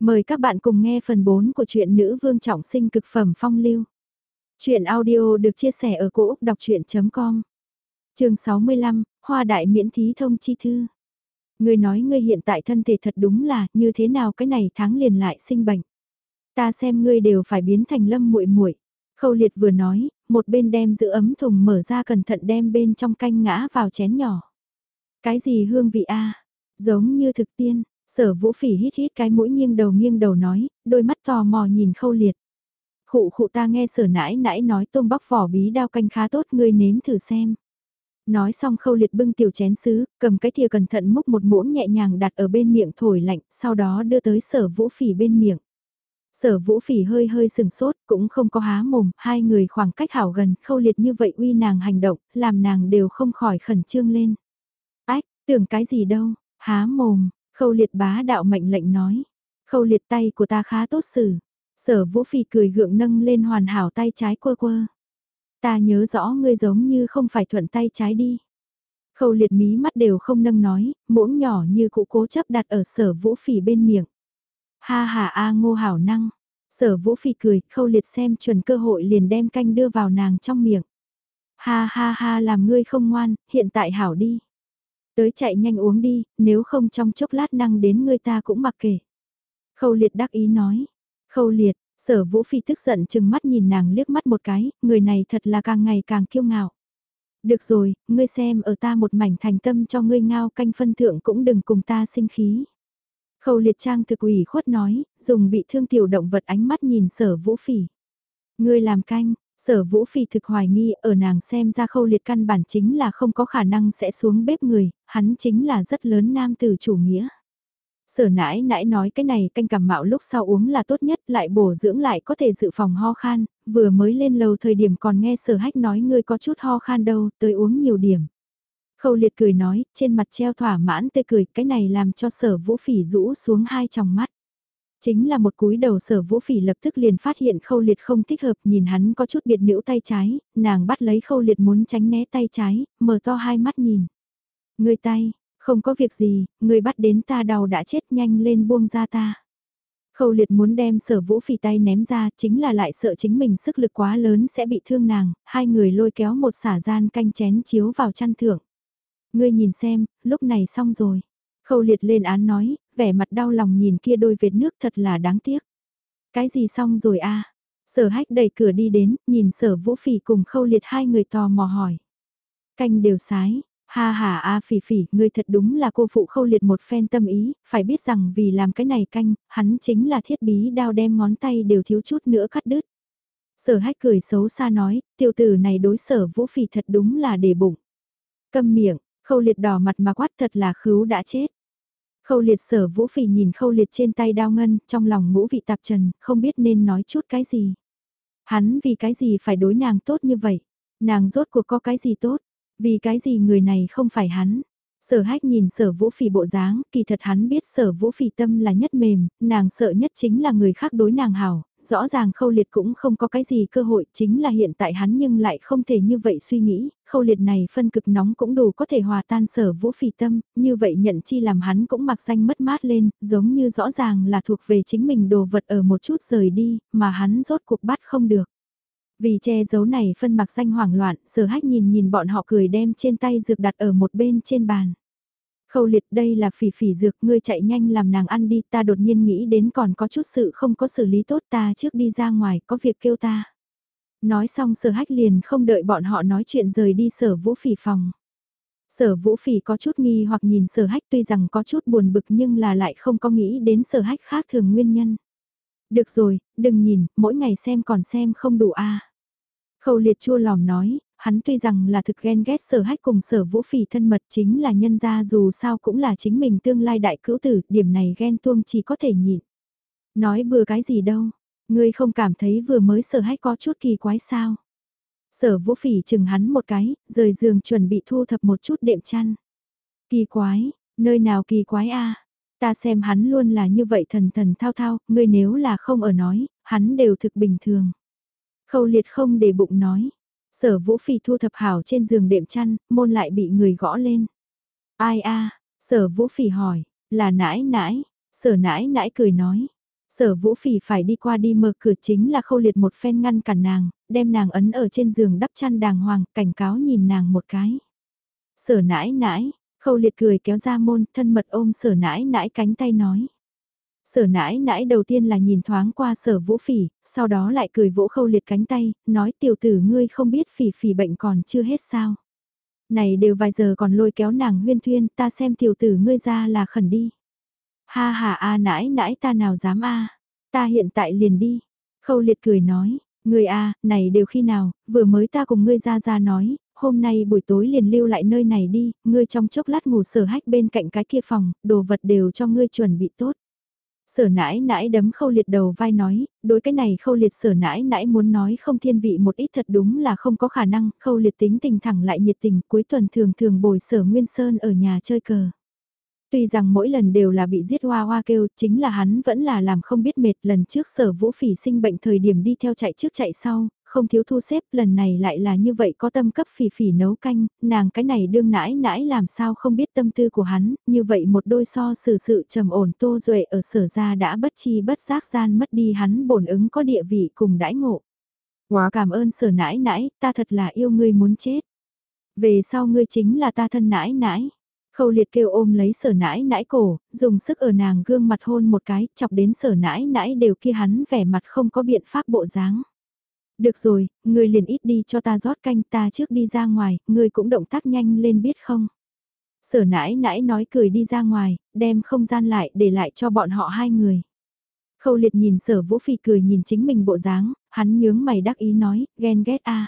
Mời các bạn cùng nghe phần 4 của truyện Nữ Vương Trọng Sinh Cực Phẩm Phong Lưu. Chuyện audio được chia sẻ ở cỗ đọc chuyện.com Trường 65, Hoa Đại miễn thí thông chi thư. Ngươi nói ngươi hiện tại thân thể thật đúng là như thế nào cái này tháng liền lại sinh bệnh. Ta xem ngươi đều phải biến thành lâm muội muội. Khâu liệt vừa nói, một bên đem giữ ấm thùng mở ra cẩn thận đem bên trong canh ngã vào chén nhỏ. Cái gì hương vị a Giống như thực tiên, Sở vũ phỉ hít hít cái mũi nghiêng đầu nghiêng đầu nói, đôi mắt tò mò nhìn khâu liệt. Khụ khụ ta nghe sở nãi nãi nói tôm bóc vỏ bí đao canh khá tốt ngươi nếm thử xem. Nói xong khâu liệt bưng tiểu chén sứ, cầm cái thìa cẩn thận múc một muỗng nhẹ nhàng đặt ở bên miệng thổi lạnh, sau đó đưa tới sở vũ phỉ bên miệng. Sở vũ phỉ hơi hơi sừng sốt, cũng không có há mồm, hai người khoảng cách hảo gần, khâu liệt như vậy uy nàng hành động, làm nàng đều không khỏi khẩn trương lên. Ách, tưởng cái gì đâu, há mồm, Khâu liệt bá đạo mệnh lệnh nói. Khâu liệt tay của ta khá tốt xử. Sở vũ phì cười gượng nâng lên hoàn hảo tay trái quơ quơ. Ta nhớ rõ ngươi giống như không phải thuận tay trái đi. Khâu liệt mí mắt đều không nâng nói, muỗng nhỏ như cụ cố chấp đặt ở sở vũ phỉ bên miệng. Ha ha a ngô hảo năng. Sở vũ phỉ cười, khâu liệt xem chuẩn cơ hội liền đem canh đưa vào nàng trong miệng. Ha ha ha làm ngươi không ngoan, hiện tại hảo đi. Tới chạy nhanh uống đi, nếu không trong chốc lát năng đến người ta cũng mặc kệ. Khâu liệt đắc ý nói. Khâu liệt, sở vũ phi tức giận chừng mắt nhìn nàng liếc mắt một cái, người này thật là càng ngày càng kiêu ngạo. Được rồi, ngươi xem ở ta một mảnh thành tâm cho ngươi ngao canh phân thượng cũng đừng cùng ta sinh khí. Khâu liệt trang thực ủy khuất nói, dùng bị thương tiểu động vật ánh mắt nhìn sở vũ phỉ. Ngươi làm canh, Sở Vũ phì thực hoài nghi ở nàng xem ra khâu liệt căn bản chính là không có khả năng sẽ xuống bếp người, hắn chính là rất lớn nam tử chủ nghĩa. Sở nãi nãi nói cái này canh cảm mạo lúc sau uống là tốt nhất lại bổ dưỡng lại có thể dự phòng ho khan, vừa mới lên lầu thời điểm còn nghe sở hách nói ngươi có chút ho khan đâu, tới uống nhiều điểm. Khâu liệt cười nói, trên mặt treo thỏa mãn tươi cười, cái này làm cho sở vũ phỉ rũ xuống hai tròng mắt. Chính là một cúi đầu sở vũ phỉ lập tức liền phát hiện khâu liệt không thích hợp nhìn hắn có chút biệt nữ tay trái, nàng bắt lấy khâu liệt muốn tránh né tay trái, mở to hai mắt nhìn. Người tay, không có việc gì, người bắt đến ta đầu đã chết nhanh lên buông ra ta. Khâu liệt muốn đem sở vũ phỉ tay ném ra chính là lại sợ chính mình sức lực quá lớn sẽ bị thương nàng, hai người lôi kéo một xả gian canh chén chiếu vào chăn thưởng. Ngươi nhìn xem, lúc này xong rồi. Khâu liệt lên án nói, vẻ mặt đau lòng nhìn kia đôi vệt nước thật là đáng tiếc. Cái gì xong rồi a Sở hách đẩy cửa đi đến, nhìn sở vũ phỉ cùng khâu liệt hai người tò mò hỏi. Canh đều sái, ha ha a phỉ phỉ, ngươi thật đúng là cô phụ khâu liệt một phen tâm ý, phải biết rằng vì làm cái này canh, hắn chính là thiết bí đao đem ngón tay đều thiếu chút nữa cắt đứt. Sở hách cười xấu xa nói, tiểu tử này đối sở vũ phỉ thật đúng là để bụng. Câm miệng, khâu liệt đỏ mặt mà quát thật là khứu đã chết. Khâu liệt sở vũ phỉ nhìn khâu liệt trên tay đao ngân, trong lòng ngũ vị tạp trần, không biết nên nói chút cái gì. Hắn vì cái gì phải đối nàng tốt như vậy? Nàng rốt cuộc có cái gì tốt? Vì cái gì người này không phải hắn? Sở hách nhìn sở vũ phỉ bộ dáng, kỳ thật hắn biết sở vũ phỉ tâm là nhất mềm, nàng sợ nhất chính là người khác đối nàng hảo, rõ ràng khâu liệt cũng không có cái gì cơ hội, chính là hiện tại hắn nhưng lại không thể như vậy suy nghĩ, khâu liệt này phân cực nóng cũng đủ có thể hòa tan sở vũ phỉ tâm, như vậy nhận chi làm hắn cũng mặc danh mất mát lên, giống như rõ ràng là thuộc về chính mình đồ vật ở một chút rời đi, mà hắn rốt cuộc bắt không được. Vì che giấu này phân mặc danh hoảng loạn, sở hách nhìn nhìn bọn họ cười đem trên tay dược đặt ở một bên trên bàn. Khâu liệt đây là phỉ phỉ dược, ngươi chạy nhanh làm nàng ăn đi, ta đột nhiên nghĩ đến còn có chút sự không có xử lý tốt ta trước đi ra ngoài, có việc kêu ta. Nói xong sở hách liền không đợi bọn họ nói chuyện rời đi sở vũ phỉ phòng. Sở vũ phỉ có chút nghi hoặc nhìn sở hách tuy rằng có chút buồn bực nhưng là lại không có nghĩ đến sở hách khác thường nguyên nhân. Được rồi, đừng nhìn, mỗi ngày xem còn xem không đủ a Khâu liệt chua lòng nói, hắn tuy rằng là thực ghen ghét sở hách cùng sở vũ phỉ thân mật chính là nhân gia dù sao cũng là chính mình tương lai đại cữu tử, điểm này ghen tuông chỉ có thể nhịn. Nói bừa cái gì đâu, ngươi không cảm thấy vừa mới sở hách có chút kỳ quái sao. Sở vũ phỉ chừng hắn một cái, rời giường chuẩn bị thu thập một chút đệm chăn. Kỳ quái, nơi nào kỳ quái a Ta xem hắn luôn là như vậy thần thần thao thao, ngươi nếu là không ở nói, hắn đều thực bình thường. Khâu liệt không để bụng nói. Sở vũ phi thu thập hảo trên giường đệm chăn, môn lại bị người gõ lên. Ai a sở vũ phỉ hỏi, là nãi nãi, sở nãi nãi cười nói. Sở vũ phỉ phải đi qua đi mở cửa chính là khâu liệt một phen ngăn cản nàng, đem nàng ấn ở trên giường đắp chăn đàng hoàng, cảnh cáo nhìn nàng một cái. Sở nãi nãi, khâu liệt cười kéo ra môn, thân mật ôm sở nãi nãi cánh tay nói. Sở nãi nãi đầu tiên là nhìn thoáng qua sở vũ phỉ, sau đó lại cười vỗ khâu liệt cánh tay, nói tiểu tử ngươi không biết phỉ phỉ bệnh còn chưa hết sao. Này đều vài giờ còn lôi kéo nàng huyên thuyên, ta xem tiểu tử ngươi ra là khẩn đi. Ha ha a nãi nãi ta nào dám a ta hiện tại liền đi. Khâu liệt cười nói, ngươi a này đều khi nào, vừa mới ta cùng ngươi ra ra nói, hôm nay buổi tối liền lưu lại nơi này đi, ngươi trong chốc lát ngủ sở hách bên cạnh cái kia phòng, đồ vật đều cho ngươi chuẩn bị tốt. Sở nãi nãi đấm khâu liệt đầu vai nói, đối cái này khâu liệt sở nãi nãi muốn nói không thiên vị một ít thật đúng là không có khả năng, khâu liệt tính tình thẳng lại nhiệt tình cuối tuần thường thường bồi sở Nguyên Sơn ở nhà chơi cờ. Tuy rằng mỗi lần đều là bị giết hoa hoa kêu, chính là hắn vẫn là làm không biết mệt lần trước sở vũ phỉ sinh bệnh thời điểm đi theo chạy trước chạy sau, không thiếu thu xếp lần này lại là như vậy có tâm cấp phỉ phỉ nấu canh, nàng cái này đương nãi nãi làm sao không biết tâm tư của hắn, như vậy một đôi so xử sự trầm ổn tô duệ ở sở ra đã bất chi bất giác gian mất đi hắn bổn ứng có địa vị cùng đãi ngộ. Quá cảm ơn sở nãi nãi, ta thật là yêu ngươi muốn chết. Về sau ngươi chính là ta thân nãi nãi. Khâu liệt kêu ôm lấy sở nãi nãi cổ, dùng sức ở nàng gương mặt hôn một cái, chọc đến sở nãi nãi đều kia hắn vẻ mặt không có biện pháp bộ dáng. Được rồi, ngươi liền ít đi cho ta rót canh ta trước đi ra ngoài, ngươi cũng động tác nhanh lên biết không. Sở nãi nãi nói cười đi ra ngoài, đem không gian lại để lại cho bọn họ hai người. Khâu liệt nhìn sở vũ phi cười nhìn chính mình bộ dáng, hắn nhướng mày đắc ý nói, ghen ghét a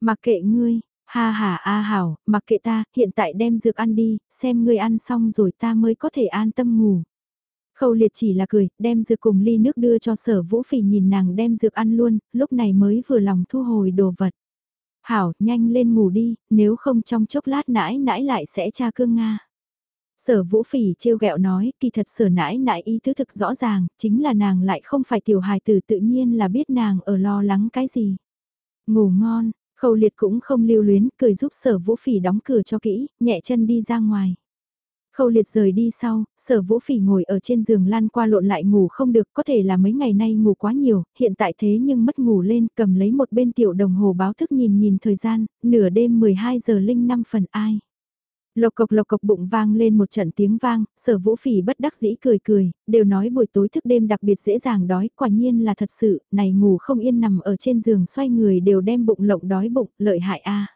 Mặc kệ ngươi, ha ha a hảo, mặc kệ ta, hiện tại đem dược ăn đi, xem ngươi ăn xong rồi ta mới có thể an tâm ngủ. Khâu liệt chỉ là cười, đem dược cùng ly nước đưa cho sở vũ phỉ nhìn nàng đem dược ăn luôn, lúc này mới vừa lòng thu hồi đồ vật. Hảo, nhanh lên ngủ đi, nếu không trong chốc lát nãi nãi lại sẽ tra cương Nga. Sở vũ phỉ trêu ghẹo nói, kỳ thật sở nãi nãi ý tứ thực rõ ràng, chính là nàng lại không phải tiểu hài tử tự nhiên là biết nàng ở lo lắng cái gì. Ngủ ngon, khâu liệt cũng không lưu luyến, cười giúp sở vũ phỉ đóng cửa cho kỹ, nhẹ chân đi ra ngoài. Khâu liệt rời đi sau, sở vũ phỉ ngồi ở trên giường lăn qua lộn lại ngủ không được có thể là mấy ngày nay ngủ quá nhiều, hiện tại thế nhưng mất ngủ lên cầm lấy một bên tiểu đồng hồ báo thức nhìn nhìn thời gian, nửa đêm 12 giờ linh 5 phần ai. Lộc cộc lộc cộc bụng vang lên một trận tiếng vang, sở vũ phỉ bất đắc dĩ cười cười, đều nói buổi tối thức đêm đặc biệt dễ dàng đói, quả nhiên là thật sự, này ngủ không yên nằm ở trên giường xoay người đều đem bụng lộng đói bụng, lợi hại a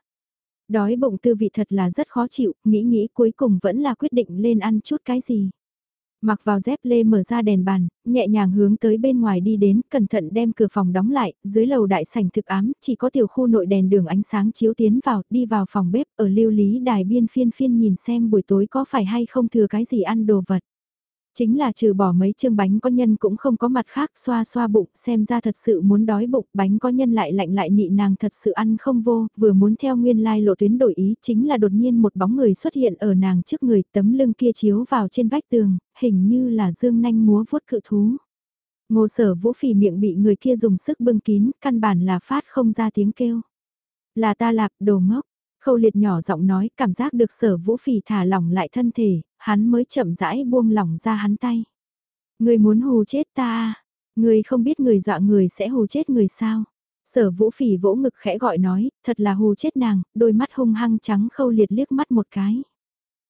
Đói bụng tư vị thật là rất khó chịu, nghĩ nghĩ cuối cùng vẫn là quyết định lên ăn chút cái gì. Mặc vào dép lê mở ra đèn bàn, nhẹ nhàng hướng tới bên ngoài đi đến, cẩn thận đem cửa phòng đóng lại, dưới lầu đại sảnh thực ám, chỉ có tiểu khu nội đèn đường ánh sáng chiếu tiến vào, đi vào phòng bếp, ở lưu lý đài biên phiên phiên nhìn xem buổi tối có phải hay không thừa cái gì ăn đồ vật. Chính là trừ bỏ mấy chương bánh có nhân cũng không có mặt khác, xoa xoa bụng, xem ra thật sự muốn đói bụng, bánh có nhân lại lạnh lại nị nàng thật sự ăn không vô, vừa muốn theo nguyên lai lộ tuyến đổi ý, chính là đột nhiên một bóng người xuất hiện ở nàng trước người, tấm lưng kia chiếu vào trên vách tường, hình như là dương nanh múa vuốt cự thú. Ngô sở vũ phì miệng bị người kia dùng sức bưng kín, căn bản là phát không ra tiếng kêu. Là ta lạp, đồ ngốc Khâu liệt nhỏ giọng nói cảm giác được sở vũ phỉ thả lỏng lại thân thể, hắn mới chậm rãi buông lỏng ra hắn tay. Người muốn hù chết ta? À? Người không biết người dọa người sẽ hù chết người sao? Sở vũ phỉ vỗ ngực khẽ gọi nói, thật là hù chết nàng, đôi mắt hung hăng trắng khâu liệt liếc mắt một cái.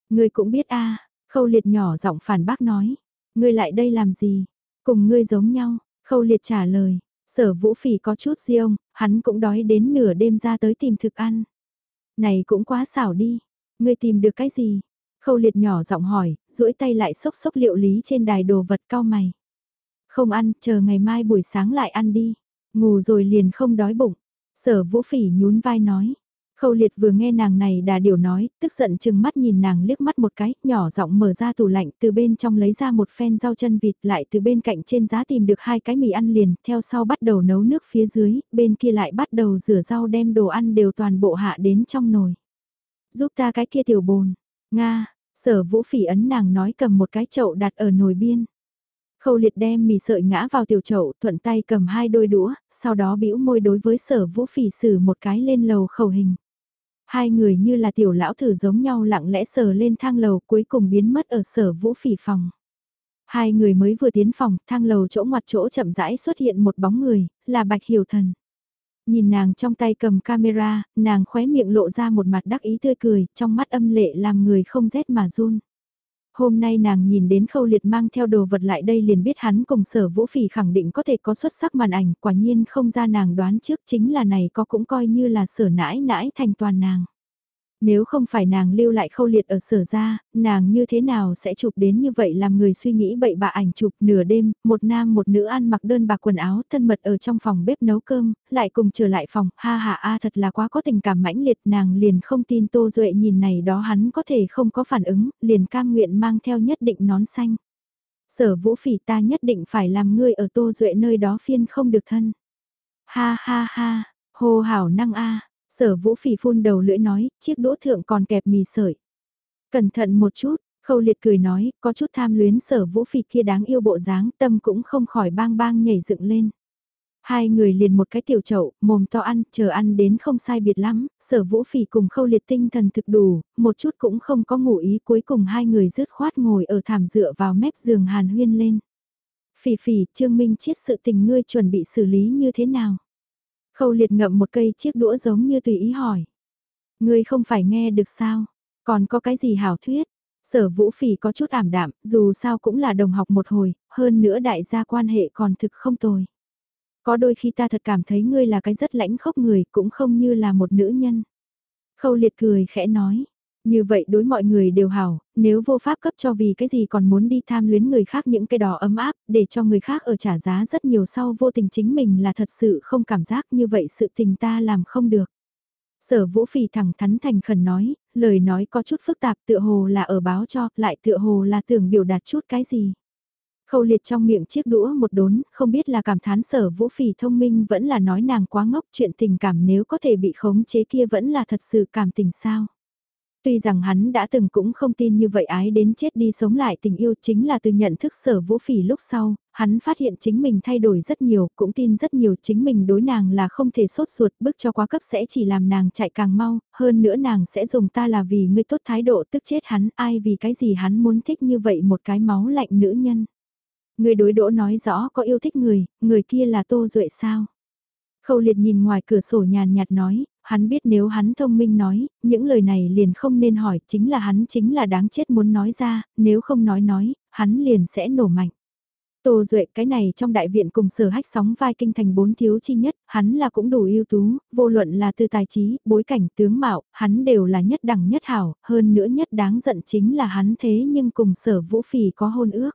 Người cũng biết a à, khâu liệt nhỏ giọng phản bác nói. Người lại đây làm gì? Cùng ngươi giống nhau, khâu liệt trả lời. Sở vũ phỉ có chút riêng, hắn cũng đói đến nửa đêm ra tới tìm thực ăn. Này cũng quá xảo đi. Ngươi tìm được cái gì? Khâu liệt nhỏ giọng hỏi, duỗi tay lại xốc xốc liệu lý trên đài đồ vật cao mày. Không ăn, chờ ngày mai buổi sáng lại ăn đi. Ngủ rồi liền không đói bụng. Sở vũ phỉ nhún vai nói. Khâu liệt vừa nghe nàng này đà điều nói, tức giận chừng mắt nhìn nàng liếc mắt một cái, nhỏ giọng mở ra tủ lạnh từ bên trong lấy ra một phen rau chân vịt lại từ bên cạnh trên giá tìm được hai cái mì ăn liền, theo sau bắt đầu nấu nước phía dưới, bên kia lại bắt đầu rửa rau đem đồ ăn đều toàn bộ hạ đến trong nồi. Giúp ta cái kia tiểu bồn, Nga, sở vũ phỉ ấn nàng nói cầm một cái chậu đặt ở nồi biên. Khâu liệt đem mì sợi ngã vào tiểu chậu, thuận tay cầm hai đôi đũa, sau đó bĩu môi đối với sở vũ phỉ xử một cái lên lầu khẩu hình. Hai người như là tiểu lão thử giống nhau lặng lẽ sờ lên thang lầu cuối cùng biến mất ở sở vũ phỉ phòng. Hai người mới vừa tiến phòng, thang lầu chỗ ngoặt chỗ chậm rãi xuất hiện một bóng người, là Bạch Hiểu Thần. Nhìn nàng trong tay cầm camera, nàng khóe miệng lộ ra một mặt đắc ý tươi cười, trong mắt âm lệ làm người không rét mà run. Hôm nay nàng nhìn đến khâu liệt mang theo đồ vật lại đây liền biết hắn cùng sở vũ phỉ khẳng định có thể có xuất sắc màn ảnh, quả nhiên không ra nàng đoán trước chính là này có cũng coi như là sở nãi nãi thành toàn nàng. Nếu không phải nàng lưu lại khâu liệt ở sở ra, nàng như thế nào sẽ chụp đến như vậy làm người suy nghĩ bậy bạ ảnh chụp nửa đêm, một nam một nữ ăn mặc đơn bạc quần áo thân mật ở trong phòng bếp nấu cơm, lại cùng trở lại phòng, ha ha a thật là quá có tình cảm mãnh liệt nàng liền không tin Tô Duệ nhìn này đó hắn có thể không có phản ứng, liền cam nguyện mang theo nhất định nón xanh. Sở vũ phỉ ta nhất định phải làm ngươi ở Tô Duệ nơi đó phiên không được thân. Ha ha ha, hô hảo năng a Sở vũ phỉ phun đầu lưỡi nói, chiếc đũa thượng còn kẹp mì sợi. Cẩn thận một chút, khâu liệt cười nói, có chút tham luyến sở vũ phỉ kia đáng yêu bộ dáng, tâm cũng không khỏi bang bang nhảy dựng lên. Hai người liền một cái tiểu chậu, mồm to ăn, chờ ăn đến không sai biệt lắm, sở vũ phỉ cùng khâu liệt tinh thần thực đủ, một chút cũng không có ngủ ý cuối cùng hai người rứt khoát ngồi ở thảm dựa vào mép giường hàn huyên lên. Phỉ phỉ, Trương Minh chiết sự tình ngươi chuẩn bị xử lý như thế nào? Khâu liệt ngậm một cây chiếc đũa giống như tùy ý hỏi. Ngươi không phải nghe được sao? Còn có cái gì hảo thuyết? Sở vũ phỉ có chút ảm đạm, dù sao cũng là đồng học một hồi, hơn nữa đại gia quan hệ còn thực không tồi. Có đôi khi ta thật cảm thấy ngươi là cái rất lãnh khốc người, cũng không như là một nữ nhân. Khâu liệt cười khẽ nói, như vậy đối mọi người đều hảo, nếu vô pháp cấp cho vì cái gì còn muốn đi tham luyến người khác những cái đó ấm áp, để cho người khác ở trả giá rất nhiều sau vô tình chính mình là thật sự không cảm giác như vậy sự tình ta làm không được. Sở vũ phỉ thẳng thắn thành khẩn nói, lời nói có chút phức tạp tựa hồ là ở báo cho, lại tựa hồ là tưởng biểu đạt chút cái gì. Khâu liệt trong miệng chiếc đũa một đốn, không biết là cảm thán sở vũ phỉ thông minh vẫn là nói nàng quá ngốc chuyện tình cảm nếu có thể bị khống chế kia vẫn là thật sự cảm tình sao. Tuy rằng hắn đã từng cũng không tin như vậy ái đến chết đi sống lại tình yêu chính là từ nhận thức sở vũ phỉ lúc sau, hắn phát hiện chính mình thay đổi rất nhiều, cũng tin rất nhiều chính mình đối nàng là không thể sốt ruột bước cho quá cấp sẽ chỉ làm nàng chạy càng mau, hơn nữa nàng sẽ dùng ta là vì ngươi tốt thái độ tức chết hắn, ai vì cái gì hắn muốn thích như vậy một cái máu lạnh nữ nhân. Người đối đỗ nói rõ có yêu thích người, người kia là tô duệ sao? Khâu liệt nhìn ngoài cửa sổ nhàn nhạt nói, hắn biết nếu hắn thông minh nói, những lời này liền không nên hỏi, chính là hắn chính là đáng chết muốn nói ra, nếu không nói nói, hắn liền sẽ nổ mạnh. Tô Duệ cái này trong đại viện cùng sở hách sóng vai kinh thành bốn thiếu chi nhất, hắn là cũng đủ ưu tú, vô luận là từ tài trí, bối cảnh, tướng mạo, hắn đều là nhất đẳng nhất hảo, hơn nữa nhất đáng giận chính là hắn thế nhưng cùng sở vũ phỉ có hôn ước.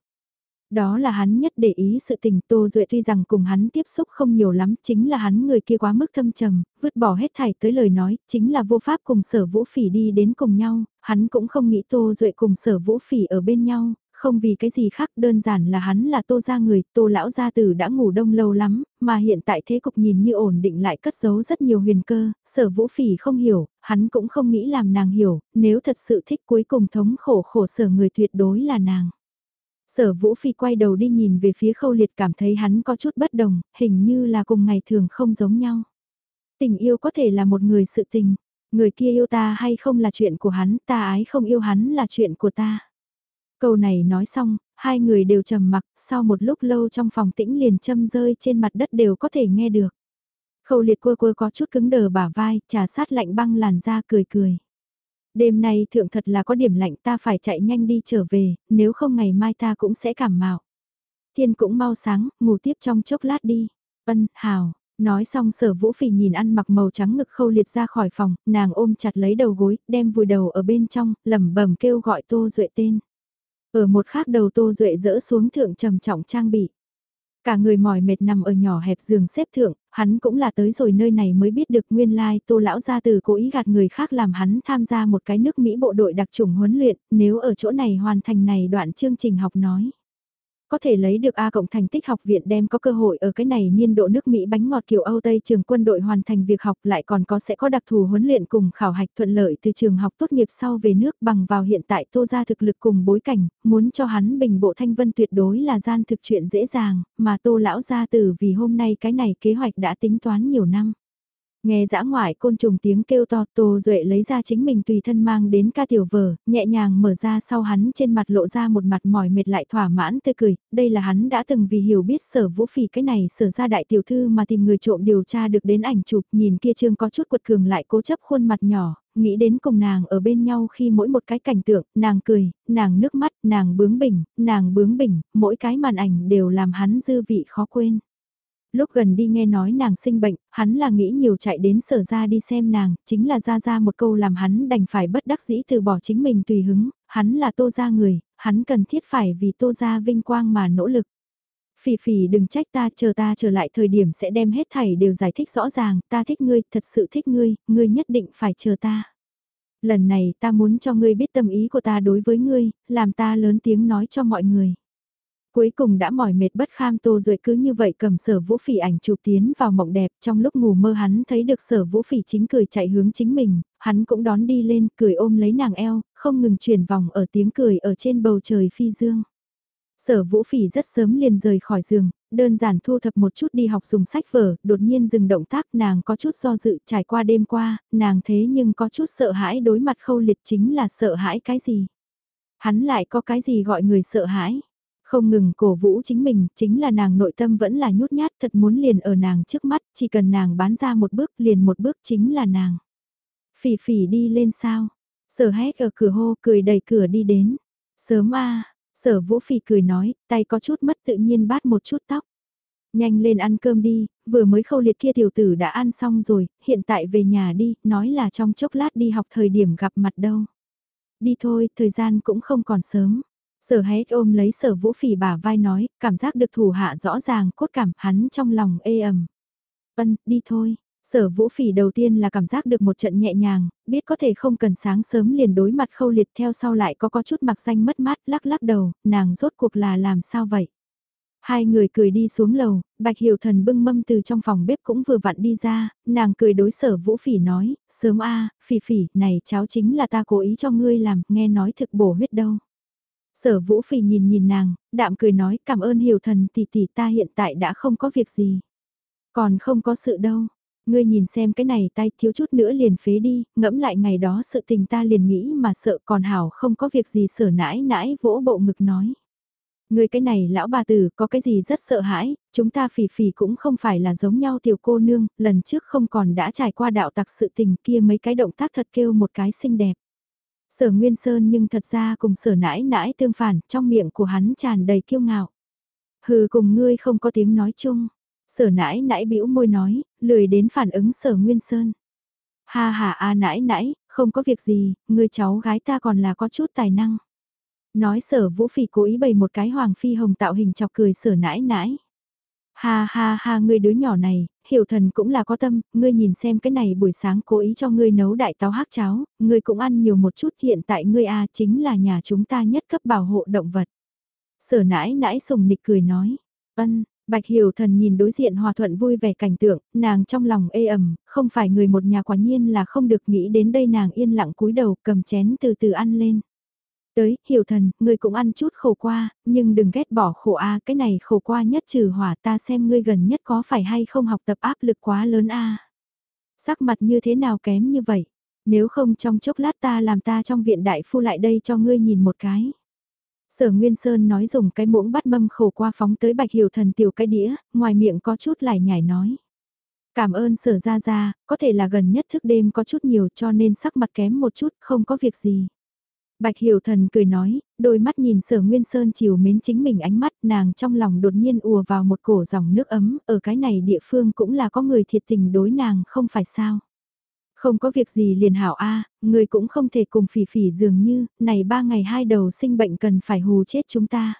Đó là hắn nhất để ý sự tình Tô Duệ tuy rằng cùng hắn tiếp xúc không nhiều lắm, chính là hắn người kia quá mức thâm trầm, vứt bỏ hết thảy tới lời nói, chính là vô pháp cùng sở vũ phỉ đi đến cùng nhau, hắn cũng không nghĩ Tô Duệ cùng sở vũ phỉ ở bên nhau, không vì cái gì khác đơn giản là hắn là Tô gia người, Tô lão gia tử đã ngủ đông lâu lắm, mà hiện tại thế cục nhìn như ổn định lại cất giấu rất nhiều huyền cơ, sở vũ phỉ không hiểu, hắn cũng không nghĩ làm nàng hiểu, nếu thật sự thích cuối cùng thống khổ khổ sở người tuyệt đối là nàng. Sở Vũ Phi quay đầu đi nhìn về phía khâu liệt cảm thấy hắn có chút bất đồng, hình như là cùng ngày thường không giống nhau. Tình yêu có thể là một người sự tình, người kia yêu ta hay không là chuyện của hắn, ta ái không yêu hắn là chuyện của ta. Câu này nói xong, hai người đều trầm mặc, sau một lúc lâu trong phòng tĩnh liền châm rơi trên mặt đất đều có thể nghe được. Khâu liệt quơ quơ có chút cứng đờ bả vai, trà sát lạnh băng làn da cười cười. Đêm nay thượng thật là có điểm lạnh ta phải chạy nhanh đi trở về, nếu không ngày mai ta cũng sẽ cảm mạo. Thiên cũng mau sáng, ngủ tiếp trong chốc lát đi. Ân, hào, nói xong sở vũ phỉ nhìn ăn mặc màu trắng ngực khâu liệt ra khỏi phòng, nàng ôm chặt lấy đầu gối, đem vùi đầu ở bên trong, lẩm bẩm kêu gọi tô duệ tên. Ở một khác đầu tô duệ dỡ xuống thượng trầm trọng trang bị. Cả người mỏi mệt nằm ở nhỏ hẹp giường xếp thượng, hắn cũng là tới rồi nơi này mới biết được nguyên lai tô lão gia từ cố ý gạt người khác làm hắn tham gia một cái nước Mỹ bộ đội đặc trùng huấn luyện, nếu ở chỗ này hoàn thành này đoạn chương trình học nói. Có thể lấy được A cộng thành tích học viện đem có cơ hội ở cái này niên độ nước Mỹ bánh ngọt kiểu Âu Tây trường quân đội hoàn thành việc học lại còn có sẽ có đặc thù huấn luyện cùng khảo hạch thuận lợi từ trường học tốt nghiệp sau về nước bằng vào hiện tại tô ra thực lực cùng bối cảnh, muốn cho hắn bình bộ thanh vân tuyệt đối là gian thực chuyện dễ dàng, mà tô lão gia tử vì hôm nay cái này kế hoạch đã tính toán nhiều năm. Nghe dã ngoại côn trùng tiếng kêu to Tô Duệ lấy ra chính mình tùy thân mang đến ca tiểu vở, nhẹ nhàng mở ra sau hắn trên mặt lộ ra một mặt mỏi mệt lại thỏa mãn tươi cười, đây là hắn đã từng vì hiểu biết sở vũ phỉ cái này sở ra đại tiểu thư mà tìm người trộm điều tra được đến ảnh chụp nhìn kia trương có chút quật cường lại cố chấp khuôn mặt nhỏ, nghĩ đến cùng nàng ở bên nhau khi mỗi một cái cảnh tượng, nàng cười, nàng nước mắt, nàng bướng bỉnh, nàng bướng bỉnh, mỗi cái màn ảnh đều làm hắn dư vị khó quên. Lúc gần đi nghe nói nàng sinh bệnh, hắn là nghĩ nhiều chạy đến sở ra đi xem nàng, chính là ra ra một câu làm hắn đành phải bất đắc dĩ từ bỏ chính mình tùy hứng, hắn là tô ra người, hắn cần thiết phải vì tô ra vinh quang mà nỗ lực. Phỉ phỉ đừng trách ta chờ ta trở lại thời điểm sẽ đem hết thảy đều giải thích rõ ràng, ta thích ngươi, thật sự thích ngươi, ngươi nhất định phải chờ ta. Lần này ta muốn cho ngươi biết tâm ý của ta đối với ngươi, làm ta lớn tiếng nói cho mọi người. Cuối cùng đã mỏi mệt bất kham tô rồi cứ như vậy cầm sở vũ phỉ ảnh chụp tiến vào mộng đẹp trong lúc ngủ mơ hắn thấy được sở vũ phỉ chính cười chạy hướng chính mình, hắn cũng đón đi lên cười ôm lấy nàng eo, không ngừng chuyển vòng ở tiếng cười ở trên bầu trời phi dương. Sở vũ phỉ rất sớm liền rời khỏi giường, đơn giản thu thập một chút đi học dùng sách vở, đột nhiên dừng động tác nàng có chút do dự trải qua đêm qua, nàng thế nhưng có chút sợ hãi đối mặt khâu liệt chính là sợ hãi cái gì. Hắn lại có cái gì gọi người sợ hãi. Không ngừng cổ vũ chính mình, chính là nàng nội tâm vẫn là nhút nhát thật muốn liền ở nàng trước mắt, chỉ cần nàng bán ra một bước liền một bước chính là nàng. Phỉ phỉ đi lên sao? Sở hét ở cửa hô cười đẩy cửa đi đến. Sớm a sở vũ phỉ cười nói, tay có chút mất tự nhiên bát một chút tóc. Nhanh lên ăn cơm đi, vừa mới khâu liệt kia tiểu tử đã ăn xong rồi, hiện tại về nhà đi, nói là trong chốc lát đi học thời điểm gặp mặt đâu. Đi thôi, thời gian cũng không còn sớm. Sở hét ôm lấy sở vũ phỉ bả vai nói, cảm giác được thủ hạ rõ ràng cốt cảm hắn trong lòng ê ẩm. vân đi thôi. Sở vũ phỉ đầu tiên là cảm giác được một trận nhẹ nhàng, biết có thể không cần sáng sớm liền đối mặt khâu liệt theo sau lại có có chút mặc danh mất mát lắc lắc đầu, nàng rốt cuộc là làm sao vậy? Hai người cười đi xuống lầu, Bạch Hiểu Thần bưng mâm từ trong phòng bếp cũng vừa vặn đi ra, nàng cười đối sở Vũ Phỉ nói, sớm a, Phỉ Phỉ, này cháo chính là ta cố ý cho ngươi làm, nghe nói thực bổ huyết đâu. Sở Vũ phì nhìn nhìn nàng, đạm cười nói cảm ơn hiểu thần tỷ tỷ ta hiện tại đã không có việc gì. Còn không có sự đâu. Ngươi nhìn xem cái này tay thiếu chút nữa liền phế đi, ngẫm lại ngày đó sự tình ta liền nghĩ mà sợ còn hảo không có việc gì sở nãi nãi vỗ bộ ngực nói. Ngươi cái này lão bà tử có cái gì rất sợ hãi, chúng ta phỉ phỉ cũng không phải là giống nhau tiểu cô nương, lần trước không còn đã trải qua đạo tặc sự tình kia mấy cái động tác thật kêu một cái xinh đẹp. Sở Nguyên Sơn nhưng thật ra cùng sở nãi nãi tương phản, trong miệng của hắn tràn đầy kiêu ngạo. Hừ cùng ngươi không có tiếng nói chung. Sở nãi nãi bĩu môi nói, lười đến phản ứng sở Nguyên Sơn. Ha ha a nãi nãi, không có việc gì, người cháu gái ta còn là có chút tài năng. Nói sở vũ phỉ cố ý bày một cái hoàng phi hồng tạo hình chọc cười sở nãi nãi. Ha ha ha ngươi đứa nhỏ này, hiểu thần cũng là có tâm, ngươi nhìn xem cái này buổi sáng cố ý cho ngươi nấu đại táo hắc cháo, ngươi cũng ăn nhiều một chút hiện tại ngươi a chính là nhà chúng ta nhất cấp bảo hộ động vật. Sở nãi nãi sùng nịch cười nói, ân, Bạch Hiểu Thần nhìn đối diện hòa thuận vui vẻ cảnh tượng, nàng trong lòng ê ẩm, không phải người một nhà quả nhiên là không được nghĩ đến đây nàng yên lặng cúi đầu cầm chén từ từ ăn lên. Tới, hiểu thần, ngươi cũng ăn chút khổ qua, nhưng đừng ghét bỏ khổ a cái này khổ qua nhất trừ hỏa ta xem ngươi gần nhất có phải hay không học tập áp lực quá lớn a Sắc mặt như thế nào kém như vậy? Nếu không trong chốc lát ta làm ta trong viện đại phu lại đây cho ngươi nhìn một cái. Sở Nguyên Sơn nói dùng cái muỗng bắt mâm khổ qua phóng tới bạch hiểu thần tiểu cái đĩa, ngoài miệng có chút lại nhảy nói. Cảm ơn sở ra ra, có thể là gần nhất thức đêm có chút nhiều cho nên sắc mặt kém một chút, không có việc gì. Bạch Hiểu Thần cười nói, đôi mắt nhìn sở Nguyên Sơn chiều mến chính mình ánh mắt nàng trong lòng đột nhiên ùa vào một cổ dòng nước ấm, ở cái này địa phương cũng là có người thiệt tình đối nàng không phải sao. Không có việc gì liền hảo a người cũng không thể cùng phỉ phỉ dường như, này ba ngày hai đầu sinh bệnh cần phải hù chết chúng ta.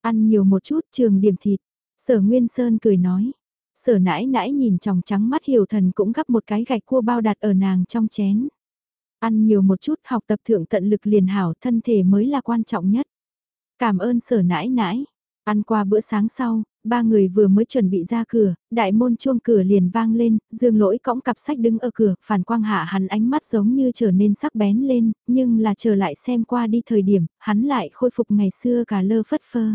Ăn nhiều một chút trường điểm thịt, sở Nguyên Sơn cười nói. Sở nãi nãi nhìn tròng trắng mắt hiểu thần cũng gắp một cái gạch cua bao đặt ở nàng trong chén. Ăn nhiều một chút học tập thượng tận lực liền hảo thân thể mới là quan trọng nhất. Cảm ơn sở nãi nãi. Ăn qua bữa sáng sau, ba người vừa mới chuẩn bị ra cửa, đại môn chuông cửa liền vang lên, dương lỗi cõng cặp sách đứng ở cửa, phản quang hạ hắn ánh mắt giống như trở nên sắc bén lên, nhưng là trở lại xem qua đi thời điểm, hắn lại khôi phục ngày xưa cả lơ phất phơ.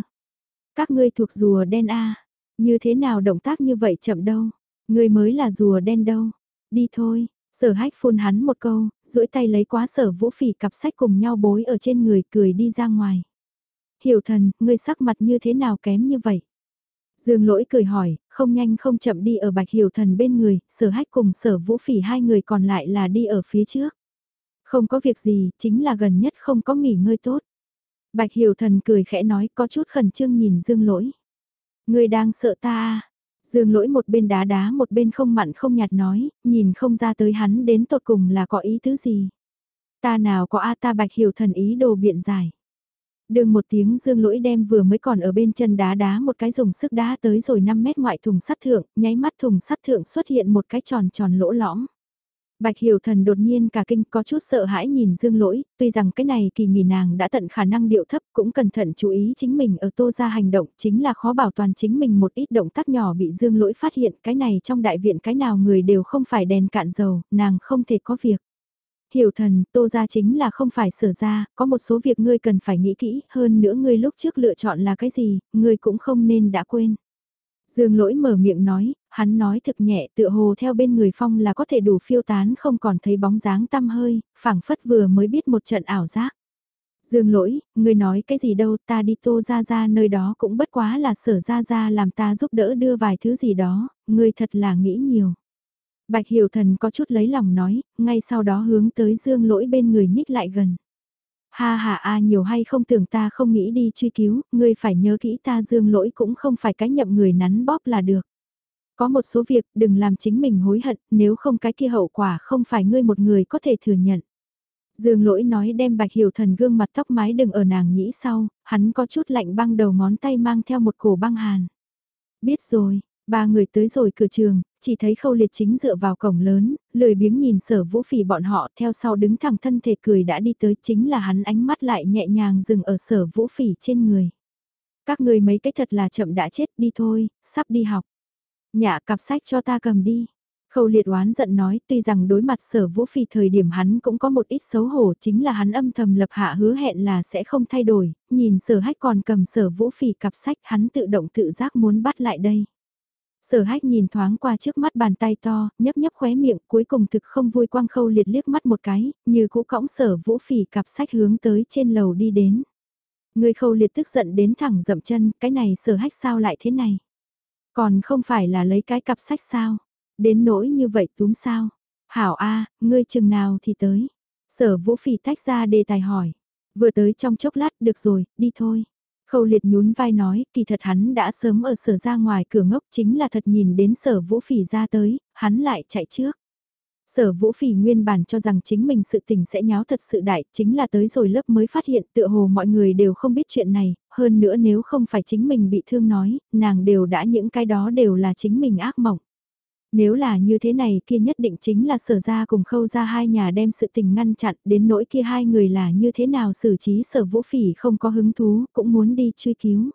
Các ngươi thuộc rùa đen A, như thế nào động tác như vậy chậm đâu, ngươi mới là rùa đen đâu, Đi thôi, sở hách phun hắn một câu, duỗi tay lấy quá sở vũ phỉ cặp sách cùng nhau bối ở trên người cười đi ra ngoài. Hiểu thần, ngươi sắc mặt như thế nào kém như vậy? Dương lỗi cười hỏi, không nhanh không chậm đi ở bạch hiểu thần bên người, sở hách cùng sở vũ phỉ hai người còn lại là đi ở phía trước. Không có việc gì, chính là gần nhất không có nghỉ ngơi tốt. Bạch hiểu thần cười khẽ nói có chút khẩn trương nhìn dương lỗi. Người đang sợ ta à? Dương lỗi một bên đá đá một bên không mặn không nhạt nói, nhìn không ra tới hắn đến tột cùng là có ý tứ gì. Ta nào có a ta bạch hiểu thần ý đồ biện giải. Đường một tiếng dương lỗi đem vừa mới còn ở bên chân đá đá một cái dùng sức đá tới rồi 5 mét ngoại thùng sắt thượng, nháy mắt thùng sắt thượng xuất hiện một cái tròn tròn lỗ lõm. Bạch Hiểu Thần đột nhiên cả kinh có chút sợ hãi nhìn Dương Lỗi, tuy rằng cái này kỳ nghỉ nàng đã tận khả năng điệu thấp cũng cẩn thận chú ý chính mình ở tô ra hành động chính là khó bảo toàn chính mình một ít động tác nhỏ bị Dương Lỗi phát hiện cái này trong đại viện cái nào người đều không phải đèn cạn dầu, nàng không thể có việc. Hiểu thần, tô ra chính là không phải sở ra, có một số việc ngươi cần phải nghĩ kỹ, hơn nữa ngươi lúc trước lựa chọn là cái gì, ngươi cũng không nên đã quên. Dương lỗi mở miệng nói, hắn nói thực nhẹ tựa hồ theo bên người phong là có thể đủ phiêu tán không còn thấy bóng dáng tăm hơi, phảng phất vừa mới biết một trận ảo giác. Dương lỗi, người nói cái gì đâu ta đi tô ra ra nơi đó cũng bất quá là sở ra ra làm ta giúp đỡ đưa vài thứ gì đó, người thật là nghĩ nhiều. Bạch Hiểu Thần có chút lấy lòng nói, ngay sau đó hướng tới Dương Lỗi bên người nhích lại gần. Ha ha a nhiều hay không tưởng ta không nghĩ đi truy cứu, ngươi phải nhớ kỹ ta Dương Lỗi cũng không phải cái nhậm người nắn bóp là được. Có một số việc đừng làm chính mình hối hận, nếu không cái kia hậu quả không phải ngươi một người có thể thừa nhận. Dương lỗi nói đem bạch hiểu thần gương mặt tóc mái đừng ở nàng nhĩ sau, hắn có chút lạnh băng đầu ngón tay mang theo một cổ băng hàn. Biết rồi, ba người tới rồi cửa trường, chỉ thấy khâu liệt chính dựa vào cổng lớn, lười biếng nhìn sở vũ phỉ bọn họ theo sau đứng thẳng thân thể cười đã đi tới chính là hắn ánh mắt lại nhẹ nhàng dừng ở sở vũ phỉ trên người. Các người mấy cái thật là chậm đã chết đi thôi, sắp đi học. nhã cặp sách cho ta cầm đi. Khâu liệt oán giận nói tuy rằng đối mặt sở vũ phỉ thời điểm hắn cũng có một ít xấu hổ chính là hắn âm thầm lập hạ hứa hẹn là sẽ không thay đổi, nhìn sở hách còn cầm sở vũ phỉ cặp sách hắn tự động tự giác muốn bắt lại đây. Sở hách nhìn thoáng qua trước mắt bàn tay to, nhấp nhấp khóe miệng, cuối cùng thực không vui quang khâu liệt liếc mắt một cái, như cũ cõng sở vũ phỉ cặp sách hướng tới trên lầu đi đến. Người khâu liệt tức giận đến thẳng dậm chân, cái này sở hách sao lại thế này? Còn không phải là lấy cái cặp sách sao? Đến nỗi như vậy túm sao? Hảo A, ngươi chừng nào thì tới? Sở vũ phỉ tách ra đề tài hỏi. Vừa tới trong chốc lát, được rồi, đi thôi. Khâu liệt nhún vai nói, kỳ thật hắn đã sớm ở sở ra ngoài cửa ngốc chính là thật nhìn đến sở vũ phỉ ra tới, hắn lại chạy trước. Sở vũ phỉ nguyên bản cho rằng chính mình sự tình sẽ nháo thật sự đại, chính là tới rồi lớp mới phát hiện tựa hồ mọi người đều không biết chuyện này, hơn nữa nếu không phải chính mình bị thương nói, nàng đều đã những cái đó đều là chính mình ác mộng. Nếu là như thế này kia nhất định chính là sở ra cùng khâu ra hai nhà đem sự tình ngăn chặn đến nỗi kia hai người là như thế nào xử trí sở vũ phỉ không có hứng thú cũng muốn đi truy cứu.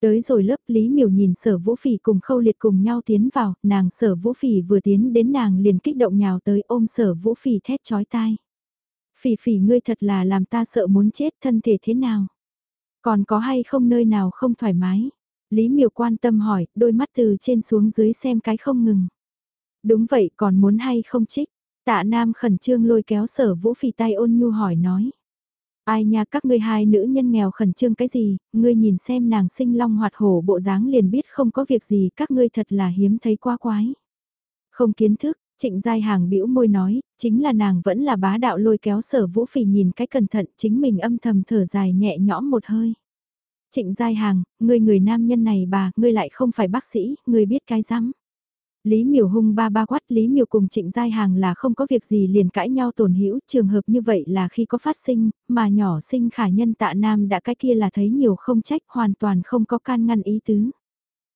Tới rồi lớp Lý Miểu nhìn sở vũ phỉ cùng khâu liệt cùng nhau tiến vào, nàng sở vũ phỉ vừa tiến đến nàng liền kích động nhào tới ôm sở vũ phỉ thét chói tai. Phỉ phỉ ngươi thật là làm ta sợ muốn chết thân thể thế nào? Còn có hay không nơi nào không thoải mái? Lý Miểu quan tâm hỏi, đôi mắt từ trên xuống dưới xem cái không ngừng. Đúng vậy còn muốn hay không trích? Tạ Nam khẩn trương lôi kéo sở vũ phì tay ôn nhu hỏi nói. Ai nha các ngươi hai nữ nhân nghèo khẩn trương cái gì, ngươi nhìn xem nàng sinh long hoạt hổ bộ dáng liền biết không có việc gì các ngươi thật là hiếm thấy quá quái. Không kiến thức, trịnh giai hàng bĩu môi nói, chính là nàng vẫn là bá đạo lôi kéo sở vũ phì nhìn cái cẩn thận chính mình âm thầm thở dài nhẹ nhõm một hơi. Trịnh giai hàng, ngươi người nam nhân này bà, ngươi lại không phải bác sĩ, ngươi biết cái rắm. Lý Miểu hung ba ba quát Lý Miểu cùng Trịnh Giai Hàng là không có việc gì liền cãi nhau tổn hữu trường hợp như vậy là khi có phát sinh, mà nhỏ sinh khả nhân tạ nam đã cái kia là thấy nhiều không trách hoàn toàn không có can ngăn ý tứ.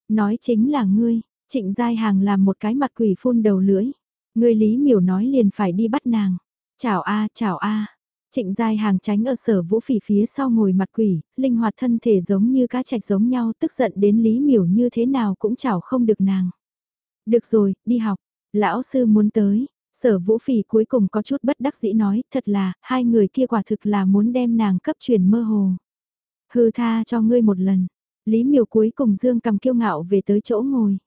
Nói chính là ngươi, Trịnh Giai Hàng làm một cái mặt quỷ phun đầu lưỡi. Ngươi Lý Miểu nói liền phải đi bắt nàng. Chào a chào a Trịnh Giai Hàng tránh ở sở vũ phỉ phía sau ngồi mặt quỷ, linh hoạt thân thể giống như cá trạch giống nhau tức giận đến Lý Miểu như thế nào cũng chào không được nàng. Được rồi, đi học. Lão sư muốn tới. Sở vũ phỉ cuối cùng có chút bất đắc dĩ nói, thật là, hai người kia quả thực là muốn đem nàng cấp truyền mơ hồ. Hư tha cho ngươi một lần. Lý miều cuối cùng dương cầm kiêu ngạo về tới chỗ ngồi.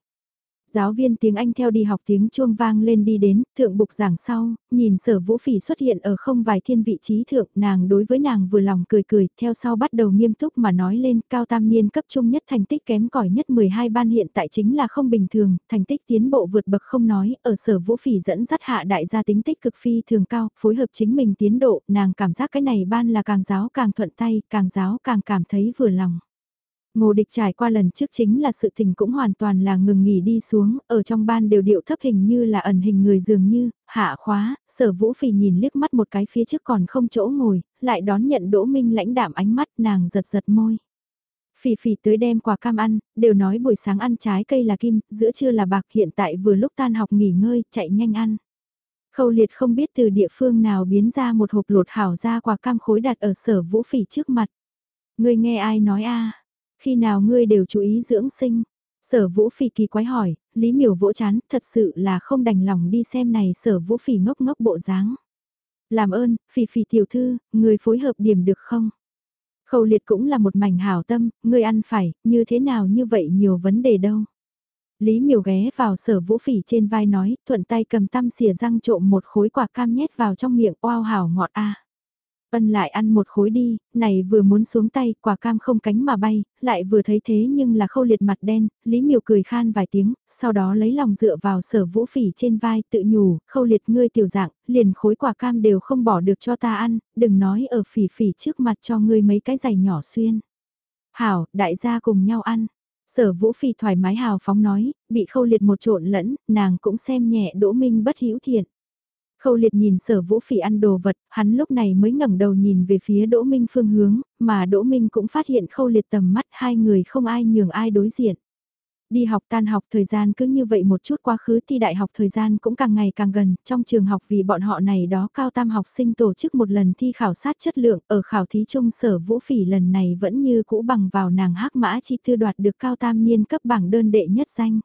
Giáo viên tiếng Anh theo đi học tiếng chuông vang lên đi đến, thượng bục giảng sau, nhìn sở vũ phỉ xuất hiện ở không vài thiên vị trí thượng, nàng đối với nàng vừa lòng cười cười, theo sau bắt đầu nghiêm túc mà nói lên, cao tam niên cấp trung nhất thành tích kém cỏi nhất 12 ban hiện tại chính là không bình thường, thành tích tiến bộ vượt bậc không nói, ở sở vũ phỉ dẫn dắt hạ đại gia tính tích cực phi thường cao, phối hợp chính mình tiến độ, nàng cảm giác cái này ban là càng giáo càng thuận tay, càng giáo càng cảm thấy vừa lòng. Ngô địch trải qua lần trước chính là sự tình cũng hoàn toàn là ngừng nghỉ đi xuống, ở trong ban đều điệu thấp hình như là ẩn hình người dường như, hạ khóa, sở vũ phì nhìn liếc mắt một cái phía trước còn không chỗ ngồi, lại đón nhận Đỗ Minh lãnh đạm ánh mắt nàng giật giật môi. Phì phì tới đem quà cam ăn, đều nói buổi sáng ăn trái cây là kim, giữa trưa là bạc hiện tại vừa lúc tan học nghỉ ngơi, chạy nhanh ăn. Khâu liệt không biết từ địa phương nào biến ra một hộp lột hảo ra quà cam khối đặt ở sở vũ phỉ trước mặt. Người nghe ai nói a khi nào ngươi đều chú ý dưỡng sinh? Sở vũ phỉ kỳ quái hỏi, Lý miểu vỗ chán, thật sự là không đành lòng đi xem này sở vũ phỉ ngốc ngốc bộ dáng. Làm ơn, phỉ phỉ tiểu thư, người phối hợp điểm được không? Khâu liệt cũng là một mảnh hảo tâm, người ăn phải, như thế nào như vậy nhiều vấn đề đâu. Lý miểu ghé vào sở vũ phỉ trên vai nói, thuận tay cầm tăm xìa răng trộm một khối quả cam nhét vào trong miệng oao hảo ngọt a Ân lại ăn một khối đi, này vừa muốn xuống tay, quả cam không cánh mà bay, lại vừa thấy thế nhưng là khâu liệt mặt đen, Lý Miều cười khan vài tiếng, sau đó lấy lòng dựa vào sở vũ phỉ trên vai tự nhủ, khâu liệt ngươi tiểu dạng, liền khối quả cam đều không bỏ được cho ta ăn, đừng nói ở phỉ phỉ trước mặt cho ngươi mấy cái giày nhỏ xuyên. Hảo, đại gia cùng nhau ăn. Sở vũ phỉ thoải mái hào phóng nói, bị khâu liệt một trộn lẫn, nàng cũng xem nhẹ đỗ minh bất hữu thiện. Khâu liệt nhìn sở vũ phỉ ăn đồ vật, hắn lúc này mới ngẩng đầu nhìn về phía Đỗ Minh phương hướng, mà Đỗ Minh cũng phát hiện khâu liệt tầm mắt hai người không ai nhường ai đối diện. Đi học tan học thời gian cứ như vậy một chút quá khứ thi đại học thời gian cũng càng ngày càng gần, trong trường học vì bọn họ này đó cao tam học sinh tổ chức một lần thi khảo sát chất lượng ở khảo thí trung sở vũ phỉ lần này vẫn như cũ bằng vào nàng hắc mã chi thư đoạt được cao tam niên cấp bảng đơn đệ nhất danh.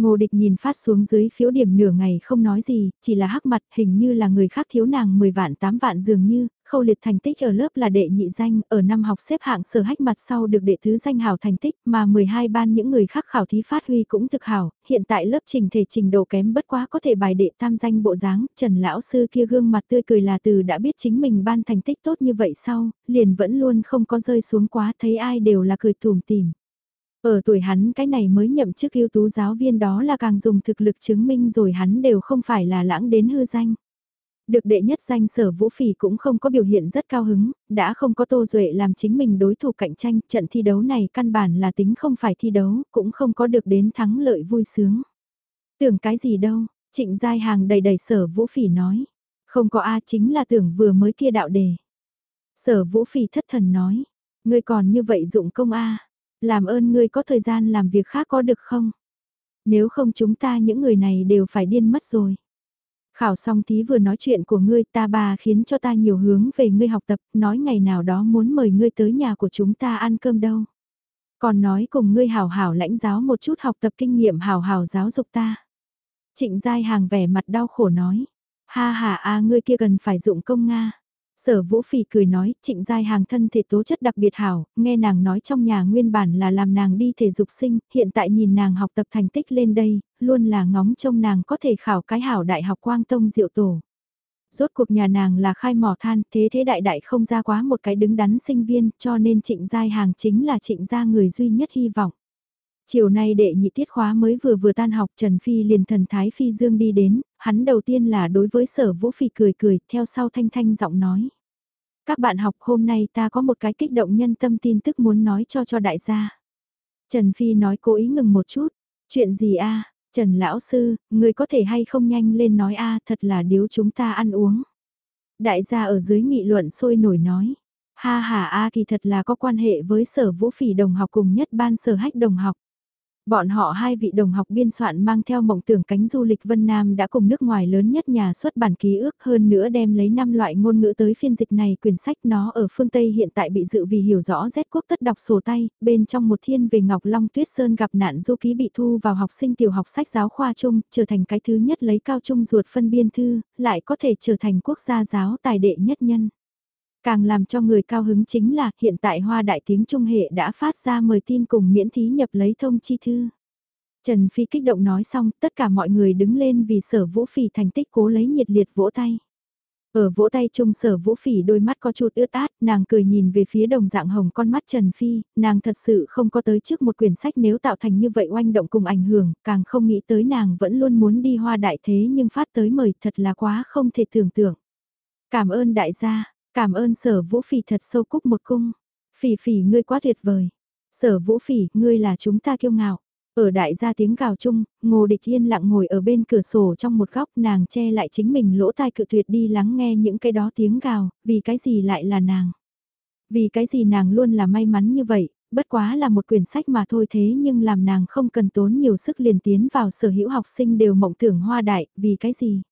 Ngô địch nhìn phát xuống dưới phiếu điểm nửa ngày không nói gì, chỉ là hắc mặt hình như là người khác thiếu nàng 10 vạn 8 vạn dường như, khâu liệt thành tích ở lớp là đệ nhị danh, ở năm học xếp hạng sở hách mặt sau được đệ thứ danh hảo thành tích mà 12 ban những người khác khảo thí phát huy cũng thực hảo, hiện tại lớp trình thể trình độ kém bất quá có thể bài đệ tam danh bộ dáng, trần lão sư kia gương mặt tươi cười là từ đã biết chính mình ban thành tích tốt như vậy sau, liền vẫn luôn không có rơi xuống quá thấy ai đều là cười tùm tìm. Ở tuổi hắn cái này mới nhậm chức ưu tú giáo viên đó là càng dùng thực lực chứng minh rồi hắn đều không phải là lãng đến hư danh. Được đệ nhất danh sở vũ phỉ cũng không có biểu hiện rất cao hứng, đã không có tô duệ làm chính mình đối thủ cạnh tranh, trận thi đấu này căn bản là tính không phải thi đấu, cũng không có được đến thắng lợi vui sướng. Tưởng cái gì đâu, trịnh giai hàng đầy đầy sở vũ phỉ nói, không có A chính là tưởng vừa mới kia đạo đề. Sở vũ phỉ thất thần nói, ngươi còn như vậy dụng công A. Làm ơn ngươi có thời gian làm việc khác có được không? Nếu không chúng ta những người này đều phải điên mất rồi. Khảo xong tí vừa nói chuyện của ngươi ta bà khiến cho ta nhiều hướng về ngươi học tập, nói ngày nào đó muốn mời ngươi tới nhà của chúng ta ăn cơm đâu. Còn nói cùng ngươi hào hảo lãnh giáo một chút học tập kinh nghiệm hào hào giáo dục ta. Trịnh giai hàng vẻ mặt đau khổ nói. Ha ha a ngươi kia gần phải dụng công Nga. Sở Vũ Phỉ cười nói, trịnh giai hàng thân thể tố chất đặc biệt hảo, nghe nàng nói trong nhà nguyên bản là làm nàng đi thể dục sinh, hiện tại nhìn nàng học tập thành tích lên đây, luôn là ngóng trông nàng có thể khảo cái hảo đại học quang tông diệu tổ. Rốt cuộc nhà nàng là khai mỏ than, thế thế đại đại không ra quá một cái đứng đắn sinh viên, cho nên trịnh giai hàng chính là trịnh gia người duy nhất hy vọng. Chiều nay đệ nhị tiết khóa mới vừa vừa tan học Trần Phi liền thần Thái Phi Dương đi đến, hắn đầu tiên là đối với sở vũ phi cười cười, theo sau thanh thanh giọng nói. Các bạn học hôm nay ta có một cái kích động nhân tâm tin tức muốn nói cho cho đại gia. Trần Phi nói cố ý ngừng một chút, chuyện gì a Trần Lão Sư, người có thể hay không nhanh lên nói a thật là điếu chúng ta ăn uống. Đại gia ở dưới nghị luận sôi nổi nói. Ha ha a kỳ thật là có quan hệ với sở vũ phỉ đồng học cùng nhất ban sở hách đồng học. Bọn họ hai vị đồng học biên soạn mang theo mộng tưởng cánh du lịch Vân Nam đã cùng nước ngoài lớn nhất nhà xuất bản ký ức hơn nữa đem lấy năm loại ngôn ngữ tới phiên dịch này quyển sách nó ở phương Tây hiện tại bị dự vì hiểu rõ Z quốc tất đọc sổ tay, bên trong một thiên về Ngọc Long Tuyết Sơn gặp nạn du ký bị thu vào học sinh tiểu học sách giáo khoa chung, trở thành cái thứ nhất lấy cao trung ruột phân biên thư, lại có thể trở thành quốc gia giáo tài đệ nhất nhân. Càng làm cho người cao hứng chính là hiện tại hoa đại tiếng Trung hệ đã phát ra mời tin cùng miễn thí nhập lấy thông chi thư. Trần Phi kích động nói xong, tất cả mọi người đứng lên vì sở vũ phỉ thành tích cố lấy nhiệt liệt vỗ tay. Ở vỗ tay chung sở vũ phỉ đôi mắt có chút ướt át, nàng cười nhìn về phía đồng dạng hồng con mắt Trần Phi, nàng thật sự không có tới trước một quyển sách nếu tạo thành như vậy oanh động cùng ảnh hưởng, càng không nghĩ tới nàng vẫn luôn muốn đi hoa đại thế nhưng phát tới mời thật là quá không thể tưởng tượng. Cảm ơn đại gia, cảm ơn sở vũ phỉ thật sâu cúc một cung. Phỉ phỉ ngươi quá tuyệt vời. Sở vũ phỉ, ngươi là chúng ta kiêu ngạo. Ở đại gia tiếng gào chung, ngô địch yên lặng ngồi ở bên cửa sổ trong một góc nàng che lại chính mình lỗ tai cự tuyệt đi lắng nghe những cái đó tiếng gào, vì cái gì lại là nàng. Vì cái gì nàng luôn là may mắn như vậy, bất quá là một quyển sách mà thôi thế nhưng làm nàng không cần tốn nhiều sức liền tiến vào sở hữu học sinh đều mộng tưởng hoa đại, vì cái gì.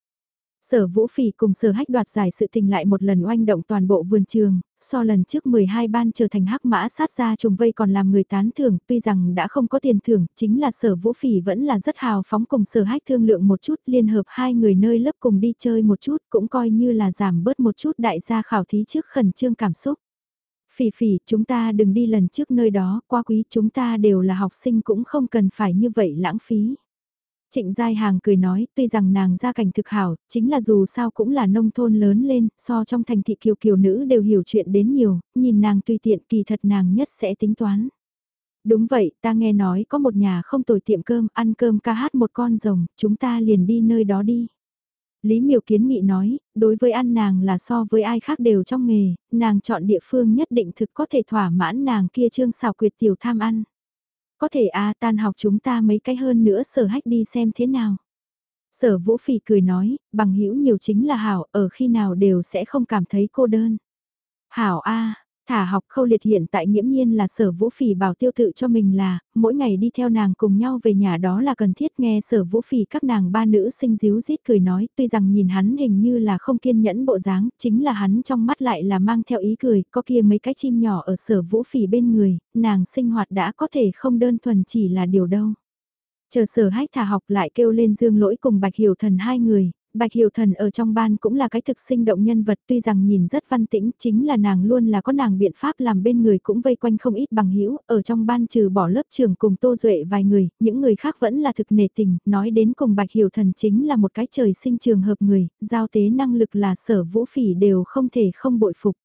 Sở Vũ Phỉ cùng Sở Hách đoạt giải sự tình lại một lần oanh động toàn bộ vườn trường, so lần trước 12 ban trở thành hắc mã sát ra trùng vây còn làm người tán thưởng, tuy rằng đã không có tiền thưởng, chính là Sở Vũ Phỉ vẫn là rất hào phóng cùng Sở Hách thương lượng một chút, liên hợp hai người nơi lớp cùng đi chơi một chút, cũng coi như là giảm bớt một chút đại gia khảo thí trước khẩn trương cảm xúc. Phỉ phỉ, chúng ta đừng đi lần trước nơi đó, qua quý chúng ta đều là học sinh cũng không cần phải như vậy lãng phí. Trịnh Giai Hàng cười nói, tuy rằng nàng gia cảnh thực hảo, chính là dù sao cũng là nông thôn lớn lên, so trong thành thị kiều kiều nữ đều hiểu chuyện đến nhiều, nhìn nàng tùy tiện kỳ thật nàng nhất sẽ tính toán. Đúng vậy, ta nghe nói có một nhà không tồi tiệm cơm, ăn cơm ca hát một con rồng, chúng ta liền đi nơi đó đi. Lý Miểu kiến nghị nói, đối với ăn nàng là so với ai khác đều trong nghề, nàng chọn địa phương nhất định thực có thể thỏa mãn nàng kia trương xào quyệt tiểu tham ăn. Có thể à tan học chúng ta mấy cái hơn nữa sở hách đi xem thế nào. Sở vũ phỉ cười nói, bằng hữu nhiều chính là hảo, ở khi nào đều sẽ không cảm thấy cô đơn. Hảo a Thả học khâu liệt hiện tại nghiễm nhiên là sở vũ phỉ bảo tiêu tự cho mình là, mỗi ngày đi theo nàng cùng nhau về nhà đó là cần thiết nghe sở vũ phỉ các nàng ba nữ sinh díu rít cười nói tuy rằng nhìn hắn hình như là không kiên nhẫn bộ dáng, chính là hắn trong mắt lại là mang theo ý cười, có kia mấy cái chim nhỏ ở sở vũ phỉ bên người, nàng sinh hoạt đã có thể không đơn thuần chỉ là điều đâu. Chờ sở hách thả học lại kêu lên dương lỗi cùng bạch hiểu thần hai người, Bạch Hiểu Thần ở trong ban cũng là cái thực sinh động nhân vật tuy rằng nhìn rất văn tĩnh chính là nàng luôn là có nàng biện pháp làm bên người cũng vây quanh không ít bằng hữu ở trong ban trừ bỏ lớp trưởng cùng Tô Duệ vài người, những người khác vẫn là thực nề tình, nói đến cùng Bạch Hiểu Thần chính là một cái trời sinh trường hợp người, giao tế năng lực là sở vũ phỉ đều không thể không bội phục.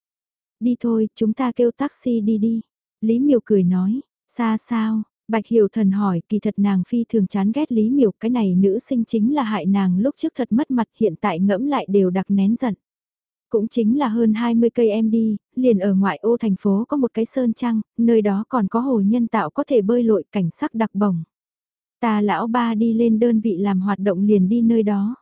Đi thôi, chúng ta kêu taxi đi đi. Lý Miều cười nói, xa sao, Bạch Hiểu Thần hỏi, kỳ thật nàng phi thường chán ghét Lý Miểu, cái này nữ sinh chính là hại nàng lúc trước thật mất mặt hiện tại ngẫm lại đều đặc nén giận. Cũng chính là hơn 20 cây em đi, liền ở ngoại ô thành phố có một cái sơn trăng, nơi đó còn có hồ nhân tạo có thể bơi lội cảnh sắc đặc bổng. Ta lão ba đi lên đơn vị làm hoạt động liền đi nơi đó.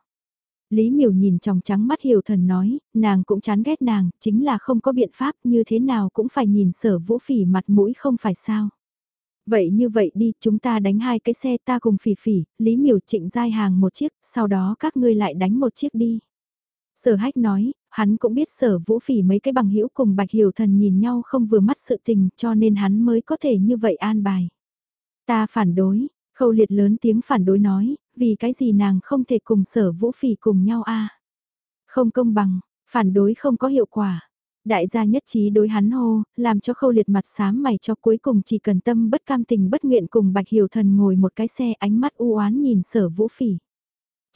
Lý miểu nhìn trong trắng mắt hiểu thần nói, nàng cũng chán ghét nàng, chính là không có biện pháp như thế nào cũng phải nhìn sở vũ phỉ mặt mũi không phải sao. Vậy như vậy đi, chúng ta đánh hai cái xe ta cùng phỉ phỉ, Lý Miểu trịnh giai hàng một chiếc, sau đó các ngươi lại đánh một chiếc đi. Sở hách nói, hắn cũng biết sở vũ phỉ mấy cái bằng hữu cùng bạch hiểu thần nhìn nhau không vừa mắt sự tình cho nên hắn mới có thể như vậy an bài. Ta phản đối, khâu liệt lớn tiếng phản đối nói, vì cái gì nàng không thể cùng sở vũ phỉ cùng nhau a Không công bằng, phản đối không có hiệu quả. Đại gia nhất trí đối hắn hô, làm cho khâu liệt mặt sám mày cho cuối cùng chỉ cần tâm bất cam tình bất nguyện cùng bạch hiểu thần ngồi một cái xe ánh mắt u oán nhìn sở vũ phỉ.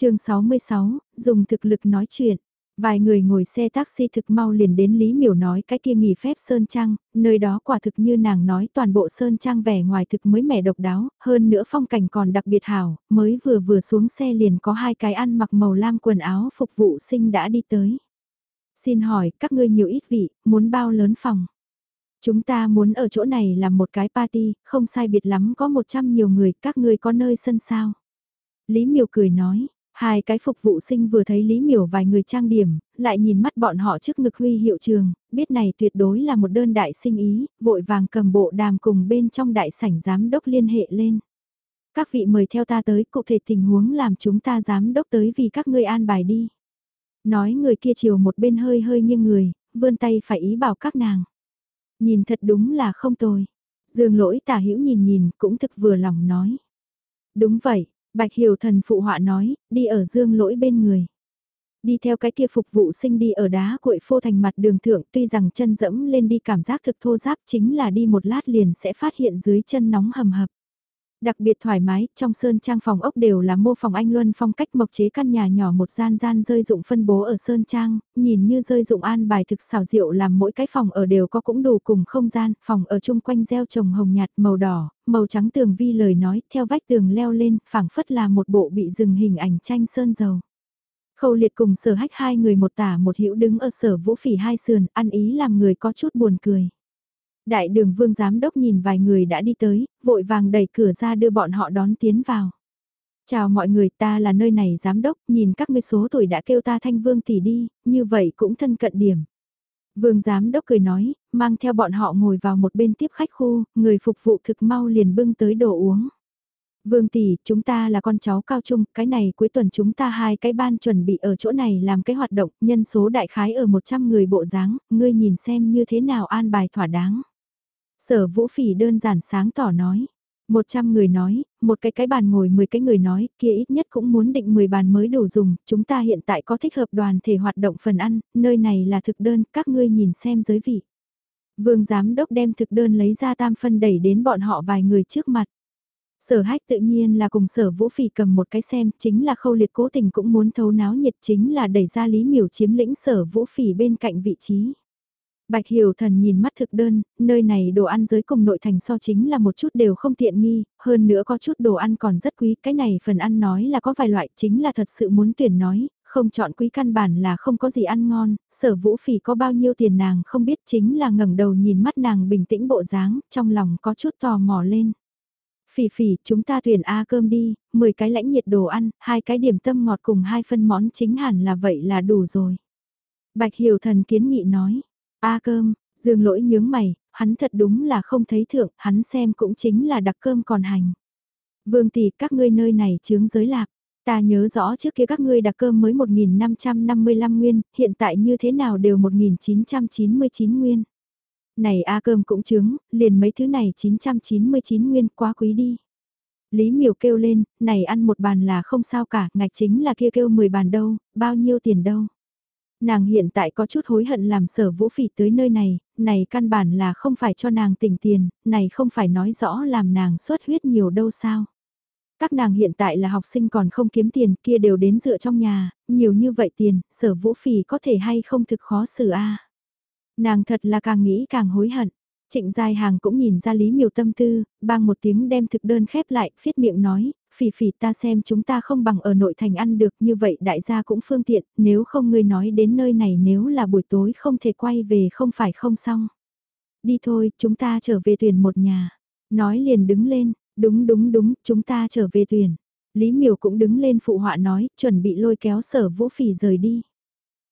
chương 66, dùng thực lực nói chuyện. Vài người ngồi xe taxi thực mau liền đến Lý Miểu nói cái kia nghỉ phép Sơn Trang, nơi đó quả thực như nàng nói toàn bộ Sơn Trang vẻ ngoài thực mới mẻ độc đáo, hơn nữa phong cảnh còn đặc biệt hảo, mới vừa vừa xuống xe liền có hai cái ăn mặc màu lam quần áo phục vụ sinh đã đi tới. Xin hỏi, các ngươi nhiều ít vị, muốn bao lớn phòng? Chúng ta muốn ở chỗ này làm một cái party, không sai biệt lắm có 100 nhiều người, các ngươi có nơi sân sao? Lý Miều cười nói, hai cái phục vụ sinh vừa thấy Lý Miểu vài người trang điểm, lại nhìn mắt bọn họ trước ngực huy hiệu trường, biết này tuyệt đối là một đơn đại sinh ý, vội vàng cầm bộ đàm cùng bên trong đại sảnh giám đốc liên hệ lên. Các vị mời theo ta tới cụ thể tình huống làm chúng ta giám đốc tới vì các ngươi an bài đi. Nói người kia chiều một bên hơi hơi nghiêng người, vươn tay phải ý bảo các nàng. Nhìn thật đúng là không tồi. Dương lỗi tả hữu nhìn nhìn cũng thực vừa lòng nói. Đúng vậy, Bạch Hiểu thần phụ họa nói, đi ở dương lỗi bên người. Đi theo cái kia phục vụ sinh đi ở đá cuội phô thành mặt đường thượng tuy rằng chân dẫm lên đi cảm giác thực thô giáp chính là đi một lát liền sẽ phát hiện dưới chân nóng hầm hập. Đặc biệt thoải mái, trong sơn trang phòng ốc đều là mô phòng anh Luân phong cách mộc chế căn nhà nhỏ một gian gian rơi dụng phân bố ở sơn trang, nhìn như rơi dụng an bài thực xào rượu làm mỗi cái phòng ở đều có cũng đủ cùng không gian, phòng ở chung quanh gieo trồng hồng nhạt màu đỏ, màu trắng tường vi lời nói, theo vách tường leo lên, phảng phất là một bộ bị dừng hình ảnh tranh sơn dầu. Khâu liệt cùng sở hách hai người một tả một hữu đứng ở sở vũ phỉ hai sườn, ăn ý làm người có chút buồn cười. Đại đường vương giám đốc nhìn vài người đã đi tới, vội vàng đẩy cửa ra đưa bọn họ đón tiến vào. Chào mọi người ta là nơi này giám đốc, nhìn các ngươi số tuổi đã kêu ta thanh vương tỷ đi, như vậy cũng thân cận điểm. Vương giám đốc cười nói, mang theo bọn họ ngồi vào một bên tiếp khách khu, người phục vụ thực mau liền bưng tới đồ uống. Vương tỷ, chúng ta là con cháu cao trung, cái này cuối tuần chúng ta hai cái ban chuẩn bị ở chỗ này làm cái hoạt động, nhân số đại khái ở 100 người bộ dáng, ngươi nhìn xem như thế nào an bài thỏa đáng. Sở vũ phỉ đơn giản sáng tỏ nói. một trăm người nói, một cái cái bàn ngồi 10 cái người nói, kia ít nhất cũng muốn định 10 bàn mới đủ dùng, chúng ta hiện tại có thích hợp đoàn thể hoạt động phần ăn, nơi này là thực đơn, các ngươi nhìn xem giới vị. Vương giám đốc đem thực đơn lấy ra tam phân đẩy đến bọn họ vài người trước mặt. Sở hách tự nhiên là cùng sở vũ phỉ cầm một cái xem, chính là khâu liệt cố tình cũng muốn thấu náo nhiệt chính là đẩy ra lý miểu chiếm lĩnh sở vũ phỉ bên cạnh vị trí. Bạch Hiểu Thần nhìn mắt thực đơn, nơi này đồ ăn giới cùng nội thành so chính là một chút đều không tiện nghi, hơn nữa có chút đồ ăn còn rất quý, cái này phần ăn nói là có vài loại chính là thật sự muốn tuyển nói, không chọn quý căn bản là không có gì ăn ngon, sở vũ phỉ có bao nhiêu tiền nàng không biết chính là ngẩng đầu nhìn mắt nàng bình tĩnh bộ dáng, trong lòng có chút tò mò lên. Phỉ phỉ, chúng ta tuyển A cơm đi, 10 cái lãnh nhiệt đồ ăn, hai cái điểm tâm ngọt cùng hai phân món chính hẳn là vậy là đủ rồi. Bạch Hiểu Thần kiến nghị nói, A cơm, dương lỗi nhướng mày, hắn thật đúng là không thấy thượng, hắn xem cũng chính là đặc cơm còn hành. Vương tỷ các ngươi nơi này chướng giới lạc. Ta nhớ rõ trước kia các ngươi đặc cơm mới 1.555 nguyên, hiện tại như thế nào đều 1.999 nguyên. Này A cơm cũng chướng, liền mấy thứ này 999 nguyên quá quý đi. Lý miều kêu lên, này ăn một bàn là không sao cả, ngạch chính là kia kêu 10 bàn đâu, bao nhiêu tiền đâu. Nàng hiện tại có chút hối hận làm sở vũ phỉ tới nơi này, này căn bản là không phải cho nàng tỉnh tiền, này không phải nói rõ làm nàng xuất huyết nhiều đâu sao. Các nàng hiện tại là học sinh còn không kiếm tiền kia đều đến dựa trong nhà, nhiều như vậy tiền, sở vũ phỉ có thể hay không thực khó xử a Nàng thật là càng nghĩ càng hối hận. Trịnh Giai Hàng cũng nhìn ra Lý Miều tâm tư, bang một tiếng đem thực đơn khép lại, phiết miệng nói, phỉ phỉ ta xem chúng ta không bằng ở nội thành ăn được như vậy đại gia cũng phương tiện, nếu không ngươi nói đến nơi này nếu là buổi tối không thể quay về không phải không xong. Đi thôi, chúng ta trở về tuyển một nhà. Nói liền đứng lên, đúng đúng đúng, chúng ta trở về tuyển. Lý miểu cũng đứng lên phụ họa nói, chuẩn bị lôi kéo sở vũ phỉ rời đi.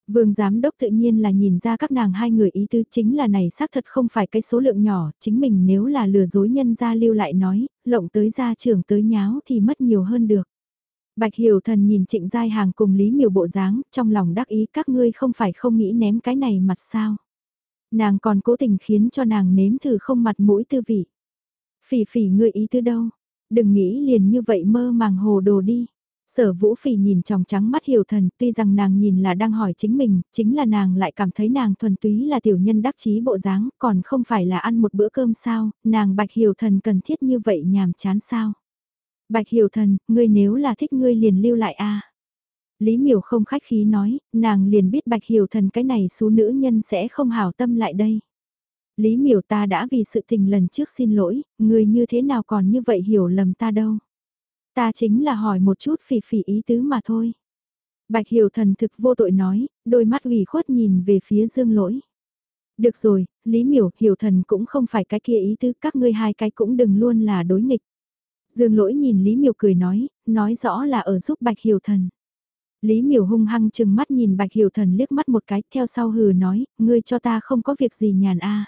Vương giám đốc tự nhiên là nhìn ra các nàng hai người ý tứ chính là này xác thật không phải cái số lượng nhỏ, chính mình nếu là lừa dối nhân gia lưu lại nói, lộng tới gia trưởng tới nháo thì mất nhiều hơn được. Bạch Hiểu Thần nhìn Trịnh Giai Hàng cùng Lý Miều bộ dáng, trong lòng đắc ý các ngươi không phải không nghĩ ném cái này mặt sao. Nàng còn cố tình khiến cho nàng nếm thử không mặt mũi tư vị. Phỉ phỉ ngươi ý tứ đâu, đừng nghĩ liền như vậy mơ màng hồ đồ đi. Sở vũ phỉ nhìn tròng trắng mắt hiểu thần, tuy rằng nàng nhìn là đang hỏi chính mình, chính là nàng lại cảm thấy nàng thuần túy là tiểu nhân đắc chí bộ dáng, còn không phải là ăn một bữa cơm sao, nàng bạch hiểu thần cần thiết như vậy nhàm chán sao. Bạch hiểu thần, ngươi nếu là thích ngươi liền lưu lại a Lý miểu không khách khí nói, nàng liền biết bạch hiểu thần cái này số nữ nhân sẽ không hảo tâm lại đây. Lý miểu ta đã vì sự tình lần trước xin lỗi, ngươi như thế nào còn như vậy hiểu lầm ta đâu. Ta chính là hỏi một chút phỉ phỉ ý tứ mà thôi. Bạch Hiểu Thần thực vô tội nói, đôi mắt ủy khuất nhìn về phía Dương Lỗi. Được rồi, Lý Miểu, Hiểu Thần cũng không phải cái kia ý tứ, các ngươi hai cái cũng đừng luôn là đối nghịch. Dương Lỗi nhìn Lý Miểu cười nói, nói rõ là ở giúp Bạch Hiểu Thần. Lý Miểu hung hăng chừng mắt nhìn Bạch Hiểu Thần liếc mắt một cái, theo sau hừ nói, ngươi cho ta không có việc gì nhàn a.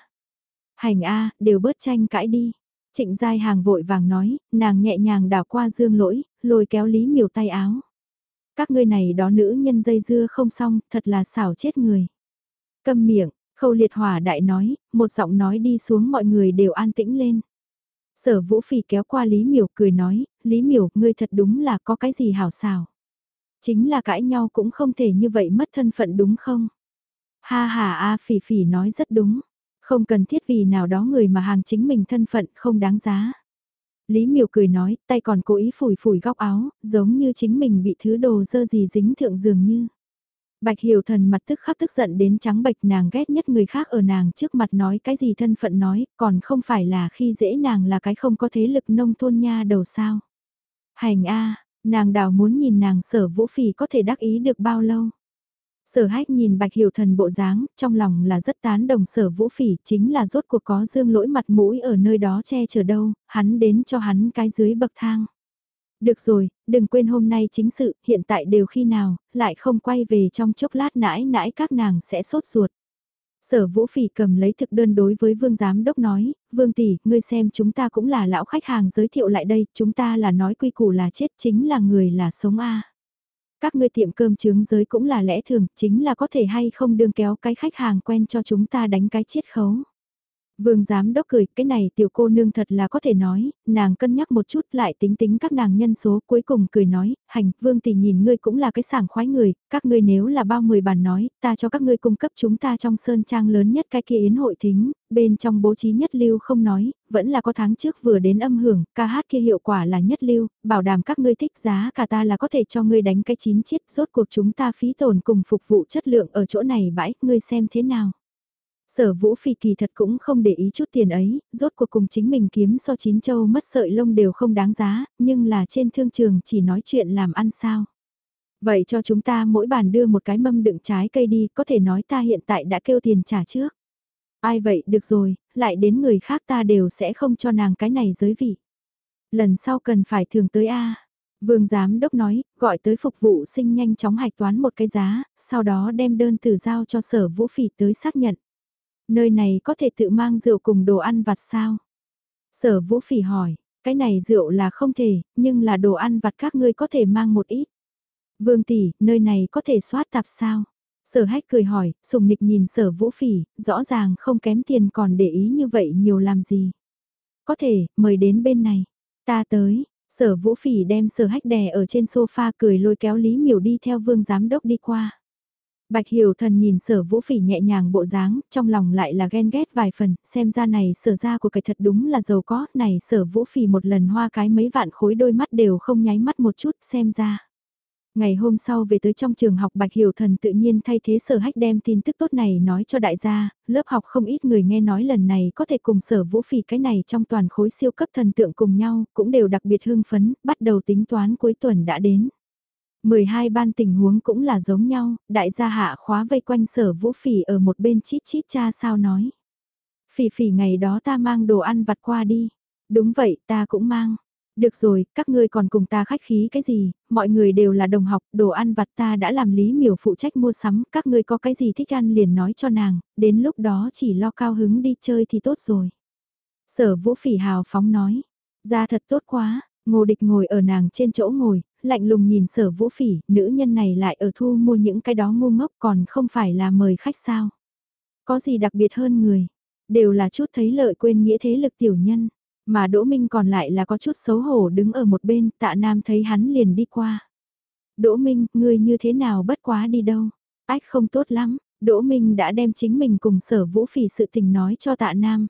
Hành a, đều bớt tranh cãi đi. Trịnh Giai Hàng vội vàng nói, nàng nhẹ nhàng đảo qua dương lỗi, lôi kéo Lý Miều tay áo. Các ngươi này đó nữ nhân dây dưa không xong, thật là xảo chết người. Câm miệng, khâu liệt hỏa đại nói, một giọng nói đi xuống mọi người đều an tĩnh lên. Sở vũ phỉ kéo qua Lý Miểu cười nói, Lý Miểu, ngươi thật đúng là có cái gì hảo xảo. Chính là cãi nhau cũng không thể như vậy mất thân phận đúng không? Ha ha a phỉ phỉ nói rất đúng. Không cần thiết vì nào đó người mà hàng chính mình thân phận không đáng giá. Lý Miểu cười nói, tay còn cố ý phủi phủi góc áo, giống như chính mình bị thứ đồ dơ gì dính thượng dường như. Bạch Hiểu Thần mặt tức khắc tức giận đến trắng bệch nàng ghét nhất người khác ở nàng trước mặt nói cái gì thân phận nói, còn không phải là khi dễ nàng là cái không có thế lực nông thôn nha đầu sao. Hành a, nàng đào muốn nhìn nàng sở vũ phỉ có thể đắc ý được bao lâu. Sở hách nhìn bạch hiểu thần bộ dáng, trong lòng là rất tán đồng sở vũ phỉ, chính là rốt cuộc có dương lỗi mặt mũi ở nơi đó che chở đâu, hắn đến cho hắn cái dưới bậc thang. Được rồi, đừng quên hôm nay chính sự, hiện tại đều khi nào, lại không quay về trong chốc lát nãi nãi các nàng sẽ sốt ruột. Sở Vũ Phỉ cầm lấy thực đơn đối với Vương Giám Đốc nói, Vương Tỷ, ngươi xem chúng ta cũng là lão khách hàng giới thiệu lại đây, chúng ta là nói quy củ là chết chính là người là sống A. Các ngươi tiệm cơm trướng giới cũng là lẽ thường, chính là có thể hay không đương kéo cái khách hàng quen cho chúng ta đánh cái chiết khấu. Vương giám đốc cười, cái này tiểu cô nương thật là có thể nói, nàng cân nhắc một chút lại tính tính các nàng nhân số cuối cùng cười nói, hành, vương tỷ nhìn ngươi cũng là cái sảng khoái người, các ngươi nếu là bao mười bàn nói, ta cho các ngươi cung cấp chúng ta trong sơn trang lớn nhất cái kia yến hội thính, bên trong bố trí nhất lưu không nói, vẫn là có tháng trước vừa đến âm hưởng, ca hát kia hiệu quả là nhất lưu, bảo đảm các ngươi thích giá cả ta là có thể cho ngươi đánh cái chín chiết, rốt cuộc chúng ta phí tổn cùng phục vụ chất lượng ở chỗ này bãi, ngươi xem thế nào. Sở vũ phi kỳ thật cũng không để ý chút tiền ấy, rốt cuộc cùng chính mình kiếm so chín châu mất sợi lông đều không đáng giá, nhưng là trên thương trường chỉ nói chuyện làm ăn sao. Vậy cho chúng ta mỗi bàn đưa một cái mâm đựng trái cây đi, có thể nói ta hiện tại đã kêu tiền trả trước. Ai vậy, được rồi, lại đến người khác ta đều sẽ không cho nàng cái này giới vị. Lần sau cần phải thường tới A. Vương Giám Đốc nói, gọi tới phục vụ sinh nhanh chóng hạch toán một cái giá, sau đó đem đơn từ giao cho sở vũ phỉ tới xác nhận. Nơi này có thể tự mang rượu cùng đồ ăn vặt sao? Sở vũ phỉ hỏi, cái này rượu là không thể, nhưng là đồ ăn vặt các ngươi có thể mang một ít. Vương tỷ, nơi này có thể soát tạp sao? Sở hách cười hỏi, sùng nịch nhìn sở vũ phỉ, rõ ràng không kém tiền còn để ý như vậy nhiều làm gì. Có thể, mời đến bên này. Ta tới, sở vũ phỉ đem sở hách đè ở trên sofa cười lôi kéo Lý Miểu đi theo vương giám đốc đi qua. Bạch Hiểu Thần nhìn sở vũ phỉ nhẹ nhàng bộ dáng, trong lòng lại là ghen ghét vài phần, xem ra này sở ra của cái thật đúng là giàu có, này sở vũ phỉ một lần hoa cái mấy vạn khối đôi mắt đều không nháy mắt một chút, xem ra. Ngày hôm sau về tới trong trường học Bạch Hiểu Thần tự nhiên thay thế sở hách đem tin tức tốt này nói cho đại gia, lớp học không ít người nghe nói lần này có thể cùng sở vũ phỉ cái này trong toàn khối siêu cấp thần tượng cùng nhau, cũng đều đặc biệt hưng phấn, bắt đầu tính toán cuối tuần đã đến. 12 ban tình huống cũng là giống nhau, đại gia hạ khóa vây quanh sở vũ phỉ ở một bên chít chít cha sao nói. Phỉ phỉ ngày đó ta mang đồ ăn vặt qua đi. Đúng vậy, ta cũng mang. Được rồi, các ngươi còn cùng ta khách khí cái gì, mọi người đều là đồng học, đồ ăn vặt ta đã làm lý miểu phụ trách mua sắm, các ngươi có cái gì thích ăn liền nói cho nàng, đến lúc đó chỉ lo cao hứng đi chơi thì tốt rồi. Sở vũ phỉ hào phóng nói, ra thật tốt quá, ngô địch ngồi ở nàng trên chỗ ngồi, lạnh lùng nhìn sở vũ phỉ, nữ nhân này lại ở thu mua những cái đó ngu ngốc còn không phải là mời khách sao. Có gì đặc biệt hơn người, đều là chút thấy lợi quên nghĩa thế lực tiểu nhân, mà Đỗ Minh còn lại là có chút xấu hổ đứng ở một bên, tạ nam thấy hắn liền đi qua. Đỗ Minh, ngươi như thế nào bất quá đi đâu, ách không tốt lắm, Đỗ Minh đã đem chính mình cùng sở vũ phỉ sự tình nói cho tạ nam.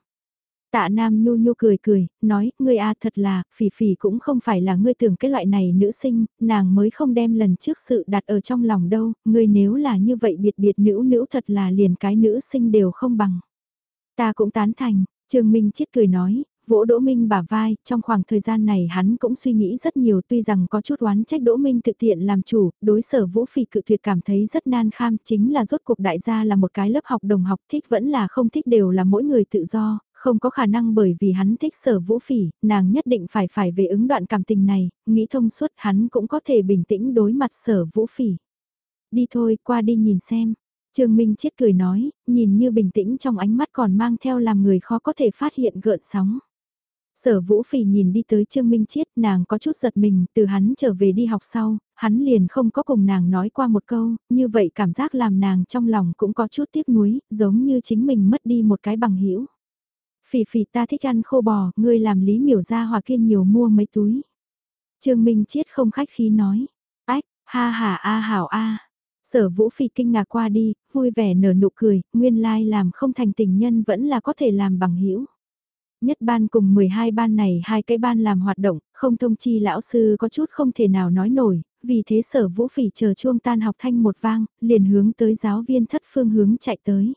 Tạ Nam nhu nhu cười cười, nói, ngươi a thật là, phỉ phỉ cũng không phải là ngươi tưởng cái loại này nữ sinh, nàng mới không đem lần trước sự đặt ở trong lòng đâu, ngươi nếu là như vậy biệt biệt nữ nữ thật là liền cái nữ sinh đều không bằng. Ta cũng tán thành, Trương Minh Chiết cười nói, vỗ Đỗ Minh bả vai, trong khoảng thời gian này hắn cũng suy nghĩ rất nhiều tuy rằng có chút oán trách Đỗ Minh tự tiện làm chủ, đối sở vũ phỉ cự tuyệt cảm thấy rất nan kham, chính là rốt cuộc đại gia là một cái lớp học đồng học thích vẫn là không thích đều là mỗi người tự do, không có khả năng bởi vì hắn thích sở vũ phỉ, nàng nhất định phải phải về ứng đoạn cảm tình này, nghĩ thông suốt hắn cũng có thể bình tĩnh đối mặt sở vũ phỉ. Đi thôi, qua đi nhìn xem. Trương Minh Chiết cười nói, nhìn như bình tĩnh trong ánh mắt còn mang theo làm người khó có thể phát hiện gợn sóng. Sở Vũ Phỉ nhìn đi tới Trương Minh Chiết, nàng có chút giật mình, từ hắn trở về đi học sau, hắn liền không có cùng nàng nói qua một câu, như vậy cảm giác làm nàng trong lòng cũng có chút tiếc nuối, giống như chính mình mất đi một cái bằng hữu Phỉ phỉ ta thích ăn khô bò, ngươi làm lý miểu ra hoặc kia nhiều mua mấy túi. Trương Minh Chiết không khách khí nói. Ách, ha ha a hảo a. Sở vũ phỉ kinh ngạc qua đi, vui vẻ nở nụ cười, nguyên lai làm không thành tình nhân vẫn là có thể làm bằng hữu Nhất ban cùng 12 ban này hai cái ban làm hoạt động, không thông chi lão sư có chút không thể nào nói nổi, vì thế sở vũ phỉ chờ chuông tan học thanh một vang, liền hướng tới giáo viên thất phương hướng chạy tới.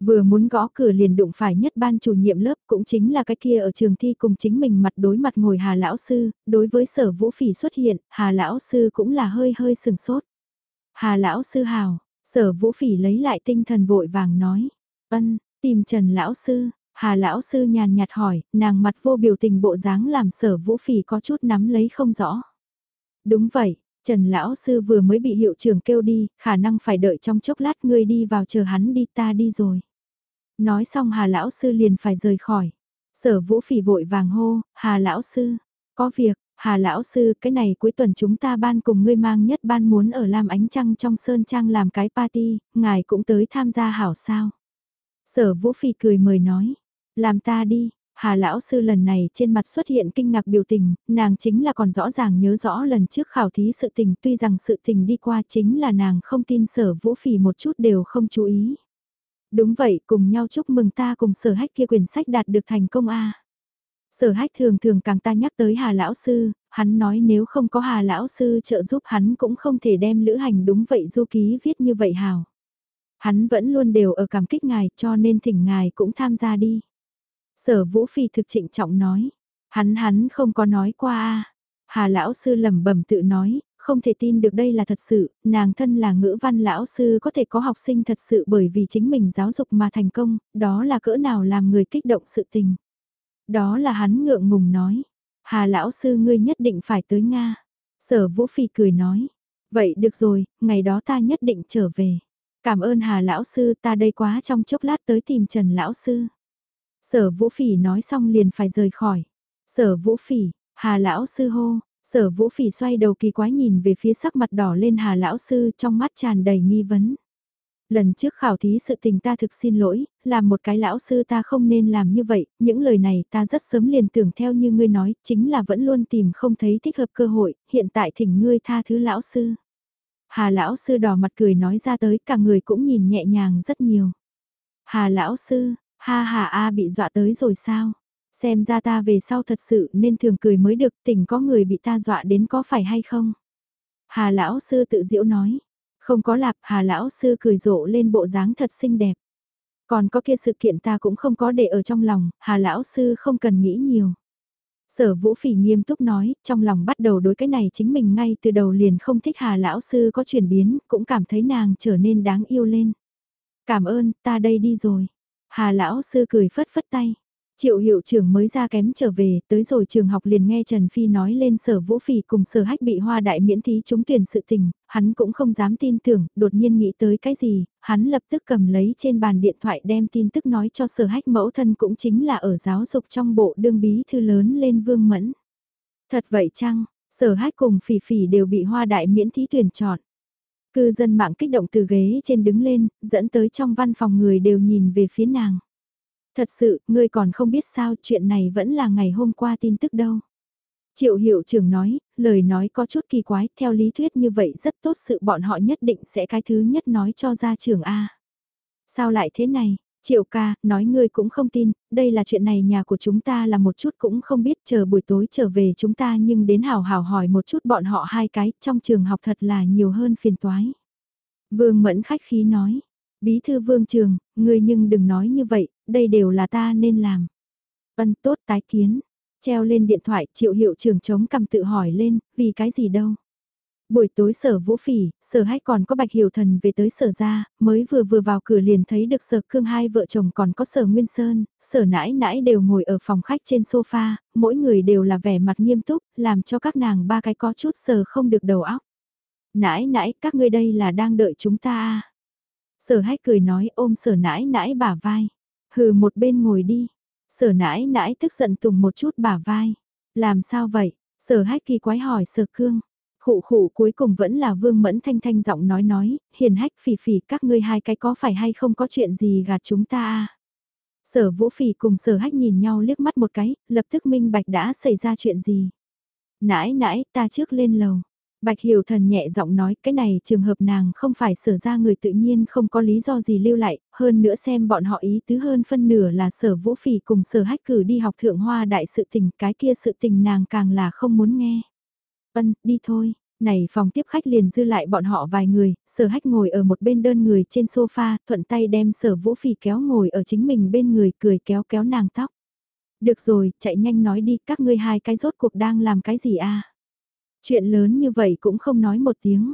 Vừa muốn gõ cửa liền đụng phải nhất ban chủ nhiệm lớp cũng chính là cái kia ở trường thi cùng chính mình mặt đối mặt ngồi Hà Lão Sư, đối với sở vũ phỉ xuất hiện, Hà Lão Sư cũng là hơi hơi sừng sốt. Hà Lão Sư hào, sở vũ phỉ lấy lại tinh thần vội vàng nói, ân, tìm Trần Lão Sư, Hà Lão Sư nhàn nhạt hỏi, nàng mặt vô biểu tình bộ dáng làm sở vũ phỉ có chút nắm lấy không rõ. Đúng vậy, Trần Lão Sư vừa mới bị hiệu trưởng kêu đi, khả năng phải đợi trong chốc lát ngươi đi vào chờ hắn đi ta đi rồi. Nói xong Hà Lão Sư liền phải rời khỏi. Sở Vũ Phỉ vội vàng hô, Hà Lão Sư, có việc, Hà Lão Sư, cái này cuối tuần chúng ta ban cùng ngươi mang nhất ban muốn ở Lam Ánh Trăng trong Sơn Trang làm cái party, ngài cũng tới tham gia hảo sao. Sở Vũ Phỉ cười mời nói, làm ta đi, Hà lão sư lần này trên mặt xuất hiện kinh ngạc biểu tình, nàng chính là còn rõ ràng nhớ rõ lần trước khảo thí sự tình tuy rằng sự tình đi qua chính là nàng không tin sở vũ phỉ một chút đều không chú ý. Đúng vậy, cùng nhau chúc mừng ta cùng sở hách kia quyển sách đạt được thành công a. Sở hách thường thường càng ta nhắc tới Hà Lão Sư, hắn nói nếu không có Hà Lão Sư trợ giúp hắn cũng không thể đem lữ hành đúng vậy du ký viết như vậy hào. Hắn vẫn luôn đều ở cảm kích ngài cho nên thỉnh ngài cũng tham gia đi. Sở Vũ Phi thực trịnh trọng nói, hắn hắn không có nói qua a. Hà lão sư lẩm bẩm tự nói, không thể tin được đây là thật sự, nàng thân là ngữ văn lão sư có thể có học sinh thật sự bởi vì chính mình giáo dục mà thành công, đó là cỡ nào làm người kích động sự tình. Đó là hắn ngượng ngùng nói, Hà lão sư ngươi nhất định phải tới Nga. Sở Vũ Phi cười nói, vậy được rồi, ngày đó ta nhất định trở về. Cảm ơn Hà lão sư ta đây quá trong chốc lát tới tìm Trần lão sư. Sở Vũ Phỉ nói xong liền phải rời khỏi. Sở Vũ Phỉ, Hà Lão Sư hô, Sở Vũ Phỉ xoay đầu kỳ quái nhìn về phía sắc mặt đỏ lên Hà Lão Sư trong mắt tràn đầy nghi vấn. Lần trước khảo thí sự tình ta thực xin lỗi, làm một cái lão sư ta không nên làm như vậy, những lời này ta rất sớm liền tưởng theo như ngươi nói, chính là vẫn luôn tìm không thấy thích hợp cơ hội, hiện tại thỉnh ngươi tha thứ lão sư. Hà lão sư đỏ mặt cười nói ra tới cả người cũng nhìn nhẹ nhàng rất nhiều. Hà lão sư, Ha ha a bị dọa tới rồi sao? Xem ra ta về sau thật sự nên thường cười mới được tỉnh có người bị ta dọa đến có phải hay không? Hà lão sư tự diễu nói. Không có lạp hà lão sư cười rộ lên bộ dáng thật xinh đẹp. Còn có kia sự kiện ta cũng không có để ở trong lòng, hà lão sư không cần nghĩ nhiều. Sở vũ phỉ nghiêm túc nói, trong lòng bắt đầu đối cái này chính mình ngay từ đầu liền không thích hà lão sư có chuyển biến, cũng cảm thấy nàng trở nên đáng yêu lên. Cảm ơn, ta đây đi rồi. Hà lão sư cười phất phất tay. Triệu hiệu trưởng mới ra kém trở về, tới rồi trường học liền nghe Trần Phi nói lên sở vũ phỉ cùng sở hách bị hoa đại miễn thí trúng tuyển sự tình, hắn cũng không dám tin tưởng, đột nhiên nghĩ tới cái gì, hắn lập tức cầm lấy trên bàn điện thoại đem tin tức nói cho sở hách mẫu thân cũng chính là ở giáo dục trong bộ đương bí thư lớn lên vương mẫn. Thật vậy chăng, sở hách cùng phỉ phỉ đều bị hoa đại miễn thí tuyển chọn. Cư dân mạng kích động từ ghế trên đứng lên, dẫn tới trong văn phòng người đều nhìn về phía nàng. Thật sự, ngươi còn không biết sao chuyện này vẫn là ngày hôm qua tin tức đâu. Triệu hiệu trưởng nói, lời nói có chút kỳ quái, theo lý thuyết như vậy rất tốt sự bọn họ nhất định sẽ cái thứ nhất nói cho ra trường A. Sao lại thế này, Triệu ca, nói ngươi cũng không tin, đây là chuyện này nhà của chúng ta là một chút cũng không biết chờ buổi tối trở về chúng ta nhưng đến hào hào hỏi một chút bọn họ hai cái, trong trường học thật là nhiều hơn phiền toái. Vương Mẫn khách khí nói, bí thư vương trường, ngươi nhưng đừng nói như vậy, đây đều là ta nên làm. Vân tốt tái kiến, treo lên điện thoại triệu hiệu trưởng chống cầm tự hỏi lên, vì cái gì đâu. Buổi tối sở vũ phỉ, sở hách còn có bạch hiểu thần về tới sở ra, mới vừa vừa vào cửa liền thấy được sở cương hai vợ chồng còn có sở nguyên sơn, sở nãi nãi đều ngồi ở phòng khách trên sofa, mỗi người đều là vẻ mặt nghiêm túc, làm cho các nàng ba cái có chút sở không được đầu óc. Nãi nãi, các ngươi đây là đang đợi chúng ta à? Sở hách cười nói ôm sở nãi nãi bả vai. Hừ một bên ngồi đi. Sở nãi nãi tức giận tùng một chút bả vai. Làm sao vậy? Sở hách kỳ quái hỏi sở cương. Khụ khụ cuối cùng vẫn là Vương Mẫn Thanh Thanh giọng nói nói, hiền hách phỉ phỉ các ngươi hai cái có phải hay không có chuyện gì gạt chúng ta à? Sở vũ phỉ cùng sở hách nhìn nhau liếc mắt một cái, lập tức minh bạch đã xảy ra chuyện gì. Nãi nãi ta trước lên lầu. Bạch Hiểu Thần nhẹ giọng nói cái này trường hợp nàng không phải sở ra người tự nhiên không có lý do gì lưu lại, hơn nữa xem bọn họ ý tứ hơn phân nửa là sở vũ phỉ cùng sở hách cử đi học thượng hoa đại sự tình, cái kia sự tình nàng càng là không muốn nghe. Ân, đi thôi. Này phòng tiếp khách liền dư lại bọn họ vài người, sở hách ngồi ở một bên đơn người trên sofa, thuận tay đem sở vũ phỉ kéo ngồi ở chính mình bên người cười kéo kéo nàng tóc. Được rồi, chạy nhanh nói đi, các ngươi hai cái rốt cuộc đang làm cái gì a Chuyện lớn như vậy cũng không nói một tiếng.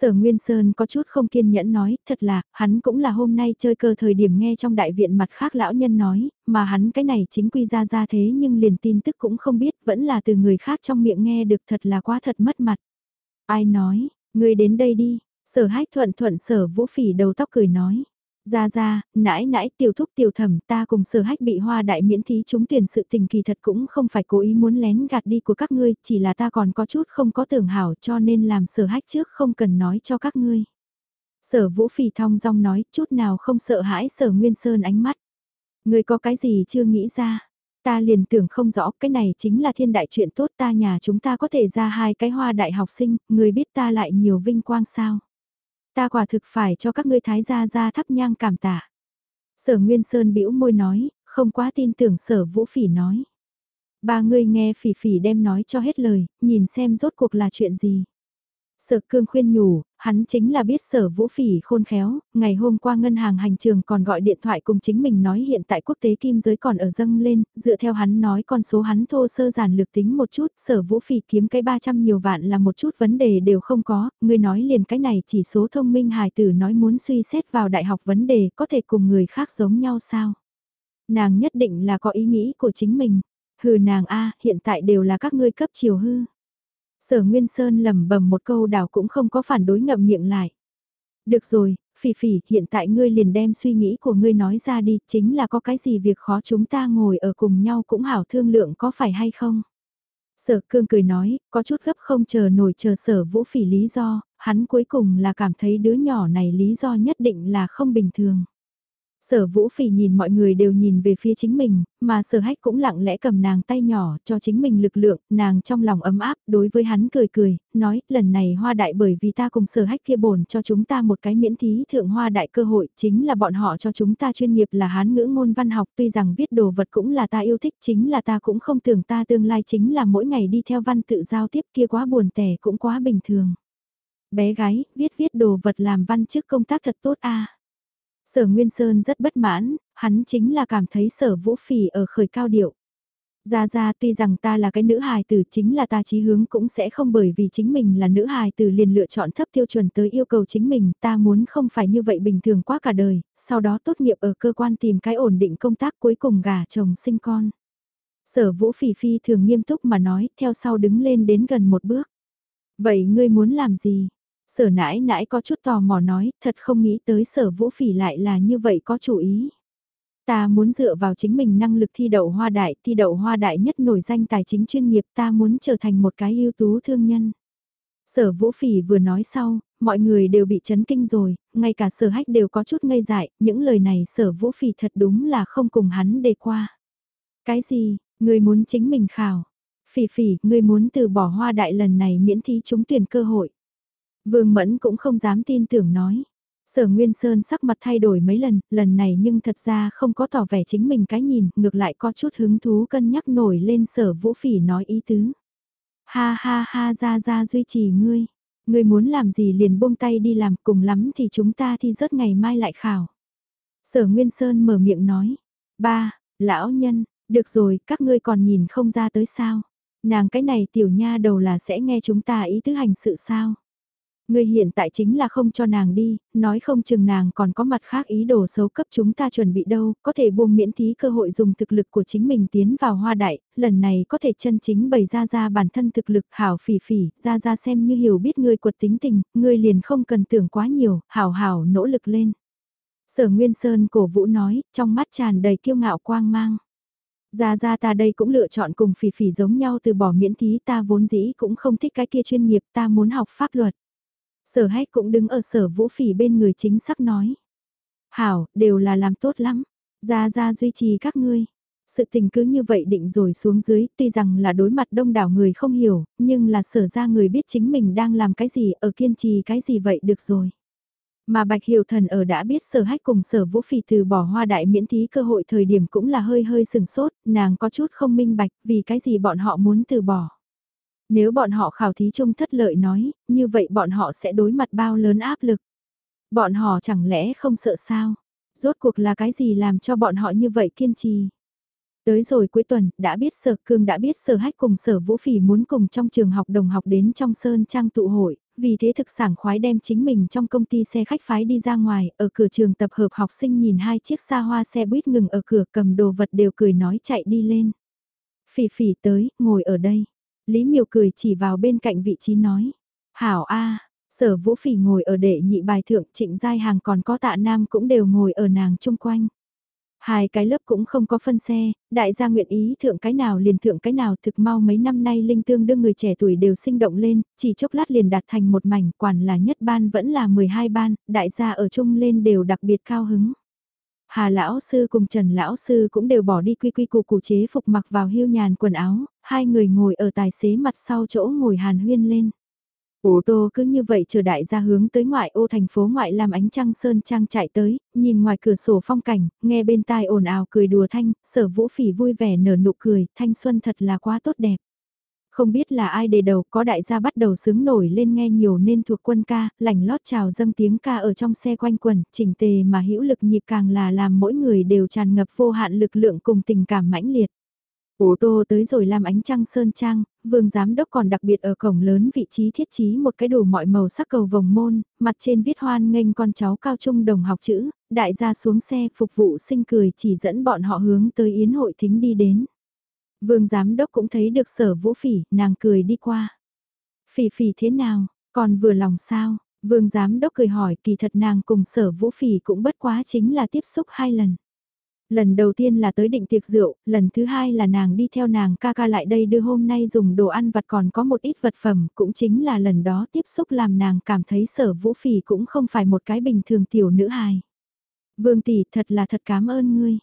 Sở Nguyên Sơn có chút không kiên nhẫn nói, thật là, hắn cũng là hôm nay chơi cơ thời điểm nghe trong đại viện mặt khác lão nhân nói, mà hắn cái này chính quy ra ra thế nhưng liền tin tức cũng không biết, vẫn là từ người khác trong miệng nghe được thật là quá thật mất mặt. Ai nói, người đến đây đi, sở hách thuận thuận sở vũ phỉ đầu tóc cười nói. Ra ra, nãi nãi tiểu thúc tiểu thẩm ta cùng sở hách bị hoa đại miễn thí chúng tuyển sự tình kỳ thật cũng không phải cố ý muốn lén gạt đi của các ngươi, chỉ là ta còn có chút không có tưởng hảo cho nên làm sở hách trước không cần nói cho các ngươi. Sở vũ phì thong dong nói chút nào không sợ hãi sở nguyên sơn ánh mắt. Ngươi có cái gì chưa nghĩ ra? Ta liền tưởng không rõ cái này chính là thiên đại chuyện tốt ta nhà chúng ta có thể ra hai cái hoa đại học sinh, người biết ta lại nhiều vinh quang sao. Ta quả thực phải cho các ngươi thái gia ra thắp nhang cảm tạ. Sở Nguyên Sơn bĩu môi nói, không quá tin tưởng sở vũ phỉ nói. Ba người nghe phỉ phỉ đem nói cho hết lời, nhìn xem rốt cuộc là chuyện gì. Sở cương khuyên nhủ, hắn chính là biết sở vũ phỉ khôn khéo, ngày hôm qua ngân hàng hành trường còn gọi điện thoại cùng chính mình nói hiện tại quốc tế kim giới còn ở dâng lên, dựa theo hắn nói con số hắn thô sơ giản lược tính một chút, sở vũ phỉ kiếm cái 300 nhiều vạn là một chút vấn đề đều không có, người nói liền cái này chỉ số thông minh hài tử nói muốn suy xét vào đại học vấn đề có thể cùng người khác giống nhau sao. Nàng nhất định là có ý nghĩ của chính mình, hừ nàng a hiện tại đều là các ngươi cấp chiều hư. Sở Nguyên Sơn lẩm bẩm một câu đảo cũng không có phản đối ngậm miệng lại. Được rồi, Phỉ Phỉ, hiện tại ngươi liền đem suy nghĩ của ngươi nói ra đi, chính là có cái gì việc khó chúng ta ngồi ở cùng nhau cũng hảo thương lượng có phải hay không? Sở cương cười nói, có chút gấp không chờ nổi chờ sở vũ phỉ lý do, hắn cuối cùng là cảm thấy đứa nhỏ này lý do nhất định là không bình thường. Sở vũ phỉ nhìn mọi người đều nhìn về phía chính mình, mà sở hách cũng lặng lẽ cầm nàng tay nhỏ cho chính mình lực lượng, nàng trong lòng ấm áp đối với hắn cười cười, nói lần này hoa đại bởi vì ta cùng sở hách kia bổn cho chúng ta một cái miễn thí thượng hoa đại cơ hội chính là bọn họ cho chúng ta chuyên nghiệp là hán ngữ ngôn văn học tuy rằng viết đồ vật cũng là ta yêu thích chính là ta cũng không tưởng ta tương lai chính là mỗi ngày đi theo văn tự giao tiếp kia quá buồn tẻ cũng quá bình thường. Bé gái, viết viết đồ vật làm văn trước công tác thật tốt a Sở Nguyên Sơn rất bất mãn, hắn chính là cảm thấy sở vũ phỉ ở khởi cao điệu. gia gia tuy rằng ta là cái nữ hài tử chính là ta chí hướng cũng sẽ không bởi vì chính mình là nữ hài tử liền lựa chọn thấp tiêu chuẩn tới yêu cầu chính mình ta muốn không phải như vậy bình thường quá cả đời, sau đó tốt nghiệp ở cơ quan tìm cái ổn định công tác cuối cùng gả chồng sinh con. Sở vũ phỉ phi thường nghiêm túc mà nói theo sau đứng lên đến gần một bước. Vậy ngươi muốn làm gì? Sở nãi nãi có chút tò mò nói, thật không nghĩ tới sở vũ phỉ lại là như vậy có chủ ý. Ta muốn dựa vào chính mình năng lực thi đậu hoa đại, thi đậu hoa đại nhất nổi danh tài chính chuyên nghiệp ta muốn trở thành một cái ưu tú thương nhân. Sở vũ phỉ vừa nói sau, mọi người đều bị chấn kinh rồi, ngay cả sở hách đều có chút ngây dại, những lời này sở vũ phỉ thật đúng là không cùng hắn đề qua. Cái gì, người muốn chính mình khảo? Phỉ phỉ, người muốn từ bỏ hoa đại lần này miễn thí trúng tuyển cơ hội. Vương Mẫn cũng không dám tin tưởng nói. Sở Nguyên Sơn sắc mặt thay đổi mấy lần, lần này nhưng thật ra không có tỏ vẻ chính mình cái nhìn, ngược lại có chút hứng thú cân nhắc nổi lên sở vũ phỉ nói ý tứ. Ha ha ha ra ra duy trì ngươi, ngươi muốn làm gì liền buông tay đi làm cùng lắm thì chúng ta thi rớt ngày mai lại khảo. Sở Nguyên Sơn mở miệng nói, ba, lão nhân, được rồi các ngươi còn nhìn không ra tới sao, nàng cái này tiểu nha đầu là sẽ nghe chúng ta ý tứ hành sự sao. Ngươi hiện tại chính là không cho nàng đi, nói không chừng nàng còn có mặt khác ý đồ xấu cấp chúng ta chuẩn bị đâu, có thể buông miễn thí cơ hội dùng thực lực của chính mình tiến vào hoa đại, lần này có thể chân chính bày ra ra bản thân thực lực hảo phỉ phỉ, ra ra xem như hiểu biết ngươi quật tính tình, ngươi liền không cần tưởng quá nhiều, hảo hảo nỗ lực lên. Sở Nguyên Sơn cổ vũ nói, trong mắt tràn đầy kiêu ngạo quang mang. Ra ra ta đây cũng lựa chọn cùng phỉ phỉ giống nhau từ bỏ miễn thí ta vốn dĩ cũng không thích cái kia chuyên nghiệp ta muốn học pháp luật. Sở hách cũng đứng ở sở vũ phỉ bên người chính xác nói. Hảo, đều là làm tốt lắm. Ra ra duy trì các ngươi. Sự tình cứ như vậy định rồi xuống dưới, tuy rằng là đối mặt đông đảo người không hiểu, nhưng là sở ra người biết chính mình đang làm cái gì, ở kiên trì cái gì vậy được rồi. Mà Bạch Hiểu Thần ở đã biết sở hách cùng sở vũ phỉ từ bỏ hoa đại miễn thí cơ hội thời điểm cũng là hơi hơi sừng sốt, nàng có chút không minh bạch vì cái gì bọn họ muốn từ bỏ. Nếu bọn họ khảo thí chung thất lợi nói, như vậy bọn họ sẽ đối mặt bao lớn áp lực. Bọn họ chẳng lẽ không sợ sao? Rốt cuộc là cái gì làm cho bọn họ như vậy kiên trì? Tới rồi cuối tuần, đã biết sở cương đã biết sở hách cùng sở vũ phỉ muốn cùng trong trường học đồng học đến trong sơn trang tụ hội, vì thế thực sản khoái đem chính mình trong công ty xe khách phái đi ra ngoài, ở cửa trường tập hợp học sinh nhìn hai chiếc xa hoa xe buýt ngừng ở cửa cầm đồ vật đều cười nói chạy đi lên. Phỉ phỉ tới, ngồi ở đây. Lý miều cười chỉ vào bên cạnh vị trí nói. Hảo A, sở vũ phỉ ngồi ở đệ nhị bài thượng trịnh giai hàng còn có tạ nam cũng đều ngồi ở nàng chung quanh. Hai cái lớp cũng không có phân xe, đại gia nguyện ý thượng cái nào liền thượng cái nào thực mau mấy năm nay linh tương đương người trẻ tuổi đều sinh động lên, chỉ chốc lát liền đạt thành một mảnh quản là nhất ban vẫn là 12 ban, đại gia ở chung lên đều đặc biệt cao hứng. Hà lão sư cùng Trần lão sư cũng đều bỏ đi quy quy củ củ chế phục mặc vào hiu nhàn quần áo, hai người ngồi ở tài xế mặt sau chỗ ngồi hàn huyên lên. Ô tô cứ như vậy chờ đại gia hướng tới ngoại ô thành phố ngoại làm ánh trăng sơn trang chạy tới, nhìn ngoài cửa sổ phong cảnh, nghe bên tai ồn ào cười đùa thanh, sở vũ phỉ vui vẻ nở nụ cười, thanh xuân thật là quá tốt đẹp. Không biết là ai đề đầu có đại gia bắt đầu sướng nổi lên nghe nhiều nên thuộc quân ca, lành lót chào dâng tiếng ca ở trong xe quanh quần, chỉnh tề mà hữu lực nhịp càng là làm mỗi người đều tràn ngập vô hạn lực lượng cùng tình cảm mãnh liệt. Ô tô tới rồi làm ánh trăng sơn trang, vương giám đốc còn đặc biệt ở cổng lớn vị trí thiết trí một cái đủ mọi màu sắc cầu vòng môn, mặt trên viết hoan nghênh con cháu cao trung đồng học chữ, đại gia xuống xe phục vụ sinh cười chỉ dẫn bọn họ hướng tới yến hội thính đi đến. Vương giám đốc cũng thấy được sở vũ phỉ, nàng cười đi qua. Phỉ phỉ thế nào, còn vừa lòng sao? Vương giám đốc cười hỏi kỳ thật nàng cùng sở vũ phỉ cũng bất quá chính là tiếp xúc hai lần. Lần đầu tiên là tới định tiệc rượu, lần thứ hai là nàng đi theo nàng ca ca lại đây đưa hôm nay dùng đồ ăn vặt còn có một ít vật phẩm, cũng chính là lần đó tiếp xúc làm nàng cảm thấy sở vũ phỉ cũng không phải một cái bình thường tiểu nữ hài. Vương tỷ thật là thật cảm ơn ngươi.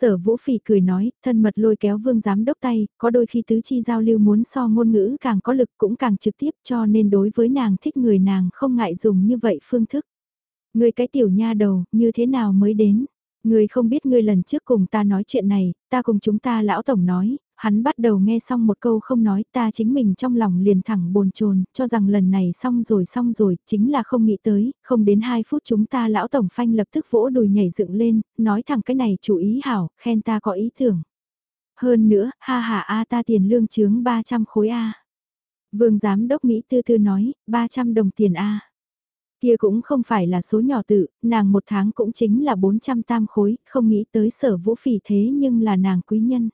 Sở vũ phỉ cười nói, thân mật lôi kéo vương giám đốc tay, có đôi khi tứ chi giao lưu muốn so ngôn ngữ càng có lực cũng càng trực tiếp cho nên đối với nàng thích người nàng không ngại dùng như vậy phương thức. Người cái tiểu nha đầu, như thế nào mới đến? Người không biết ngươi lần trước cùng ta nói chuyện này, ta cùng chúng ta lão tổng nói, hắn bắt đầu nghe xong một câu không nói ta chính mình trong lòng liền thẳng bồn chồn cho rằng lần này xong rồi xong rồi, chính là không nghĩ tới, không đến 2 phút chúng ta lão tổng phanh lập tức vỗ đùi nhảy dựng lên, nói thẳng cái này chú ý hảo, khen ta có ý tưởng. Hơn nữa, ha ha a ta tiền lương chướng 300 khối A. Vương giám đốc Mỹ tư tư nói, 300 đồng tiền A. Kia cũng không phải là số nhỏ tự, nàng một tháng cũng chính là 400 tam khối, không nghĩ tới sở vũ phỉ thế nhưng là nàng quý nhân.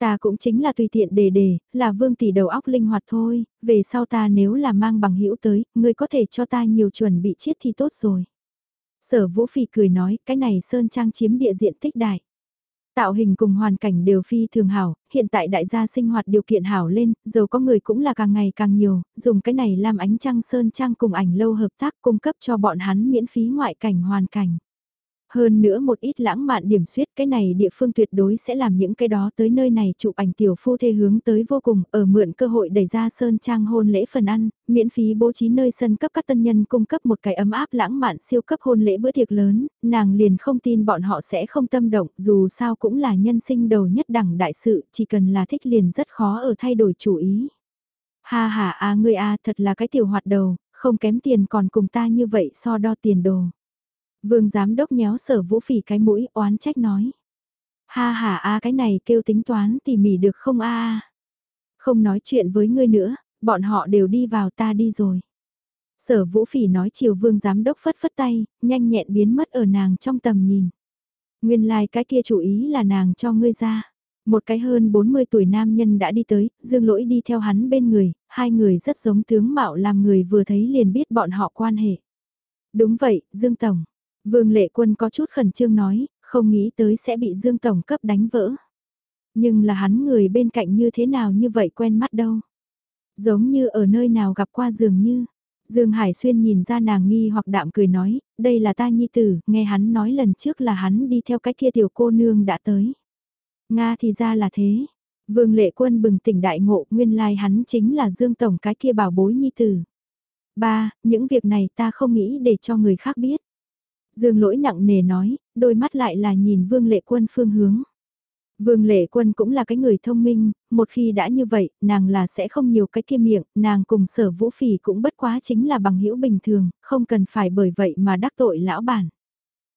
Ta cũng chính là tùy tiện đề đề, là vương tỷ đầu óc linh hoạt thôi, về sau ta nếu là mang bằng hữu tới, ngươi có thể cho ta nhiều chuẩn bị chiết thì tốt rồi. Sở vũ phỉ cười nói, cái này sơn trang chiếm địa diện tích đại. Tạo hình cùng hoàn cảnh đều phi thường hảo, hiện tại đại gia sinh hoạt điều kiện hảo lên, giàu có người cũng là càng ngày càng nhiều, dùng cái này làm ánh trăng sơn trang cùng ảnh lâu hợp tác cung cấp cho bọn hắn miễn phí ngoại cảnh hoàn cảnh. Hơn nữa một ít lãng mạn điểm suyết cái này địa phương tuyệt đối sẽ làm những cái đó tới nơi này chụp ảnh tiểu phu thê hướng tới vô cùng ở mượn cơ hội đẩy ra sơn trang hôn lễ phần ăn, miễn phí bố trí nơi sân cấp các tân nhân cung cấp một cái ấm áp lãng mạn siêu cấp hôn lễ bữa tiệc lớn, nàng liền không tin bọn họ sẽ không tâm động dù sao cũng là nhân sinh đầu nhất đẳng đại sự chỉ cần là thích liền rất khó ở thay đổi chủ ý. Ha ha a ngươi a thật là cái tiểu hoạt đầu, không kém tiền còn cùng ta như vậy so đo tiền đồ. Vương giám đốc nhéo sở vũ phỉ cái mũi oán trách nói. Ha ha a cái này kêu tính toán tỉ mỉ được không a a. Không nói chuyện với ngươi nữa, bọn họ đều đi vào ta đi rồi. Sở vũ phỉ nói chiều vương giám đốc phất phất tay, nhanh nhẹn biến mất ở nàng trong tầm nhìn. Nguyên lai like cái kia chủ ý là nàng cho ngươi ra. Một cái hơn 40 tuổi nam nhân đã đi tới, dương lỗi đi theo hắn bên người, hai người rất giống tướng mạo làm người vừa thấy liền biết bọn họ quan hệ. Đúng vậy, Dương Tổng. Vương Lệ Quân có chút khẩn trương nói, không nghĩ tới sẽ bị Dương Tổng cấp đánh vỡ. Nhưng là hắn người bên cạnh như thế nào như vậy quen mắt đâu. Giống như ở nơi nào gặp qua dường như. Dương Hải Xuyên nhìn ra nàng nghi hoặc đạm cười nói, đây là ta nhi tử, nghe hắn nói lần trước là hắn đi theo cái kia tiểu cô nương đã tới. Nga thì ra là thế. Vương Lệ Quân bừng tỉnh đại ngộ, nguyên lai hắn chính là Dương Tổng cái kia bảo bối nhi tử. Ba, những việc này ta không nghĩ để cho người khác biết. Dương lỗi nặng nề nói, đôi mắt lại là nhìn Vương Lệ Quân phương hướng. Vương Lệ Quân cũng là cái người thông minh, một khi đã như vậy, nàng là sẽ không nhiều cái kia miệng, nàng cùng sở vũ phỉ cũng bất quá chính là bằng hữu bình thường, không cần phải bởi vậy mà đắc tội lão bản.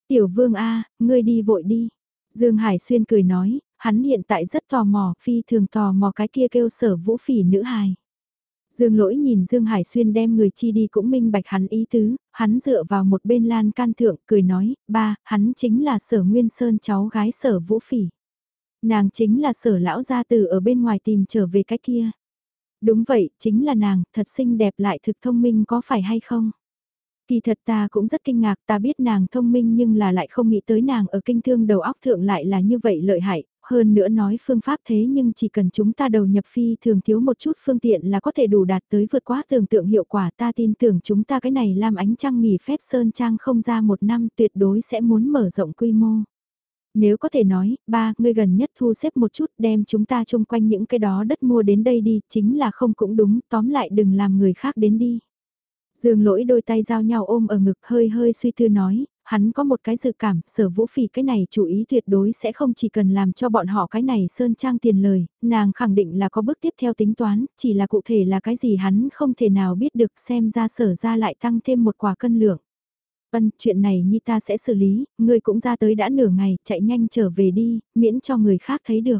Tiểu Vương A, ngươi đi vội đi. Dương Hải Xuyên cười nói, hắn hiện tại rất tò mò, phi thường tò mò cái kia kêu sở vũ phỉ nữ hài. Dương lỗi nhìn Dương Hải Xuyên đem người chi đi cũng minh bạch hắn ý tứ, hắn dựa vào một bên lan can thượng cười nói, ba, hắn chính là sở Nguyên Sơn cháu gái sở vũ phỉ. Nàng chính là sở lão gia từ ở bên ngoài tìm trở về cái kia. Đúng vậy, chính là nàng, thật xinh đẹp lại thực thông minh có phải hay không? Kỳ thật ta cũng rất kinh ngạc ta biết nàng thông minh nhưng là lại không nghĩ tới nàng ở kinh thương đầu óc thượng lại là như vậy lợi hại, hơn nữa nói phương pháp thế nhưng chỉ cần chúng ta đầu nhập phi thường thiếu một chút phương tiện là có thể đủ đạt tới vượt quá tưởng tượng hiệu quả ta tin tưởng chúng ta cái này làm ánh trăng nghỉ phép sơn trang không ra một năm tuyệt đối sẽ muốn mở rộng quy mô. Nếu có thể nói, ba, ngươi gần nhất thu xếp một chút đem chúng ta chung quanh những cái đó đất mua đến đây đi, chính là không cũng đúng, tóm lại đừng làm người khác đến đi. Dương lỗi đôi tay giao nhau ôm ở ngực hơi hơi suy tư nói, hắn có một cái dự cảm, sở vũ phỉ cái này chủ ý tuyệt đối sẽ không chỉ cần làm cho bọn họ cái này sơn trang tiền lời, nàng khẳng định là có bước tiếp theo tính toán, chỉ là cụ thể là cái gì hắn không thể nào biết được xem ra sở ra lại tăng thêm một quả cân lượng. vân chuyện này Nhi ta sẽ xử lý, ngươi cũng ra tới đã nửa ngày, chạy nhanh trở về đi, miễn cho người khác thấy được.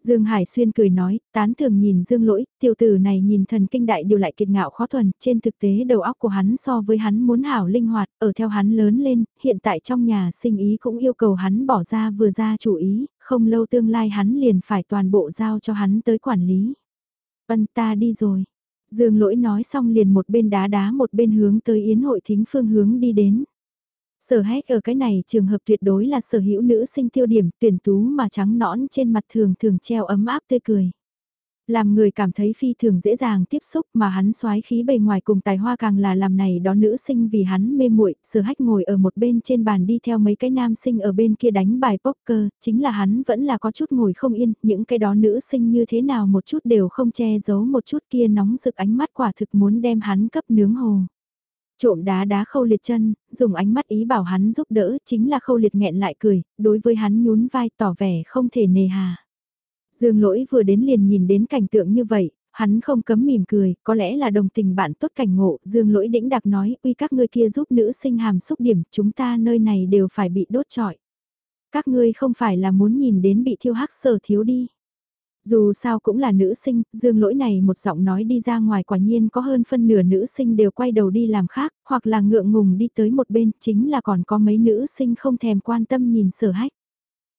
Dương Hải Xuyên cười nói, tán thường nhìn Dương Lỗi, tiểu tử này nhìn thần kinh đại điều lại kiệt ngạo khó thuần, trên thực tế đầu óc của hắn so với hắn muốn hảo linh hoạt, ở theo hắn lớn lên, hiện tại trong nhà sinh ý cũng yêu cầu hắn bỏ ra vừa ra chủ ý, không lâu tương lai hắn liền phải toàn bộ giao cho hắn tới quản lý. Vân ta đi rồi. Dương Lỗi nói xong liền một bên đá đá một bên hướng tới yến hội thính phương hướng đi đến. Sở hét ở cái này trường hợp tuyệt đối là sở hữu nữ sinh tiêu điểm tuyển tú mà trắng nõn trên mặt thường thường treo ấm áp tươi cười. Làm người cảm thấy phi thường dễ dàng tiếp xúc mà hắn xoái khí bề ngoài cùng tài hoa càng là làm này đó nữ sinh vì hắn mê muội sở hách ngồi ở một bên trên bàn đi theo mấy cái nam sinh ở bên kia đánh bài poker, chính là hắn vẫn là có chút ngồi không yên, những cái đó nữ sinh như thế nào một chút đều không che giấu một chút kia nóng rực ánh mắt quả thực muốn đem hắn cấp nướng hồ. Trộm đá đá khâu liệt chân, dùng ánh mắt ý bảo hắn giúp đỡ, chính là khâu liệt nghẹn lại cười, đối với hắn nhún vai tỏ vẻ không thể nề hà. Dương lỗi vừa đến liền nhìn đến cảnh tượng như vậy, hắn không cấm mỉm cười, có lẽ là đồng tình bạn tốt cảnh ngộ, dương lỗi đĩnh đặc nói, uy các ngươi kia giúp nữ sinh hàm xúc điểm, chúng ta nơi này đều phải bị đốt trọi. Các ngươi không phải là muốn nhìn đến bị thiêu hắc sở thiếu đi. Dù sao cũng là nữ sinh, dương lỗi này một giọng nói đi ra ngoài quả nhiên có hơn phân nửa nữ sinh đều quay đầu đi làm khác, hoặc là ngượng ngùng đi tới một bên, chính là còn có mấy nữ sinh không thèm quan tâm nhìn sở hách.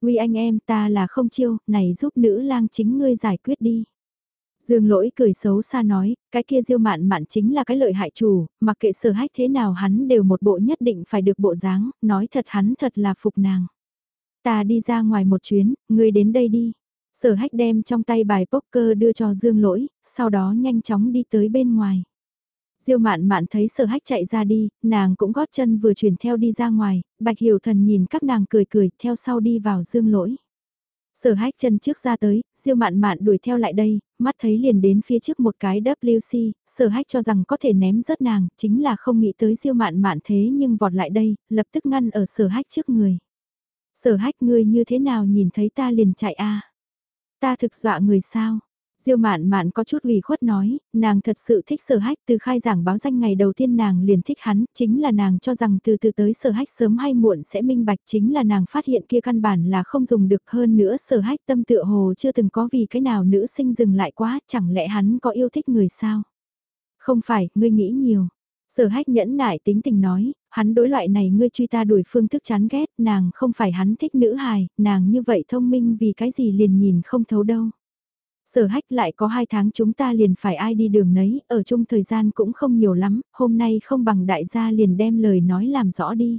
Uy anh em ta là không chiêu, này giúp nữ lang chính ngươi giải quyết đi. Dương lỗi cười xấu xa nói, cái kia diêu mạn mạn chính là cái lợi hại chủ, mặc kệ sở hách thế nào hắn đều một bộ nhất định phải được bộ dáng, nói thật hắn thật là phục nàng. Ta đi ra ngoài một chuyến, ngươi đến đây đi. Sở hách đem trong tay bài poker đưa cho Dương lỗi, sau đó nhanh chóng đi tới bên ngoài. Diêu mạn mạn thấy sở hách chạy ra đi, nàng cũng gót chân vừa chuyển theo đi ra ngoài, bạch hiểu thần nhìn các nàng cười cười, theo sau đi vào dương lỗi. Sở hách chân trước ra tới, diêu mạn mạn đuổi theo lại đây, mắt thấy liền đến phía trước một cái WC, sở hách cho rằng có thể ném rớt nàng, chính là không nghĩ tới diêu mạn mạn thế nhưng vọt lại đây, lập tức ngăn ở sở hách trước người. Sở hách ngươi như thế nào nhìn thấy ta liền chạy a Ta thực dọa người sao? Diêu mạn mạn có chút ủy khuất nói, nàng thật sự thích sở hách từ khai giảng báo danh ngày đầu tiên nàng liền thích hắn, chính là nàng cho rằng từ từ tới sở hách sớm hay muộn sẽ minh bạch chính là nàng phát hiện kia căn bản là không dùng được hơn nữa sở hách tâm tựa hồ chưa từng có vì cái nào nữ sinh dừng lại quá, chẳng lẽ hắn có yêu thích người sao? Không phải, ngươi nghĩ nhiều. Sở hách nhẫn nại tính tình nói, hắn đối loại này ngươi truy ta đuổi phương thức chán ghét, nàng không phải hắn thích nữ hài, nàng như vậy thông minh vì cái gì liền nhìn không thấu đâu. Sở hách lại có hai tháng chúng ta liền phải ai đi đường nấy, ở chung thời gian cũng không nhiều lắm, hôm nay không bằng đại gia liền đem lời nói làm rõ đi.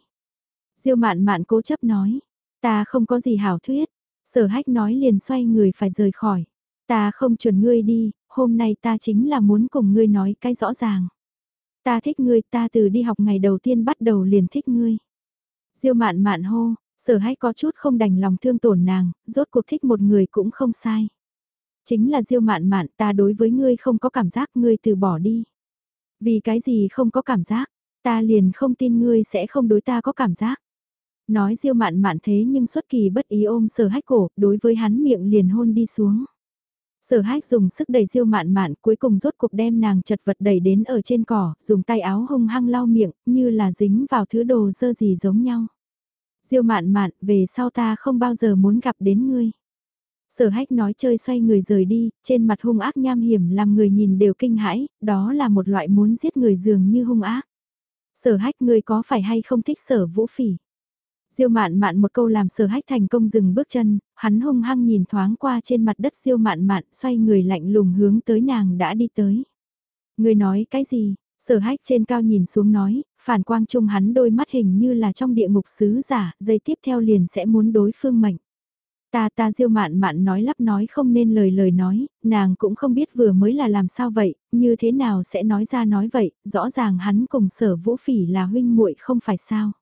Diêu mạn mạn cố chấp nói, ta không có gì hảo thuyết, sở hách nói liền xoay người phải rời khỏi. Ta không chuẩn ngươi đi, hôm nay ta chính là muốn cùng ngươi nói cái rõ ràng. Ta thích ngươi, ta từ đi học ngày đầu tiên bắt đầu liền thích ngươi. Diêu mạn mạn hô, Sở hách có chút không đành lòng thương tổn nàng, rốt cuộc thích một người cũng không sai. Chính là diêu mạn mạn ta đối với ngươi không có cảm giác ngươi từ bỏ đi. Vì cái gì không có cảm giác, ta liền không tin ngươi sẽ không đối ta có cảm giác. Nói diêu mạn mạn thế nhưng xuất kỳ bất ý ôm sở hách cổ, đối với hắn miệng liền hôn đi xuống. Sở hách dùng sức đẩy diêu mạn mạn cuối cùng rốt cuộc đem nàng chật vật đẩy đến ở trên cỏ, dùng tay áo hung hăng lau miệng, như là dính vào thứ đồ dơ gì giống nhau. Diêu mạn mạn, về sau ta không bao giờ muốn gặp đến ngươi. Sở hách nói chơi xoay người rời đi, trên mặt hung ác nham hiểm làm người nhìn đều kinh hãi, đó là một loại muốn giết người dường như hung ác. Sở hách ngươi có phải hay không thích sở vũ phỉ? Diêu mạn mạn một câu làm sở hách thành công dừng bước chân, hắn hung hăng nhìn thoáng qua trên mặt đất diêu mạn mạn xoay người lạnh lùng hướng tới nàng đã đi tới. Người nói cái gì? Sở hách trên cao nhìn xuống nói, phản quang chung hắn đôi mắt hình như là trong địa ngục sứ giả, dây tiếp theo liền sẽ muốn đối phương mệnh. Ta ta diêu mạn mạn nói lắp nói không nên lời lời nói, nàng cũng không biết vừa mới là làm sao vậy, như thế nào sẽ nói ra nói vậy, rõ ràng hắn cùng sở vũ phỉ là huynh muội không phải sao.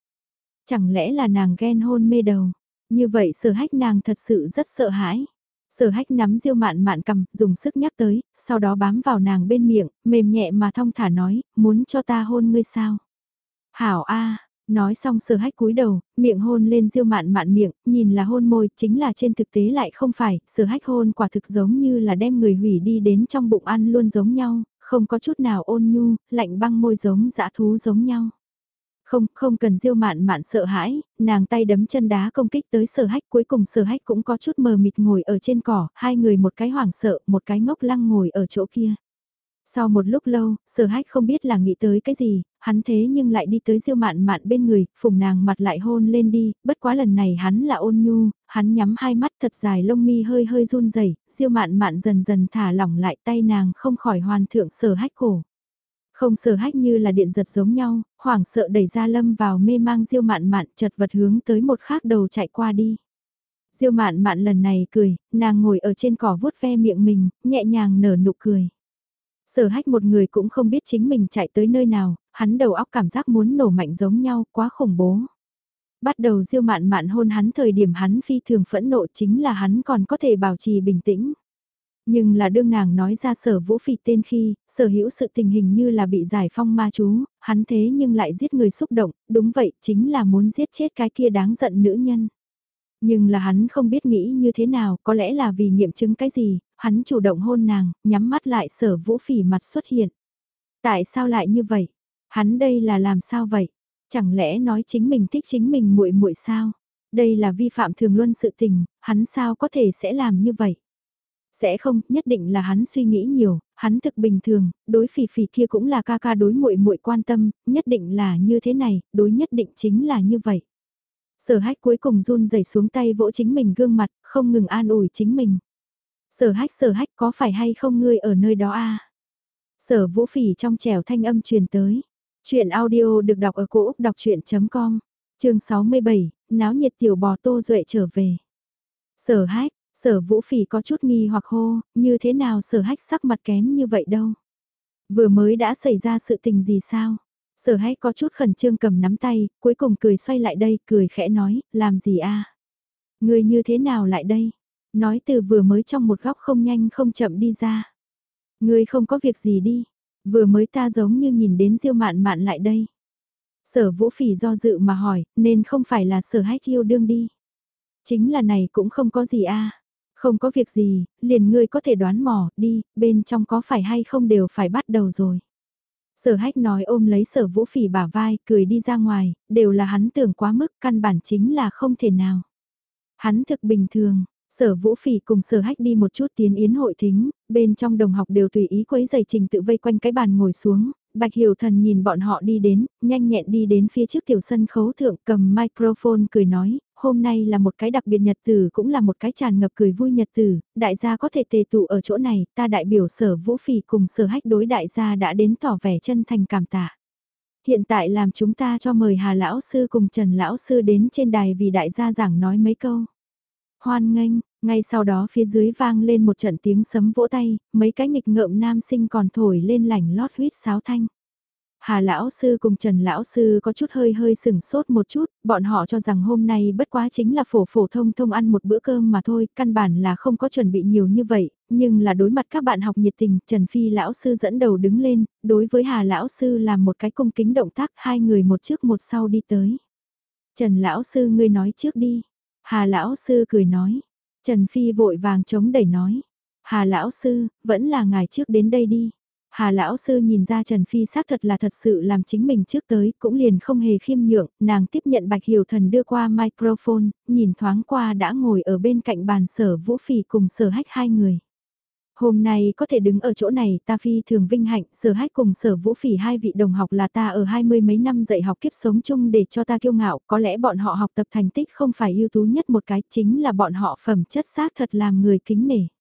Chẳng lẽ là nàng ghen hôn mê đầu, như vậy sở hách nàng thật sự rất sợ hãi. Sở hách nắm diêu mạn mạn cầm, dùng sức nhắc tới, sau đó bám vào nàng bên miệng, mềm nhẹ mà thong thả nói, muốn cho ta hôn ngươi sao? Hảo A, nói xong sở hách cúi đầu, miệng hôn lên diêu mạn mạn miệng, nhìn là hôn môi, chính là trên thực tế lại không phải, sở hách hôn quả thực giống như là đem người hủy đi đến trong bụng ăn luôn giống nhau, không có chút nào ôn nhu, lạnh băng môi giống dã thú giống nhau. Không, không cần diêu mạn mạn sợ hãi, nàng tay đấm chân đá công kích tới sở hách cuối cùng sở hách cũng có chút mờ mịt ngồi ở trên cỏ, hai người một cái hoảng sợ, một cái ngốc lăng ngồi ở chỗ kia. Sau một lúc lâu, sở hách không biết là nghĩ tới cái gì, hắn thế nhưng lại đi tới diêu mạn mạn bên người, phùng nàng mặt lại hôn lên đi, bất quá lần này hắn là ôn nhu, hắn nhắm hai mắt thật dài lông mi hơi hơi run rẩy diêu mạn mạn dần dần thả lỏng lại tay nàng không khỏi hoàn thượng sở hách cổ. Không sở hách như là điện giật giống nhau, hoảng sợ đẩy ra lâm vào mê mang diêu mạn mạn chật vật hướng tới một khác đầu chạy qua đi. Diêu mạn mạn lần này cười, nàng ngồi ở trên cỏ vuốt ve miệng mình, nhẹ nhàng nở nụ cười. Sở hách một người cũng không biết chính mình chạy tới nơi nào, hắn đầu óc cảm giác muốn nổ mạnh giống nhau, quá khủng bố. Bắt đầu diêu mạn mạn hôn hắn thời điểm hắn phi thường phẫn nộ chính là hắn còn có thể bảo trì bình tĩnh. Nhưng là đương nàng nói ra sở vũ phỉ tên khi, sở hữu sự tình hình như là bị giải phong ma chú, hắn thế nhưng lại giết người xúc động, đúng vậy, chính là muốn giết chết cái kia đáng giận nữ nhân. Nhưng là hắn không biết nghĩ như thế nào, có lẽ là vì nghiệm chứng cái gì, hắn chủ động hôn nàng, nhắm mắt lại sở vũ phỉ mặt xuất hiện. Tại sao lại như vậy? Hắn đây là làm sao vậy? Chẳng lẽ nói chính mình thích chính mình muội muội sao? Đây là vi phạm thường luân sự tình, hắn sao có thể sẽ làm như vậy? Sẽ không, nhất định là hắn suy nghĩ nhiều, hắn thực bình thường, đối phỉ phỉ kia cũng là ca ca đối muội muội quan tâm, nhất định là như thế này, đối nhất định chính là như vậy. Sở hách cuối cùng run rẩy xuống tay vỗ chính mình gương mặt, không ngừng an ủi chính mình. Sở hách sở hách có phải hay không ngươi ở nơi đó a Sở vũ phỉ trong trẻo thanh âm truyền tới. Chuyện audio được đọc ở cổ Úc đọc chuyện.com, trường 67, náo nhiệt tiểu bò tô duệ trở về. Sở hách, Sở vũ phỉ có chút nghi hoặc hô, như thế nào sở hách sắc mặt kém như vậy đâu. Vừa mới đã xảy ra sự tình gì sao? Sở hách có chút khẩn trương cầm nắm tay, cuối cùng cười xoay lại đây, cười khẽ nói, làm gì a? Người như thế nào lại đây? Nói từ vừa mới trong một góc không nhanh không chậm đi ra. Người không có việc gì đi, vừa mới ta giống như nhìn đến diêu mạn mạn lại đây. Sở vũ phỉ do dự mà hỏi, nên không phải là sở hách yêu đương đi. Chính là này cũng không có gì a không có việc gì, liền ngươi có thể đoán mò, đi, bên trong có phải hay không đều phải bắt đầu rồi. Sở hách nói ôm lấy sở vũ phỉ bả vai, cười đi ra ngoài, đều là hắn tưởng quá mức, căn bản chính là không thể nào. Hắn thực bình thường, sở vũ phỉ cùng sở hách đi một chút tiến yến hội thính, bên trong đồng học đều tùy ý quấy giày trình tự vây quanh cái bàn ngồi xuống, Bạch Hiểu Thần nhìn bọn họ đi đến, nhanh nhẹn đi đến phía trước tiểu sân khấu thượng cầm microphone cười nói, hôm nay là một cái đặc biệt nhật tử cũng là một cái tràn ngập cười vui nhật tử, đại gia có thể tề tụ ở chỗ này, ta đại biểu sở vũ phỉ cùng sở hách đối đại gia đã đến tỏ vẻ chân thành cảm tạ. Hiện tại làm chúng ta cho mời Hà Lão Sư cùng Trần Lão Sư đến trên đài vì đại gia giảng nói mấy câu. Hoan nghênh, ngay sau đó phía dưới vang lên một trận tiếng sấm vỗ tay, mấy cái nghịch ngợm nam sinh còn thổi lên lảnh lót huyết sáo thanh. Hà lão sư cùng Trần lão sư có chút hơi hơi sừng sốt một chút, bọn họ cho rằng hôm nay bất quá chính là phổ phổ thông thông ăn một bữa cơm mà thôi, căn bản là không có chuẩn bị nhiều như vậy, nhưng là đối mặt các bạn học nhiệt tình, Trần Phi lão sư dẫn đầu đứng lên, đối với Hà lão sư làm một cái cung kính động tác, hai người một trước một sau đi tới. Trần lão sư ngươi nói trước đi. Hà lão sư cười nói. Trần Phi vội vàng chống đẩy nói. Hà lão sư, vẫn là ngài trước đến đây đi. Hà lão sư nhìn ra Trần Phi xác thật là thật sự làm chính mình trước tới, cũng liền không hề khiêm nhượng, nàng tiếp nhận Bạch Hiểu Thần đưa qua microphone, nhìn thoáng qua đã ngồi ở bên cạnh bàn sở vũ phỉ cùng sở hách hai người. Hôm nay có thể đứng ở chỗ này ta phi thường vinh hạnh, sở hách cùng sở vũ phỉ hai vị đồng học là ta ở hai mươi mấy năm dạy học kiếp sống chung để cho ta kiêu ngạo, có lẽ bọn họ học tập thành tích không phải ưu tú nhất một cái, chính là bọn họ phẩm chất xác thật làm người kính nể.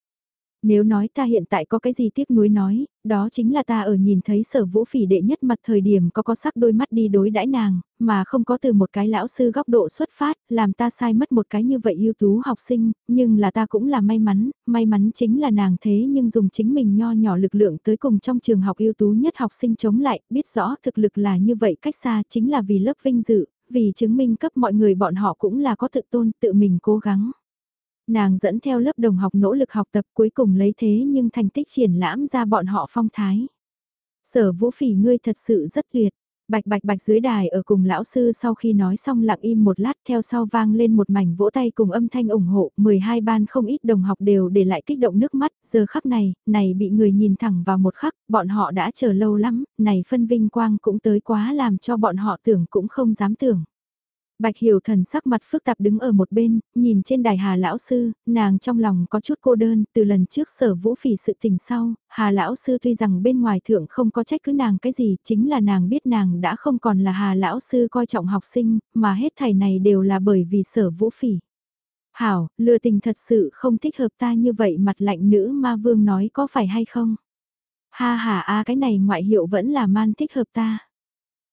Nếu nói ta hiện tại có cái gì tiếc nuối nói, đó chính là ta ở nhìn thấy sở vũ phỉ đệ nhất mặt thời điểm có có sắc đôi mắt đi đối đãi nàng, mà không có từ một cái lão sư góc độ xuất phát, làm ta sai mất một cái như vậy ưu tú học sinh, nhưng là ta cũng là may mắn, may mắn chính là nàng thế nhưng dùng chính mình nho nhỏ lực lượng tới cùng trong trường học ưu tú nhất học sinh chống lại, biết rõ thực lực là như vậy cách xa chính là vì lớp vinh dự, vì chứng minh cấp mọi người bọn họ cũng là có tự tôn tự mình cố gắng. Nàng dẫn theo lớp đồng học nỗ lực học tập cuối cùng lấy thế nhưng thành tích triển lãm ra bọn họ phong thái. Sở vũ phỉ ngươi thật sự rất tuyệt. Bạch bạch bạch dưới đài ở cùng lão sư sau khi nói xong lặng im một lát theo sau vang lên một mảnh vỗ tay cùng âm thanh ủng hộ, 12 ban không ít đồng học đều để lại kích động nước mắt, giờ khắc này, này bị người nhìn thẳng vào một khắc, bọn họ đã chờ lâu lắm, này phân vinh quang cũng tới quá làm cho bọn họ tưởng cũng không dám tưởng. Bạch Hiểu Thần sắc mặt phức tạp đứng ở một bên, nhìn trên đài Hà Lão Sư, nàng trong lòng có chút cô đơn, từ lần trước sở vũ phỉ sự tình sau, Hà Lão Sư tuy rằng bên ngoài thượng không có trách cứ nàng cái gì, chính là nàng biết nàng đã không còn là Hà Lão Sư coi trọng học sinh, mà hết thảy này đều là bởi vì sở vũ phỉ. Hảo, lừa tình thật sự không thích hợp ta như vậy mặt lạnh nữ ma vương nói có phải hay không? Ha ha a cái này ngoại hiệu vẫn là man thích hợp ta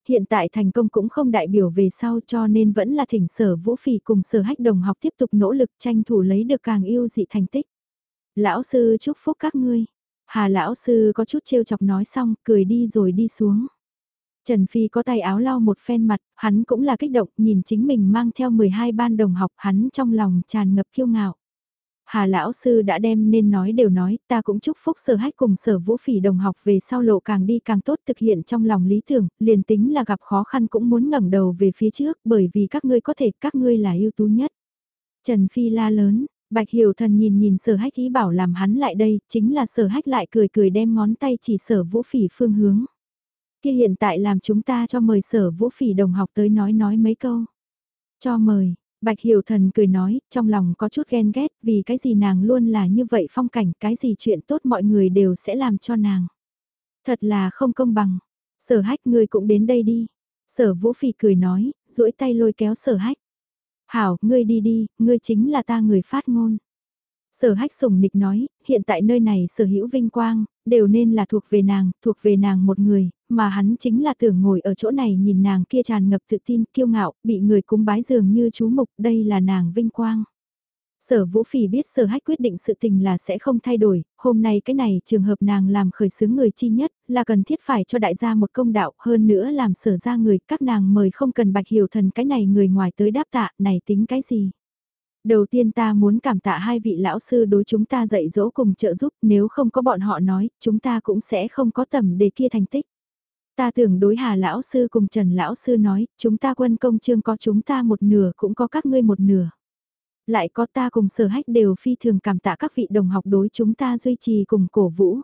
hiện tại thành công cũng không đại biểu về sau cho nên vẫn là thỉnh sở vũ phỉ cùng sở hách đồng học tiếp tục nỗ lực tranh thủ lấy được càng yêu dị thành tích. Lão sư chúc phúc các ngươi. Hà lão sư có chút trêu chọc nói xong, cười đi rồi đi xuống. Trần Phi có tay áo lau một phen mặt, hắn cũng là kích động, nhìn chính mình mang theo 12 ban đồng học, hắn trong lòng tràn ngập kiêu ngạo. Hà lão sư đã đem nên nói đều nói, ta cũng chúc phúc sở hách cùng sở vũ phỉ đồng học về sau lộ càng đi càng tốt thực hiện trong lòng lý tưởng, liền tính là gặp khó khăn cũng muốn ngẩng đầu về phía trước bởi vì các ngươi có thể các ngươi là ưu tú nhất. Trần Phi la lớn, Bạch Hiểu Thần nhìn nhìn sở hách ý bảo làm hắn lại đây, chính là sở hách lại cười cười đem ngón tay chỉ sở vũ phỉ phương hướng. Kia hiện tại làm chúng ta cho mời sở vũ phỉ đồng học tới nói nói mấy câu. Cho mời, Bạch Hiểu Thần cười nói, trong lòng có chút ghen ghét vì cái gì nàng luôn là như vậy phong cảnh, cái gì chuyện tốt mọi người đều sẽ làm cho nàng. Thật là không công bằng. Sở hách ngươi cũng đến đây đi. Sở Vũ Phi cười nói, duỗi tay lôi kéo sở hách. Hảo, ngươi đi đi, ngươi chính là ta người phát ngôn. Sở hách sùng nịch nói, hiện tại nơi này sở hữu vinh quang, đều nên là thuộc về nàng, thuộc về nàng một người, mà hắn chính là tưởng ngồi ở chỗ này nhìn nàng kia tràn ngập tự tin, kiêu ngạo, bị người cúng bái dường như chú mục, đây là nàng vinh quang. Sở Vũ Phỉ biết sở hách quyết định sự tình là sẽ không thay đổi, hôm nay cái này trường hợp nàng làm khởi xướng người chi nhất, là cần thiết phải cho đại gia một công đạo, hơn nữa làm sở ra người, các nàng mời không cần bạch hiểu thần cái này người ngoài tới đáp tạ, này tính cái gì. Đầu tiên ta muốn cảm tạ hai vị lão sư đối chúng ta dạy dỗ cùng trợ giúp, nếu không có bọn họ nói, chúng ta cũng sẽ không có tầm đề kia thành tích. Ta tưởng đối Hà lão sư cùng Trần lão sư nói, chúng ta quân công chương có chúng ta một nửa cũng có các ngươi một nửa. Lại có ta cùng sở hách đều phi thường cảm tạ các vị đồng học đối chúng ta duy trì cùng cổ vũ.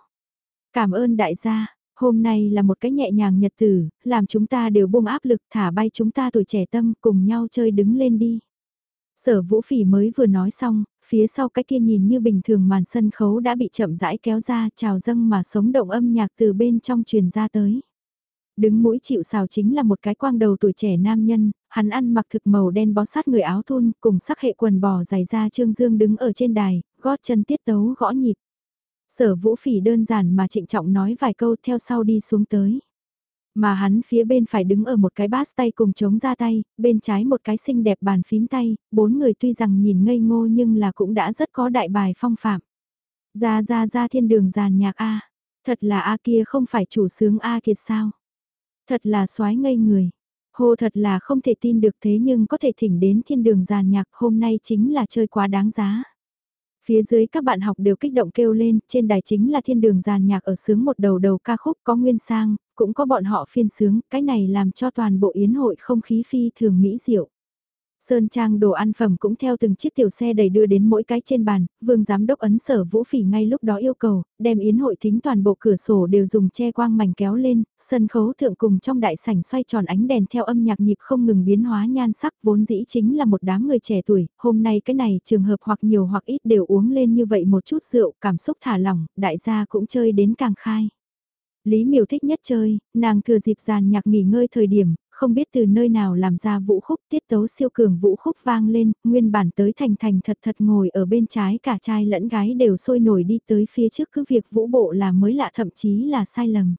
Cảm ơn đại gia, hôm nay là một cái nhẹ nhàng nhật tử, làm chúng ta đều buông áp lực thả bay chúng ta tuổi trẻ tâm cùng nhau chơi đứng lên đi. Sở vũ phỉ mới vừa nói xong, phía sau cái kia nhìn như bình thường màn sân khấu đã bị chậm rãi kéo ra trào dâng mà sống động âm nhạc từ bên trong truyền ra tới. Đứng mũi chịu xào chính là một cái quang đầu tuổi trẻ nam nhân, hắn ăn mặc thực màu đen bó sát người áo thun cùng sắc hệ quần bò dài ra trương dương đứng ở trên đài, gót chân tiết tấu gõ nhịp. Sở vũ phỉ đơn giản mà trịnh trọng nói vài câu theo sau đi xuống tới. Mà hắn phía bên phải đứng ở một cái bát tay cùng chống ra tay, bên trái một cái xinh đẹp bàn phím tay, bốn người tuy rằng nhìn ngây ngô nhưng là cũng đã rất có đại bài phong phạm. Ra ra ra thiên đường giàn nhạc A, thật là A kia không phải chủ sướng A kiệt sao. Thật là soái ngây người. Hồ thật là không thể tin được thế nhưng có thể thỉnh đến thiên đường giàn nhạc hôm nay chính là chơi quá đáng giá. Phía dưới các bạn học đều kích động kêu lên, trên đài chính là thiên đường giàn nhạc ở sướng một đầu đầu ca khúc có nguyên sang, cũng có bọn họ phiên sướng, cái này làm cho toàn bộ yến hội không khí phi thường mỹ diệu. Sơn trang đồ ăn phẩm cũng theo từng chiếc tiểu xe đầy đưa đến mỗi cái trên bàn, vương giám đốc ấn sở vũ phỉ ngay lúc đó yêu cầu, đem yến hội thính toàn bộ cửa sổ đều dùng che quang mảnh kéo lên, sân khấu thượng cùng trong đại sảnh xoay tròn ánh đèn theo âm nhạc nhịp không ngừng biến hóa nhan sắc vốn dĩ chính là một đám người trẻ tuổi, hôm nay cái này trường hợp hoặc nhiều hoặc ít đều uống lên như vậy một chút rượu, cảm xúc thả lỏng, đại gia cũng chơi đến càng khai. Lý Miểu thích nhất chơi, nàng thừa dịp giàn nhạc nghỉ ngơi thời điểm, không biết từ nơi nào làm ra vũ khúc tiết tấu siêu cường vũ khúc vang lên, nguyên bản tới thành thành thật thật ngồi ở bên trái cả trai lẫn gái đều sôi nổi đi tới phía trước cứ việc vũ bộ là mới lạ thậm chí là sai lầm.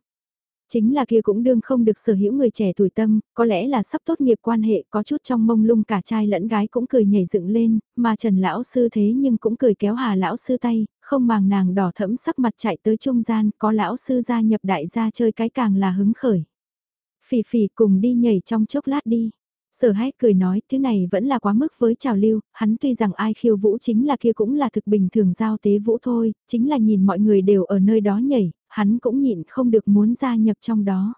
Chính là kia cũng đương không được sở hữu người trẻ tuổi tâm, có lẽ là sắp tốt nghiệp quan hệ có chút trong mông lung cả trai lẫn gái cũng cười nhảy dựng lên, mà Trần Lão Sư thế nhưng cũng cười kéo Hà Lão Sư tay, không màng nàng đỏ thẫm sắc mặt chạy tới trung gian, có Lão Sư gia nhập đại gia chơi cái càng là hứng khởi. Phỉ phỉ cùng đi nhảy trong chốc lát đi. Sở hách cười nói thứ này vẫn là quá mức với trào lưu, hắn tuy rằng ai khiêu vũ chính là kia cũng là thực bình thường giao tế vũ thôi, chính là nhìn mọi người đều ở nơi đó nhảy, hắn cũng nhịn không được muốn gia nhập trong đó.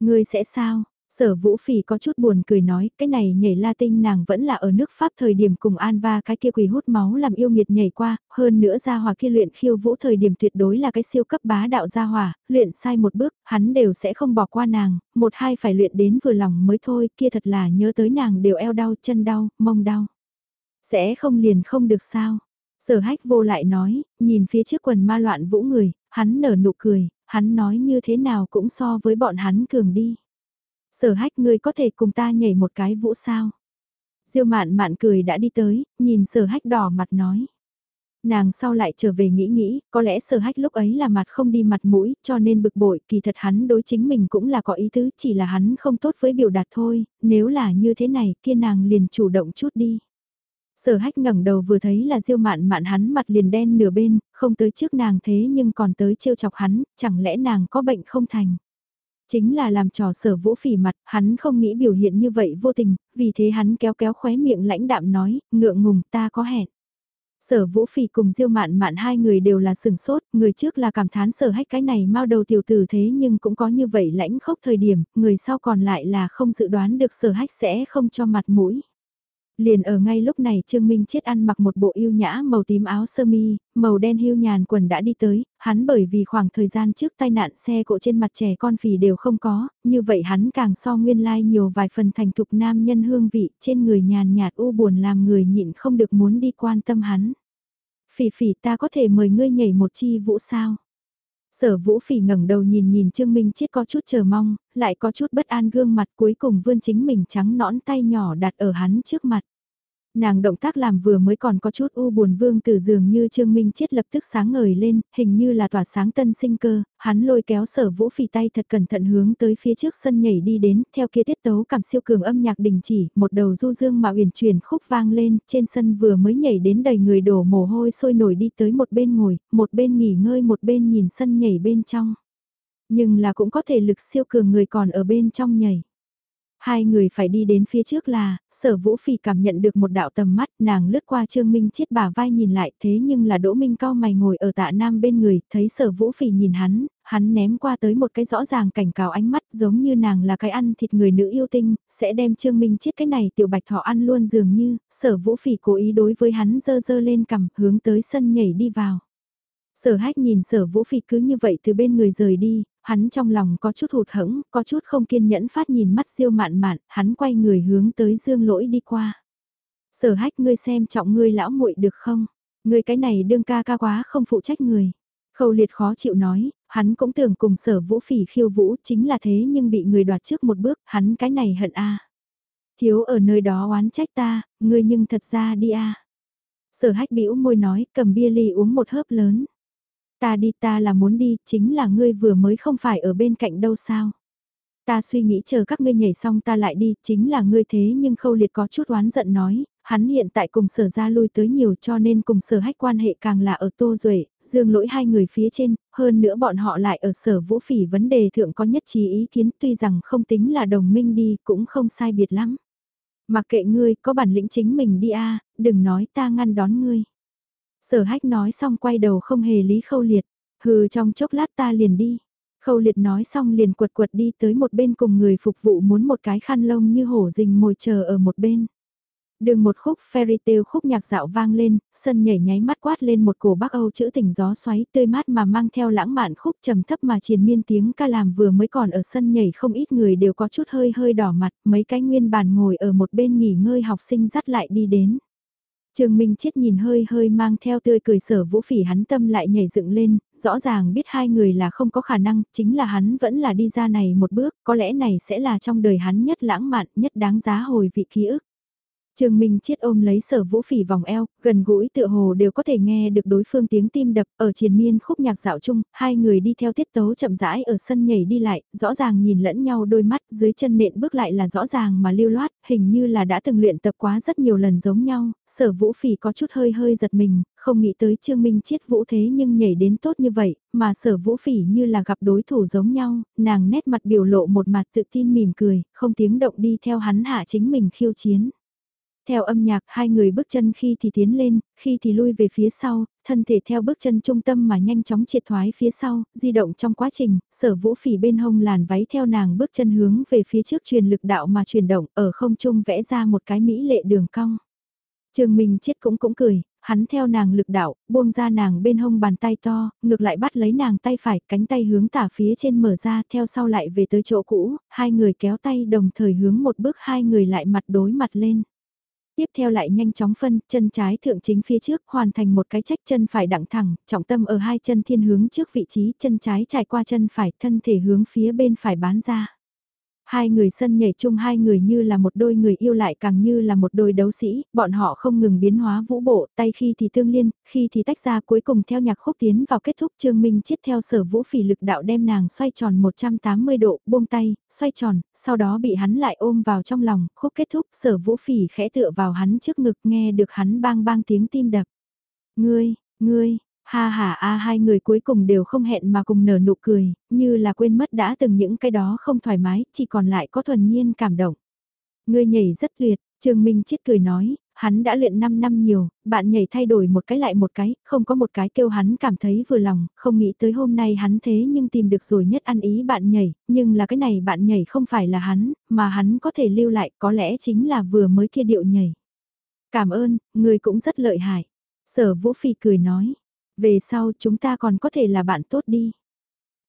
Ngươi sẽ sao? Sở Vũ Phỉ có chút buồn cười nói, cái này nhảy Latin nàng vẫn là ở nước Pháp thời điểm cùng anva cái kia quỷ hút máu làm yêu nghiệt nhảy qua, hơn nữa gia hòa kia luyện khiêu vũ thời điểm tuyệt đối là cái siêu cấp bá đạo gia hòa, luyện sai một bước, hắn đều sẽ không bỏ qua nàng, một hai phải luyện đến vừa lòng mới thôi, kia thật là nhớ tới nàng đều eo đau, chân đau, mông đau. Sẽ không liền không được sao? Sở hách vô lại nói, nhìn phía trước quần ma loạn vũ người, hắn nở nụ cười, hắn nói như thế nào cũng so với bọn hắn cường đi. Sở hách ngươi có thể cùng ta nhảy một cái vũ sao? Diêu mạn mạn cười đã đi tới, nhìn sở hách đỏ mặt nói. Nàng sau lại trở về nghĩ nghĩ, có lẽ sở hách lúc ấy là mặt không đi mặt mũi, cho nên bực bội, kỳ thật hắn đối chính mình cũng là có ý tứ, chỉ là hắn không tốt với biểu đạt thôi, nếu là như thế này, kia nàng liền chủ động chút đi. Sở hách ngẩng đầu vừa thấy là diêu mạn mạn hắn mặt liền đen nửa bên, không tới trước nàng thế nhưng còn tới trêu chọc hắn, chẳng lẽ nàng có bệnh không thành. Chính là làm trò sở vũ phỉ mặt, hắn không nghĩ biểu hiện như vậy vô tình, vì thế hắn kéo kéo khóe miệng lãnh đạm nói, ngượng ngùng ta có hẹn. Sở vũ phỉ cùng diêu mạn mạn hai người đều là sừng sốt, người trước là cảm thán sở hách cái này mau đầu tiểu tử thế nhưng cũng có như vậy lãnh khốc thời điểm, người sau còn lại là không dự đoán được sở hách sẽ không cho mặt mũi. Liền ở ngay lúc này Trương Minh Chết ăn mặc một bộ yêu nhã màu tím áo sơ mi, màu đen hưu nhàn quần đã đi tới, hắn bởi vì khoảng thời gian trước tai nạn xe cộ trên mặt trẻ con phì đều không có, như vậy hắn càng so nguyên lai like nhiều vài phần thành thục nam nhân hương vị trên người nhàn nhạt u buồn làm người nhịn không được muốn đi quan tâm hắn. Phỉ phỉ ta có thể mời ngươi nhảy một chi vũ sao? Sở vũ phỉ ngẩng đầu nhìn nhìn Trương Minh Chiết có chút chờ mong, lại có chút bất an gương mặt cuối cùng vươn chính mình trắng nõn tay nhỏ đặt ở hắn trước mặt. Nàng động tác làm vừa mới còn có chút u buồn vương từ giường như Trương Minh Chiết lập tức sáng ngời lên, hình như là tỏa sáng tân sinh cơ, hắn lôi kéo sở vũ phì tay thật cẩn thận hướng tới phía trước sân nhảy đi đến, theo kia tiết tấu cảm siêu cường âm nhạc đình chỉ, một đầu du dương mà uyển chuyển khúc vang lên, trên sân vừa mới nhảy đến đầy người đổ mồ hôi sôi nổi đi tới một bên ngồi, một bên nghỉ ngơi một bên nhìn sân nhảy bên trong. Nhưng là cũng có thể lực siêu cường người còn ở bên trong nhảy. Hai người phải đi đến phía trước là, sở vũ phỉ cảm nhận được một đạo tầm mắt, nàng lướt qua Trương Minh chết bà vai nhìn lại thế nhưng là Đỗ Minh cao mày ngồi ở tạ nam bên người, thấy sở vũ phỉ nhìn hắn, hắn ném qua tới một cái rõ ràng cảnh cáo ánh mắt giống như nàng là cái ăn thịt người nữ yêu tinh, sẽ đem Trương Minh chết cái này tiểu bạch thọ ăn luôn dường như, sở vũ phỉ cố ý đối với hắn dơ dơ lên cầm hướng tới sân nhảy đi vào. Sở hách nhìn sở vũ phỉ cứ như vậy từ bên người rời đi, hắn trong lòng có chút hụt hẫng, có chút không kiên nhẫn phát nhìn mắt siêu mạn mạn, hắn quay người hướng tới dương lỗi đi qua. Sở hách ngươi xem trọng ngươi lão muội được không? Ngươi cái này đương ca ca quá không phụ trách người. Khâu liệt khó chịu nói, hắn cũng tưởng cùng sở vũ phỉ khiêu vũ chính là thế nhưng bị người đoạt trước một bước, hắn cái này hận a Thiếu ở nơi đó oán trách ta, ngươi nhưng thật ra đi a Sở hách bĩu môi nói, cầm bia ly uống một hớp lớn. Ta đi ta là muốn đi, chính là ngươi vừa mới không phải ở bên cạnh đâu sao. Ta suy nghĩ chờ các ngươi nhảy xong ta lại đi, chính là ngươi thế nhưng khâu liệt có chút oán giận nói, hắn hiện tại cùng sở ra lui tới nhiều cho nên cùng sở hách quan hệ càng là ở tô duệ dương lỗi hai người phía trên, hơn nữa bọn họ lại ở sở vũ phỉ vấn đề thượng có nhất trí ý kiến tuy rằng không tính là đồng minh đi cũng không sai biệt lắm. Mặc kệ ngươi có bản lĩnh chính mình đi a đừng nói ta ngăn đón ngươi. Sở hách nói xong quay đầu không hề lý khâu liệt, hừ trong chốc lát ta liền đi. Khâu liệt nói xong liền quật quật đi tới một bên cùng người phục vụ muốn một cái khăn lông như hổ rình mồi chờ ở một bên. Đường một khúc fairy tale khúc nhạc dạo vang lên, sân nhảy nháy mắt quát lên một cổ bắc Âu chữ tỉnh gió xoáy tươi mát mà mang theo lãng mạn khúc trầm thấp mà triền miên tiếng ca làm vừa mới còn ở sân nhảy không ít người đều có chút hơi hơi đỏ mặt, mấy cái nguyên bản ngồi ở một bên nghỉ ngơi học sinh dắt lại đi đến. Trương Minh Chiết nhìn hơi hơi mang theo tươi cười sở vũ phỉ hắn tâm lại nhảy dựng lên, rõ ràng biết hai người là không có khả năng, chính là hắn vẫn là đi ra này một bước, có lẽ này sẽ là trong đời hắn nhất lãng mạn, nhất đáng giá hồi vị ký ức. Trương Minh Chiết ôm lấy sở vũ phỉ vòng eo, gần gũi tựa hồ đều có thể nghe được đối phương tiếng tim đập ở triền miên khúc nhạc dạo chung, hai người đi theo tiết tấu chậm rãi ở sân nhảy đi lại, rõ ràng nhìn lẫn nhau đôi mắt dưới chân nện bước lại là rõ ràng mà lưu loát, hình như là đã từng luyện tập quá rất nhiều lần giống nhau, sở vũ phỉ có chút hơi hơi giật mình, không nghĩ tới Trương Minh Chiết vũ thế nhưng nhảy đến tốt như vậy, mà sở vũ phỉ như là gặp đối thủ giống nhau, nàng nét mặt biểu lộ một mặt tự tin mỉm cười, không tiếng động đi theo hắn hạ chính mình khiêu chiến. Theo âm nhạc hai người bước chân khi thì tiến lên, khi thì lui về phía sau, thân thể theo bước chân trung tâm mà nhanh chóng triệt thoái phía sau, di động trong quá trình, sở vũ phỉ bên hông làn váy theo nàng bước chân hướng về phía trước truyền lực đạo mà chuyển động ở không trung vẽ ra một cái mỹ lệ đường cong. Trường Minh chết cũng cũng cười, hắn theo nàng lực đạo, buông ra nàng bên hông bàn tay to, ngược lại bắt lấy nàng tay phải, cánh tay hướng tả phía trên mở ra, theo sau lại về tới chỗ cũ, hai người kéo tay đồng thời hướng một bước hai người lại mặt đối mặt lên. Tiếp theo lại nhanh chóng phân, chân trái thượng chính phía trước, hoàn thành một cái trách chân phải đặng thẳng, trọng tâm ở hai chân thiên hướng trước vị trí, chân trái trải qua chân phải, thân thể hướng phía bên phải bán ra. Hai người sân nhảy chung hai người như là một đôi người yêu lại càng như là một đôi đấu sĩ, bọn họ không ngừng biến hóa vũ bộ, tay khi thì tương liên, khi thì tách ra cuối cùng theo nhạc khúc tiến vào kết thúc Trương Minh chiết theo sở vũ phỉ lực đạo đem nàng xoay tròn 180 độ, buông tay, xoay tròn, sau đó bị hắn lại ôm vào trong lòng, khúc kết thúc sở vũ phỉ khẽ tựa vào hắn trước ngực nghe được hắn bang bang tiếng tim đập. Ngươi, ngươi, Ha ha a hai người cuối cùng đều không hẹn mà cùng nở nụ cười, như là quên mất đã từng những cái đó không thoải mái, chỉ còn lại có thuần nhiên cảm động. Ngươi nhảy rất tuyệt, Trương Minh Chiết cười nói, hắn đã luyện 5 năm nhiều, bạn nhảy thay đổi một cái lại một cái, không có một cái kêu hắn cảm thấy vừa lòng, không nghĩ tới hôm nay hắn thế nhưng tìm được rồi nhất ăn ý bạn nhảy, nhưng là cái này bạn nhảy không phải là hắn, mà hắn có thể lưu lại có lẽ chính là vừa mới kia điệu nhảy. Cảm ơn, người cũng rất lợi hại. Sở Vũ Phi cười nói, về sau chúng ta còn có thể là bạn tốt đi.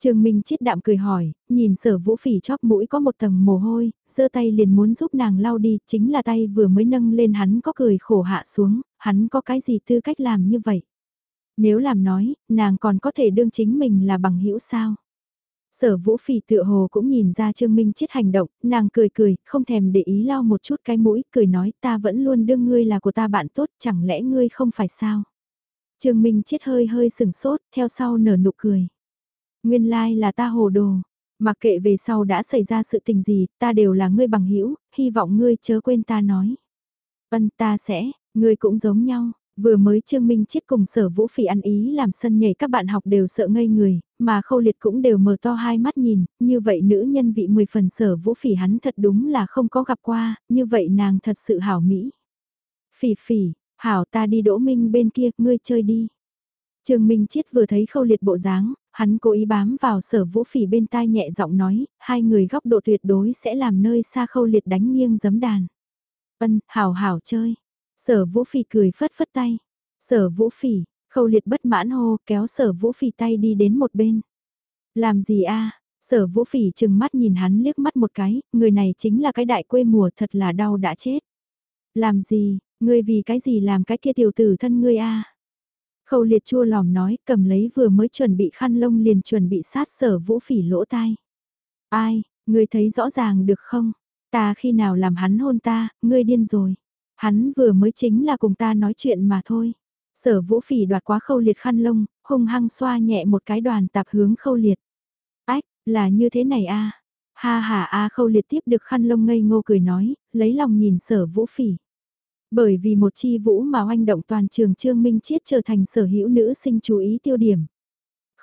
Trường Minh chiết đạm cười hỏi, nhìn sở vũ phỉ chóp mũi có một tầng mồ hôi, giơ tay liền muốn giúp nàng lau đi, chính là tay vừa mới nâng lên hắn có cười khổ hạ xuống, hắn có cái gì tư cách làm như vậy. Nếu làm nói, nàng còn có thể đương chính mình là bằng hữu sao. Sở vũ phỉ tựa hồ cũng nhìn ra Trương Minh chiết hành động, nàng cười cười, không thèm để ý lau một chút cái mũi, cười nói ta vẫn luôn đương ngươi là của ta bạn tốt, chẳng lẽ ngươi không phải sao. Trương Minh chết hơi hơi sừng sốt, theo sau nở nụ cười. Nguyên lai like là ta hồ đồ, mặc kệ về sau đã xảy ra sự tình gì, ta đều là ngươi bằng hữu, hy vọng ngươi chớ quên ta nói. Vân ta sẽ, ngươi cũng giống nhau, vừa mới Trương Minh chết cùng sở vũ phỉ ăn ý làm sân nhảy các bạn học đều sợ ngây người, mà khâu liệt cũng đều mở to hai mắt nhìn, như vậy nữ nhân vị 10 phần sở vũ phỉ hắn thật đúng là không có gặp qua, như vậy nàng thật sự hảo mỹ. Phỉ phỉ, Hảo ta đi đỗ minh bên kia, ngươi chơi đi. Trường Minh Chiết vừa thấy khâu liệt bộ dáng, hắn cố ý bám vào sở vũ phỉ bên tai nhẹ giọng nói, hai người góc độ tuyệt đối sẽ làm nơi xa khâu liệt đánh nghiêng giấm đàn. Ân, hảo hảo chơi. Sở vũ phỉ cười phất phất tay. Sở vũ phỉ, khâu liệt bất mãn hô kéo sở vũ phỉ tay đi đến một bên. Làm gì a Sở vũ phỉ chừng mắt nhìn hắn liếc mắt một cái, người này chính là cái đại quê mùa thật là đau đã chết. Làm gì, Ngươi vì cái gì làm cái kia tiểu tử thân ngươi a? Khâu liệt chua lòm nói, cầm lấy vừa mới chuẩn bị khăn lông liền chuẩn bị sát sở vũ phỉ lỗ tai. Ai, ngươi thấy rõ ràng được không? Ta khi nào làm hắn hôn ta, ngươi điên rồi. Hắn vừa mới chính là cùng ta nói chuyện mà thôi. Sở vũ phỉ đoạt quá khâu liệt khăn lông, hung hăng xoa nhẹ một cái đoàn tạp hướng khâu liệt. Ách, là như thế này a Ha ha a khâu liệt tiếp được khăn lông ngây ngô cười nói, lấy lòng nhìn sở vũ phỉ. Bởi vì một chi vũ mà hoành động toàn trường Trương Minh Chiết trở thành sở hữu nữ sinh chú ý tiêu điểm.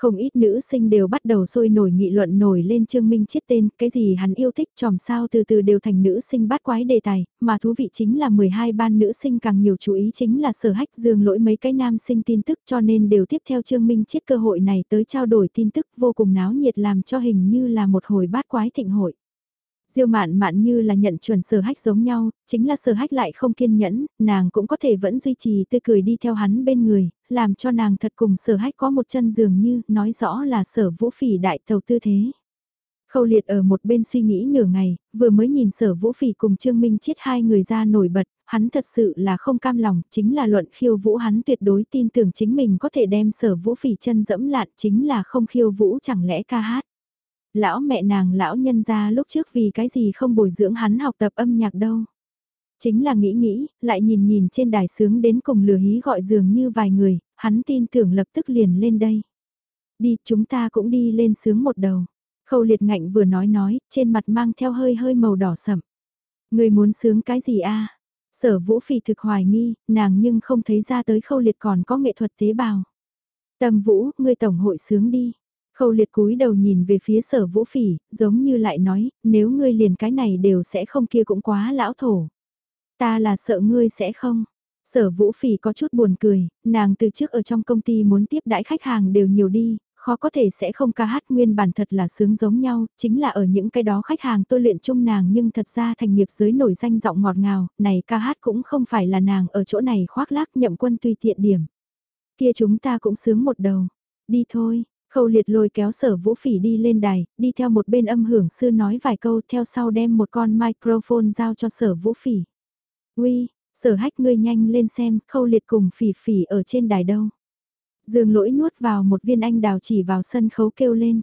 Không ít nữ sinh đều bắt đầu sôi nổi nghị luận nổi lên Trương Minh chiết tên, cái gì hắn yêu thích tròm sao từ từ đều thành nữ sinh bát quái đề tài, mà thú vị chính là 12 ban nữ sinh càng nhiều chú ý chính là sở hách dương lỗi mấy cái nam sinh tin tức cho nên đều tiếp theo Trương Minh chiết cơ hội này tới trao đổi tin tức vô cùng náo nhiệt làm cho hình như là một hồi bát quái thịnh hội. Diêu mạn mạn như là nhận chuẩn sở hách giống nhau, chính là sở hách lại không kiên nhẫn, nàng cũng có thể vẫn duy trì tươi cười đi theo hắn bên người, làm cho nàng thật cùng sở hách có một chân dường như, nói rõ là sở vũ phỉ đại tàu tư thế. Khâu liệt ở một bên suy nghĩ nửa ngày, vừa mới nhìn sở vũ phỉ cùng Trương Minh chết hai người ra nổi bật, hắn thật sự là không cam lòng, chính là luận khiêu vũ hắn tuyệt đối tin tưởng chính mình có thể đem sở vũ phỉ chân dẫm lạn chính là không khiêu vũ chẳng lẽ ca hát. Lão mẹ nàng lão nhân ra lúc trước vì cái gì không bồi dưỡng hắn học tập âm nhạc đâu. Chính là nghĩ nghĩ, lại nhìn nhìn trên đài sướng đến cùng lừa hí gọi dường như vài người, hắn tin tưởng lập tức liền lên đây. Đi, chúng ta cũng đi lên sướng một đầu. Khâu liệt ngạnh vừa nói nói, trên mặt mang theo hơi hơi màu đỏ sậm. Người muốn sướng cái gì a Sở vũ phì thực hoài nghi, nàng nhưng không thấy ra tới khâu liệt còn có nghệ thuật tế bào. tầm vũ, ngươi tổng hội sướng đi. Khâu liệt cúi đầu nhìn về phía sở vũ phỉ, giống như lại nói, nếu ngươi liền cái này đều sẽ không kia cũng quá lão thổ. Ta là sợ ngươi sẽ không. Sở vũ phỉ có chút buồn cười, nàng từ trước ở trong công ty muốn tiếp đãi khách hàng đều nhiều đi, khó có thể sẽ không ca hát nguyên bản thật là sướng giống nhau, chính là ở những cái đó khách hàng tôi luyện chung nàng nhưng thật ra thành nghiệp giới nổi danh giọng ngọt ngào, này ca hát cũng không phải là nàng ở chỗ này khoác lác nhậm quân tùy tiện điểm. Kia chúng ta cũng sướng một đầu, đi thôi, Khâu liệt lôi kéo sở vũ phỉ đi lên đài, đi theo một bên âm hưởng sư nói vài câu theo sau đem một con microphone giao cho sở vũ phỉ. Uy, sở hách ngươi nhanh lên xem, khâu liệt cùng phỉ phỉ ở trên đài đâu. Dương lỗi nuốt vào một viên anh đào chỉ vào sân khấu kêu lên.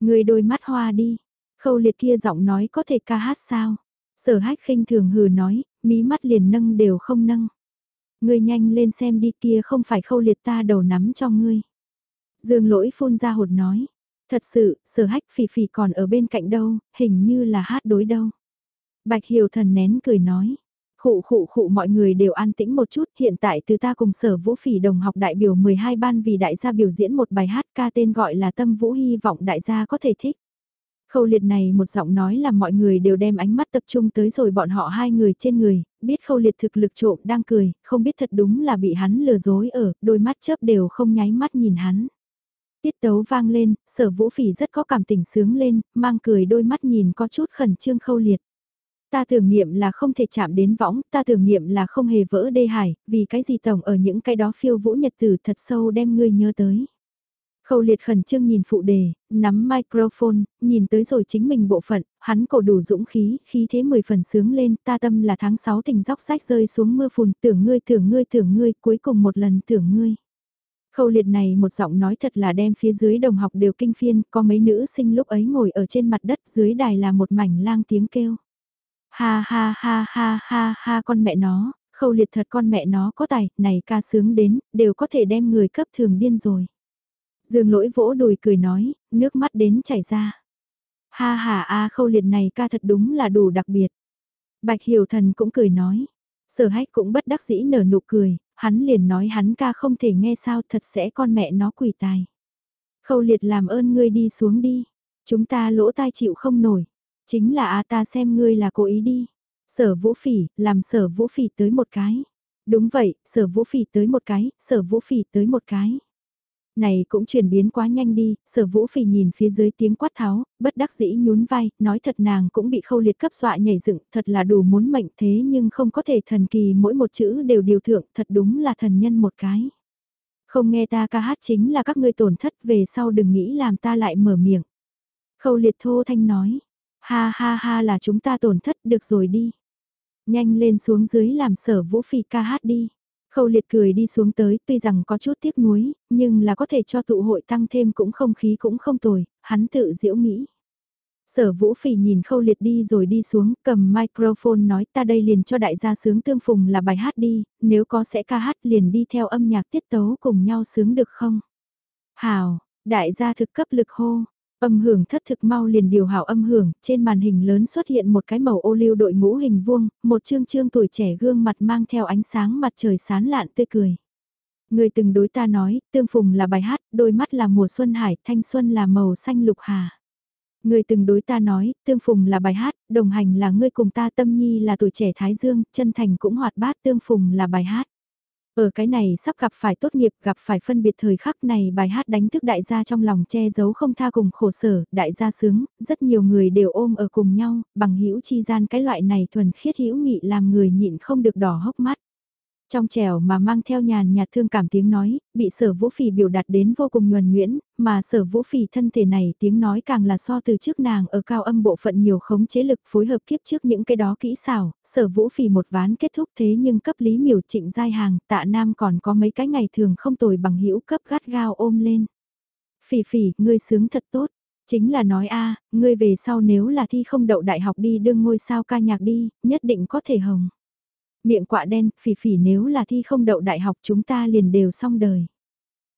Người đôi mắt hoa đi, khâu liệt kia giọng nói có thể ca hát sao. Sở hách khinh thường hừ nói, mí mắt liền nâng đều không nâng. Ngươi nhanh lên xem đi kia không phải khâu liệt ta đầu nắm cho ngươi. Dương lỗi phun ra hột nói. Thật sự, sở hách phỉ phỉ còn ở bên cạnh đâu, hình như là hát đối đâu. Bạch Hiểu Thần nén cười nói. Khụ khụ khụ mọi người đều an tĩnh một chút, hiện tại từ ta cùng sở vũ phỉ đồng học đại biểu 12 ban vì đại gia biểu diễn một bài hát ca tên gọi là Tâm Vũ hy vọng đại gia có thể thích. Khâu liệt này một giọng nói là mọi người đều đem ánh mắt tập trung tới rồi bọn họ hai người trên người, biết khâu liệt thực lực trộm đang cười, không biết thật đúng là bị hắn lừa dối ở, đôi mắt chớp đều không nháy mắt nhìn hắn. Tiết tấu vang lên, sở vũ phỉ rất có cảm tình sướng lên, mang cười đôi mắt nhìn có chút khẩn trương khâu liệt. Ta tưởng niệm là không thể chạm đến võng, ta tưởng niệm là không hề vỡ đê hải, vì cái gì tổng ở những cái đó phiêu vũ nhật tử thật sâu đem ngươi nhớ tới. Khâu liệt khẩn trương nhìn phụ đề, nắm microphone, nhìn tới rồi chính mình bộ phận, hắn cổ đủ dũng khí, khí thế mười phần sướng lên, ta tâm là tháng 6 tình dốc sách rơi xuống mưa phùn, tưởng ngươi tưởng ngươi tưởng ngươi, cuối cùng một lần tưởng ngươi. Khâu liệt này một giọng nói thật là đem phía dưới đồng học đều kinh phiên, có mấy nữ sinh lúc ấy ngồi ở trên mặt đất dưới đài là một mảnh lang tiếng kêu. Ha ha ha ha ha ha con mẹ nó, khâu liệt thật con mẹ nó có tài, này ca sướng đến, đều có thể đem người cấp thường điên rồi. Dương lỗi vỗ đùi cười nói, nước mắt đến chảy ra. Ha ha a khâu liệt này ca thật đúng là đủ đặc biệt. Bạch Hiểu Thần cũng cười nói. Sở hách cũng bất đắc dĩ nở nụ cười, hắn liền nói hắn ca không thể nghe sao thật sẽ con mẹ nó quỷ tài. Khâu liệt làm ơn ngươi đi xuống đi, chúng ta lỗ tai chịu không nổi, chính là a ta xem ngươi là cố ý đi. Sở vũ phỉ, làm sở vũ phỉ tới một cái. Đúng vậy, sở vũ phỉ tới một cái, sở vũ phỉ tới một cái. Này cũng chuyển biến quá nhanh đi, sở vũ phỉ nhìn phía dưới tiếng quát tháo, bất đắc dĩ nhún vai, nói thật nàng cũng bị khâu liệt cấp dọa nhảy dựng, thật là đủ muốn mệnh thế nhưng không có thể thần kỳ mỗi một chữ đều điều thượng, thật đúng là thần nhân một cái. Không nghe ta ca hát chính là các ngươi tổn thất về sau đừng nghĩ làm ta lại mở miệng. Khâu liệt thô thanh nói, ha ha ha là chúng ta tổn thất được rồi đi. Nhanh lên xuống dưới làm sở vũ phỉ ca hát đi. Khâu liệt cười đi xuống tới, tuy rằng có chút tiếc nuối, nhưng là có thể cho tụ hội tăng thêm cũng không khí cũng không tồi, hắn tự diễu nghĩ. Sở vũ phỉ nhìn khâu liệt đi rồi đi xuống, cầm microphone nói ta đây liền cho đại gia sướng tương phùng là bài hát đi, nếu có sẽ ca hát liền đi theo âm nhạc tiết tấu cùng nhau sướng được không? Hào, đại gia thực cấp lực hô, Âm hưởng thất thực mau liền điều hảo âm hưởng, trên màn hình lớn xuất hiện một cái màu ô lưu đội ngũ hình vuông, một trương trương tuổi trẻ gương mặt mang theo ánh sáng mặt trời sán lạn tươi cười. Người từng đối ta nói, tương phùng là bài hát, đôi mắt là mùa xuân hải, thanh xuân là màu xanh lục hà. Người từng đối ta nói, tương phùng là bài hát, đồng hành là ngươi cùng ta tâm nhi là tuổi trẻ thái dương, chân thành cũng hoạt bát tương phùng là bài hát. Ở cái này sắp gặp phải tốt nghiệp, gặp phải phân biệt thời khắc này bài hát đánh thức đại gia trong lòng che giấu không tha cùng khổ sở, đại gia sướng, rất nhiều người đều ôm ở cùng nhau, bằng hữu chi gian cái loại này thuần khiết hữu nghị làm người nhịn không được đỏ hốc mắt. Trong trèo mà mang theo nhàn nhạt thương cảm tiếng nói, bị sở vũ phỉ biểu đạt đến vô cùng nhuần nguyễn, mà sở vũ phỉ thân thể này tiếng nói càng là so từ trước nàng ở cao âm bộ phận nhiều khống chế lực phối hợp kiếp trước những cái đó kỹ xảo, sở vũ phỉ một ván kết thúc thế nhưng cấp lý miểu trịnh giai hàng, tạ nam còn có mấy cái ngày thường không tồi bằng hữu cấp gắt gao ôm lên. Phỉ phỉ, ngươi sướng thật tốt. Chính là nói a ngươi về sau nếu là thi không đậu đại học đi đương ngôi sao ca nhạc đi, nhất định có thể hồng. Miệng quạ đen, phỉ phỉ nếu là thi không đậu đại học chúng ta liền đều xong đời.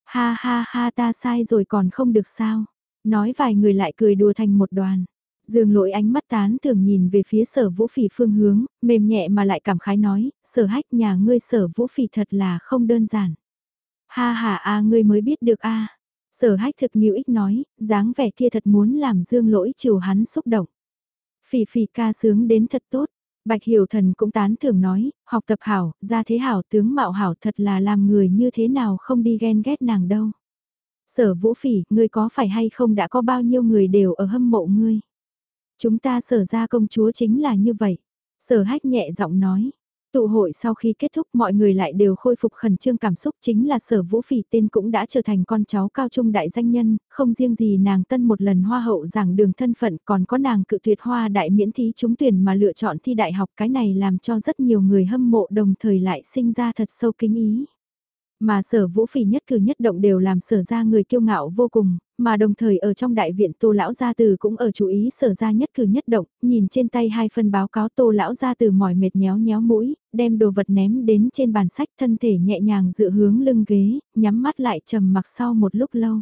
Ha ha ha ta sai rồi còn không được sao. Nói vài người lại cười đùa thành một đoàn. Dương lỗi ánh mắt tán thường nhìn về phía sở vũ phỉ phương hướng, mềm nhẹ mà lại cảm khái nói, sở hách nhà ngươi sở vũ phỉ thật là không đơn giản. Ha ha a ngươi mới biết được a Sở hách thực nhiều ích nói, dáng vẻ kia thật muốn làm dương lỗi chiều hắn xúc động. Phỉ phỉ ca sướng đến thật tốt, Bạch Hiểu Thần cũng tán thưởng nói, học tập hảo, ra thế hảo, tướng mạo hảo thật là làm người như thế nào không đi ghen ghét nàng đâu. Sở Vũ Phỉ, ngươi có phải hay không đã có bao nhiêu người đều ở hâm mộ ngươi? Chúng ta sở ra công chúa chính là như vậy. Sở hách nhẹ giọng nói, Tụ hội sau khi kết thúc mọi người lại đều khôi phục khẩn trương cảm xúc chính là sở vũ phỉ tên cũng đã trở thành con cháu cao trung đại danh nhân, không riêng gì nàng tân một lần hoa hậu giảng đường thân phận còn có nàng cự tuyệt hoa đại miễn thí trúng tuyển mà lựa chọn thi đại học cái này làm cho rất nhiều người hâm mộ đồng thời lại sinh ra thật sâu kính ý. Mà sở vũ phỉ nhất cử nhất động đều làm sở ra người kiêu ngạo vô cùng, mà đồng thời ở trong đại viện tô lão gia từ cũng ở chú ý sở ra nhất cử nhất động, nhìn trên tay hai phân báo cáo tô lão gia từ mỏi mệt nhéo nhéo mũi, đem đồ vật ném đến trên bàn sách thân thể nhẹ nhàng dựa hướng lưng ghế, nhắm mắt lại trầm mặc sau một lúc lâu.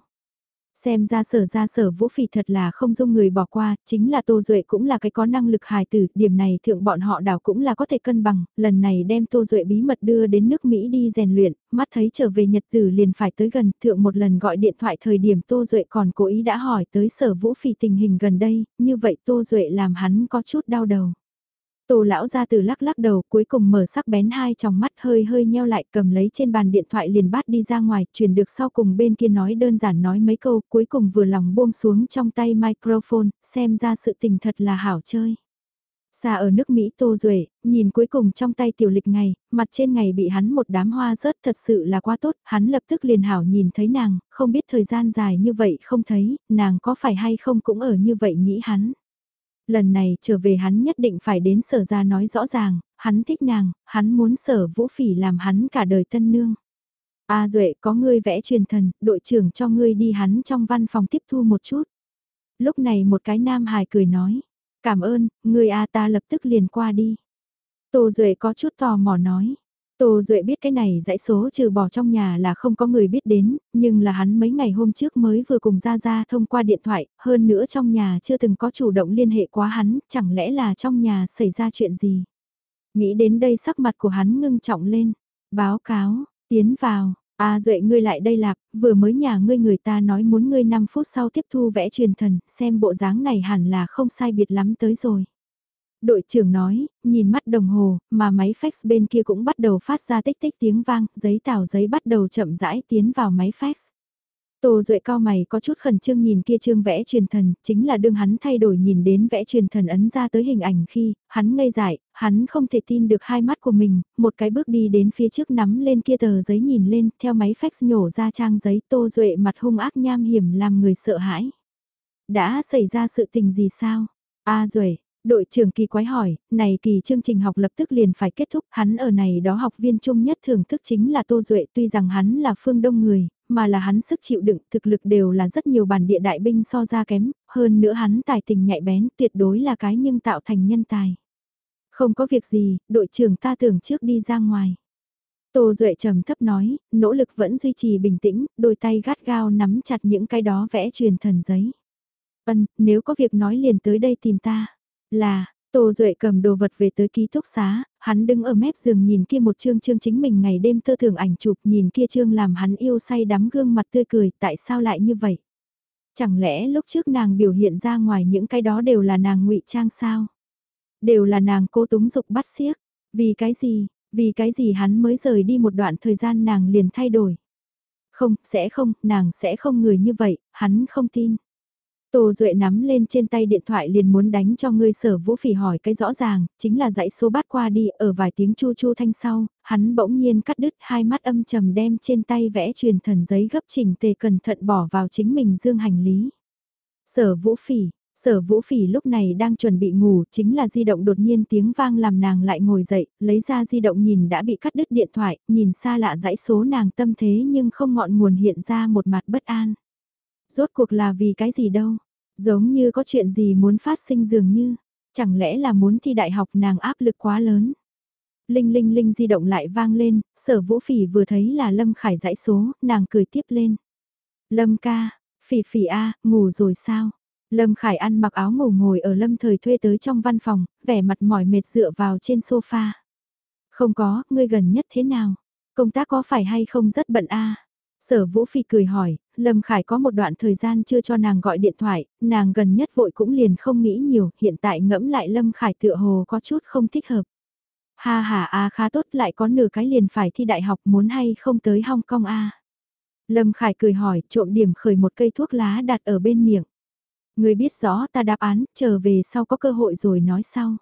Xem ra sở ra sở vũ phỉ thật là không dung người bỏ qua, chính là Tô Duệ cũng là cái có năng lực hài tử, điểm này thượng bọn họ đảo cũng là có thể cân bằng, lần này đem Tô Duệ bí mật đưa đến nước Mỹ đi rèn luyện, mắt thấy trở về Nhật tử liền phải tới gần, thượng một lần gọi điện thoại thời điểm Tô Duệ còn cố ý đã hỏi tới sở vũ phỉ tình hình gần đây, như vậy Tô Duệ làm hắn có chút đau đầu. Tô lão ra từ lắc lắc đầu cuối cùng mở sắc bén hai tròng mắt hơi hơi nheo lại cầm lấy trên bàn điện thoại liền bắt đi ra ngoài truyền được sau cùng bên kia nói đơn giản nói mấy câu cuối cùng vừa lòng buông xuống trong tay microphone xem ra sự tình thật là hảo chơi. Xa ở nước Mỹ Tô Duệ, nhìn cuối cùng trong tay tiểu lịch ngày, mặt trên ngày bị hắn một đám hoa rớt thật sự là quá tốt, hắn lập tức liền hảo nhìn thấy nàng, không biết thời gian dài như vậy không thấy, nàng có phải hay không cũng ở như vậy nghĩ hắn lần này trở về hắn nhất định phải đến sở ra nói rõ ràng, hắn thích nàng, hắn muốn sở vũ phỉ làm hắn cả đời tân nương. A Duệ có ngươi vẽ truyền thần, đội trưởng cho ngươi đi hắn trong văn phòng tiếp thu một chút. Lúc này một cái nam hài cười nói, cảm ơn, ngươi A ta lập tức liền qua đi. Tô Duệ có chút tò mò nói, Tô Duệ biết cái này dãy số trừ bỏ trong nhà là không có người biết đến, nhưng là hắn mấy ngày hôm trước mới vừa cùng ra ra thông qua điện thoại, hơn nữa trong nhà chưa từng có chủ động liên hệ quá hắn, chẳng lẽ là trong nhà xảy ra chuyện gì. Nghĩ đến đây sắc mặt của hắn ngưng trọng lên, báo cáo, tiến vào, A à, Duệ ngươi lại đây lạp, vừa mới nhà ngươi người ta nói muốn ngươi 5 phút sau tiếp thu vẽ truyền thần, xem bộ dáng này hẳn là không sai biệt lắm tới rồi. Đội trưởng nói, nhìn mắt đồng hồ, mà máy fax bên kia cũng bắt đầu phát ra tích tích tiếng vang, giấy tảo giấy bắt đầu chậm rãi tiến vào máy fax. Tô Duệ cao mày có chút khẩn trương nhìn kia trương vẽ truyền thần, chính là đương hắn thay đổi nhìn đến vẽ truyền thần ấn ra tới hình ảnh khi, hắn ngây dại, hắn không thể tin được hai mắt của mình, một cái bước đi đến phía trước nắm lên kia tờ giấy nhìn lên, theo máy fax nhổ ra trang giấy Tô Duệ mặt hung ác nham hiểm làm người sợ hãi. Đã xảy ra sự tình gì sao? A Duệ, Đội trưởng kỳ quái hỏi, này kỳ chương trình học lập tức liền phải kết thúc, hắn ở này đó học viên chung nhất thưởng thức chính là Tô Duệ tuy rằng hắn là phương đông người, mà là hắn sức chịu đựng, thực lực đều là rất nhiều bản địa đại binh so ra kém, hơn nữa hắn tài tình nhạy bén tuyệt đối là cái nhưng tạo thành nhân tài. Không có việc gì, đội trưởng ta tưởng trước đi ra ngoài. Tô Duệ trầm thấp nói, nỗ lực vẫn duy trì bình tĩnh, đôi tay gắt gao nắm chặt những cái đó vẽ truyền thần giấy. Vân, nếu có việc nói liền tới đây tìm ta. Là, Tô Duệ cầm đồ vật về tới ký túc xá, hắn đứng ở mép giường nhìn kia một chương chương chính mình ngày đêm tơ thường ảnh chụp nhìn kia chương làm hắn yêu say đắm gương mặt tươi cười tại sao lại như vậy. Chẳng lẽ lúc trước nàng biểu hiện ra ngoài những cái đó đều là nàng ngụy trang sao? Đều là nàng cố túng dục bắt xiếc. Vì cái gì, vì cái gì hắn mới rời đi một đoạn thời gian nàng liền thay đổi. Không, sẽ không, nàng sẽ không người như vậy, hắn không tin. Tô Duệ nắm lên trên tay điện thoại liền muốn đánh cho ngươi sở vũ phỉ hỏi cái rõ ràng, chính là dãy số bát qua đi ở vài tiếng chu chu thanh sau, hắn bỗng nhiên cắt đứt hai mắt âm trầm đem trên tay vẽ truyền thần giấy gấp chỉnh tề cẩn thận bỏ vào chính mình dương hành lý. Sở vũ phỉ, sở vũ phỉ lúc này đang chuẩn bị ngủ chính là di động đột nhiên tiếng vang làm nàng lại ngồi dậy, lấy ra di động nhìn đã bị cắt đứt điện thoại, nhìn xa lạ dãy số nàng tâm thế nhưng không ngọn nguồn hiện ra một mặt bất an. Rốt cuộc là vì cái gì đâu? Giống như có chuyện gì muốn phát sinh dường như, chẳng lẽ là muốn thi đại học nàng áp lực quá lớn. Linh linh linh di động lại vang lên, sở vũ phỉ vừa thấy là Lâm Khải dãy số, nàng cười tiếp lên. Lâm ca, phỉ phỉ a ngủ rồi sao? Lâm Khải ăn mặc áo ngủ ngồi ở Lâm thời thuê tới trong văn phòng, vẻ mặt mỏi mệt dựa vào trên sofa. Không có, ngươi gần nhất thế nào? Công tác có phải hay không rất bận a Sở Vũ Phi cười hỏi, Lâm Khải có một đoạn thời gian chưa cho nàng gọi điện thoại, nàng gần nhất vội cũng liền không nghĩ nhiều, hiện tại ngẫm lại Lâm Khải tựa hồ có chút không thích hợp. Ha ha a khá tốt lại có nửa cái liền phải thi đại học muốn hay không tới Hong Kong a. Lâm Khải cười hỏi, trộm điểm khởi một cây thuốc lá đặt ở bên miệng. Người biết rõ ta đáp án, trở về sau có cơ hội rồi nói sau.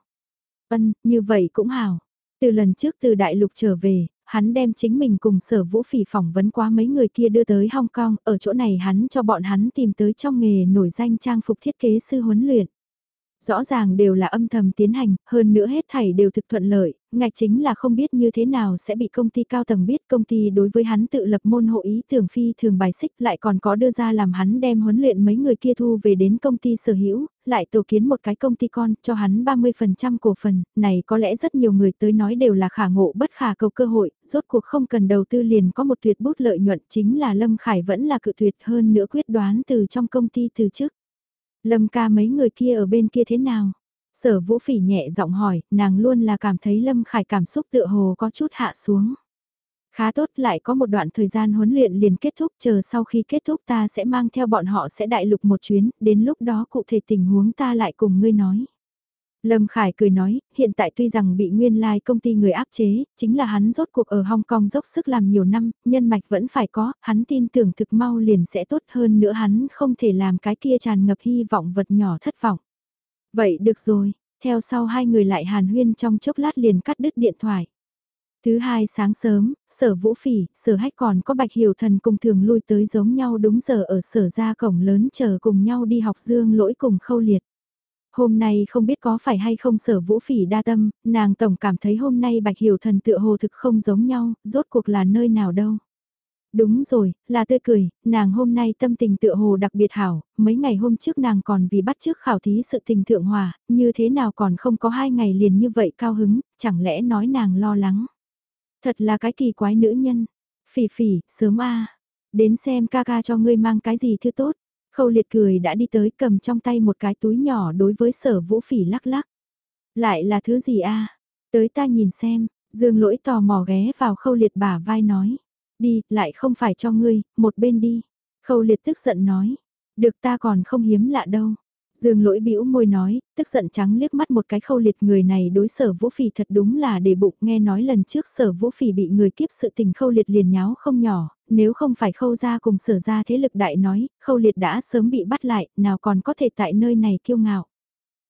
Ân, như vậy cũng hào. Từ lần trước từ đại lục trở về, hắn đem chính mình cùng sở vũ phỉ phỏng vấn qua mấy người kia đưa tới Hong Kong, ở chỗ này hắn cho bọn hắn tìm tới trong nghề nổi danh trang phục thiết kế sư huấn luyện rõ ràng đều là âm thầm tiến hành, hơn nữa hết thảy đều thực thuận lợi, ngạch chính là không biết như thế nào sẽ bị công ty cao tầng biết công ty đối với hắn tự lập môn hộ ý tưởng phi thường bài xích lại còn có đưa ra làm hắn đem huấn luyện mấy người kia thu về đến công ty sở hữu, lại tổ kiến một cái công ty con cho hắn 30% cổ phần, này có lẽ rất nhiều người tới nói đều là khả ngộ bất khả cầu cơ hội, rốt cuộc không cần đầu tư liền có một tuyệt bút lợi nhuận chính là Lâm Khải vẫn là cự tuyệt hơn nữa quyết đoán từ trong công ty từ trước. Lâm ca mấy người kia ở bên kia thế nào? Sở vũ phỉ nhẹ giọng hỏi, nàng luôn là cảm thấy Lâm Khải cảm xúc tựa hồ có chút hạ xuống. Khá tốt lại có một đoạn thời gian huấn luyện liền kết thúc chờ sau khi kết thúc ta sẽ mang theo bọn họ sẽ đại lục một chuyến, đến lúc đó cụ thể tình huống ta lại cùng ngươi nói. Lâm Khải cười nói, hiện tại tuy rằng bị nguyên lai like công ty người áp chế, chính là hắn rốt cuộc ở Hong Kong dốc sức làm nhiều năm, nhân mạch vẫn phải có, hắn tin tưởng thực mau liền sẽ tốt hơn nữa hắn không thể làm cái kia tràn ngập hy vọng vật nhỏ thất vọng. Vậy được rồi, theo sau hai người lại hàn huyên trong chốc lát liền cắt đứt điện thoại. Thứ hai sáng sớm, sở vũ phỉ, sở hách còn có bạch hiểu thần cùng thường lui tới giống nhau đúng giờ ở sở ra cổng lớn chờ cùng nhau đi học dương lỗi cùng khâu liệt. Hôm nay không biết có phải hay không sở vũ phỉ đa tâm, nàng tổng cảm thấy hôm nay bạch hiểu thần tựa hồ thực không giống nhau, rốt cuộc là nơi nào đâu. Đúng rồi, là tươi cười, nàng hôm nay tâm tình tựa hồ đặc biệt hảo, mấy ngày hôm trước nàng còn vì bắt trước khảo thí sự tình thượng hòa, như thế nào còn không có hai ngày liền như vậy cao hứng, chẳng lẽ nói nàng lo lắng. Thật là cái kỳ quái nữ nhân. Phỉ phỉ, sớm a Đến xem ca ca cho ngươi mang cái gì thứ tốt. Khâu liệt cười đã đi tới cầm trong tay một cái túi nhỏ đối với sở vũ phỉ lắc lắc. Lại là thứ gì a Tới ta nhìn xem, dương lỗi tò mò ghé vào khâu liệt bả vai nói. Đi, lại không phải cho ngươi, một bên đi. Khâu liệt tức giận nói. Được ta còn không hiếm lạ đâu. Dương lỗi bĩu môi nói, tức giận trắng liếc mắt một cái khâu liệt người này đối sở vũ phỉ thật đúng là để bụng nghe nói lần trước sở vũ phỉ bị người kiếp sự tình khâu liệt liền nháo không nhỏ, nếu không phải khâu ra cùng sở ra thế lực đại nói, khâu liệt đã sớm bị bắt lại, nào còn có thể tại nơi này kiêu ngạo.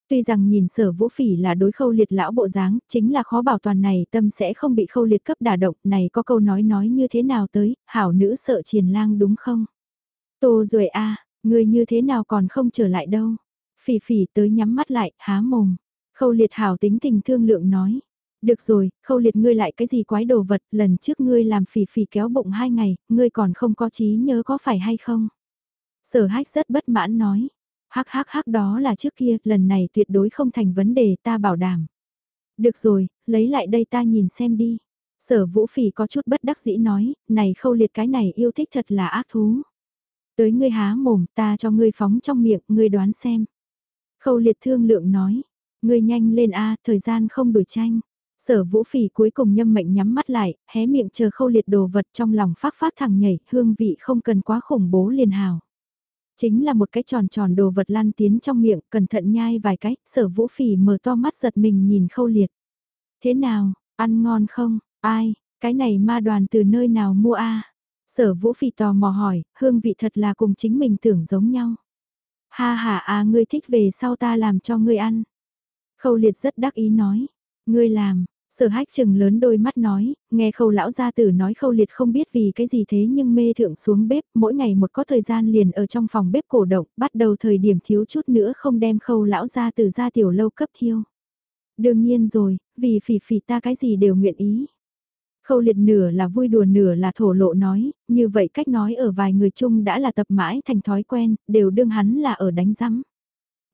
Tuy rằng nhìn sở vũ phỉ là đối khâu liệt lão bộ dáng, chính là khó bảo toàn này tâm sẽ không bị khâu liệt cấp đả động, này có câu nói nói như thế nào tới, hảo nữ sợ triền lang đúng không? Tô rồi a người như thế nào còn không trở lại đâu? Phỉ phỉ tới nhắm mắt lại, há mồm. Khâu liệt hảo tính tình thương lượng nói. Được rồi, khâu liệt ngươi lại cái gì quái đồ vật, lần trước ngươi làm phỉ phỉ kéo bụng hai ngày, ngươi còn không có trí nhớ có phải hay không? Sở hách rất bất mãn nói. Hắc hắc hắc đó là trước kia, lần này tuyệt đối không thành vấn đề ta bảo đảm. Được rồi, lấy lại đây ta nhìn xem đi. Sở vũ phỉ có chút bất đắc dĩ nói, này khâu liệt cái này yêu thích thật là ác thú. Tới ngươi há mồm ta cho ngươi phóng trong miệng, ngươi đoán xem. Khâu liệt thương lượng nói, ngươi nhanh lên a thời gian không đổi tranh. Sở vũ phỉ cuối cùng nhâm mệnh nhắm mắt lại, hé miệng chờ khâu liệt đồ vật trong lòng phát phát thẳng nhảy, hương vị không cần quá khủng bố liền hào. Chính là một cái tròn tròn đồ vật lan tiến trong miệng, cẩn thận nhai vài cái, sở vũ phỉ mở to mắt giật mình nhìn khâu liệt. Thế nào, ăn ngon không, ai, cái này ma đoàn từ nơi nào mua a Sở vũ phỉ tò mò hỏi, hương vị thật là cùng chính mình tưởng giống nhau. Ha ha à ngươi thích về sau ta làm cho ngươi ăn. Khâu liệt rất đắc ý nói, ngươi làm, sở hách chừng lớn đôi mắt nói, nghe khâu lão gia tử nói khâu liệt không biết vì cái gì thế nhưng mê thượng xuống bếp, mỗi ngày một có thời gian liền ở trong phòng bếp cổ động, bắt đầu thời điểm thiếu chút nữa không đem khâu lão gia tử ra tiểu lâu cấp thiêu. Đương nhiên rồi, vì phỉ phỉ ta cái gì đều nguyện ý. Khâu liệt nửa là vui đùa nửa là thổ lộ nói, như vậy cách nói ở vài người chung đã là tập mãi thành thói quen, đều đương hắn là ở đánh rắm.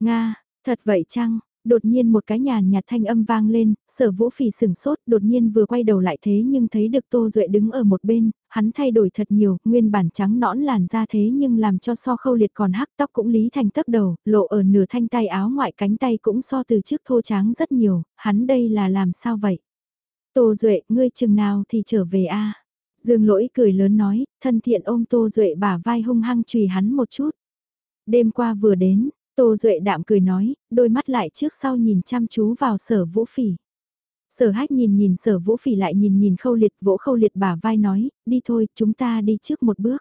Nga, thật vậy chăng? Đột nhiên một cái nhàn nhạt thanh âm vang lên, sở vũ phỉ sừng sốt, đột nhiên vừa quay đầu lại thế nhưng thấy được Tô Duệ đứng ở một bên, hắn thay đổi thật nhiều, nguyên bản trắng nõn làn ra thế nhưng làm cho so khâu liệt còn hắc tóc cũng lý thành tấp đầu, lộ ở nửa thanh tay áo ngoại cánh tay cũng so từ trước thô tráng rất nhiều, hắn đây là làm sao vậy? Tô Duệ, ngươi chừng nào thì trở về a Dương lỗi cười lớn nói, thân thiện ôm Tô Duệ bả vai hung hăng chùy hắn một chút. Đêm qua vừa đến, Tô Duệ đạm cười nói, đôi mắt lại trước sau nhìn chăm chú vào sở vũ phỉ. Sở hách nhìn nhìn sở vũ phỉ lại nhìn nhìn khâu liệt vỗ khâu liệt bả vai nói, đi thôi, chúng ta đi trước một bước.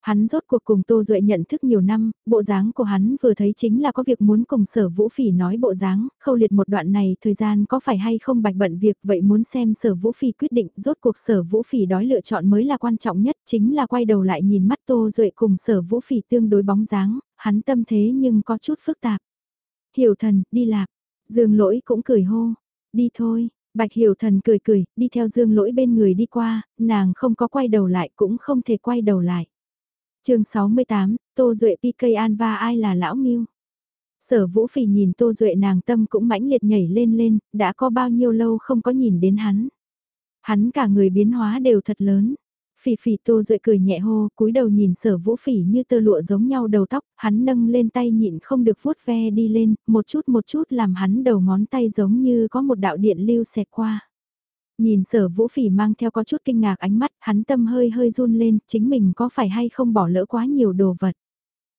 Hắn rốt cuộc cùng Tô Duệ nhận thức nhiều năm, bộ dáng của hắn vừa thấy chính là có việc muốn cùng sở vũ phỉ nói bộ dáng, khâu liệt một đoạn này thời gian có phải hay không bạch bận việc vậy muốn xem sở vũ phỉ quyết định rốt cuộc sở vũ phỉ đói lựa chọn mới là quan trọng nhất chính là quay đầu lại nhìn mắt Tô Duệ cùng sở vũ phỉ tương đối bóng dáng, hắn tâm thế nhưng có chút phức tạp. Hiểu thần, đi lạc, dương lỗi cũng cười hô, đi thôi. Bạch Hiểu Thần cười cười, đi theo Dương Lỗi bên người đi qua, nàng không có quay đầu lại cũng không thể quay đầu lại chương 68, Tô Duệ PK An ai là lão nghiêu. Sở Vũ Phỉ nhìn Tô Duệ nàng tâm cũng mãnh liệt nhảy lên lên, đã có bao nhiêu lâu không có nhìn đến hắn. Hắn cả người biến hóa đều thật lớn. Phỉ phỉ Tô Duệ cười nhẹ hô, cúi đầu nhìn sở vũ phỉ như tơ lụa giống nhau đầu tóc, hắn nâng lên tay nhịn không được vuốt ve đi lên, một chút một chút làm hắn đầu ngón tay giống như có một đạo điện lưu xẹt qua. Nhìn sở vũ phỉ mang theo có chút kinh ngạc ánh mắt, hắn tâm hơi hơi run lên, chính mình có phải hay không bỏ lỡ quá nhiều đồ vật.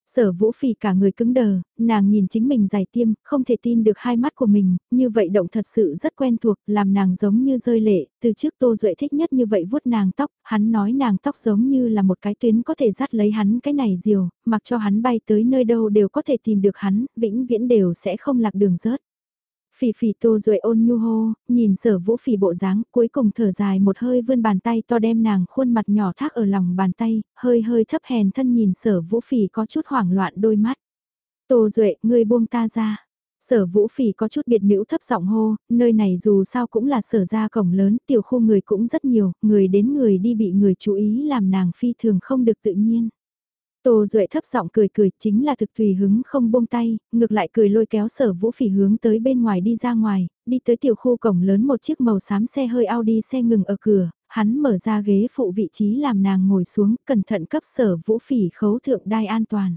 Sở vũ phỉ cả người cứng đờ, nàng nhìn chính mình dài tiêm, không thể tin được hai mắt của mình, như vậy động thật sự rất quen thuộc, làm nàng giống như rơi lệ, từ trước Tô Duệ thích nhất như vậy vuốt nàng tóc, hắn nói nàng tóc giống như là một cái tuyến có thể dắt lấy hắn cái này diều, mặc cho hắn bay tới nơi đâu đều có thể tìm được hắn, vĩnh viễn đều sẽ không lạc đường rớt. Phỉ phỉ tô rồi ôn nhu hô, nhìn sở vũ phỉ bộ dáng, cuối cùng thở dài một hơi vươn bàn tay to đem nàng khuôn mặt nhỏ thác ở lòng bàn tay, hơi hơi thấp hèn thân nhìn sở vũ phỉ có chút hoảng loạn đôi mắt. Tô Duệ, ngươi buông ta ra. Sở vũ phỉ có chút biệt nữ thấp giọng hô, nơi này dù sao cũng là sở ra cổng lớn, tiểu khu người cũng rất nhiều, người đến người đi bị người chú ý làm nàng phi thường không được tự nhiên. Tô Duệ thấp giọng cười cười chính là thực tùy hứng không buông tay, ngược lại cười lôi kéo sở vũ phỉ hướng tới bên ngoài đi ra ngoài, đi tới tiểu khu cổng lớn một chiếc màu xám xe hơi Audi xe ngừng ở cửa, hắn mở ra ghế phụ vị trí làm nàng ngồi xuống, cẩn thận cấp sở vũ phỉ khấu thượng đai an toàn.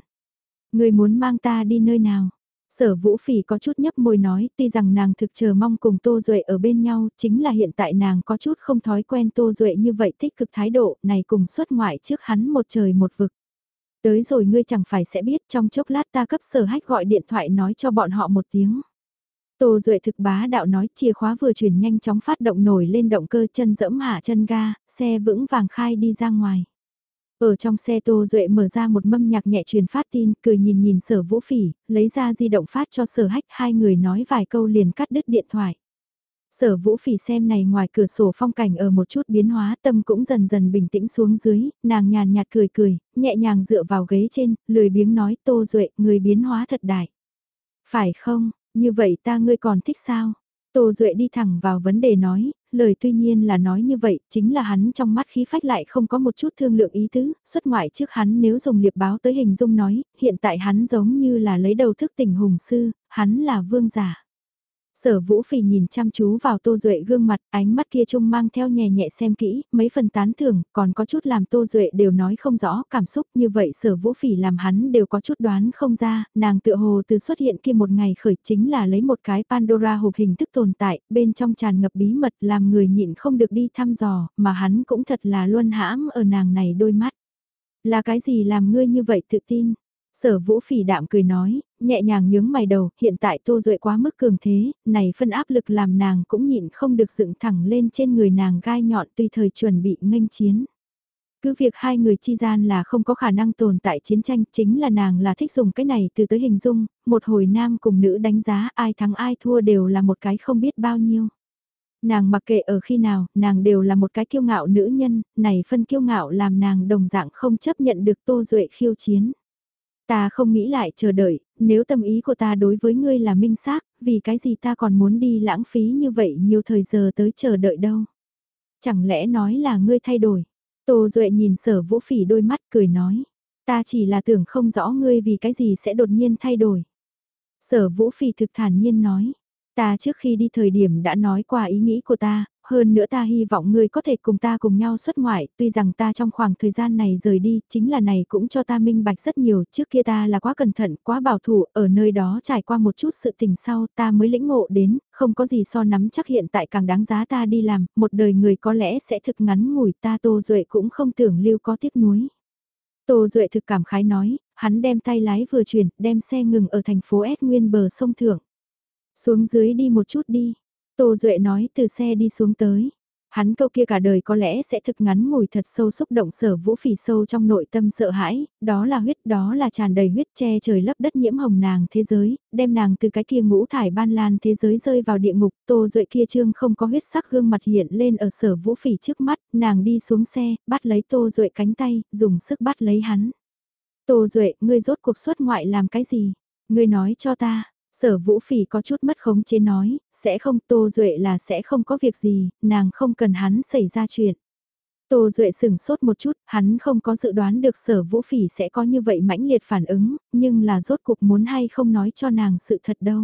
Người muốn mang ta đi nơi nào? Sở Vũ Phỉ có chút nhấp môi nói, tuy rằng nàng thực chờ mong cùng Tô Duệ ở bên nhau, chính là hiện tại nàng có chút không thói quen Tô Duệ như vậy tích cực thái độ, này cùng xuất ngoại trước hắn một trời một vực. Tới rồi ngươi chẳng phải sẽ biết trong chốc lát ta cấp sở hách gọi điện thoại nói cho bọn họ một tiếng. Tô Duệ thực bá đạo nói chìa khóa vừa chuyển nhanh chóng phát động nổi lên động cơ chân dẫm hạ chân ga, xe vững vàng khai đi ra ngoài. Ở trong xe Tô Duệ mở ra một mâm nhạc nhẹ truyền phát tin, cười nhìn nhìn sở vũ phỉ, lấy ra di động phát cho sở hách hai người nói vài câu liền cắt đứt điện thoại. Sở vũ phỉ xem này ngoài cửa sổ phong cảnh ở một chút biến hóa tâm cũng dần dần bình tĩnh xuống dưới, nàng nhàn nhạt cười cười, nhẹ nhàng dựa vào ghế trên, lười biếng nói tô duệ, người biến hóa thật đại. Phải không, như vậy ta ngươi còn thích sao? Tô Duệ đi thẳng vào vấn đề nói, lời tuy nhiên là nói như vậy, chính là hắn trong mắt khí phách lại không có một chút thương lượng ý tứ, xuất ngoại trước hắn nếu dùng liệp báo tới hình dung nói, hiện tại hắn giống như là lấy đầu thức tỉnh hùng sư, hắn là vương giả. Sở Vũ Phỉ nhìn chăm chú vào Tô Duệ gương mặt, ánh mắt kia trông mang theo nhẹ nhẹ xem kỹ, mấy phần tán thưởng, còn có chút làm Tô Duệ đều nói không rõ cảm xúc như vậy Sở Vũ Phỉ làm hắn đều có chút đoán không ra, nàng tựa hồ từ xuất hiện kia một ngày khởi chính là lấy một cái Pandora hộp hình thức tồn tại, bên trong tràn ngập bí mật làm người nhịn không được đi thăm dò, mà hắn cũng thật là luôn hãm ở nàng này đôi mắt. Là cái gì làm ngươi như vậy tự tin? Sở vũ phỉ đạm cười nói, nhẹ nhàng nhướng mày đầu, hiện tại tô duệ quá mức cường thế, này phân áp lực làm nàng cũng nhịn không được dựng thẳng lên trên người nàng gai nhọn tùy thời chuẩn bị nghênh chiến. Cứ việc hai người chi gian là không có khả năng tồn tại chiến tranh, chính là nàng là thích dùng cái này từ tới hình dung, một hồi nam cùng nữ đánh giá ai thắng ai thua đều là một cái không biết bao nhiêu. Nàng mặc kệ ở khi nào, nàng đều là một cái kiêu ngạo nữ nhân, này phân kiêu ngạo làm nàng đồng dạng không chấp nhận được tô duệ khiêu chiến. Ta không nghĩ lại chờ đợi, nếu tâm ý của ta đối với ngươi là minh xác, vì cái gì ta còn muốn đi lãng phí như vậy nhiều thời giờ tới chờ đợi đâu. Chẳng lẽ nói là ngươi thay đổi. Tô Duệ nhìn sở vũ phỉ đôi mắt cười nói. Ta chỉ là tưởng không rõ ngươi vì cái gì sẽ đột nhiên thay đổi. Sở vũ phỉ thực thản nhiên nói. Ta trước khi đi thời điểm đã nói qua ý nghĩ của ta, hơn nữa ta hy vọng ngươi có thể cùng ta cùng nhau xuất ngoại, tuy rằng ta trong khoảng thời gian này rời đi, chính là này cũng cho ta minh bạch rất nhiều, trước kia ta là quá cẩn thận, quá bảo thủ, ở nơi đó trải qua một chút sự tình sau, ta mới lĩnh ngộ đến, không có gì so nắm chắc hiện tại càng đáng giá ta đi làm, một đời người có lẽ sẽ thực ngắn ngủi ta Tô Duệ cũng không tưởng lưu có tiếc nuối. Tô Duệ thực cảm khái nói, hắn đem tay lái vừa chuyển, đem xe ngừng ở thành phố S Nguyên bờ sông Thượng. Xuống dưới đi một chút đi. Tô Duệ nói từ xe đi xuống tới. Hắn câu kia cả đời có lẽ sẽ thực ngắn ngủi thật sâu xúc động sở vũ phỉ sâu trong nội tâm sợ hãi, đó là huyết, đó là tràn đầy huyết che trời lấp đất nhiễm hồng nàng thế giới, đem nàng từ cái kia ngũ thải ban lan thế giới rơi vào địa ngục, tô duệ kia trương không có huyết sắc gương mặt hiện lên ở sở vũ phỉ trước mắt, nàng đi xuống xe, bắt lấy tô duệ cánh tay, dùng sức bắt lấy hắn. Tô duệ, ngươi rốt cuộc xuất ngoại làm cái gì? Ngươi nói cho ta, Sở Vũ Phỉ có chút mất khống chế nói, sẽ không Tô Duệ là sẽ không có việc gì, nàng không cần hắn xảy ra chuyện. Tô Duệ sừng sốt một chút, hắn không có dự đoán được sở Vũ Phỉ sẽ có như vậy mãnh liệt phản ứng, nhưng là rốt cuộc muốn hay không nói cho nàng sự thật đâu.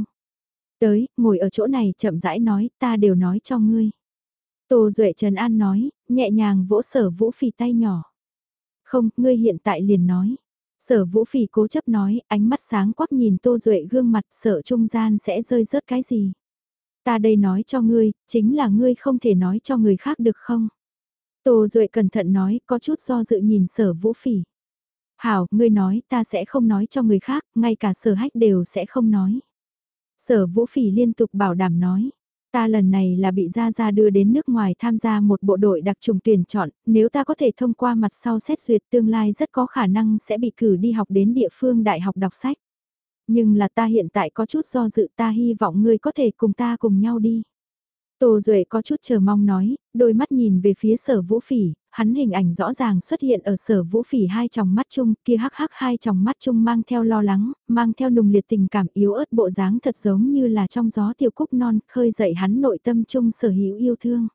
Tới, ngồi ở chỗ này chậm rãi nói, ta đều nói cho ngươi. Tô Duệ Trần An nói, nhẹ nhàng vỗ sở Vũ Phỉ tay nhỏ. Không, ngươi hiện tại liền nói. Sở vũ phỉ cố chấp nói, ánh mắt sáng quắc nhìn Tô Duệ gương mặt sợ trung gian sẽ rơi rớt cái gì. Ta đây nói cho ngươi, chính là ngươi không thể nói cho người khác được không? Tô Duệ cẩn thận nói, có chút do dự nhìn sở vũ phỉ. Hảo, ngươi nói, ta sẽ không nói cho người khác, ngay cả sở hách đều sẽ không nói. Sở vũ phỉ liên tục bảo đảm nói. Ta lần này là bị Gia Gia đưa đến nước ngoài tham gia một bộ đội đặc trùng tuyển chọn, nếu ta có thể thông qua mặt sau xét duyệt tương lai rất có khả năng sẽ bị cử đi học đến địa phương đại học đọc sách. Nhưng là ta hiện tại có chút do dự ta hy vọng ngươi có thể cùng ta cùng nhau đi. Tô Duệ có chút chờ mong nói, đôi mắt nhìn về phía sở vũ phỉ, hắn hình ảnh rõ ràng xuất hiện ở sở vũ phỉ hai tròng mắt chung, kia hắc hắc hai tròng mắt chung mang theo lo lắng, mang theo nùng liệt tình cảm yếu ớt bộ dáng thật giống như là trong gió tiểu cúc non khơi dậy hắn nội tâm chung sở hữu yêu thương.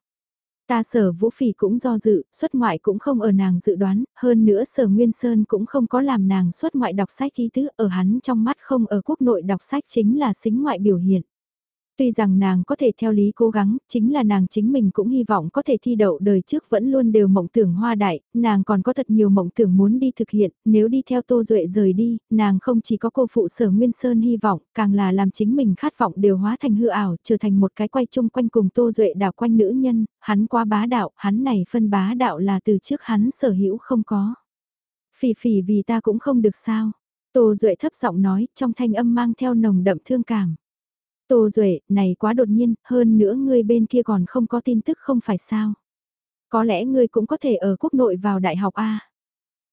Ta sở vũ phỉ cũng do dự, xuất ngoại cũng không ở nàng dự đoán, hơn nữa sở Nguyên Sơn cũng không có làm nàng xuất ngoại đọc sách thi tứ ở hắn trong mắt không ở quốc nội đọc sách chính là xính ngoại biểu hiện. Tuy rằng nàng có thể theo lý cố gắng, chính là nàng chính mình cũng hy vọng có thể thi đậu đời trước vẫn luôn đều mộng tưởng hoa đại, nàng còn có thật nhiều mộng tưởng muốn đi thực hiện, nếu đi theo Tô Duệ rời đi, nàng không chỉ có cô phụ sở Nguyên Sơn hy vọng, càng là làm chính mình khát vọng đều hóa thành hư ảo, trở thành một cái quay chung quanh cùng Tô Duệ đảo quanh nữ nhân, hắn qua bá đạo, hắn này phân bá đạo là từ trước hắn sở hữu không có. Phỉ phỉ vì ta cũng không được sao. Tô Duệ thấp giọng nói, trong thanh âm mang theo nồng đậm thương cảm. Tô Duệ, này quá đột nhiên, hơn nữa ngươi bên kia còn không có tin tức không phải sao. Có lẽ ngươi cũng có thể ở quốc nội vào đại học A.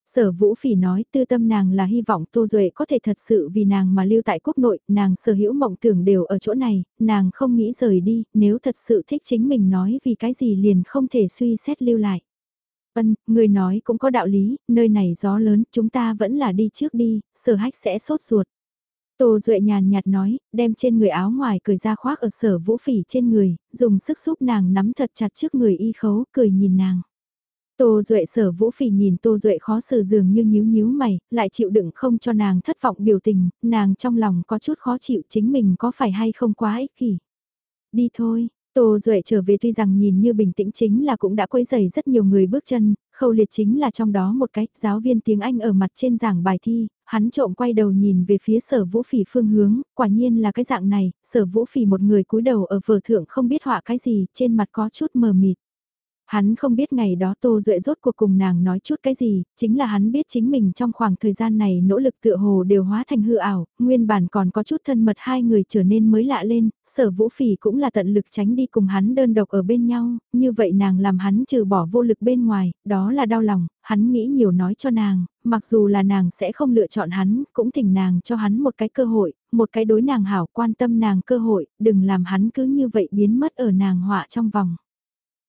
Sở Vũ Phỉ nói tư tâm nàng là hy vọng Tô Duệ có thể thật sự vì nàng mà lưu tại quốc nội, nàng sở hữu mộng tưởng đều ở chỗ này, nàng không nghĩ rời đi, nếu thật sự thích chính mình nói vì cái gì liền không thể suy xét lưu lại. Ân, người nói cũng có đạo lý, nơi này gió lớn, chúng ta vẫn là đi trước đi, sở hách sẽ sốt ruột. Tô Duệ nhàn nhạt nói, đem trên người áo ngoài cười ra khoác ở sở vũ phỉ trên người, dùng sức giúp nàng nắm thật chặt trước người y khấu, cười nhìn nàng. Tô Duệ sở vũ phỉ nhìn Tô Duệ khó xử dường như nhíu nhíu mày, lại chịu đựng không cho nàng thất vọng biểu tình, nàng trong lòng có chút khó chịu chính mình có phải hay không quá ích kỷ. Đi thôi, Tô Duệ trở về tuy rằng nhìn như bình tĩnh chính là cũng đã quấy rầy rất nhiều người bước chân, khâu liệt chính là trong đó một cái, giáo viên tiếng Anh ở mặt trên giảng bài thi, hắn trộm quay đầu nhìn về phía sở vũ phỉ phương hướng, quả nhiên là cái dạng này, sở vũ phỉ một người cúi đầu ở vở thượng không biết họa cái gì, trên mặt có chút mờ mịt. Hắn không biết ngày đó Tô Duệ rốt cuộc cùng nàng nói chút cái gì, chính là hắn biết chính mình trong khoảng thời gian này nỗ lực tựa hồ đều hóa thành hư ảo, nguyên bản còn có chút thân mật hai người trở nên mới lạ lên, sở vũ phỉ cũng là tận lực tránh đi cùng hắn đơn độc ở bên nhau, như vậy nàng làm hắn trừ bỏ vô lực bên ngoài, đó là đau lòng, hắn nghĩ nhiều nói cho nàng, mặc dù là nàng sẽ không lựa chọn hắn, cũng thỉnh nàng cho hắn một cái cơ hội, một cái đối nàng hảo quan tâm nàng cơ hội, đừng làm hắn cứ như vậy biến mất ở nàng họa trong vòng.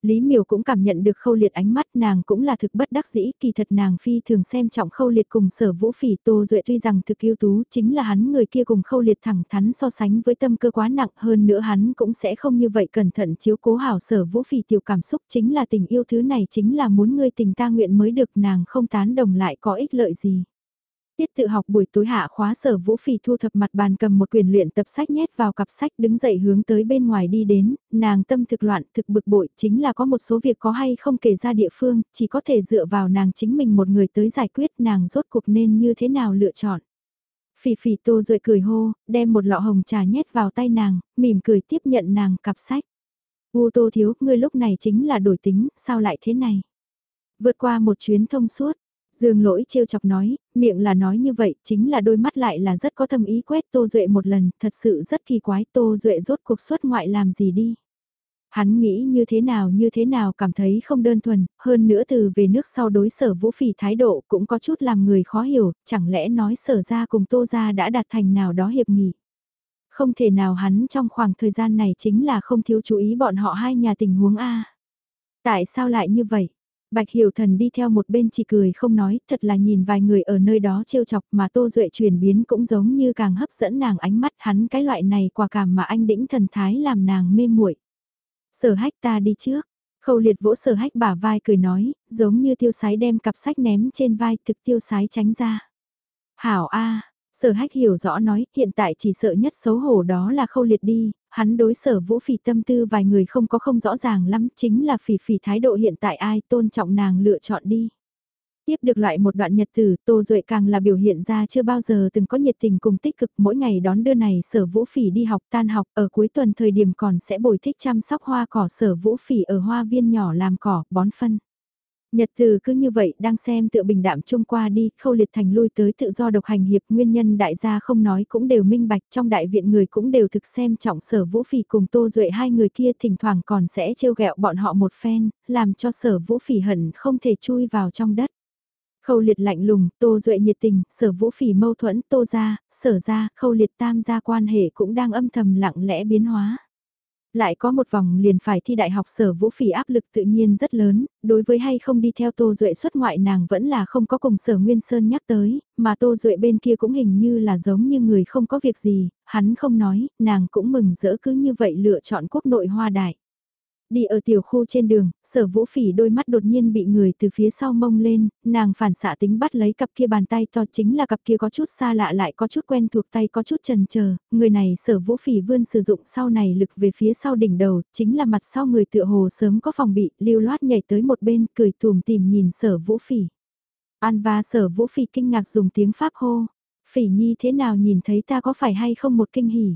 Lý Miểu cũng cảm nhận được khâu liệt ánh mắt nàng cũng là thực bất đắc dĩ, kỳ thật nàng phi thường xem trọng khâu liệt cùng sở vũ phỉ tô duệ tuy rằng thực yêu tú chính là hắn người kia cùng khâu liệt thẳng thắn so sánh với tâm cơ quá nặng hơn nữa hắn cũng sẽ không như vậy cẩn thận chiếu cố hảo sở vũ phỉ tiểu cảm xúc chính là tình yêu thứ này chính là muốn ngươi tình ta nguyện mới được nàng không tán đồng lại có ích lợi gì. Tiết tự học buổi tối hạ khóa sở vũ phỉ thu thập mặt bàn cầm một quyển luyện tập sách nhét vào cặp sách đứng dậy hướng tới bên ngoài đi đến, nàng tâm thực loạn thực bực bội chính là có một số việc có hay không kể ra địa phương, chỉ có thể dựa vào nàng chính mình một người tới giải quyết nàng rốt cuộc nên như thế nào lựa chọn. Phỉ phỉ tô rồi cười hô, đem một lọ hồng trà nhét vào tay nàng, mỉm cười tiếp nhận nàng cặp sách. U tô thiếu, ngươi lúc này chính là đổi tính, sao lại thế này? Vượt qua một chuyến thông suốt, Dương lỗi trêu chọc nói, miệng là nói như vậy, chính là đôi mắt lại là rất có thâm ý quét Tô Duệ một lần, thật sự rất kỳ quái Tô Duệ rốt cuộc xuất ngoại làm gì đi. Hắn nghĩ như thế nào như thế nào cảm thấy không đơn thuần, hơn nữa từ về nước sau đối sở vũ phỉ thái độ cũng có chút làm người khó hiểu, chẳng lẽ nói sở ra cùng Tô ra đã đạt thành nào đó hiệp nghị. Không thể nào hắn trong khoảng thời gian này chính là không thiếu chú ý bọn họ hai nhà tình huống A. Tại sao lại như vậy? Bạch Hiểu Thần đi theo một bên chỉ cười không nói, thật là nhìn vài người ở nơi đó trêu chọc mà Tô Duệ chuyển biến cũng giống như càng hấp dẫn nàng ánh mắt hắn cái loại này quả cảm mà anh đĩnh thần thái làm nàng mê muội. Sở hách ta đi trước. Khâu liệt vỗ sở hách bả vai cười nói, giống như tiêu sái đem cặp sách ném trên vai thực tiêu sái tránh ra. Hảo A, sở hách hiểu rõ nói, hiện tại chỉ sợ nhất xấu hổ đó là khâu liệt đi, hắn đối sở vũ phỉ tâm tư vài người không có không rõ ràng lắm, chính là phỉ phỉ thái độ hiện tại ai tôn trọng nàng lựa chọn đi. Tiếp được lại một đoạn nhật tử, Tô Duệ càng là biểu hiện ra chưa bao giờ từng có nhiệt tình cùng tích cực mỗi ngày đón đưa này sở vũ phỉ đi học tan học ở cuối tuần thời điểm còn sẽ bồi thích chăm sóc hoa cỏ sở vũ phỉ ở hoa viên nhỏ làm cỏ, bón phân. Nhật từ cứ như vậy đang xem tự bình đạm trông qua đi, khâu liệt thành lui tới tự do độc hành hiệp nguyên nhân đại gia không nói cũng đều minh bạch trong đại viện người cũng đều thực xem trọng sở vũ phỉ cùng tô duệ hai người kia thỉnh thoảng còn sẽ trêu ghẹo bọn họ một phen, làm cho sở vũ phỉ hận không thể chui vào trong đất. Khâu liệt lạnh lùng, tô duệ nhiệt tình, sở vũ phỉ mâu thuẫn, tô ra, sở ra, khâu liệt tam gia quan hệ cũng đang âm thầm lặng lẽ biến hóa. Lại có một vòng liền phải thi đại học sở vũ phỉ áp lực tự nhiên rất lớn, đối với hay không đi theo Tô Duệ xuất ngoại nàng vẫn là không có cùng sở Nguyên Sơn nhắc tới, mà Tô Duệ bên kia cũng hình như là giống như người không có việc gì, hắn không nói, nàng cũng mừng rỡ cứ như vậy lựa chọn quốc nội hoa đại. Đi ở tiểu khu trên đường, sở vũ phỉ đôi mắt đột nhiên bị người từ phía sau mông lên, nàng phản xạ tính bắt lấy cặp kia bàn tay to chính là cặp kia có chút xa lạ lại có chút quen thuộc tay có chút trần chờ người này sở vũ phỉ vươn sử dụng sau này lực về phía sau đỉnh đầu, chính là mặt sau người tựa hồ sớm có phòng bị, lưu loát nhảy tới một bên, cười tùm tìm nhìn sở vũ phỉ. An và sở vũ phỉ kinh ngạc dùng tiếng Pháp hô, phỉ nhi thế nào nhìn thấy ta có phải hay không một kinh hỉ.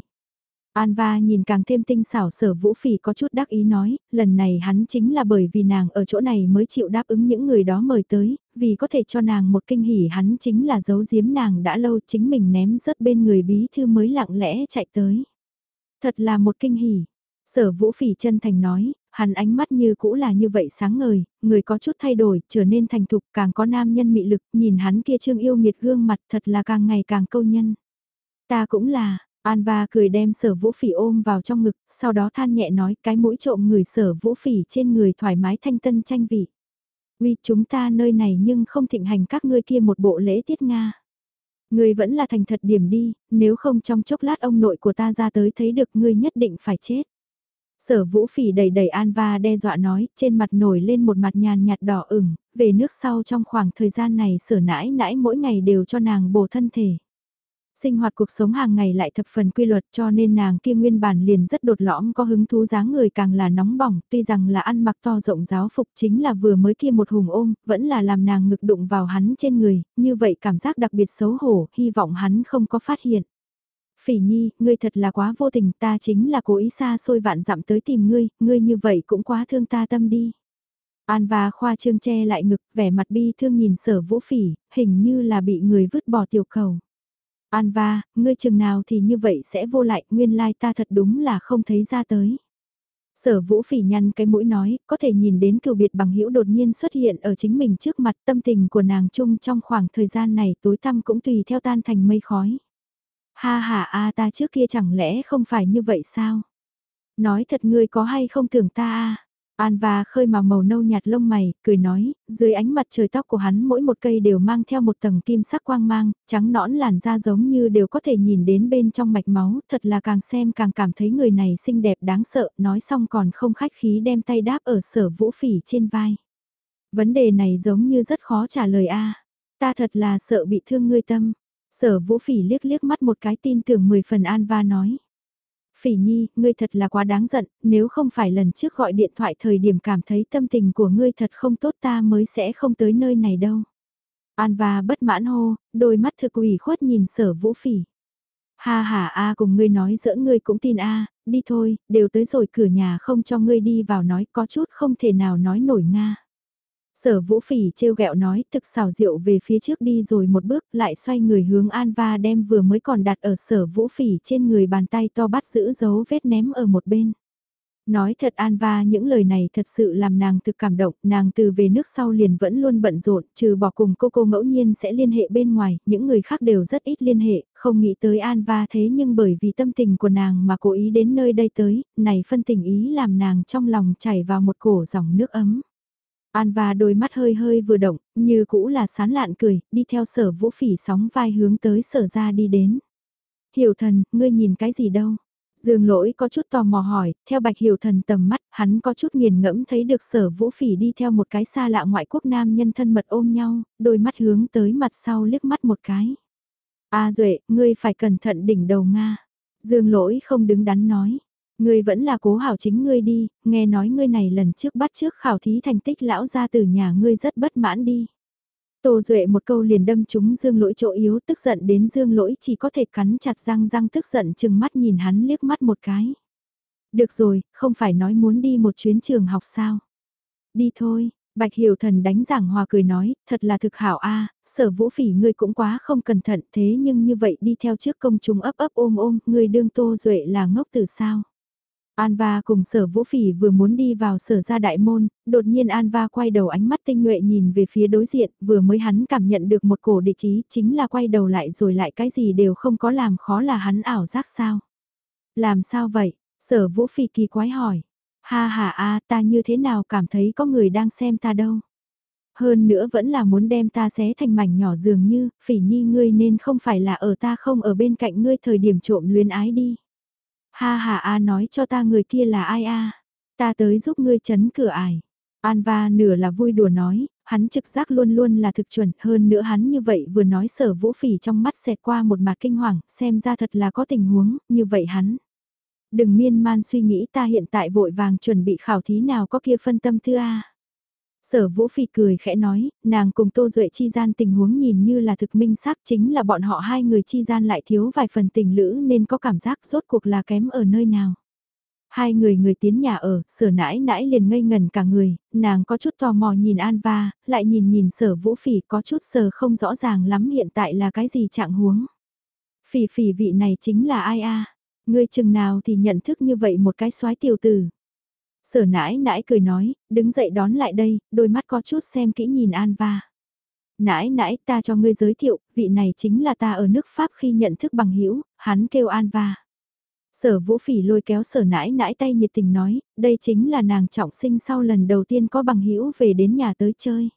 Anva nhìn càng thêm tinh xảo sở vũ phỉ có chút đắc ý nói, lần này hắn chính là bởi vì nàng ở chỗ này mới chịu đáp ứng những người đó mời tới, vì có thể cho nàng một kinh hỉ hắn chính là giấu giếm nàng đã lâu chính mình ném rớt bên người bí thư mới lặng lẽ chạy tới. Thật là một kinh hỉ. Sở vũ phỉ chân thành nói, hắn ánh mắt như cũ là như vậy sáng ngời, người có chút thay đổi, trở nên thành thục càng có nam nhân mị lực, nhìn hắn kia trương yêu nghiệt gương mặt thật là càng ngày càng câu nhân. Ta cũng là, Anva cười đem sở vũ phỉ ôm vào trong ngực, sau đó than nhẹ nói cái mũi trộm người sở vũ phỉ trên người thoải mái thanh tân tranh vị. Vì chúng ta nơi này nhưng không thịnh hành các ngươi kia một bộ lễ tiết Nga. Ngươi vẫn là thành thật điểm đi, nếu không trong chốc lát ông nội của ta ra tới thấy được ngươi nhất định phải chết. Sở vũ phỉ đầy đầy Anva đe dọa nói, trên mặt nổi lên một mặt nhàn nhạt đỏ ửng, về nước sau trong khoảng thời gian này sở nãi nãi mỗi ngày đều cho nàng bổ thân thể. Sinh hoạt cuộc sống hàng ngày lại thập phần quy luật cho nên nàng kia nguyên bản liền rất đột lõm có hứng thú dáng người càng là nóng bỏng, tuy rằng là ăn mặc to rộng giáo phục chính là vừa mới kia một hùng ôm, vẫn là làm nàng ngực đụng vào hắn trên người, như vậy cảm giác đặc biệt xấu hổ, hy vọng hắn không có phát hiện. Phỉ nhi, ngươi thật là quá vô tình, ta chính là cố ý xa xôi vạn dặm tới tìm ngươi, ngươi như vậy cũng quá thương ta tâm đi. An và khoa trương che lại ngực, vẻ mặt bi thương nhìn sở vũ phỉ, hình như là bị người vứt bỏ tiểu cầu. An va, ngươi chừng nào thì như vậy sẽ vô lại, nguyên lai ta thật đúng là không thấy ra tới. Sở vũ phỉ nhăn cái mũi nói, có thể nhìn đến cựu biệt bằng hữu đột nhiên xuất hiện ở chính mình trước mặt tâm tình của nàng chung trong khoảng thời gian này tối tăm cũng tùy theo tan thành mây khói. Ha ha a ta trước kia chẳng lẽ không phải như vậy sao? Nói thật ngươi có hay không tưởng ta a Anva khơi màu màu nâu nhạt lông mày, cười nói, dưới ánh mặt trời tóc của hắn mỗi một cây đều mang theo một tầng kim sắc quang mang, trắng nõn làn da giống như đều có thể nhìn đến bên trong mạch máu, thật là càng xem càng cảm thấy người này xinh đẹp đáng sợ, nói xong còn không khách khí đem tay đáp ở sở vũ phỉ trên vai. Vấn đề này giống như rất khó trả lời a ta thật là sợ bị thương ngươi tâm. Sở vũ phỉ liếc liếc mắt một cái tin tưởng mười phần Anva nói. Phỉ Nhi, ngươi thật là quá đáng giận, nếu không phải lần trước gọi điện thoại thời điểm cảm thấy tâm tình của ngươi thật không tốt ta mới sẽ không tới nơi này đâu. An và bất mãn hô, đôi mắt thực ủy khuất nhìn sở vũ phỉ. Ha ha a cùng ngươi nói giỡn ngươi cũng tin a, đi thôi, đều tới rồi cửa nhà không cho ngươi đi vào nói có chút không thể nào nói nổi nga. Sở vũ phỉ trêu gẹo nói thực xào rượu về phía trước đi rồi một bước lại xoay người hướng An Va đem vừa mới còn đặt ở sở vũ phỉ trên người bàn tay to bắt giữ dấu vết ném ở một bên. Nói thật An Va những lời này thật sự làm nàng thực cảm động, nàng từ về nước sau liền vẫn luôn bận rộn, trừ bỏ cùng cô cô ngẫu nhiên sẽ liên hệ bên ngoài, những người khác đều rất ít liên hệ, không nghĩ tới An Va thế nhưng bởi vì tâm tình của nàng mà cố ý đến nơi đây tới, này phân tình ý làm nàng trong lòng chảy vào một cổ dòng nước ấm. An và đôi mắt hơi hơi vừa động, như cũ là sán lạn cười, đi theo sở vũ phỉ sóng vai hướng tới sở ra đi đến. Hiểu thần, ngươi nhìn cái gì đâu? Dương lỗi có chút tò mò hỏi, theo bạch hiểu thần tầm mắt, hắn có chút nghiền ngẫm thấy được sở vũ phỉ đi theo một cái xa lạ ngoại quốc nam nhân thân mật ôm nhau, đôi mắt hướng tới mặt sau liếc mắt một cái. A Duệ, ngươi phải cẩn thận đỉnh đầu Nga. Dương lỗi không đứng đắn nói. Ngươi vẫn là cố hảo chính ngươi đi, nghe nói ngươi này lần trước bắt trước khảo thí thành tích lão ra từ nhà ngươi rất bất mãn đi. Tô Duệ một câu liền đâm trúng Dương Lỗi chỗ yếu tức giận đến Dương Lỗi chỉ có thể cắn chặt răng răng tức giận chừng mắt nhìn hắn liếc mắt một cái. Được rồi, không phải nói muốn đi một chuyến trường học sao. Đi thôi, Bạch Hiểu Thần đánh giảng hòa cười nói, thật là thực hảo a sở vũ phỉ ngươi cũng quá không cẩn thận thế nhưng như vậy đi theo trước công chúng ấp ấp ôm ôm, ngươi đương Tô Duệ là ngốc từ sao. Anva cùng sở vũ phỉ vừa muốn đi vào sở ra đại môn, đột nhiên Anva quay đầu ánh mắt tinh nhuệ nhìn về phía đối diện, vừa mới hắn cảm nhận được một cổ địch ý, chính là quay đầu lại rồi lại cái gì đều không có làm khó là hắn ảo giác sao. Làm sao vậy? Sở vũ phỉ kỳ quái hỏi. Ha ha a ta như thế nào cảm thấy có người đang xem ta đâu. Hơn nữa vẫn là muốn đem ta xé thành mảnh nhỏ dường như, phỉ nhi ngươi nên không phải là ở ta không ở bên cạnh ngươi thời điểm trộm luyến ái đi. Ha ha a nói cho ta người kia là ai a Ta tới giúp ngươi chấn cửa ải. Anva nửa là vui đùa nói, hắn trực giác luôn luôn là thực chuẩn, hơn nữa hắn như vậy vừa nói sở vũ phỉ trong mắt xẹt qua một mặt kinh hoàng, xem ra thật là có tình huống, như vậy hắn. Đừng miên man suy nghĩ ta hiện tại vội vàng chuẩn bị khảo thí nào có kia phân tâm thư a. Sở Vũ Phỉ cười khẽ nói, nàng cùng Tô Duệ chi gian tình huống nhìn như là thực minh xác chính là bọn họ hai người chi gian lại thiếu vài phần tình lữ nên có cảm giác rốt cuộc là kém ở nơi nào. Hai người người tiến nhà ở, sở nãi nãi liền ngây ngần cả người, nàng có chút tò mò nhìn An Va, lại nhìn nhìn sở vũ phỉ có chút sờ không rõ ràng lắm hiện tại là cái gì trạng huống. Phỉ phỉ vị này chính là ai a Ngươi chừng nào thì nhận thức như vậy một cái soái tiểu tử. Sở nãi nãi cười nói, đứng dậy đón lại đây, đôi mắt có chút xem kỹ nhìn An Va. Nãi nãi ta cho ngươi giới thiệu, vị này chính là ta ở nước Pháp khi nhận thức bằng hữu hắn kêu An Va. Sở vũ phỉ lôi kéo sở nãi nãi tay nhiệt tình nói, đây chính là nàng trọng sinh sau lần đầu tiên có bằng hữu về đến nhà tới chơi.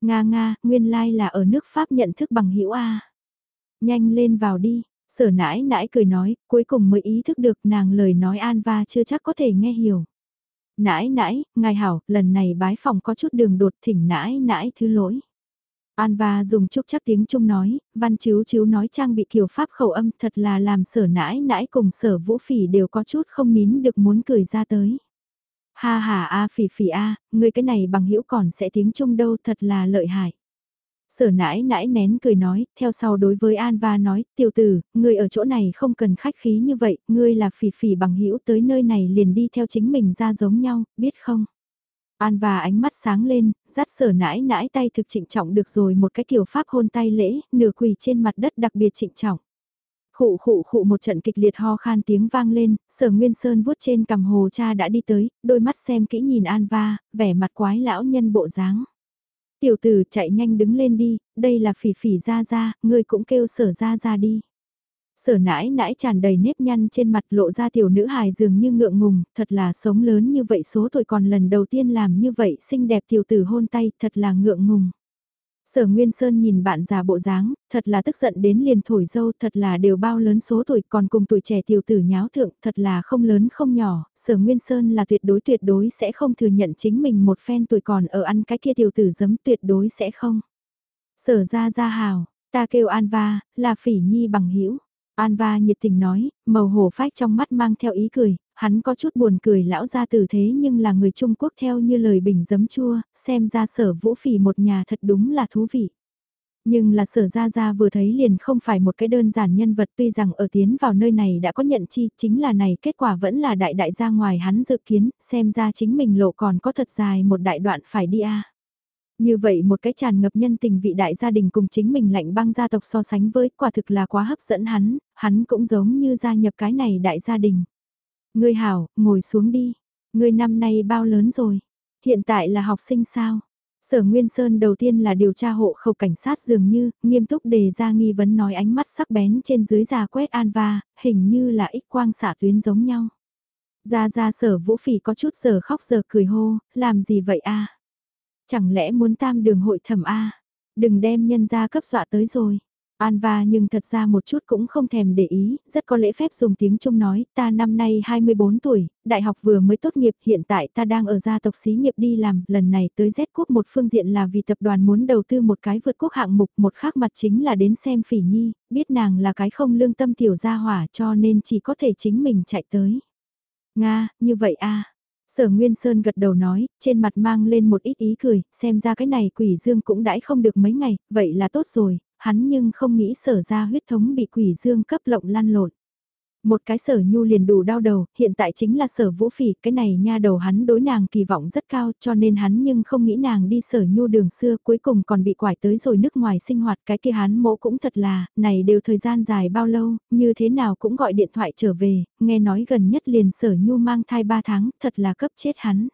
Nga nga, nguyên lai like là ở nước Pháp nhận thức bằng hữu A. Nhanh lên vào đi, sở nãi nãi cười nói, cuối cùng mới ý thức được nàng lời nói An Va chưa chắc có thể nghe hiểu. Nãi nãi, ngài hảo, lần này bái phòng có chút đường đột thỉnh nãi nãi thứ lỗi. An và dùng chúc chắc tiếng Trung nói, văn chiếu chiếu nói trang bị kiểu pháp khẩu âm thật là làm sở nãi nãi cùng sở vũ phỉ đều có chút không nín được muốn cười ra tới. Ha ha a phỉ phỉ a, người cái này bằng hữu còn sẽ tiếng Trung đâu thật là lợi hại. Sở nãi nãi nén cười nói, theo sau đối với An Va nói, tiểu tử, ngươi ở chỗ này không cần khách khí như vậy, ngươi là phỉ phỉ bằng hữu tới nơi này liền đi theo chính mình ra giống nhau, biết không? An và ánh mắt sáng lên, dắt sở nãi nãi tay thực trịnh trọng được rồi một cái kiểu pháp hôn tay lễ, nửa quỳ trên mặt đất đặc biệt trịnh trọng. Khụ khụ khụ một trận kịch liệt ho khan tiếng vang lên, sở Nguyên Sơn vuốt trên cầm hồ cha đã đi tới, đôi mắt xem kỹ nhìn An va, vẻ mặt quái lão nhân bộ dáng. Tiểu tử chạy nhanh đứng lên đi, đây là phỉ phỉ ra ra, ngươi cũng kêu sở ra ra đi. Sở nãi nãi tràn đầy nếp nhăn trên mặt lộ ra tiểu nữ hài dường như ngượng ngùng, thật là sống lớn như vậy số tuổi còn lần đầu tiên làm như vậy xinh đẹp tiểu tử hôn tay, thật là ngượng ngùng. Sở Nguyên Sơn nhìn bạn già bộ dáng, thật là tức giận đến liền thổi dâu, thật là đều bao lớn số tuổi còn cùng tuổi trẻ tiểu tử nháo thượng, thật là không lớn không nhỏ, Sở Nguyên Sơn là tuyệt đối tuyệt đối sẽ không thừa nhận chính mình một phen tuổi còn ở ăn cái kia tiểu tử giấm tuyệt đối sẽ không. Sở ra ra hào, ta kêu An Va, là phỉ nhi bằng hữu Anva nhiệt tình nói, màu hổ phách trong mắt mang theo ý cười, hắn có chút buồn cười lão ra từ thế nhưng là người Trung Quốc theo như lời bình giấm chua, xem ra sở vũ phỉ một nhà thật đúng là thú vị. Nhưng là sở ra ra vừa thấy liền không phải một cái đơn giản nhân vật tuy rằng ở tiến vào nơi này đã có nhận chi, chính là này kết quả vẫn là đại đại ra ngoài hắn dự kiến, xem ra chính mình lộ còn có thật dài một đại đoạn phải đi a như vậy một cái tràn ngập nhân tình vị đại gia đình cùng chính mình lạnh băng gia tộc so sánh với quả thực là quá hấp dẫn hắn, hắn cũng giống như gia nhập cái này đại gia đình. Ngươi hảo, ngồi xuống đi. Ngươi năm nay bao lớn rồi? Hiện tại là học sinh sao? Sở Nguyên Sơn đầu tiên là điều tra hộ khẩu cảnh sát dường như, nghiêm túc đề ra nghi vấn nói ánh mắt sắc bén trên dưới già quét an va, hình như là ích quang xạ tuyến giống nhau. Ra ra sở vũ phỉ có chút giờ khóc giờ cười hô, làm gì vậy a Chẳng lẽ muốn tam đường hội thẩm A? Đừng đem nhân gia cấp dọa tới rồi. Anva nhưng thật ra một chút cũng không thèm để ý, rất có lễ phép dùng tiếng Trung nói, ta năm nay 24 tuổi, đại học vừa mới tốt nghiệp, hiện tại ta đang ở gia tộc xí nghiệp đi làm, lần này tới Z quốc một phương diện là vì tập đoàn muốn đầu tư một cái vượt quốc hạng mục, một khác mặt chính là đến xem phỉ nhi, biết nàng là cái không lương tâm tiểu gia hỏa cho nên chỉ có thể chính mình chạy tới. Nga, như vậy a Sở Nguyên Sơn gật đầu nói, trên mặt mang lên một ít ý cười, xem ra cái này quỷ dương cũng đãi không được mấy ngày, vậy là tốt rồi, hắn nhưng không nghĩ sở ra huyết thống bị quỷ dương cấp lộng lan lộn. Một cái sở nhu liền đủ đau đầu, hiện tại chính là sở vũ phỉ, cái này nha đầu hắn đối nàng kỳ vọng rất cao cho nên hắn nhưng không nghĩ nàng đi sở nhu đường xưa cuối cùng còn bị quải tới rồi nước ngoài sinh hoạt cái kia hắn mỗ cũng thật là, này đều thời gian dài bao lâu, như thế nào cũng gọi điện thoại trở về, nghe nói gần nhất liền sở nhu mang thai 3 tháng, thật là cấp chết hắn.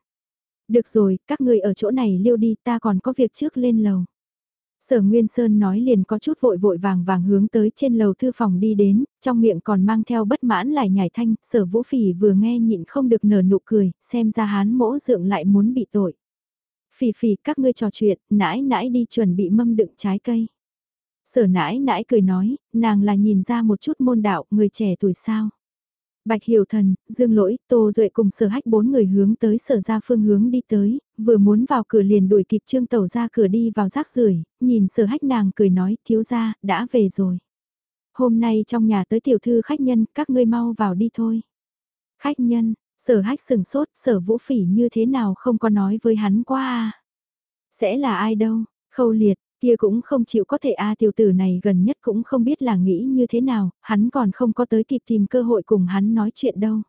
Được rồi, các người ở chỗ này liêu đi ta còn có việc trước lên lầu. Sở Nguyên Sơn nói liền có chút vội vội vàng vàng hướng tới trên lầu thư phòng đi đến, trong miệng còn mang theo bất mãn lại nhảy thanh, sở vũ phỉ vừa nghe nhịn không được nở nụ cười, xem ra hán mỗ dượng lại muốn bị tội. Phỉ phỉ các ngươi trò chuyện, nãi nãi đi chuẩn bị mâm đựng trái cây. Sở nãi nãi cười nói, nàng là nhìn ra một chút môn đạo, người trẻ tuổi sao. Bạch Hiểu Thần, Dương Lỗi, Tô Duệ cùng sở hách bốn người hướng tới sở ra phương hướng đi tới, vừa muốn vào cửa liền đuổi kịp Trương Tẩu ra cửa đi vào rác rưởi nhìn sở hách nàng cười nói, thiếu ra, đã về rồi. Hôm nay trong nhà tới tiểu thư khách nhân, các ngươi mau vào đi thôi. Khách nhân, sở hách sừng sốt, sở vũ phỉ như thế nào không có nói với hắn qua à? Sẽ là ai đâu, khâu liệt, Kia cũng không chịu có thể a tiểu tử này gần nhất cũng không biết là nghĩ như thế nào, hắn còn không có tới kịp tìm cơ hội cùng hắn nói chuyện đâu.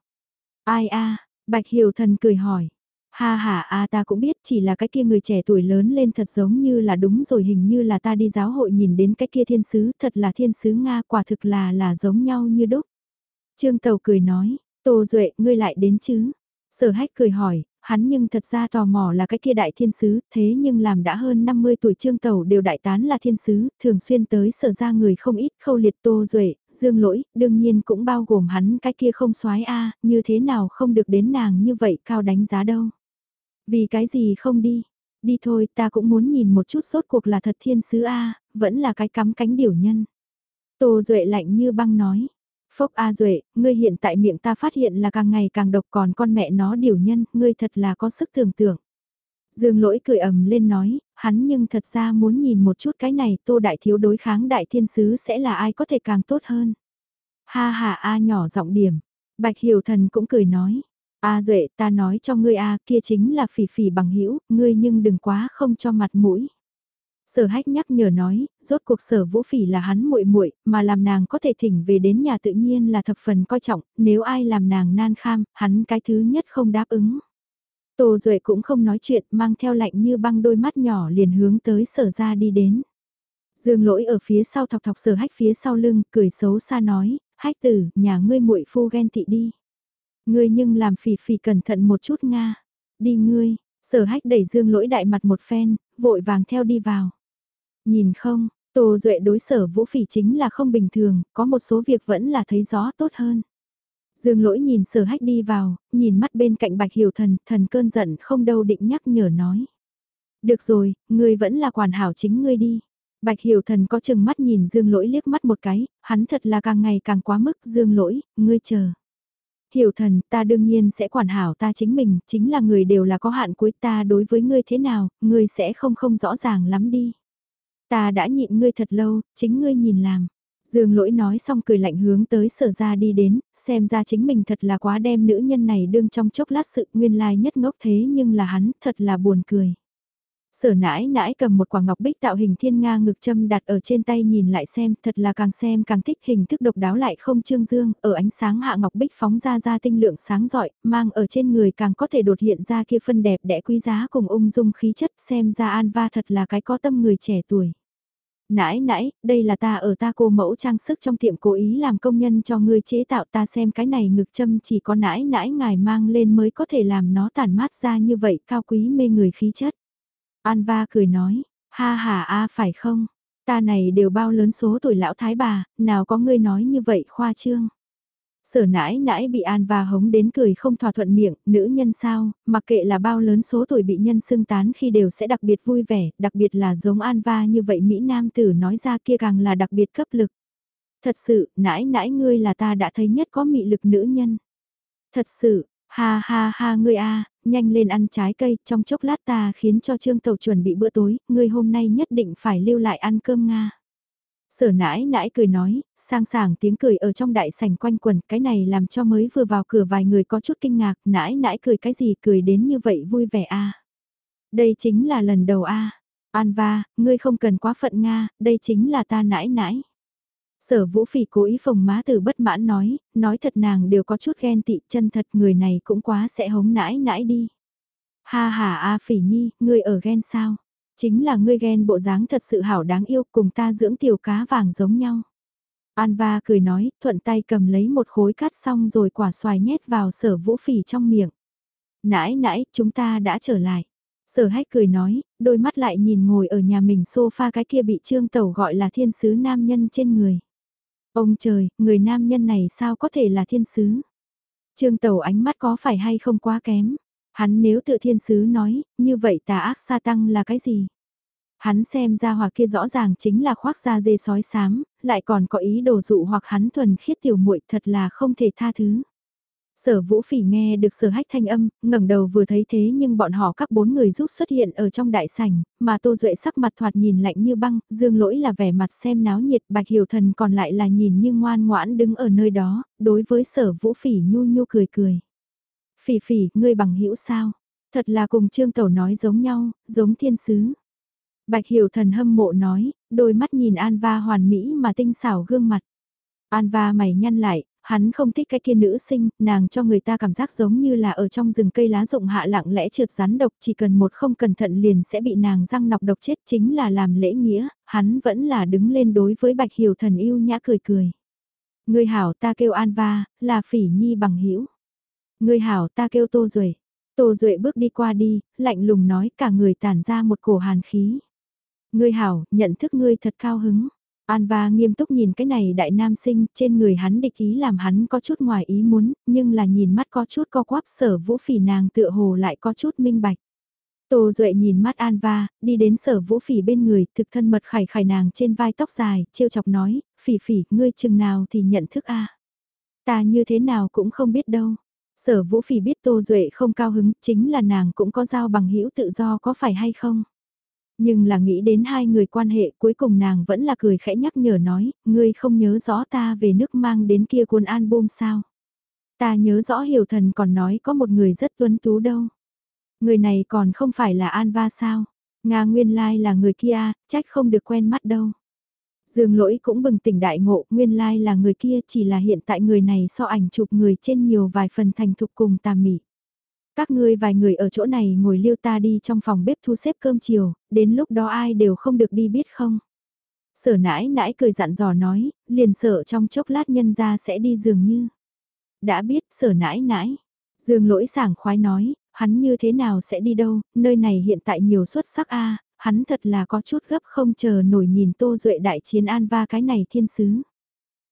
Ai a Bạch Hiểu Thần cười hỏi. Ha ha a ta cũng biết chỉ là cái kia người trẻ tuổi lớn lên thật giống như là đúng rồi hình như là ta đi giáo hội nhìn đến cái kia thiên sứ thật là thiên sứ Nga quả thực là là giống nhau như đúc. Trương Tàu cười nói, Tô Duệ ngươi lại đến chứ? Sở hách cười hỏi, hắn nhưng thật ra tò mò là cái kia đại thiên sứ, thế nhưng làm đã hơn 50 tuổi trương tàu đều đại tán là thiên sứ, thường xuyên tới sở ra người không ít khâu liệt tô duệ dương lỗi, đương nhiên cũng bao gồm hắn cái kia không soái a như thế nào không được đến nàng như vậy cao đánh giá đâu. Vì cái gì không đi, đi thôi ta cũng muốn nhìn một chút sốt cuộc là thật thiên sứ a vẫn là cái cắm cánh điểu nhân. Tô duệ lạnh như băng nói, Phốc A Duệ, ngươi hiện tại miệng ta phát hiện là càng ngày càng độc còn con mẹ nó điều nhân, ngươi thật là có sức tưởng tượng. Dương lỗi cười ầm lên nói, hắn nhưng thật ra muốn nhìn một chút cái này tô đại thiếu đối kháng đại thiên sứ sẽ là ai có thể càng tốt hơn. Ha ha a nhỏ giọng điểm, bạch hiểu thần cũng cười nói, a duệ ta nói cho ngươi a kia chính là phỉ phỉ bằng hữu ngươi nhưng đừng quá không cho mặt mũi. Sở hách nhắc nhở nói, rốt cuộc sở vũ phỉ là hắn muội muội mà làm nàng có thể thỉnh về đến nhà tự nhiên là thập phần coi trọng, nếu ai làm nàng nan kham, hắn cái thứ nhất không đáp ứng. Tô Duệ cũng không nói chuyện, mang theo lạnh như băng đôi mắt nhỏ liền hướng tới sở ra đi đến. Dương lỗi ở phía sau thọc thọc sở hách phía sau lưng, cười xấu xa nói, hách tử, nhà ngươi muội phu ghen tị đi. Ngươi nhưng làm phỉ phỉ cẩn thận một chút Nga. Đi ngươi, sở hách đẩy dương lỗi đại mặt một phen, vội vàng theo đi vào. Nhìn không, Tô Duệ đối sở vũ phỉ chính là không bình thường, có một số việc vẫn là thấy rõ tốt hơn. Dương lỗi nhìn sở hách đi vào, nhìn mắt bên cạnh bạch hiểu thần, thần cơn giận không đâu định nhắc nhở nói. Được rồi, ngươi vẫn là quản hảo chính ngươi đi. Bạch hiểu thần có chừng mắt nhìn dương lỗi liếc mắt một cái, hắn thật là càng ngày càng quá mức dương lỗi, ngươi chờ. Hiểu thần, ta đương nhiên sẽ quản hảo ta chính mình, chính là người đều là có hạn cuối ta đối với ngươi thế nào, ngươi sẽ không không rõ ràng lắm đi. Ta đã nhịn ngươi thật lâu, chính ngươi nhìn làm. Dương lỗi nói xong cười lạnh hướng tới sở ra đi đến, xem ra chính mình thật là quá đem nữ nhân này đương trong chốc lát sự nguyên lai nhất ngốc thế nhưng là hắn thật là buồn cười. Sở nãi nãi cầm một quả ngọc bích tạo hình thiên nga ngực châm đặt ở trên tay nhìn lại xem, thật là càng xem càng thích hình thức độc đáo lại không trương dương, ở ánh sáng hạ ngọc bích phóng ra ra tinh lượng sáng giỏi, mang ở trên người càng có thể đột hiện ra kia phân đẹp đẽ quý giá cùng ung dung khí chất xem ra an va thật là cái có tâm người trẻ tuổi nãi nãi, đây là ta ở ta cô mẫu trang sức trong tiệm cố ý làm công nhân cho ngươi chế tạo ta xem cái này ngực châm chỉ có nãi nãi ngài mang lên mới có thể làm nó tản mát ra như vậy cao quý mê người khí chất. Anva cười nói, ha ha a phải không, ta này đều bao lớn số tuổi lão thái bà, nào có ngươi nói như vậy khoa trương. Sở nãi nãi bị An và hống đến cười không thỏa thuận miệng, nữ nhân sao, mặc kệ là bao lớn số tuổi bị nhân xưng tán khi đều sẽ đặc biệt vui vẻ, đặc biệt là giống An va như vậy Mỹ Nam tử nói ra kia càng là đặc biệt cấp lực. Thật sự, nãi nãi ngươi là ta đã thấy nhất có mị lực nữ nhân. Thật sự, ha ha ha ngươi a nhanh lên ăn trái cây, trong chốc lát ta khiến cho Trương Tàu chuẩn bị bữa tối, ngươi hôm nay nhất định phải lưu lại ăn cơm Nga. Sở nãi nãi cười nói, sang sảng tiếng cười ở trong đại sảnh quanh quần, cái này làm cho mới vừa vào cửa vài người có chút kinh ngạc, nãi nãi cười cái gì cười đến như vậy vui vẻ a Đây chính là lần đầu a An va, ngươi không cần quá phận Nga, đây chính là ta nãi nãi. Sở vũ phỉ cố ý phồng má từ bất mãn nói, nói thật nàng đều có chút ghen tị chân thật người này cũng quá sẽ hống nãi nãi đi. Ha ha a phỉ nhi, ngươi ở ghen sao? Chính là ngươi ghen bộ dáng thật sự hảo đáng yêu cùng ta dưỡng tiểu cá vàng giống nhau. Anva cười nói, thuận tay cầm lấy một khối cắt xong rồi quả xoài nhét vào sở vũ phỉ trong miệng. Nãi nãi, chúng ta đã trở lại. Sở hách cười nói, đôi mắt lại nhìn ngồi ở nhà mình sofa cái kia bị trương tẩu gọi là thiên sứ nam nhân trên người. Ông trời, người nam nhân này sao có thể là thiên sứ? Trương tẩu ánh mắt có phải hay không quá kém? Hắn nếu tự thiên sứ nói, như vậy tà ác sa tăng là cái gì? Hắn xem ra hòa kia rõ ràng chính là khoác da dê sói sám, lại còn có ý đồ dụ hoặc hắn thuần khiết tiểu muội thật là không thể tha thứ. Sở vũ phỉ nghe được sở hách thanh âm, ngẩng đầu vừa thấy thế nhưng bọn họ các bốn người rút xuất hiện ở trong đại sảnh, mà tô duệ sắc mặt thoạt nhìn lạnh như băng, dương lỗi là vẻ mặt xem náo nhiệt, bạch hiểu thần còn lại là nhìn như ngoan ngoãn đứng ở nơi đó, đối với sở vũ phỉ nhu nhu cười cười. Phỉ phỉ, ngươi bằng hữu sao? Thật là cùng trương tẩu nói giống nhau, giống thiên sứ. Bạch hiểu thần hâm mộ nói, đôi mắt nhìn An Va hoàn mỹ mà tinh xảo gương mặt. An Va mày nhăn lại, hắn không thích cái kia nữ sinh, nàng cho người ta cảm giác giống như là ở trong rừng cây lá rụng hạ lặng lẽ trượt rắn độc chỉ cần một không cẩn thận liền sẽ bị nàng răng nọc độc chết chính là làm lễ nghĩa, hắn vẫn là đứng lên đối với bạch hiểu thần yêu nhã cười cười. Người hảo ta kêu An Va, là phỉ nhi bằng hữu ngươi hảo ta kêu Tô Duệ. Tô Duệ bước đi qua đi, lạnh lùng nói cả người tản ra một cổ hàn khí. Ngươi hảo, nhận thức ngươi thật cao hứng. An va nghiêm túc nhìn cái này đại nam sinh, trên người hắn địch ý làm hắn có chút ngoài ý muốn, nhưng là nhìn mắt có chút co quắp sở vũ phỉ nàng tựa hồ lại có chút minh bạch. Tô Duệ nhìn mắt An va, đi đến sở vũ phỉ bên người, thực thân mật khải khải nàng trên vai tóc dài, trêu chọc nói, phỉ phỉ, ngươi chừng nào thì nhận thức a Ta như thế nào cũng không biết đâu. Sở Vũ Phỉ biết Tô Duệ không cao hứng, chính là nàng cũng có giao bằng hữu tự do có phải hay không? Nhưng là nghĩ đến hai người quan hệ cuối cùng nàng vẫn là cười khẽ nhắc nhở nói, ngươi không nhớ rõ ta về nước mang đến kia cuốn album sao? Ta nhớ rõ hiểu thần còn nói có một người rất tuấn tú đâu. Người này còn không phải là An sao? Nga nguyên lai là người kia, trách không được quen mắt đâu. Dương lỗi cũng bừng tỉnh đại ngộ, nguyên lai là người kia chỉ là hiện tại người này so ảnh chụp người trên nhiều vài phần thành thục cùng tà mị. Các ngươi vài người ở chỗ này ngồi liêu ta đi trong phòng bếp thu xếp cơm chiều, đến lúc đó ai đều không được đi biết không. Sở nãi nãi cười dặn dò nói, liền sợ trong chốc lát nhân ra sẽ đi dường như. Đã biết sở nãi nãi. Dương lỗi sảng khoái nói, hắn như thế nào sẽ đi đâu, nơi này hiện tại nhiều xuất sắc a hắn thật là có chút gấp không chờ nổi nhìn Tô Duệ đại chiến an va cái này thiên sứ.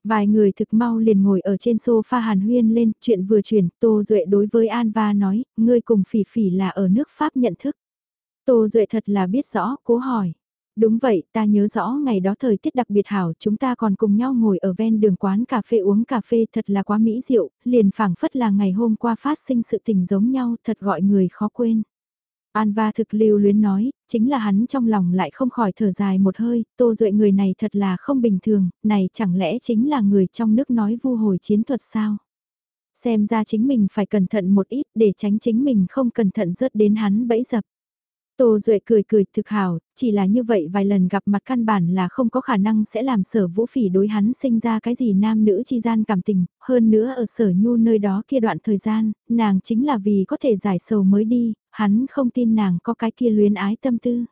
Vài người thực mau liền ngồi ở trên sofa hàn huyên lên, chuyện vừa chuyển, Tô Duệ đối với An Va nói, ngươi cùng phỉ phỉ là ở nước Pháp nhận thức. Tô Duệ thật là biết rõ, cố hỏi. Đúng vậy, ta nhớ rõ ngày đó thời tiết đặc biệt hảo, chúng ta còn cùng nhau ngồi ở ven đường quán cà phê uống cà phê thật là quá mỹ diệu, liền phảng phất là ngày hôm qua phát sinh sự tình giống nhau, thật gọi người khó quên. Anva thực lưu luyến nói, chính là hắn trong lòng lại không khỏi thở dài một hơi, tô duệ người này thật là không bình thường, này chẳng lẽ chính là người trong nước nói vu hồi chiến thuật sao? Xem ra chính mình phải cẩn thận một ít để tránh chính mình không cẩn thận rớt đến hắn bẫy dập. Tô Duệ cười cười thực hảo, chỉ là như vậy vài lần gặp mặt căn bản là không có khả năng sẽ làm sở vũ phỉ đối hắn sinh ra cái gì nam nữ chi gian cảm tình, hơn nữa ở sở nhu nơi đó kia đoạn thời gian, nàng chính là vì có thể giải sầu mới đi, hắn không tin nàng có cái kia luyến ái tâm tư.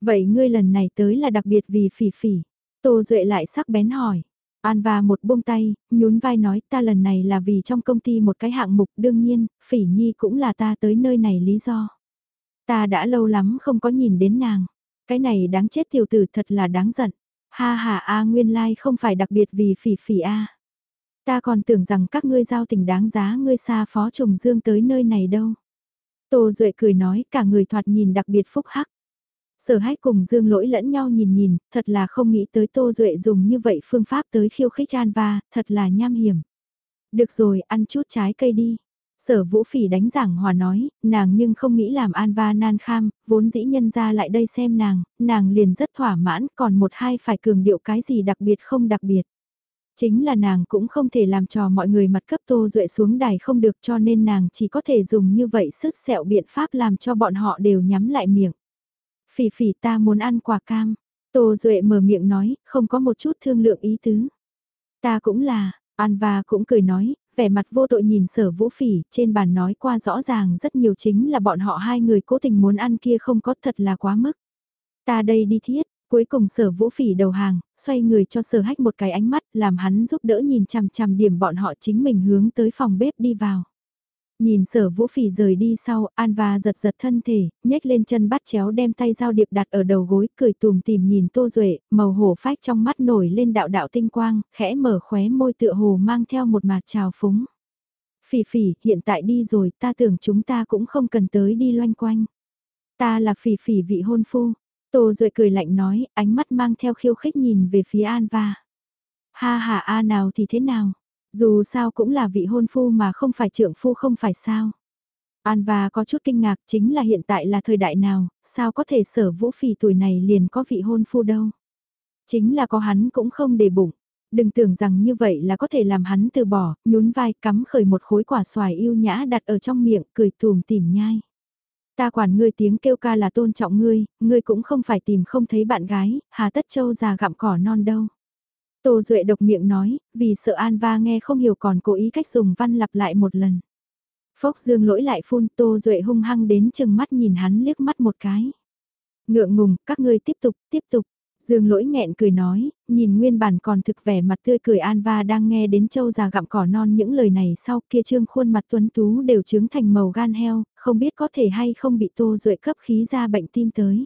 Vậy ngươi lần này tới là đặc biệt vì phỉ phỉ. Tô Duệ lại sắc bén hỏi. An và một buông tay, nhún vai nói ta lần này là vì trong công ty một cái hạng mục đương nhiên, phỉ nhi cũng là ta tới nơi này lý do. Ta đã lâu lắm không có nhìn đến nàng. Cái này đáng chết tiểu tử thật là đáng giận. Ha ha a nguyên lai like không phải đặc biệt vì phỉ phỉ a. Ta còn tưởng rằng các ngươi giao tình đáng giá ngươi xa phó trùng dương tới nơi này đâu. Tô Duệ cười nói cả người thoạt nhìn đặc biệt phúc hắc. Sở hách cùng dương lỗi lẫn nhau nhìn nhìn, thật là không nghĩ tới Tô Duệ dùng như vậy phương pháp tới khiêu khích An Va, thật là nham hiểm. Được rồi, ăn chút trái cây đi. Sở vũ phỉ đánh giảng hòa nói, nàng nhưng không nghĩ làm An Va nan kham, vốn dĩ nhân ra lại đây xem nàng, nàng liền rất thỏa mãn, còn một hai phải cường điệu cái gì đặc biệt không đặc biệt. Chính là nàng cũng không thể làm trò mọi người mặt cấp tô duệ xuống đài không được cho nên nàng chỉ có thể dùng như vậy sức sẹo biện pháp làm cho bọn họ đều nhắm lại miệng. Phỉ phỉ ta muốn ăn quả cam. Tô Duệ mở miệng nói, không có một chút thương lượng ý tứ. Ta cũng là, An và cũng cười nói, vẻ mặt vô tội nhìn sở vũ phỉ, trên bàn nói qua rõ ràng rất nhiều chính là bọn họ hai người cố tình muốn ăn kia không có thật là quá mức. Ta đây đi thiết, cuối cùng sở vũ phỉ đầu hàng, xoay người cho sở hách một cái ánh mắt làm hắn giúp đỡ nhìn chằm chằm điểm bọn họ chính mình hướng tới phòng bếp đi vào. Nhìn sở vũ phỉ rời đi sau, An và giật giật thân thể, nhếch lên chân bắt chéo đem tay dao điệp đặt ở đầu gối, cười tùm tìm nhìn tô duệ màu hổ phách trong mắt nổi lên đạo đạo tinh quang, khẽ mở khóe môi tựa hồ mang theo một mặt trào phúng. Phỉ phỉ, hiện tại đi rồi, ta tưởng chúng ta cũng không cần tới đi loanh quanh. Ta là phỉ phỉ vị hôn phu. Tô duệ cười lạnh nói, ánh mắt mang theo khiêu khích nhìn về phía An và. Ha ha a nào thì thế nào? Dù sao cũng là vị hôn phu mà không phải trưởng phu không phải sao. An và có chút kinh ngạc chính là hiện tại là thời đại nào, sao có thể sở vũ phỉ tuổi này liền có vị hôn phu đâu. Chính là có hắn cũng không để bụng. Đừng tưởng rằng như vậy là có thể làm hắn từ bỏ, nhún vai cắm khởi một khối quả xoài yêu nhã đặt ở trong miệng, cười tùm tìm nhai. Ta quản ngươi tiếng kêu ca là tôn trọng ngươi, ngươi cũng không phải tìm không thấy bạn gái, hà tất châu già gặm cỏ non đâu. Tô Duệ độc miệng nói, vì sợ An Va nghe không hiểu còn cố ý cách dùng văn lặp lại một lần. Phốc dương lỗi lại phun Tô Duệ hung hăng đến chừng mắt nhìn hắn liếc mắt một cái. Ngượng ngùng, các ngươi tiếp tục, tiếp tục. Dương lỗi nghẹn cười nói, nhìn nguyên bản còn thực vẻ mặt tươi cười An Va đang nghe đến châu già gặm cỏ non những lời này sau kia trương khuôn mặt tuấn tú đều trướng thành màu gan heo, không biết có thể hay không bị tô duệ cấp khí ra bệnh tim tới.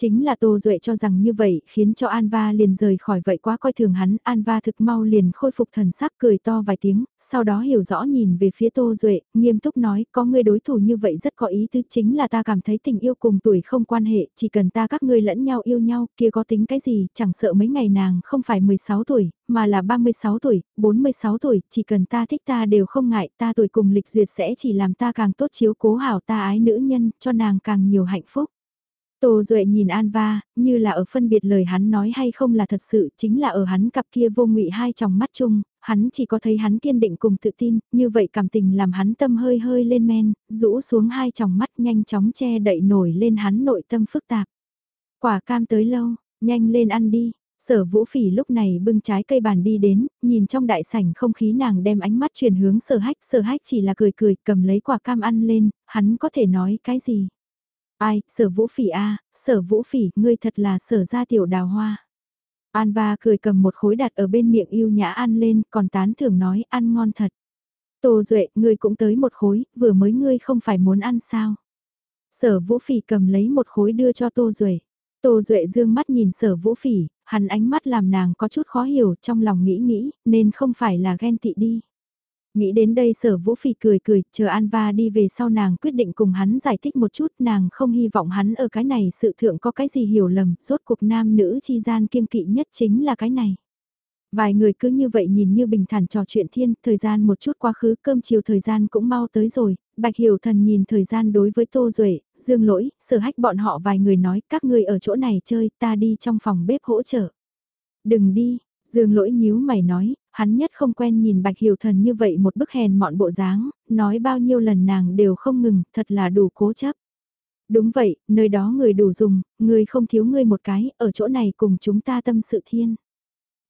Chính là Tô Duệ cho rằng như vậy khiến cho Anva liền rời khỏi vậy quá coi thường hắn, Anva thực mau liền khôi phục thần sắc cười to vài tiếng, sau đó hiểu rõ nhìn về phía Tô Duệ, nghiêm túc nói, có người đối thủ như vậy rất có ý tứ chính là ta cảm thấy tình yêu cùng tuổi không quan hệ, chỉ cần ta các ngươi lẫn nhau yêu nhau, kia có tính cái gì, chẳng sợ mấy ngày nàng không phải 16 tuổi, mà là 36 tuổi, 46 tuổi, chỉ cần ta thích ta đều không ngại, ta tuổi cùng lịch duyệt sẽ chỉ làm ta càng tốt chiếu cố hảo ta ái nữ nhân, cho nàng càng nhiều hạnh phúc. Tô Duệ nhìn An Va, như là ở phân biệt lời hắn nói hay không là thật sự, chính là ở hắn cặp kia vô ngụy hai tròng mắt chung, hắn chỉ có thấy hắn kiên định cùng tự tin, như vậy cảm tình làm hắn tâm hơi hơi lên men, rũ xuống hai tròng mắt nhanh chóng che đậy nổi lên hắn nội tâm phức tạp. Quả cam tới lâu, nhanh lên ăn đi. Sở vũ phỉ lúc này bưng trái cây bàn đi đến, nhìn trong đại sảnh không khí nàng đem ánh mắt chuyển hướng sở hách, sở hách chỉ là cười cười cầm lấy quả cam ăn lên, hắn có thể nói cái gì. Ai, sở vũ phỉ a sở vũ phỉ, ngươi thật là sở gia tiểu đào hoa. An va cười cầm một khối đặt ở bên miệng yêu nhã ăn lên, còn tán thưởng nói ăn ngon thật. Tô Duệ, ngươi cũng tới một khối, vừa mới ngươi không phải muốn ăn sao. Sở vũ phỉ cầm lấy một khối đưa cho Tô Duệ. Tô Duệ dương mắt nhìn sở vũ phỉ, hắn ánh mắt làm nàng có chút khó hiểu trong lòng nghĩ nghĩ, nên không phải là ghen tị đi. Nghĩ đến đây sở vũ phỉ cười cười, chờ An Va đi về sau nàng quyết định cùng hắn giải thích một chút nàng không hy vọng hắn ở cái này sự thượng có cái gì hiểu lầm, rốt cuộc nam nữ chi gian kiêng kỵ nhất chính là cái này. Vài người cứ như vậy nhìn như bình thản trò chuyện thiên, thời gian một chút quá khứ cơm chiều thời gian cũng mau tới rồi, Bạch Hiểu Thần nhìn thời gian đối với Tô Duệ, Dương Lỗi, sở hách bọn họ vài người nói các người ở chỗ này chơi, ta đi trong phòng bếp hỗ trợ. Đừng đi, Dương Lỗi nhíu mày nói, hắn nhất không quen nhìn Bạch Hiểu Thần như vậy một bức hèn mọn bộ dáng, nói bao nhiêu lần nàng đều không ngừng, thật là đủ cố chấp. Đúng vậy, nơi đó người đủ dùng, người không thiếu người một cái, ở chỗ này cùng chúng ta tâm sự thiên.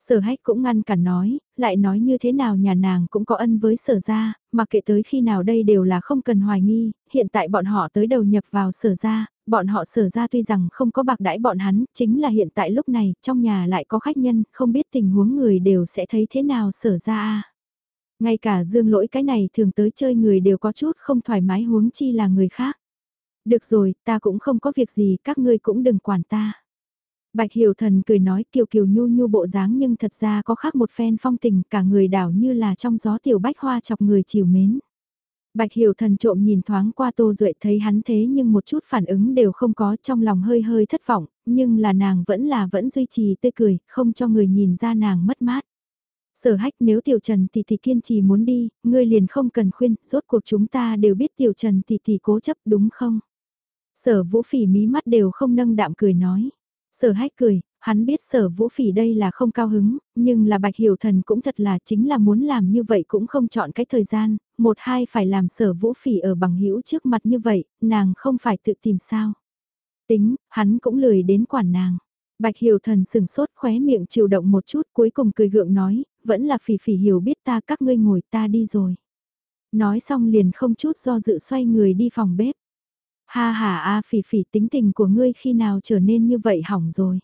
Sở hách cũng ngăn cản nói, lại nói như thế nào nhà nàng cũng có ân với sở gia, mà kể tới khi nào đây đều là không cần hoài nghi, hiện tại bọn họ tới đầu nhập vào sở gia, bọn họ sở ra tuy rằng không có bạc đãi bọn hắn, chính là hiện tại lúc này, trong nhà lại có khách nhân, không biết tình huống người đều sẽ thấy thế nào sở ra Ngay cả dương lỗi cái này thường tới chơi người đều có chút không thoải mái huống chi là người khác. Được rồi, ta cũng không có việc gì, các ngươi cũng đừng quản ta. Bạch Hiểu Thần cười nói kiều kiều nhu nhu bộ dáng nhưng thật ra có khác một phen phong tình cả người đảo như là trong gió tiểu bách hoa chọc người chiều mến. Bạch Hiểu Thần trộm nhìn thoáng qua Tô Duệ thấy hắn thế nhưng một chút phản ứng đều không có trong lòng hơi hơi thất vọng, nhưng là nàng vẫn là vẫn duy trì tươi cười, không cho người nhìn ra nàng mất mát. Sở hách nếu Tiểu Trần tỷ tỷ kiên trì muốn đi, ngươi liền không cần khuyên, rốt cuộc chúng ta đều biết Tiểu Trần tỷ tỷ cố chấp đúng không? Sở vũ phỉ mí mắt đều không nâng đạm cười nói. Sở hách cười, hắn biết sở vũ phỉ đây là không cao hứng, nhưng là bạch hiểu thần cũng thật là chính là muốn làm như vậy cũng không chọn cái thời gian, một hai phải làm sở vũ phỉ ở bằng hữu trước mặt như vậy, nàng không phải tự tìm sao. Tính, hắn cũng lười đến quản nàng. Bạch hiểu thần sừng sốt khóe miệng chịu động một chút cuối cùng cười gượng nói, vẫn là phỉ phỉ hiểu biết ta các ngươi ngồi ta đi rồi. Nói xong liền không chút do dự xoay người đi phòng bếp. Ha ha a phỉ phỉ tính tình của ngươi khi nào trở nên như vậy hỏng rồi.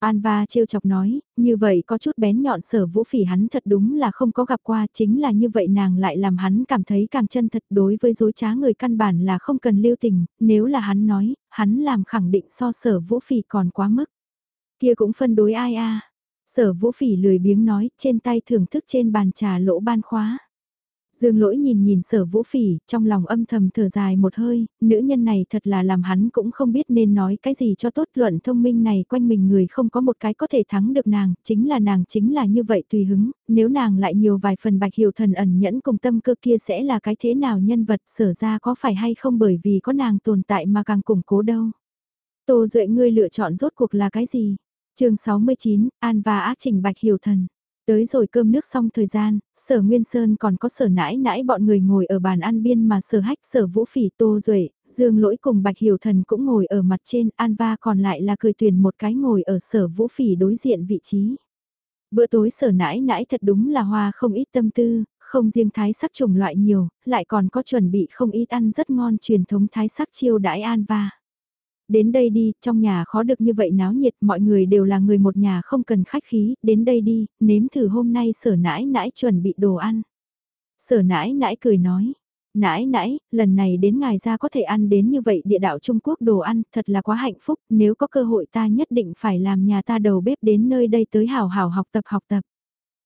Anva trêu chọc nói, như vậy có chút bén nhọn sở vũ phỉ hắn thật đúng là không có gặp qua, chính là như vậy nàng lại làm hắn cảm thấy càng chân thật đối với dối trá người căn bản là không cần lưu tình, nếu là hắn nói, hắn làm khẳng định so sở vũ phỉ còn quá mức. Kia cũng phân đối ai a Sở vũ phỉ lười biếng nói, trên tay thưởng thức trên bàn trà lỗ ban khóa. Dương lỗi nhìn nhìn sở vũ phỉ, trong lòng âm thầm thở dài một hơi, nữ nhân này thật là làm hắn cũng không biết nên nói cái gì cho tốt luận thông minh này quanh mình người không có một cái có thể thắng được nàng, chính là nàng chính là như vậy tùy hứng, nếu nàng lại nhiều vài phần bạch hiểu thần ẩn nhẫn cùng tâm cơ kia sẽ là cái thế nào nhân vật sở ra có phải hay không bởi vì có nàng tồn tại mà càng củng cố đâu. Tô Duệ ngươi lựa chọn rốt cuộc là cái gì? chương 69, An và ác trình bạch hiểu thần. Tới rồi cơm nước xong thời gian, sở Nguyên Sơn còn có sở nãi nãi bọn người ngồi ở bàn ăn biên mà sở hách sở vũ phỉ tô duệ dương lỗi cùng bạch hiểu thần cũng ngồi ở mặt trên, an va còn lại là cười tuyển một cái ngồi ở sở vũ phỉ đối diện vị trí. Bữa tối sở nãi nãi thật đúng là hoa không ít tâm tư, không riêng thái sắc trùng loại nhiều, lại còn có chuẩn bị không ít ăn rất ngon truyền thống thái sắc chiêu đãi an va. Đến đây đi, trong nhà khó được như vậy náo nhiệt, mọi người đều là người một nhà không cần khách khí, đến đây đi, nếm thử hôm nay sở nãi nãi chuẩn bị đồ ăn. Sở nãi nãi cười nói, Nãi nãi, lần này đến ngài ra có thể ăn đến như vậy địa đạo Trung Quốc đồ ăn, thật là quá hạnh phúc, nếu có cơ hội ta nhất định phải làm nhà ta đầu bếp đến nơi đây tới hào hào học tập học tập.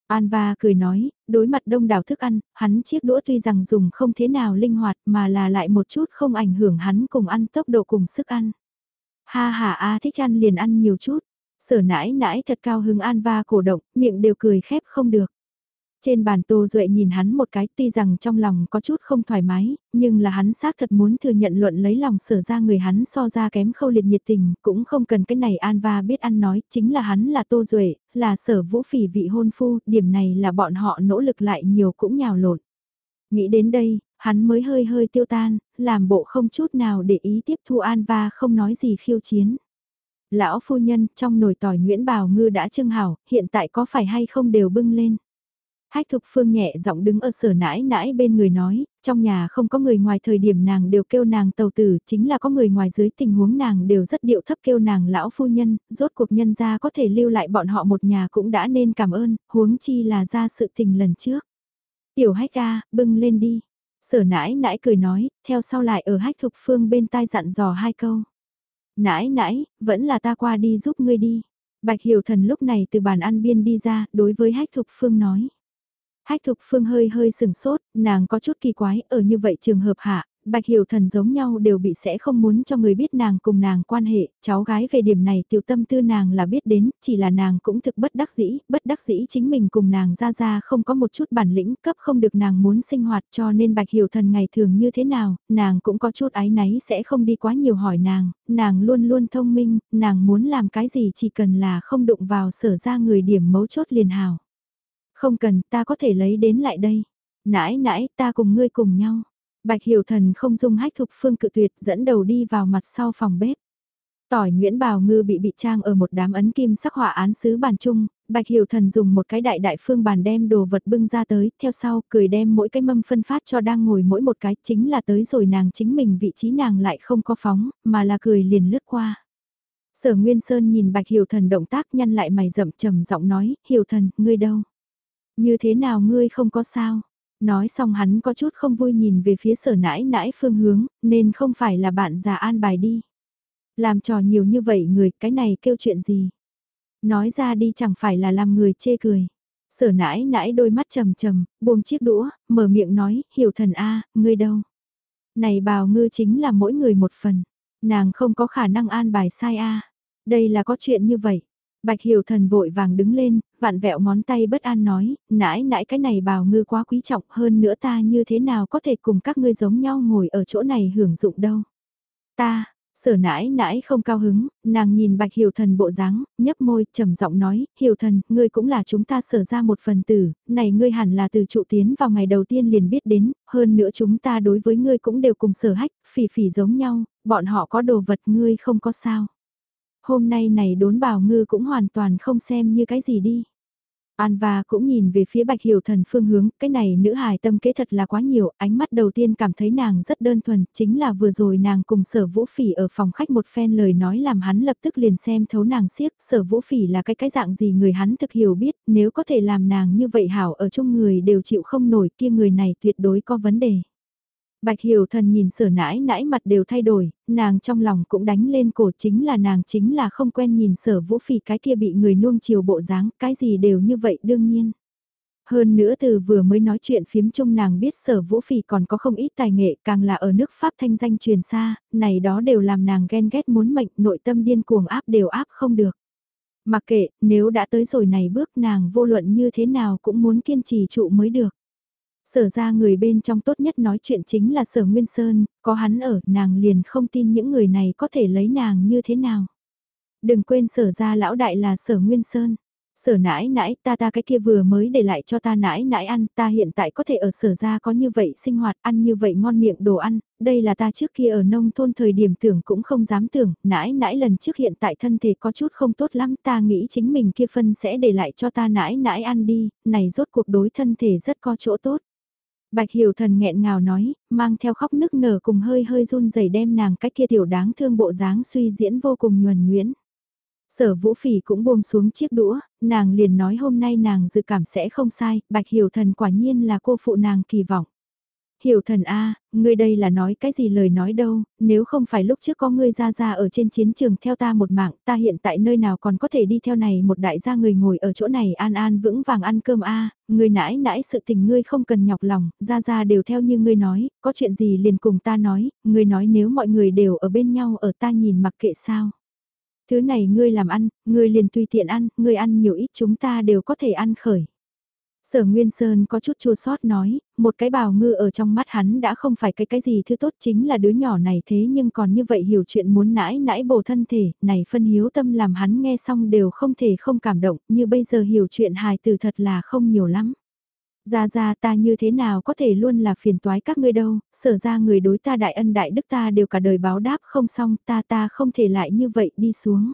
Anva cười nói, đối mặt đông đảo thức ăn, hắn chiếc đũa tuy rằng dùng không thế nào linh hoạt mà là lại một chút không ảnh hưởng hắn cùng ăn tốc độ cùng sức ăn. Ha ha a thích ăn liền ăn nhiều chút, sở nãi nãi thật cao hứng an va cổ động, miệng đều cười khép không được. Trên bàn Tô Duệ nhìn hắn một cái tuy rằng trong lòng có chút không thoải mái, nhưng là hắn xác thật muốn thừa nhận luận lấy lòng sở ra người hắn so ra kém khâu liệt nhiệt tình, cũng không cần cái này An Va biết ăn nói, chính là hắn là Tô Duệ, là sở vũ phỉ vị hôn phu, điểm này là bọn họ nỗ lực lại nhiều cũng nhào lột. Nghĩ đến đây, hắn mới hơi hơi tiêu tan, làm bộ không chút nào để ý tiếp thu An và không nói gì khiêu chiến. Lão phu nhân trong nồi tỏi Nguyễn Bào Ngư đã trưng hảo, hiện tại có phải hay không đều bưng lên. Hách Thục Phương nhẹ giọng đứng ở sở nãi nãi bên người nói, trong nhà không có người ngoài thời điểm nàng đều kêu nàng tàu tử, chính là có người ngoài dưới tình huống nàng đều rất điệu thấp kêu nàng lão phu nhân, rốt cuộc nhân ra có thể lưu lại bọn họ một nhà cũng đã nên cảm ơn, huống chi là ra sự tình lần trước. Tiểu hách ca, bưng lên đi. Sở nãi nãi cười nói, theo sau lại ở hách thục phương bên tai dặn dò hai câu. Nãi nãi, vẫn là ta qua đi giúp ngươi đi. Bạch Hiểu Thần lúc này từ bàn ăn biên đi ra, đối với hách thục phương nói. Hách thục phương hơi hơi sừng sốt, nàng có chút kỳ quái, ở như vậy trường hợp hạ, Bạch Hiểu Thần giống nhau đều bị sẽ không muốn cho người biết nàng cùng nàng quan hệ, cháu gái về điểm này tiểu tâm tư nàng là biết đến, chỉ là nàng cũng thực bất đắc dĩ, bất đắc dĩ chính mình cùng nàng ra ra không có một chút bản lĩnh cấp không được nàng muốn sinh hoạt cho nên Bạch Hiểu Thần ngày thường như thế nào, nàng cũng có chút ái náy sẽ không đi quá nhiều hỏi nàng, nàng luôn luôn thông minh, nàng muốn làm cái gì chỉ cần là không đụng vào sở ra người điểm mấu chốt liền hào. Không cần, ta có thể lấy đến lại đây. Nãi nãi, ta cùng ngươi cùng nhau. Bạch Hiểu Thần không dung hách thục phương cự tuyệt dẫn đầu đi vào mặt sau phòng bếp. Tỏi Nguyễn Bảo Ngư bị bị trang ở một đám ấn kim sắc họa án sứ bàn chung, Bạch Hiểu Thần dùng một cái đại đại phương bàn đem đồ vật bưng ra tới, theo sau cười đem mỗi cái mâm phân phát cho đang ngồi mỗi một cái, chính là tới rồi nàng chính mình vị trí nàng lại không có phóng, mà là cười liền lướt qua. Sở Nguyên Sơn nhìn Bạch Hiểu Thần động tác nhăn lại mày rậm trầm giọng nói, Hiểu Thần, ngươi đâu? Như thế nào ngươi không có sao? Nói xong hắn có chút không vui nhìn về phía sở nãi nãi phương hướng, nên không phải là bạn già an bài đi. Làm trò nhiều như vậy người, cái này kêu chuyện gì? Nói ra đi chẳng phải là làm người chê cười. Sở nãi nãi đôi mắt trầm trầm, buông chiếc đũa, mở miệng nói, hiểu thần A, ngươi đâu? Này bào ngư chính là mỗi người một phần, nàng không có khả năng an bài sai A. Đây là có chuyện như vậy. Bạch Hiểu Thần vội vàng đứng lên, vạn vẹo ngón tay bất an nói, nãi nãi cái này bào ngư quá quý trọng hơn nữa ta như thế nào có thể cùng các ngươi giống nhau ngồi ở chỗ này hưởng dụng đâu. Ta, sở nãi nãi không cao hứng, nàng nhìn Bạch Hiểu Thần bộ dáng, nhấp môi, trầm giọng nói, Hiểu Thần, ngươi cũng là chúng ta sở ra một phần tử, này ngươi hẳn là từ trụ tiến vào ngày đầu tiên liền biết đến, hơn nữa chúng ta đối với ngươi cũng đều cùng sở hách, phỉ phỉ giống nhau, bọn họ có đồ vật ngươi không có sao hôm nay này đốn bào ngư cũng hoàn toàn không xem như cái gì đi. An và cũng nhìn về phía bạch hiểu thần phương hướng, cái này nữ hài tâm kế thật là quá nhiều, ánh mắt đầu tiên cảm thấy nàng rất đơn thuần, chính là vừa rồi nàng cùng sở vũ phỉ ở phòng khách một phen lời nói làm hắn lập tức liền xem thấu nàng siếc, sở vũ phỉ là cái cái dạng gì người hắn thực hiểu biết, nếu có thể làm nàng như vậy hảo ở chung người đều chịu không nổi kia người này tuyệt đối có vấn đề. Bạch Hiểu Thần nhìn sở nãi nãi mặt đều thay đổi, nàng trong lòng cũng đánh lên cổ chính là nàng chính là không quen nhìn sở vũ phỉ cái kia bị người nuông chiều bộ dáng, cái gì đều như vậy đương nhiên. Hơn nữa từ vừa mới nói chuyện phiếm chung nàng biết sở vũ phỉ còn có không ít tài nghệ càng là ở nước Pháp thanh danh truyền xa, này đó đều làm nàng ghen ghét muốn mệnh nội tâm điên cuồng áp đều áp không được. Mặc kệ, nếu đã tới rồi này bước nàng vô luận như thế nào cũng muốn kiên trì trụ mới được. Sở ra người bên trong tốt nhất nói chuyện chính là sở Nguyên Sơn, có hắn ở, nàng liền không tin những người này có thể lấy nàng như thế nào. Đừng quên sở ra lão đại là sở Nguyên Sơn. Sở nãi nãi ta ta cái kia vừa mới để lại cho ta nãi nãi ăn, ta hiện tại có thể ở sở ra có như vậy sinh hoạt ăn như vậy ngon miệng đồ ăn, đây là ta trước kia ở nông thôn thời điểm tưởng cũng không dám tưởng, nãi nãi lần trước hiện tại thân thể có chút không tốt lắm, ta nghĩ chính mình kia phân sẽ để lại cho ta nãi nãi ăn đi, này rốt cuộc đối thân thể rất có chỗ tốt. Bạch Hiểu Thần nghẹn ngào nói, mang theo khóc nức nở cùng hơi hơi run rẩy đem nàng cách kia tiểu đáng thương bộ dáng suy diễn vô cùng nhuần nhuyễn. Sở Vũ Phỉ cũng buông xuống chiếc đũa, nàng liền nói hôm nay nàng dự cảm sẽ không sai, Bạch Hiểu Thần quả nhiên là cô phụ nàng kỳ vọng. Hiểu thần A, ngươi đây là nói cái gì lời nói đâu, nếu không phải lúc trước có ngươi ra ra ở trên chiến trường theo ta một mạng, ta hiện tại nơi nào còn có thể đi theo này một đại gia người ngồi ở chỗ này an an vững vàng ăn cơm A, ngươi nãi nãi sự tình ngươi không cần nhọc lòng, ra ra đều theo như ngươi nói, có chuyện gì liền cùng ta nói, ngươi nói nếu mọi người đều ở bên nhau ở ta nhìn mặc kệ sao. Thứ này ngươi làm ăn, ngươi liền tùy tiện ăn, ngươi ăn nhiều ít chúng ta đều có thể ăn khởi. Sở Nguyên Sơn có chút chua sót nói, một cái bào ngư ở trong mắt hắn đã không phải cái cái gì thứ tốt chính là đứa nhỏ này thế nhưng còn như vậy hiểu chuyện muốn nãi nãi bổ thân thể, này phân hiếu tâm làm hắn nghe xong đều không thể không cảm động, như bây giờ hiểu chuyện hài từ thật là không nhiều lắm. Ra ra ta như thế nào có thể luôn là phiền toái các ngươi đâu, sở ra người đối ta đại ân đại đức ta đều cả đời báo đáp không xong ta ta không thể lại như vậy đi xuống.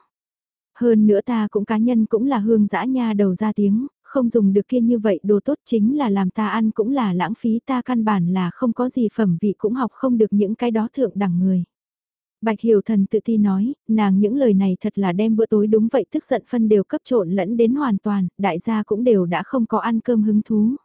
Hơn nữa ta cũng cá nhân cũng là hương dã nha đầu ra tiếng, không dùng được kia như vậy đồ tốt chính là làm ta ăn cũng là lãng phí ta căn bản là không có gì phẩm vị cũng học không được những cái đó thượng đẳng người. Bạch Hiểu Thần tự ti nói, nàng những lời này thật là đem bữa tối đúng vậy tức giận phân đều cấp trộn lẫn đến hoàn toàn, đại gia cũng đều đã không có ăn cơm hứng thú.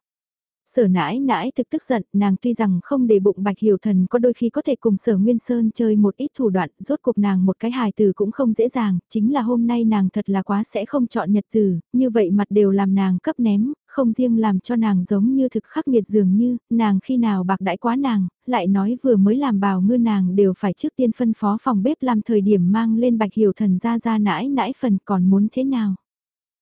Sở nãi nãi thực tức giận, nàng tuy rằng không để bụng bạch hiểu thần có đôi khi có thể cùng sở Nguyên Sơn chơi một ít thủ đoạn, rốt cuộc nàng một cái hài từ cũng không dễ dàng, chính là hôm nay nàng thật là quá sẽ không chọn nhật từ, như vậy mặt đều làm nàng cấp ném, không riêng làm cho nàng giống như thực khắc nghiệt dường như, nàng khi nào bạc đãi quá nàng, lại nói vừa mới làm bào ngư nàng đều phải trước tiên phân phó phòng bếp làm thời điểm mang lên bạch hiểu thần ra ra nãi nãi phần còn muốn thế nào.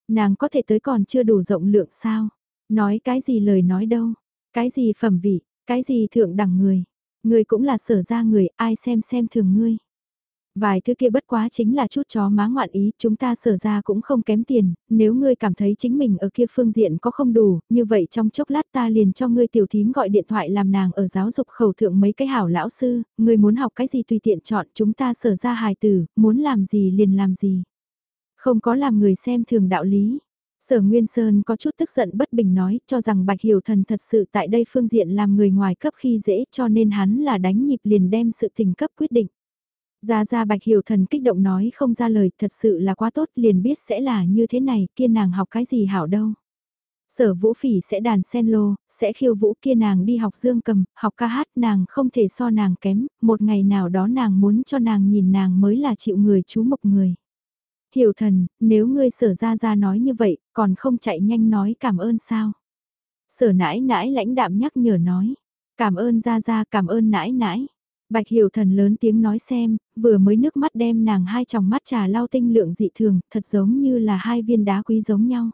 Nàng có thể tới còn chưa đủ rộng lượng sao Nói cái gì lời nói đâu, cái gì phẩm vị, cái gì thượng đẳng người, người cũng là sở ra người, ai xem xem thường ngươi. Vài thứ kia bất quá chính là chút chó má ngoạn ý, chúng ta sở ra cũng không kém tiền, nếu ngươi cảm thấy chính mình ở kia phương diện có không đủ, như vậy trong chốc lát ta liền cho ngươi tiểu thím gọi điện thoại làm nàng ở giáo dục khẩu thượng mấy cái hảo lão sư, ngươi muốn học cái gì tùy tiện chọn chúng ta sở ra hài tử, muốn làm gì liền làm gì. Không có làm người xem thường đạo lý, Sở Nguyên Sơn có chút tức giận bất bình nói cho rằng Bạch Hiểu Thần thật sự tại đây phương diện làm người ngoài cấp khi dễ cho nên hắn là đánh nhịp liền đem sự tình cấp quyết định. Ra ra Bạch Hiểu Thần kích động nói không ra lời thật sự là quá tốt liền biết sẽ là như thế này kia nàng học cái gì hảo đâu. Sở vũ phỉ sẽ đàn sen lô, sẽ khiêu vũ kia nàng đi học dương cầm, học ca hát nàng không thể so nàng kém, một ngày nào đó nàng muốn cho nàng nhìn nàng mới là chịu người chú mộc người. Hiểu thần, nếu ngươi sở ra ra nói như vậy, còn không chạy nhanh nói cảm ơn sao? Sở nãi nãi lãnh đạm nhắc nhở nói, cảm ơn ra ra cảm ơn nãi nãi. Bạch hiểu thần lớn tiếng nói xem, vừa mới nước mắt đem nàng hai tròng mắt trà lau tinh lượng dị thường, thật giống như là hai viên đá quý giống nhau.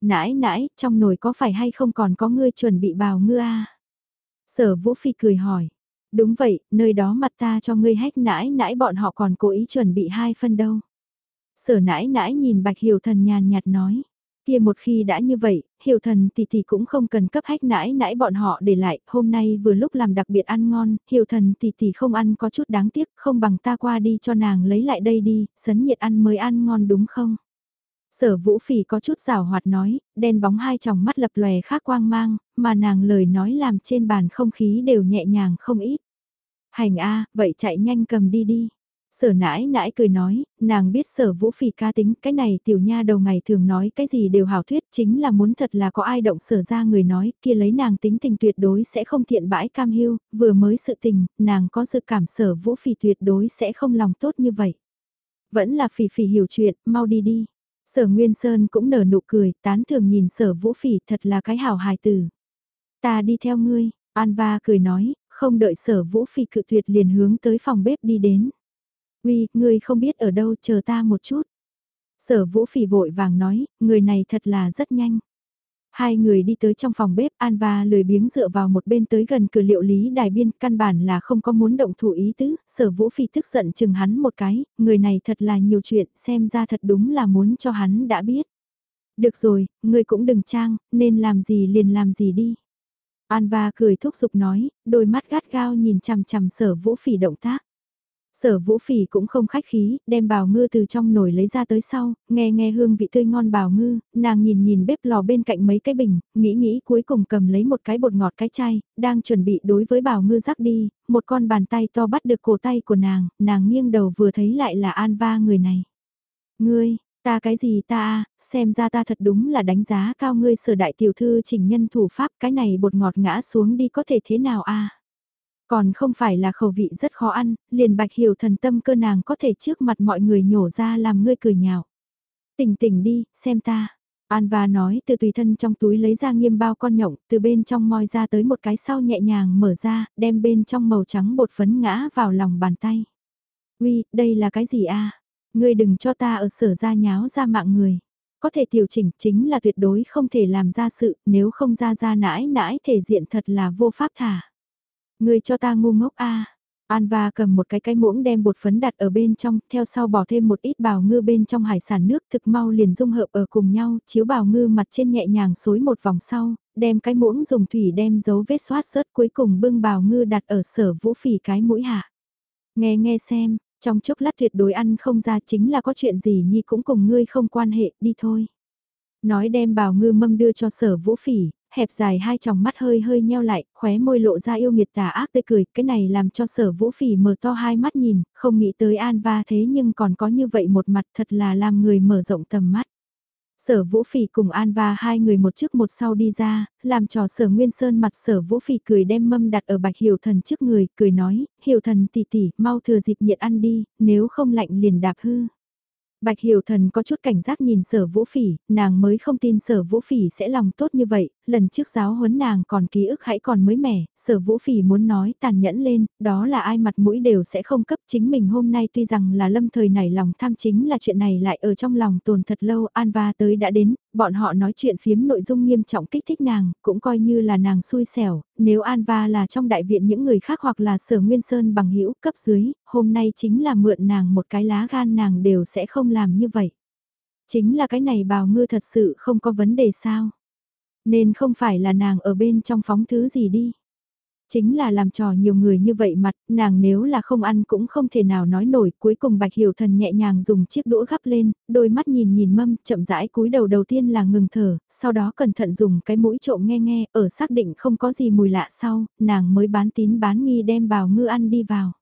Nãi nãi, trong nồi có phải hay không còn có ngươi chuẩn bị bào ngư a Sở vũ phi cười hỏi. Đúng vậy, nơi đó mặt ta cho ngươi hách nãi nãi bọn họ còn cố ý chuẩn bị hai phân đâu. Sở nãi nãi nhìn bạch hiểu thần nhàn nhạt nói. Kia một khi đã như vậy, hiểu thần tỷ tỷ cũng không cần cấp hách nãi nãi bọn họ để lại, hôm nay vừa lúc làm đặc biệt ăn ngon, hiểu thần tỷ tỷ không ăn có chút đáng tiếc, không bằng ta qua đi cho nàng lấy lại đây đi, sấn nhiệt ăn mới ăn ngon đúng không? Sở vũ phỉ có chút rào hoạt nói, đen bóng hai tròng mắt lập lòe khác quang mang, mà nàng lời nói làm trên bàn không khí đều nhẹ nhàng không ít. Hành a vậy chạy nhanh cầm đi đi. Sở nãi nãi cười nói, nàng biết sở vũ phỉ ca tính, cái này tiểu nha đầu ngày thường nói cái gì đều hảo thuyết chính là muốn thật là có ai động sở ra người nói, kia lấy nàng tính tình tuyệt đối sẽ không thiện bãi cam hiu, vừa mới sự tình, nàng có sự cảm sở vũ phỉ tuyệt đối sẽ không lòng tốt như vậy. Vẫn là phỉ phỉ hiểu chuyện, mau đi đi. Sở Nguyên Sơn cũng nở nụ cười, tán thường nhìn sở vũ phỉ thật là cái hảo hài tử. Ta đi theo ngươi, An Va cười nói, không đợi sở vũ phỉ cự tuyệt liền hướng tới phòng bếp đi đến. Uy, ngươi không biết ở đâu chờ ta một chút. Sở vũ phỉ vội vàng nói, người này thật là rất nhanh. Hai người đi tới trong phòng bếp, An và lười biếng dựa vào một bên tới gần cửa liệu lý đài biên, căn bản là không có muốn động thủ ý tứ, sở vũ phi tức giận chừng hắn một cái, người này thật là nhiều chuyện, xem ra thật đúng là muốn cho hắn đã biết. Được rồi, người cũng đừng trang, nên làm gì liền làm gì đi. An và cười thúc giục nói, đôi mắt gắt gao nhìn chằm chằm sở vũ phỉ động tác. Sở vũ phỉ cũng không khách khí, đem bào ngư từ trong nồi lấy ra tới sau, nghe nghe hương vị tươi ngon bào ngư, nàng nhìn nhìn bếp lò bên cạnh mấy cái bình, nghĩ nghĩ cuối cùng cầm lấy một cái bột ngọt cái chai, đang chuẩn bị đối với bào ngư rắc đi, một con bàn tay to bắt được cổ tay của nàng, nàng nghiêng đầu vừa thấy lại là An Va người này. Ngươi, Ta cái gì ta a xem ra ta thật đúng là đánh giá cao ngươi sở đại tiểu thư chỉnh nhân thủ pháp cái này bột ngọt ngã xuống đi có thể thế nào a còn không phải là khẩu vị rất khó ăn, liền bạch hiểu thần tâm cơ nàng có thể trước mặt mọi người nhổ ra làm ngươi cười nhạo. Tỉnh tỉnh đi, xem ta. An và nói từ tùy thân trong túi lấy ra nghiêm bao con nhộng, từ bên trong moi ra tới một cái sau nhẹ nhàng mở ra, đem bên trong màu trắng bột phấn ngã vào lòng bàn tay. Uy, đây là cái gì a? Ngươi đừng cho ta ở sở ra nháo ra mạng người. Có thể tiểu chỉnh chính là tuyệt đối không thể làm ra sự, nếu không ra ra nãi nãi thể diện thật là vô pháp thả. Ngươi cho ta ngu ngốc a. Anva cầm một cái cái muỗng đem bột phấn đặt ở bên trong, theo sau bỏ thêm một ít bào ngư bên trong hải sản nước thực mau liền dung hợp ở cùng nhau, chiếu bào ngư mặt trên nhẹ nhàng xối một vòng sau, đem cái muỗng dùng thủy đem dấu vết xoát sớt cuối cùng bưng bào ngư đặt ở sở vũ phỉ cái mũi hạ. Nghe nghe xem, trong chốc lát tuyệt đối ăn không ra chính là có chuyện gì nhi cũng cùng ngươi không quan hệ, đi thôi. Nói đem bào ngư mâm đưa cho sở vũ phỉ, hẹp dài hai tròng mắt hơi hơi nheo lại, khóe môi lộ ra yêu nghiệt tà ác tươi cười, cái này làm cho sở vũ phỉ mở to hai mắt nhìn, không nghĩ tới an va thế nhưng còn có như vậy một mặt thật là làm người mở rộng tầm mắt. Sở Vũ Phỉ cùng An và hai người một trước một sau đi ra, làm trò Sở Nguyên Sơn mặt Sở Vũ Phỉ cười đem mâm đặt ở Bạch Hiểu Thần trước người, cười nói, Hiểu Thần tỷ tỷ, mau thừa dịp nhiệt ăn đi, nếu không lạnh liền đạp hư. Bạch Hiểu Thần có chút cảnh giác nhìn sở vũ phỉ, nàng mới không tin sở vũ phỉ sẽ lòng tốt như vậy, lần trước giáo huấn nàng còn ký ức hãy còn mới mẻ, sở vũ phỉ muốn nói tàn nhẫn lên, đó là ai mặt mũi đều sẽ không cấp chính mình hôm nay tuy rằng là lâm thời nảy lòng tham chính là chuyện này lại ở trong lòng tồn thật lâu, An Va tới đã đến, bọn họ nói chuyện phiếm nội dung nghiêm trọng kích thích nàng, cũng coi như là nàng xui xẻo, nếu An Va là trong đại viện những người khác hoặc là sở Nguyên Sơn bằng hữu cấp dưới, hôm nay chính là mượn nàng một cái lá gan nàng đều sẽ không làm như vậy. Chính là cái này bào ngư thật sự không có vấn đề sao. Nên không phải là nàng ở bên trong phóng thứ gì đi. Chính là làm trò nhiều người như vậy mặt, nàng nếu là không ăn cũng không thể nào nói nổi. Cuối cùng Bạch Hiểu Thần nhẹ nhàng dùng chiếc đũa gắp lên, đôi mắt nhìn nhìn mâm, chậm rãi cúi đầu đầu tiên là ngừng thở, sau đó cẩn thận dùng cái mũi trộm nghe nghe, ở xác định không có gì mùi lạ sau, nàng mới bán tín bán nghi đem bào ngư ăn đi vào.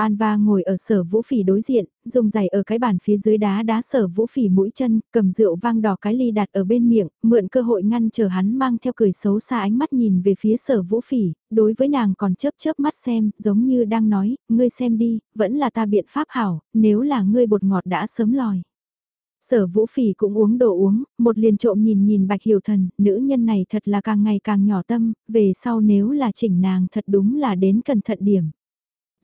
Anva ngồi ở sở vũ phỉ đối diện, dùng giày ở cái bàn phía dưới đá đá sở vũ phỉ mũi chân, cầm rượu vang đỏ cái ly đặt ở bên miệng, mượn cơ hội ngăn chờ hắn mang theo cười xấu xa ánh mắt nhìn về phía sở vũ phỉ, đối với nàng còn chớp chớp mắt xem, giống như đang nói, ngươi xem đi, vẫn là ta biện pháp hảo, nếu là ngươi bột ngọt đã sớm lòi. Sở vũ phỉ cũng uống đồ uống, một liền trộm nhìn nhìn bạch hiểu thần, nữ nhân này thật là càng ngày càng nhỏ tâm, về sau nếu là chỉnh nàng thật đúng là đến cẩn thận điểm.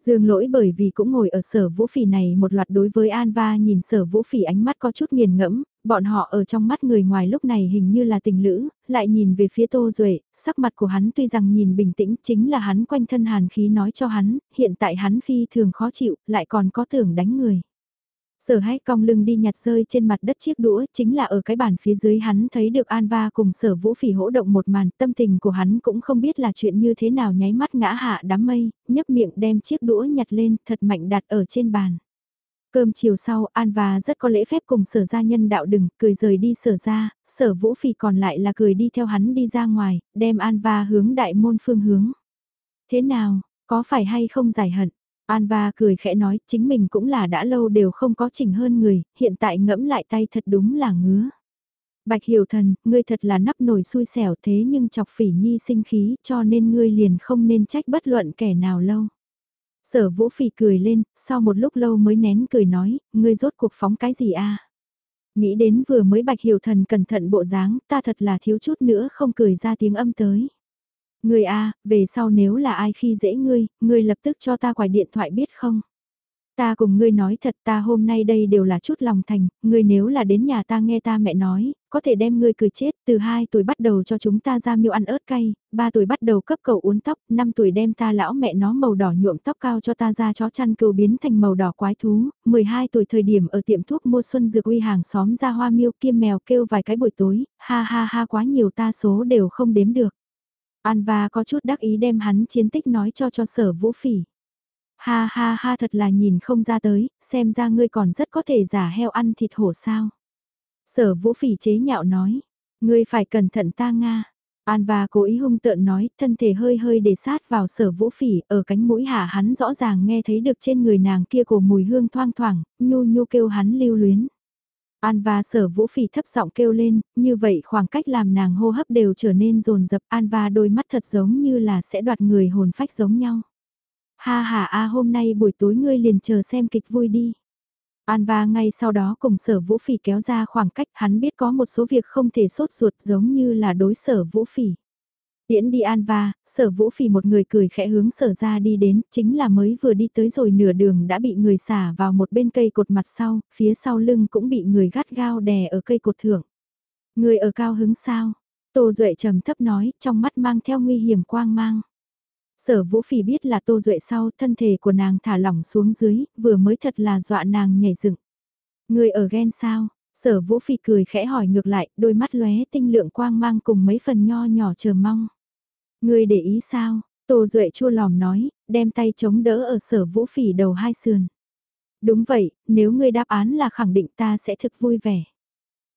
Dương lỗi bởi vì cũng ngồi ở sở vũ phỉ này một loạt đối với An Va nhìn sở vũ phỉ ánh mắt có chút nghiền ngẫm, bọn họ ở trong mắt người ngoài lúc này hình như là tình lữ, lại nhìn về phía Tô Duệ, sắc mặt của hắn tuy rằng nhìn bình tĩnh chính là hắn quanh thân hàn khí nói cho hắn, hiện tại hắn phi thường khó chịu, lại còn có tưởng đánh người. Sở hách cong lưng đi nhặt rơi trên mặt đất chiếc đũa, chính là ở cái bàn phía dưới hắn thấy được An Va cùng sở vũ phỉ hỗ động một màn, tâm tình của hắn cũng không biết là chuyện như thế nào nháy mắt ngã hạ đám mây, nhấp miệng đem chiếc đũa nhặt lên, thật mạnh đặt ở trên bàn. Cơm chiều sau, An Va rất có lễ phép cùng sở gia nhân đạo đừng, cười rời đi sở ra, sở vũ phỉ còn lại là cười đi theo hắn đi ra ngoài, đem An Va hướng đại môn phương hướng. Thế nào, có phải hay không giải hận? Anva cười khẽ nói, chính mình cũng là đã lâu đều không có chỉnh hơn người, hiện tại ngẫm lại tay thật đúng là ngứa. Bạch hiểu thần, ngươi thật là nắp nổi xui xẻo thế nhưng chọc phỉ nhi sinh khí cho nên ngươi liền không nên trách bất luận kẻ nào lâu. Sở vũ phỉ cười lên, sau một lúc lâu mới nén cười nói, ngươi rốt cuộc phóng cái gì a? Nghĩ đến vừa mới bạch hiểu thần cẩn thận bộ dáng, ta thật là thiếu chút nữa không cười ra tiếng âm tới. Ngươi a, về sau nếu là ai khi dễ ngươi, ngươi lập tức cho ta quải điện thoại biết không? Ta cùng ngươi nói thật ta hôm nay đây đều là chút lòng thành, ngươi nếu là đến nhà ta nghe ta mẹ nói, có thể đem ngươi cười chết, từ 2 tuổi bắt đầu cho chúng ta ra miêu ăn ớt cay, 3 tuổi bắt đầu cấp cầu uốn tóc, 5 tuổi đem ta lão mẹ nó màu đỏ nhuộm tóc cao cho ta ra chó chăn cừu biến thành màu đỏ quái thú, 12 tuổi thời điểm ở tiệm thuốc mua xuân dược uy hàng xóm ra hoa miêu kia mèo kêu vài cái buổi tối, ha ha ha quá nhiều ta số đều không đếm được. An và có chút đắc ý đem hắn chiến tích nói cho cho sở vũ phỉ. Ha ha ha thật là nhìn không ra tới, xem ra ngươi còn rất có thể giả heo ăn thịt hổ sao. Sở vũ phỉ chế nhạo nói, ngươi phải cẩn thận ta Nga. An và cố ý hung tợn nói, thân thể hơi hơi để sát vào sở vũ phỉ, ở cánh mũi hạ hắn rõ ràng nghe thấy được trên người nàng kia của mùi hương thoang thoảng, nhu nhu kêu hắn lưu luyến. An và sở vũ phỉ thấp giọng kêu lên, như vậy khoảng cách làm nàng hô hấp đều trở nên rồn rập An và đôi mắt thật giống như là sẽ đoạt người hồn phách giống nhau. Ha ha a hôm nay buổi tối ngươi liền chờ xem kịch vui đi. Anva ngay sau đó cùng sở vũ phỉ kéo ra khoảng cách hắn biết có một số việc không thể sốt ruột giống như là đối sở vũ phỉ. Tiễn đi An Va, sở vũ phỉ một người cười khẽ hướng sở ra đi đến, chính là mới vừa đi tới rồi nửa đường đã bị người xả vào một bên cây cột mặt sau, phía sau lưng cũng bị người gắt gao đè ở cây cột thượng. Người ở cao hứng sao? Tô Duệ trầm thấp nói, trong mắt mang theo nguy hiểm quang mang. Sở vũ phỉ biết là tô duệ sau, thân thể của nàng thả lỏng xuống dưới, vừa mới thật là dọa nàng nhảy dựng. Người ở ghen sao? Sở vũ phỉ cười khẽ hỏi ngược lại, đôi mắt lóe tinh lượng quang mang cùng mấy phần nho nhỏ chờ mong ngươi để ý sao? Tô Duệ chua lòm nói, đem tay chống đỡ ở sở vũ phỉ đầu hai sườn. Đúng vậy, nếu ngươi đáp án là khẳng định ta sẽ thực vui vẻ.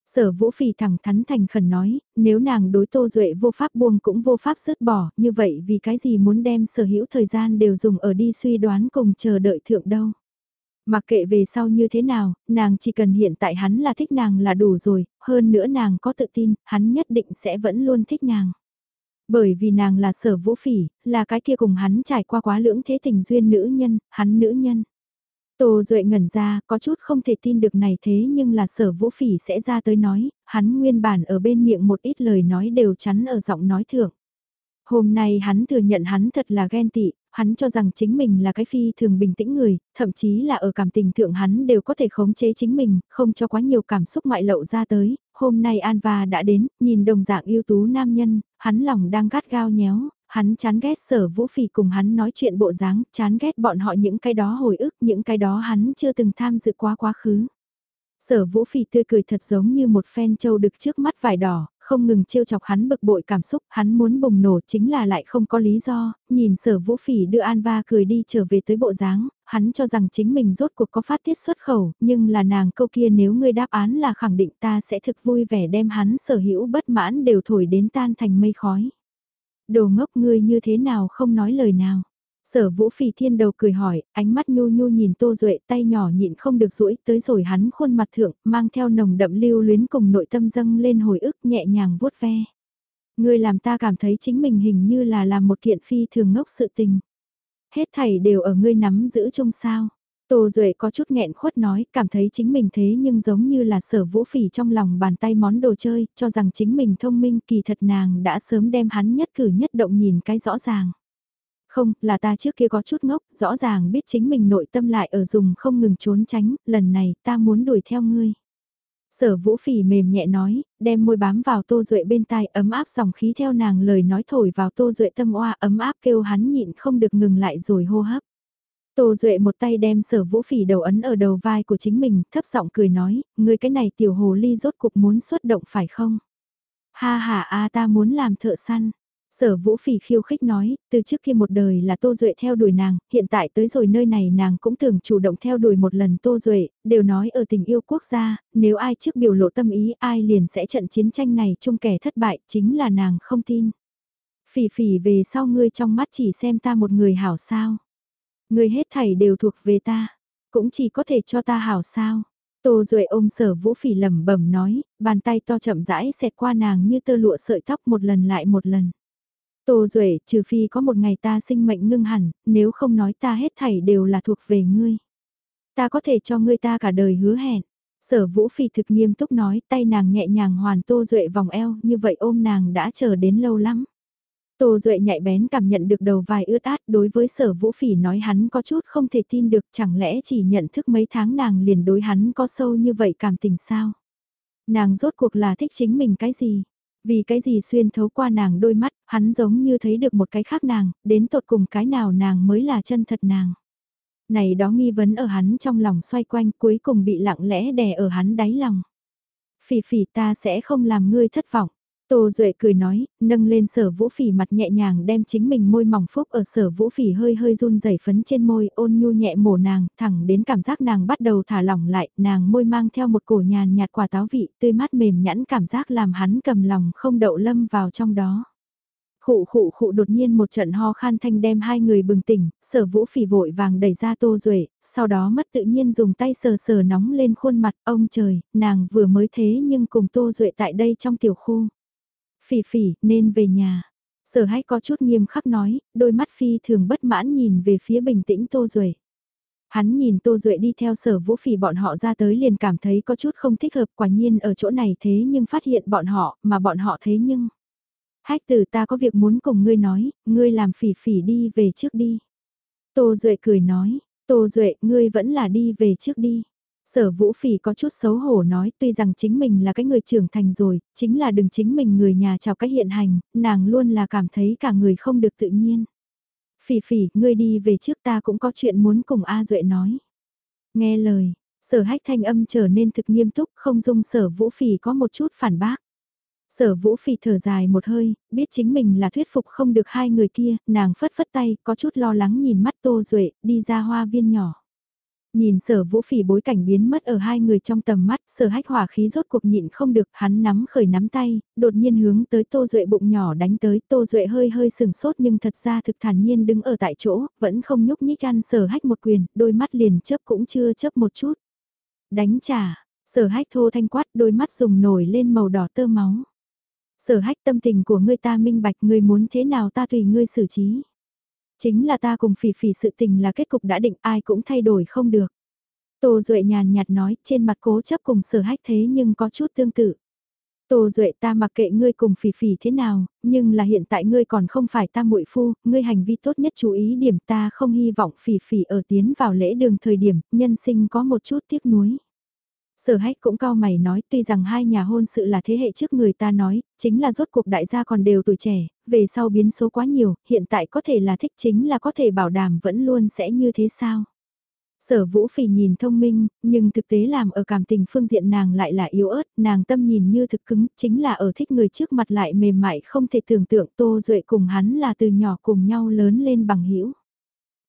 Sở Vũ Phỉ thẳng thắn thành khẩn nói, nếu nàng đối Tô Duệ vô pháp buông cũng vô pháp dứt bỏ, như vậy vì cái gì muốn đem sở hữu thời gian đều dùng ở đi suy đoán cùng chờ đợi thượng đâu. Mặc kệ về sau như thế nào, nàng chỉ cần hiện tại hắn là thích nàng là đủ rồi, hơn nữa nàng có tự tin, hắn nhất định sẽ vẫn luôn thích nàng. Bởi vì nàng là sở vũ phỉ, là cái kia cùng hắn trải qua quá lưỡng thế tình duyên nữ nhân, hắn nữ nhân. Tô Duệ ngẩn ra, có chút không thể tin được này thế nhưng là sở vũ phỉ sẽ ra tới nói, hắn nguyên bản ở bên miệng một ít lời nói đều chắn ở giọng nói thượng. Hôm nay hắn thừa nhận hắn thật là ghen tị, hắn cho rằng chính mình là cái phi thường bình tĩnh người, thậm chí là ở cảm tình thượng hắn đều có thể khống chế chính mình, không cho quá nhiều cảm xúc ngoại lậu ra tới. Hôm nay Anva đã đến, nhìn đồng dạng yêu tú nam nhân, hắn lòng đang gắt gao nhéo, hắn chán ghét sở vũ phì cùng hắn nói chuyện bộ dáng, chán ghét bọn họ những cái đó hồi ức, những cái đó hắn chưa từng tham dự quá quá khứ. Sở vũ phì tươi cười thật giống như một phen châu đực trước mắt vải đỏ, không ngừng trêu chọc hắn bực bội cảm xúc, hắn muốn bùng nổ chính là lại không có lý do, nhìn sở vũ phỉ đưa An Va cười đi trở về tới bộ dáng, hắn cho rằng chính mình rốt cuộc có phát tiết xuất khẩu, nhưng là nàng câu kia nếu ngươi đáp án là khẳng định ta sẽ thực vui vẻ đem hắn sở hữu bất mãn đều thổi đến tan thành mây khói. Đồ ngốc ngươi như thế nào không nói lời nào. Sở vũ phỉ thiên đầu cười hỏi, ánh mắt nhu nhu nhìn tô duệ tay nhỏ nhịn không được rũi tới rồi hắn khuôn mặt thượng, mang theo nồng đậm lưu luyến cùng nội tâm dâng lên hồi ức nhẹ nhàng vuốt ve. người làm ta cảm thấy chính mình hình như là làm một kiện phi thường ngốc sự tình. Hết thảy đều ở ngươi nắm giữ trong sao. Tô Duệ có chút nghẹn khuất nói, cảm thấy chính mình thế nhưng giống như là sở vũ phỉ trong lòng bàn tay món đồ chơi, cho rằng chính mình thông minh kỳ thật nàng đã sớm đem hắn nhất cử nhất động nhìn cái rõ ràng. Không, là ta trước kia có chút ngốc, rõ ràng biết chính mình nội tâm lại ở dùng không ngừng trốn tránh, lần này ta muốn đuổi theo ngươi. Sở vũ phỉ mềm nhẹ nói, đem môi bám vào tô duệ bên tai ấm áp dòng khí theo nàng lời nói thổi vào tô duệ tâm oa ấm áp kêu hắn nhịn không được ngừng lại rồi hô hấp. Tô Duệ một tay đem sở vũ phỉ đầu ấn ở đầu vai của chính mình, thấp giọng cười nói, người cái này tiểu hồ ly rốt cuộc muốn xuất động phải không? Ha ha a ta muốn làm thợ săn. Sở vũ phỉ khiêu khích nói, từ trước kia một đời là Tô Duệ theo đuổi nàng, hiện tại tới rồi nơi này nàng cũng tưởng chủ động theo đuổi một lần Tô Duệ, đều nói ở tình yêu quốc gia, nếu ai trước biểu lộ tâm ý ai liền sẽ trận chiến tranh này chung kẻ thất bại, chính là nàng không tin. Phỉ phỉ về sau ngươi trong mắt chỉ xem ta một người hảo sao. Ngươi hết thảy đều thuộc về ta, cũng chỉ có thể cho ta hảo sao. Tô Duệ ôm sở vũ phỉ lẩm bẩm nói, bàn tay to chậm rãi xẹt qua nàng như tơ lụa sợi tóc một lần lại một lần. Tô Duệ, trừ phi có một ngày ta sinh mệnh ngưng hẳn, nếu không nói ta hết thảy đều là thuộc về ngươi. Ta có thể cho ngươi ta cả đời hứa hẹn. Sở vũ phi thực nghiêm túc nói, tay nàng nhẹ nhàng hoàn Tô Duệ vòng eo, như vậy ôm nàng đã chờ đến lâu lắm. Tô Duệ nhạy bén cảm nhận được đầu vai ướt át đối với sở vũ phỉ nói hắn có chút không thể tin được chẳng lẽ chỉ nhận thức mấy tháng nàng liền đối hắn có sâu như vậy cảm tình sao? Nàng rốt cuộc là thích chính mình cái gì? Vì cái gì xuyên thấu qua nàng đôi mắt, hắn giống như thấy được một cái khác nàng, đến tột cùng cái nào nàng mới là chân thật nàng. Này đó nghi vấn ở hắn trong lòng xoay quanh cuối cùng bị lặng lẽ đè ở hắn đáy lòng. Phỉ phỉ ta sẽ không làm ngươi thất vọng. Tô Duệ cười nói, nâng lên sở vũ phỉ mặt nhẹ nhàng đem chính mình môi mỏng phúc ở sở vũ phỉ hơi hơi run rẩy phấn trên môi ôn nhu nhẹ mổ nàng, thẳng đến cảm giác nàng bắt đầu thả lỏng lại, nàng môi mang theo một cổ nhàn nhạt quả táo vị, tươi mát mềm nhẵn cảm giác làm hắn cầm lòng không đậu lâm vào trong đó. Khụ khụ khụ đột nhiên một trận ho khan thanh đem hai người bừng tỉnh, sở vũ phỉ vội vàng đẩy ra tô duệ sau đó mất tự nhiên dùng tay sờ sờ nóng lên khuôn mặt ông trời, nàng vừa mới thế nhưng cùng tô duệ tại đây trong tiểu khu. Phỉ phỉ, nên về nhà. Sở hách có chút nghiêm khắc nói, đôi mắt phi thường bất mãn nhìn về phía bình tĩnh tô duệ Hắn nhìn Tô Duệ đi theo sở vũ phỉ bọn họ ra tới liền cảm thấy có chút không thích hợp quả nhiên ở chỗ này thế nhưng phát hiện bọn họ, mà bọn họ thế nhưng. Hách tử ta có việc muốn cùng ngươi nói, ngươi làm phỉ phỉ đi về trước đi. Tô Duệ cười nói, Tô Duệ ngươi vẫn là đi về trước đi. Sở vũ phỉ có chút xấu hổ nói tuy rằng chính mình là cái người trưởng thành rồi, chính là đừng chính mình người nhà chào cái hiện hành, nàng luôn là cảm thấy cả người không được tự nhiên. Phỉ phỉ, ngươi đi về trước ta cũng có chuyện muốn cùng A Duệ nói. Nghe lời, sở hách thanh âm trở nên thực nghiêm túc không dung sở vũ phỉ có một chút phản bác. Sở vũ phỉ thở dài một hơi, biết chính mình là thuyết phục không được hai người kia, nàng phất phất tay, có chút lo lắng nhìn mắt Tô Duệ, đi ra hoa viên nhỏ. Nhìn sở vũ phỉ bối cảnh biến mất ở hai người trong tầm mắt, sở hách hỏa khí rốt cuộc nhịn không được, hắn nắm khởi nắm tay, đột nhiên hướng tới tô duệ bụng nhỏ đánh tới, tô duệ hơi hơi sừng sốt nhưng thật ra thực thản nhiên đứng ở tại chỗ, vẫn không nhúc nhích ăn sở hách một quyền, đôi mắt liền chớp cũng chưa chớp một chút. Đánh trả, sở hách thô thanh quát đôi mắt dùng nổi lên màu đỏ tơ máu. Sở hách tâm tình của ngươi ta minh bạch ngươi muốn thế nào ta tùy ngươi xử trí. Chính là ta cùng phỉ phỉ sự tình là kết cục đã định ai cũng thay đổi không được. Tô Duệ nhàn nhạt nói trên mặt cố chấp cùng sở hách thế nhưng có chút tương tự. Tô Duệ ta mặc kệ ngươi cùng phỉ phỉ thế nào, nhưng là hiện tại ngươi còn không phải ta muội phu, ngươi hành vi tốt nhất chú ý điểm ta không hy vọng phỉ phỉ ở tiến vào lễ đường thời điểm, nhân sinh có một chút tiếc nuối. Sở hách cũng cao mày nói tuy rằng hai nhà hôn sự là thế hệ trước người ta nói, chính là rốt cuộc đại gia còn đều tuổi trẻ, về sau biến số quá nhiều, hiện tại có thể là thích chính là có thể bảo đảm vẫn luôn sẽ như thế sao. Sở vũ phỉ nhìn thông minh, nhưng thực tế làm ở cảm tình phương diện nàng lại là yếu ớt, nàng tâm nhìn như thực cứng, chính là ở thích người trước mặt lại mềm mại không thể tưởng tượng tô duệ cùng hắn là từ nhỏ cùng nhau lớn lên bằng hữu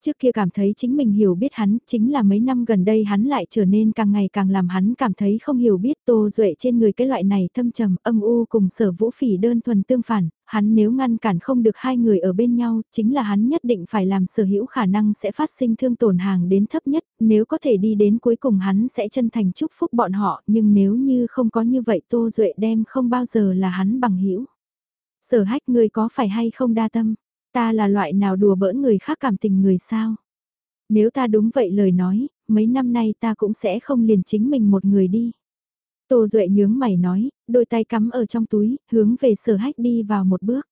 Trước kia cảm thấy chính mình hiểu biết hắn, chính là mấy năm gần đây hắn lại trở nên càng ngày càng làm hắn cảm thấy không hiểu biết Tô Duệ trên người cái loại này thâm trầm âm u cùng sở vũ phỉ đơn thuần tương phản, hắn nếu ngăn cản không được hai người ở bên nhau, chính là hắn nhất định phải làm sở hữu khả năng sẽ phát sinh thương tổn hàng đến thấp nhất, nếu có thể đi đến cuối cùng hắn sẽ chân thành chúc phúc bọn họ, nhưng nếu như không có như vậy Tô Duệ đem không bao giờ là hắn bằng hữu Sở hách người có phải hay không đa tâm? Ta là loại nào đùa bỡn người khác cảm tình người sao? Nếu ta đúng vậy lời nói, mấy năm nay ta cũng sẽ không liền chính mình một người đi. Tô Duệ nhướng mày nói, đôi tay cắm ở trong túi, hướng về sở hách đi vào một bước.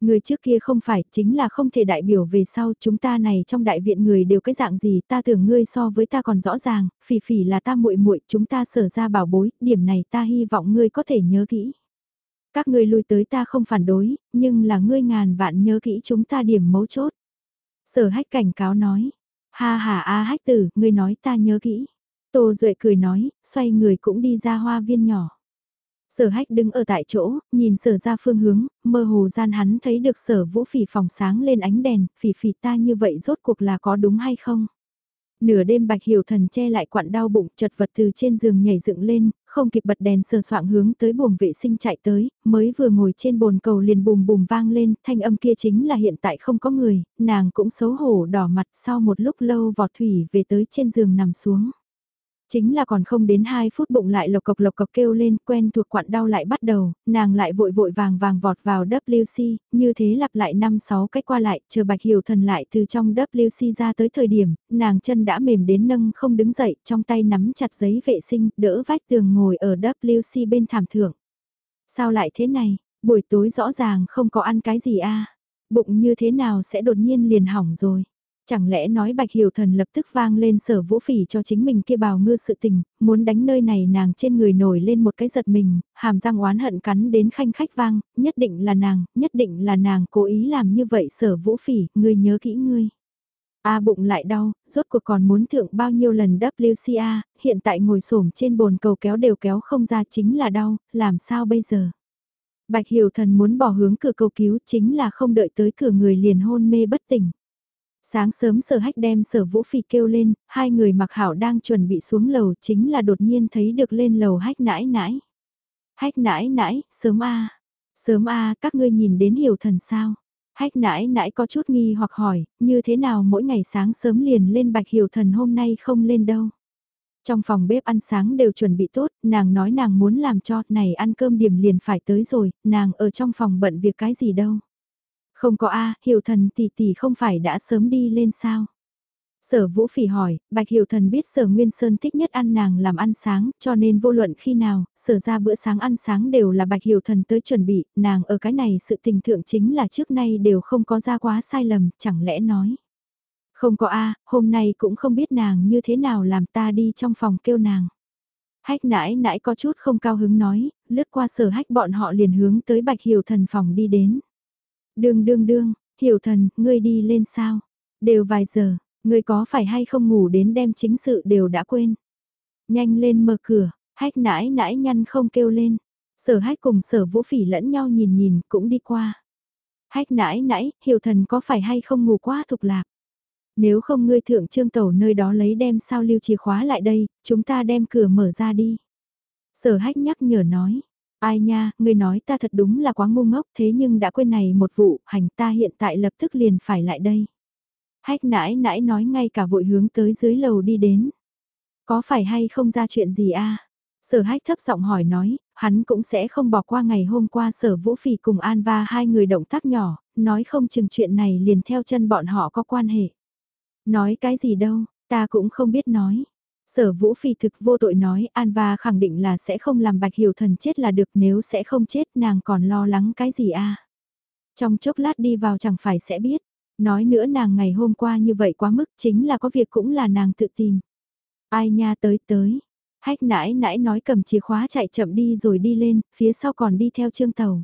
Người trước kia không phải, chính là không thể đại biểu về sau, chúng ta này trong đại viện người đều cái dạng gì, ta tưởng ngươi so với ta còn rõ ràng, phỉ phỉ là ta muội muội chúng ta sở ra bảo bối, điểm này ta hy vọng ngươi có thể nhớ kỹ. Các ngươi lui tới ta không phản đối, nhưng là ngươi ngàn vạn nhớ kỹ chúng ta điểm mấu chốt. Sở hách cảnh cáo nói, ha ha a hách tử, ngươi nói ta nhớ kỹ. Tô Duệ cười nói, xoay người cũng đi ra hoa viên nhỏ. Sở hách đứng ở tại chỗ, nhìn sở ra phương hướng, mơ hồ gian hắn thấy được sở vũ phỉ phòng sáng lên ánh đèn, phỉ phỉ ta như vậy rốt cuộc là có đúng hay không? Nửa đêm bạch hiểu thần che lại quặn đau bụng chật vật từ trên giường nhảy dựng lên, không kịp bật đèn sờ soạng hướng tới buồng vệ sinh chạy tới, mới vừa ngồi trên bồn cầu liền bùm bùm vang lên, thanh âm kia chính là hiện tại không có người, nàng cũng xấu hổ đỏ mặt sau một lúc lâu vọt thủy về tới trên giường nằm xuống. Chính là còn không đến 2 phút bụng lại lộc cộc lộc cộc kêu lên quen thuộc quặn đau lại bắt đầu, nàng lại vội vội vàng vàng vọt vào WC, như thế lặp lại 5-6 cách qua lại, chờ bạch hiểu thần lại từ trong WC ra tới thời điểm, nàng chân đã mềm đến nâng không đứng dậy, trong tay nắm chặt giấy vệ sinh, đỡ vách tường ngồi ở WC bên thảm thượng. Sao lại thế này, buổi tối rõ ràng không có ăn cái gì a bụng như thế nào sẽ đột nhiên liền hỏng rồi. Chẳng lẽ nói bạch hiểu thần lập tức vang lên sở vũ phỉ cho chính mình kia bào ngư sự tình, muốn đánh nơi này nàng trên người nổi lên một cái giật mình, hàm răng oán hận cắn đến khanh khách vang, nhất định là nàng, nhất định là nàng cố ý làm như vậy sở vũ phỉ, ngươi nhớ kỹ ngươi. A bụng lại đau, rốt cuộc còn muốn thượng bao nhiêu lần WCA, hiện tại ngồi xổm trên bồn cầu kéo đều kéo không ra chính là đau, làm sao bây giờ? Bạch Hiểu Thần muốn bỏ hướng cửa cầu cứu chính là không đợi tới cửa người liền hôn mê bất tỉnh. Sáng sớm sở hách đem sở vũ phì kêu lên, hai người mặc hảo đang chuẩn bị xuống lầu chính là đột nhiên thấy được lên lầu hách nãi nãi. Hách nãi nãi, sớm a Sớm a các ngươi nhìn đến hiểu thần sao? Hách nãi nãi có chút nghi hoặc hỏi, như thế nào mỗi ngày sáng sớm liền lên bạch hiểu thần hôm nay không lên đâu? Trong phòng bếp ăn sáng đều chuẩn bị tốt, nàng nói nàng muốn làm cho, này ăn cơm điểm liền phải tới rồi, nàng ở trong phòng bận việc cái gì đâu. Không có a hiểu thần tỷ tỷ không phải đã sớm đi lên sao? Sở Vũ Phỉ hỏi, Bạch Hiểu Thần biết Sở Nguyên Sơn thích nhất ăn nàng làm ăn sáng, cho nên vô luận khi nào, sở ra bữa sáng ăn sáng đều là Bạch Hiểu Thần tới chuẩn bị, nàng ở cái này sự tình thượng chính là trước nay đều không có ra quá sai lầm, chẳng lẽ nói. Không có a hôm nay cũng không biết nàng như thế nào làm ta đi trong phòng kêu nàng. Hách nãi nãi có chút không cao hứng nói, lướt qua sở hách bọn họ liền hướng tới Bạch Hiểu Thần phòng đi đến. Đương đương đương, Hiểu Thần, ngươi đi lên sao? Đều vài giờ, Người có phải hay không ngủ đến đem chính sự đều đã quên. Nhanh lên mở cửa, hách nãi nãi nhăn không kêu lên. Sở hách cùng sở vũ phỉ lẫn nhau nhìn nhìn cũng đi qua. Hách nãi nãi, hiểu thần có phải hay không ngủ quá thục lạc. Nếu không ngươi thượng trương tẩu nơi đó lấy đem sao lưu chìa khóa lại đây, chúng ta đem cửa mở ra đi. Sở hách nhắc nhở nói, ai nha, ngươi nói ta thật đúng là quá ngu ngốc thế nhưng đã quên này một vụ, hành ta hiện tại lập tức liền phải lại đây. Hách nãi nãi nói ngay cả vội hướng tới dưới lầu đi đến. Có phải hay không ra chuyện gì a? Sở hách thấp giọng hỏi nói, hắn cũng sẽ không bỏ qua ngày hôm qua sở vũ phỉ cùng An và hai người động tác nhỏ, nói không chừng chuyện này liền theo chân bọn họ có quan hệ. Nói cái gì đâu, ta cũng không biết nói. Sở vũ phi thực vô tội nói An va khẳng định là sẽ không làm bạch hiểu thần chết là được nếu sẽ không chết nàng còn lo lắng cái gì a Trong chốc lát đi vào chẳng phải sẽ biết, Nói nữa nàng ngày hôm qua như vậy quá mức chính là có việc cũng là nàng tự tìm. Ai nha tới tới. Hách nãi nãi nói cầm chìa khóa chạy chậm đi rồi đi lên, phía sau còn đi theo trương tàu.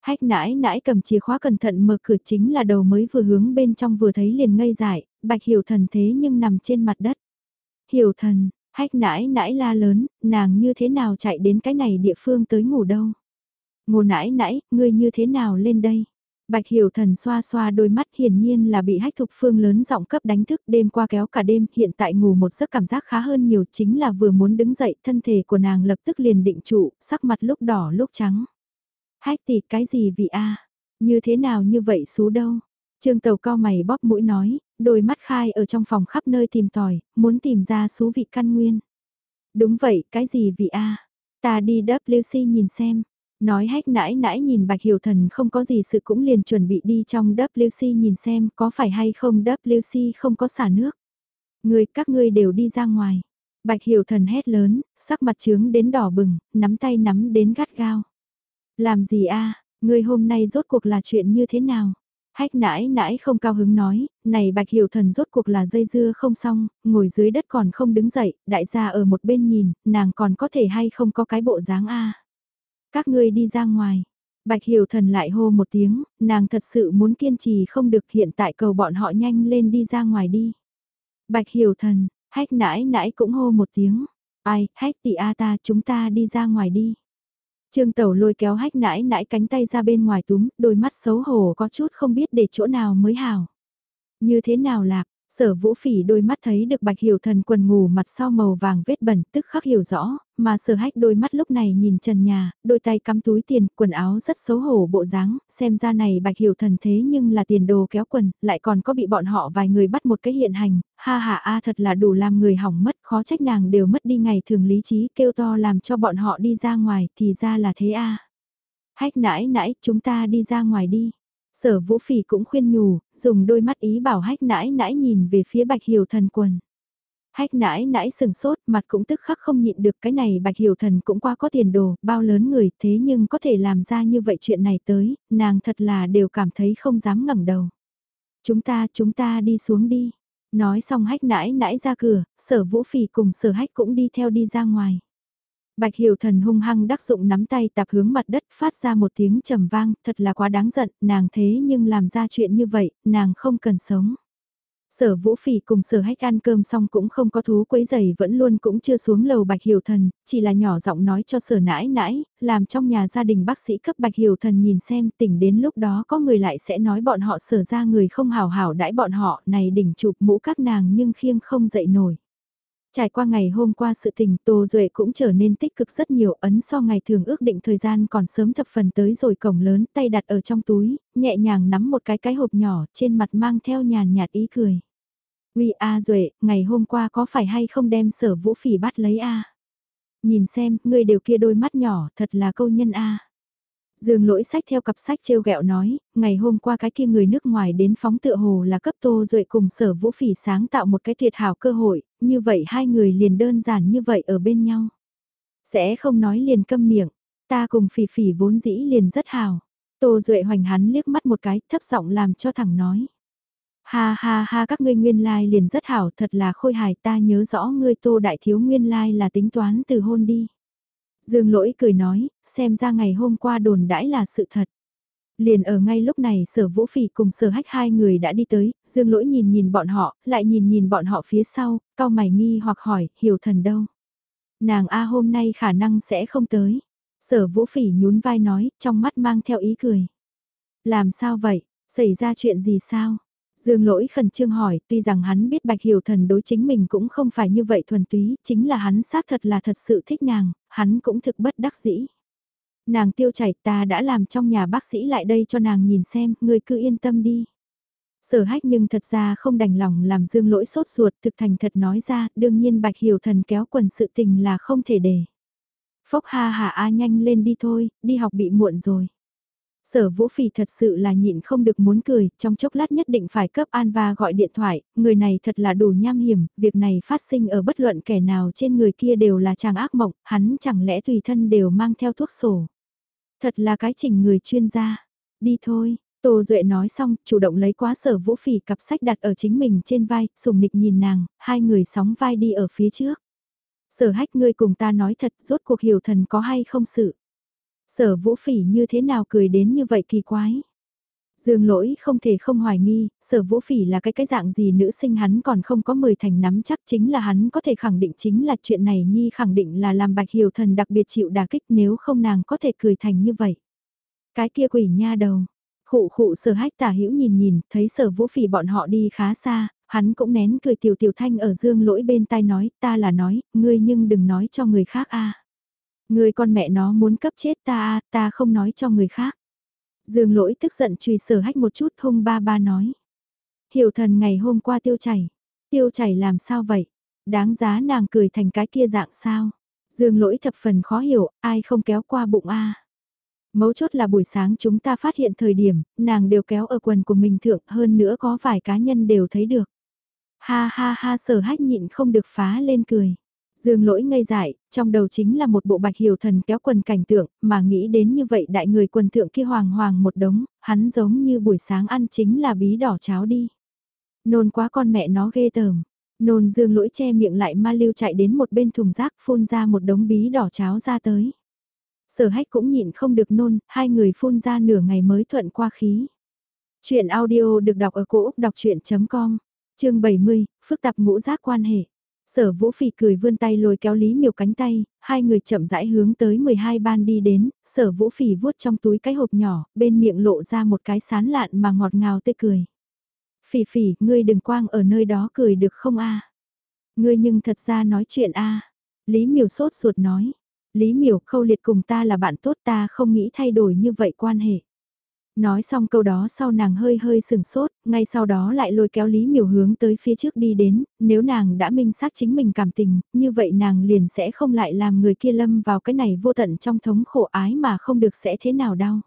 Hách nãi nãi cầm chìa khóa cẩn thận mở cửa chính là đầu mới vừa hướng bên trong vừa thấy liền ngây dại, bạch hiểu thần thế nhưng nằm trên mặt đất. Hiểu thần, hách nãi nãi la lớn, nàng như thế nào chạy đến cái này địa phương tới ngủ đâu. Ngô nãi nãi, ngươi như thế nào lên đây? Bạch Hiểu Thần xoa xoa đôi mắt hiển nhiên là bị hách thục phương lớn giọng cấp đánh thức đêm qua kéo cả đêm hiện tại ngủ một giấc cảm giác khá hơn nhiều chính là vừa muốn đứng dậy thân thể của nàng lập tức liền định trụ, sắc mặt lúc đỏ lúc trắng. Hách tỷ cái gì vị a Như thế nào như vậy xú đâu? Trương Tàu cao mày bóp mũi nói, đôi mắt khai ở trong phòng khắp nơi tìm tòi, muốn tìm ra số vị căn nguyên. Đúng vậy, cái gì vị a Ta đi WC nhìn xem. Nói hách nãi nãi nhìn Bạch Hiểu Thần không có gì sự cũng liền chuẩn bị đi trong WC nhìn xem có phải hay không WC không có xả nước. Người các ngươi đều đi ra ngoài. Bạch Hiểu Thần hét lớn, sắc mặt trướng đến đỏ bừng, nắm tay nắm đến gắt gao. Làm gì a? Người hôm nay rốt cuộc là chuyện như thế nào? Hách nãi nãi không cao hứng nói, này bạch hiểu thần rốt cuộc là dây dưa không xong, ngồi dưới đất còn không đứng dậy, đại gia ở một bên nhìn, nàng còn có thể hay không có cái bộ dáng a các ngươi đi ra ngoài. Bạch Hiểu Thần lại hô một tiếng, nàng thật sự muốn kiên trì không được hiện tại cầu bọn họ nhanh lên đi ra ngoài đi. Bạch Hiểu Thần, hách nãi nãi cũng hô một tiếng. Ai, hách tỷ a ta chúng ta đi ra ngoài đi. Trương Tẩu lôi kéo hách nãi nãi cánh tay ra bên ngoài túm, đôi mắt xấu hổ có chút không biết để chỗ nào mới hảo. Như thế nào lạc, Sở vũ phỉ đôi mắt thấy được bạch hiểu thần quần ngủ mặt sau màu vàng vết bẩn tức khắc hiểu rõ, mà sở hách đôi mắt lúc này nhìn trần nhà, đôi tay cắm túi tiền, quần áo rất xấu hổ bộ dáng, xem ra này bạch hiểu thần thế nhưng là tiền đồ kéo quần, lại còn có bị bọn họ vài người bắt một cái hiện hành, ha ha a thật là đủ làm người hỏng mất, khó trách nàng đều mất đi ngày thường lý trí kêu to làm cho bọn họ đi ra ngoài, thì ra là thế a Hách nãi nãi, chúng ta đi ra ngoài đi. Sở vũ phỉ cũng khuyên nhủ, dùng đôi mắt ý bảo hách nãi nãi nhìn về phía bạch hiểu thần quần. Hách nãi nãi sừng sốt, mặt cũng tức khắc không nhịn được cái này bạch hiểu thần cũng qua có tiền đồ, bao lớn người thế nhưng có thể làm ra như vậy chuyện này tới, nàng thật là đều cảm thấy không dám ngẩng đầu. Chúng ta, chúng ta đi xuống đi. Nói xong hách nãi nãi ra cửa, sở vũ phỉ cùng sở hách cũng đi theo đi ra ngoài. Bạch Hiểu Thần hung hăng đắc dụng nắm tay tạp hướng mặt đất phát ra một tiếng trầm vang, thật là quá đáng giận, nàng thế nhưng làm ra chuyện như vậy, nàng không cần sống. Sở Vũ Phỉ cùng Sở Hách ăn cơm xong cũng không có thú quấy giày vẫn luôn cũng chưa xuống lầu Bạch Hiểu Thần, chỉ là nhỏ giọng nói cho Sở nãi nãi, làm trong nhà gia đình bác sĩ cấp Bạch Hiểu Thần nhìn xem tỉnh đến lúc đó có người lại sẽ nói bọn họ sở ra người không hào hảo đãi bọn họ này đỉnh chụp mũ các nàng nhưng khiêng không dậy nổi. Trải qua ngày hôm qua sự tình Tô Duệ cũng trở nên tích cực rất nhiều ấn so ngày thường ước định thời gian còn sớm thập phần tới rồi cổng lớn tay đặt ở trong túi, nhẹ nhàng nắm một cái cái hộp nhỏ trên mặt mang theo nhàn nhạt ý cười. Vì A Duệ, ngày hôm qua có phải hay không đem sở vũ phỉ bắt lấy A? Nhìn xem, người đều kia đôi mắt nhỏ, thật là câu nhân A. Dương lỗi sách theo cặp sách trêu gẹo nói, ngày hôm qua cái kia người nước ngoài đến phóng tựa hồ là cấp tô duệ cùng sở vũ phỉ sáng tạo một cái tuyệt hảo cơ hội, như vậy hai người liền đơn giản như vậy ở bên nhau. Sẽ không nói liền câm miệng, ta cùng phỉ phỉ vốn dĩ liền rất hào. Tô duệ hoành hắn liếc mắt một cái thấp giọng làm cho thẳng nói. Ha ha ha các ngươi nguyên lai like liền rất hảo thật là khôi hài ta nhớ rõ ngươi tô đại thiếu nguyên lai like là tính toán từ hôn đi. Dương lỗi cười nói, xem ra ngày hôm qua đồn đãi là sự thật. Liền ở ngay lúc này sở vũ phỉ cùng sở hách hai người đã đi tới, dương lỗi nhìn nhìn bọn họ, lại nhìn nhìn bọn họ phía sau, cao mày nghi hoặc hỏi, hiểu thần đâu. Nàng A hôm nay khả năng sẽ không tới. Sở vũ phỉ nhún vai nói, trong mắt mang theo ý cười. Làm sao vậy, xảy ra chuyện gì sao? Dương lỗi khẩn trương hỏi, tuy rằng hắn biết bạch hiểu thần đối chính mình cũng không phải như vậy thuần túy, chính là hắn xác thật là thật sự thích nàng, hắn cũng thực bất đắc dĩ. Nàng tiêu chảy ta đã làm trong nhà bác sĩ lại đây cho nàng nhìn xem, ngươi cứ yên tâm đi. Sở hách nhưng thật ra không đành lòng làm dương lỗi sốt ruột thực thành thật nói ra, đương nhiên bạch hiểu thần kéo quần sự tình là không thể để. Phốc ha hà a nhanh lên đi thôi, đi học bị muộn rồi. Sở Vũ phì thật sự là nhịn không được muốn cười, trong chốc lát nhất định phải cấp an và gọi điện thoại, người này thật là đủ nham hiểm, việc này phát sinh ở bất luận kẻ nào trên người kia đều là chàng ác mộng, hắn chẳng lẽ tùy thân đều mang theo thuốc sổ. Thật là cái chỉnh người chuyên gia. Đi thôi, Tô Duệ nói xong, chủ động lấy quá sở Vũ Phỉ cặp sách đặt ở chính mình trên vai, sùng nịch nhìn nàng, hai người sóng vai đi ở phía trước. Sở hách ngươi cùng ta nói thật, rốt cuộc hiểu thần có hay không sự. Sở vũ phỉ như thế nào cười đến như vậy kỳ quái. Dương lỗi không thể không hoài nghi, sở vũ phỉ là cái cái dạng gì nữ sinh hắn còn không có mười thành nắm chắc chính là hắn có thể khẳng định chính là chuyện này Nhi khẳng định là làm bạch hiểu thần đặc biệt chịu đả kích nếu không nàng có thể cười thành như vậy. Cái kia quỷ nha đầu, khụ khụ sở hách tả hữu nhìn nhìn, thấy sở vũ phỉ bọn họ đi khá xa, hắn cũng nén cười tiểu tiểu thanh ở dương lỗi bên tai nói, ta là nói, ngươi nhưng đừng nói cho người khác a Người con mẹ nó muốn cấp chết ta, ta không nói cho người khác. Dương lỗi tức giận trùy sở hách một chút hung ba ba nói. Hiểu thần ngày hôm qua tiêu chảy. Tiêu chảy làm sao vậy? Đáng giá nàng cười thành cái kia dạng sao? Dương lỗi thập phần khó hiểu, ai không kéo qua bụng a Mấu chốt là buổi sáng chúng ta phát hiện thời điểm, nàng đều kéo ở quần của mình thượng hơn nữa có vài cá nhân đều thấy được. Ha ha ha sở hách nhịn không được phá lên cười. Dương lỗi ngây dại, trong đầu chính là một bộ bạch hiểu thần kéo quần cảnh tượng, mà nghĩ đến như vậy đại người quần thượng kia hoàng hoàng một đống, hắn giống như buổi sáng ăn chính là bí đỏ cháo đi. Nôn quá con mẹ nó ghê tởm. Nôn dương lỗi che miệng lại ma lưu chạy đến một bên thùng rác phun ra một đống bí đỏ cháo ra tới. Sở hách cũng nhịn không được nôn, hai người phun ra nửa ngày mới thuận qua khí. Chuyện audio được đọc ở cổ Úc đọc chuyện.com, chương 70, phức tạp ngũ giác quan hệ. Sở Vũ Phỉ cười vươn tay lôi kéo Lý Miều cánh tay, hai người chậm rãi hướng tới 12 ban đi đến, Sở Vũ Phỉ vuốt trong túi cái hộp nhỏ, bên miệng lộ ra một cái sán lạn mà ngọt ngào tươi cười. Phỉ Phỉ, ngươi đừng quang ở nơi đó cười được không a? Ngươi nhưng thật ra nói chuyện a. Lý Miều sốt ruột nói. Lý Miều khâu liệt cùng ta là bạn tốt ta không nghĩ thay đổi như vậy quan hệ. Nói xong câu đó sau nàng hơi hơi sừng sốt, ngay sau đó lại lôi kéo Lý Miểu hướng tới phía trước đi đến, nếu nàng đã minh xác chính mình cảm tình, như vậy nàng liền sẽ không lại làm người kia lâm vào cái này vô tận trong thống khổ ái mà không được sẽ thế nào đau.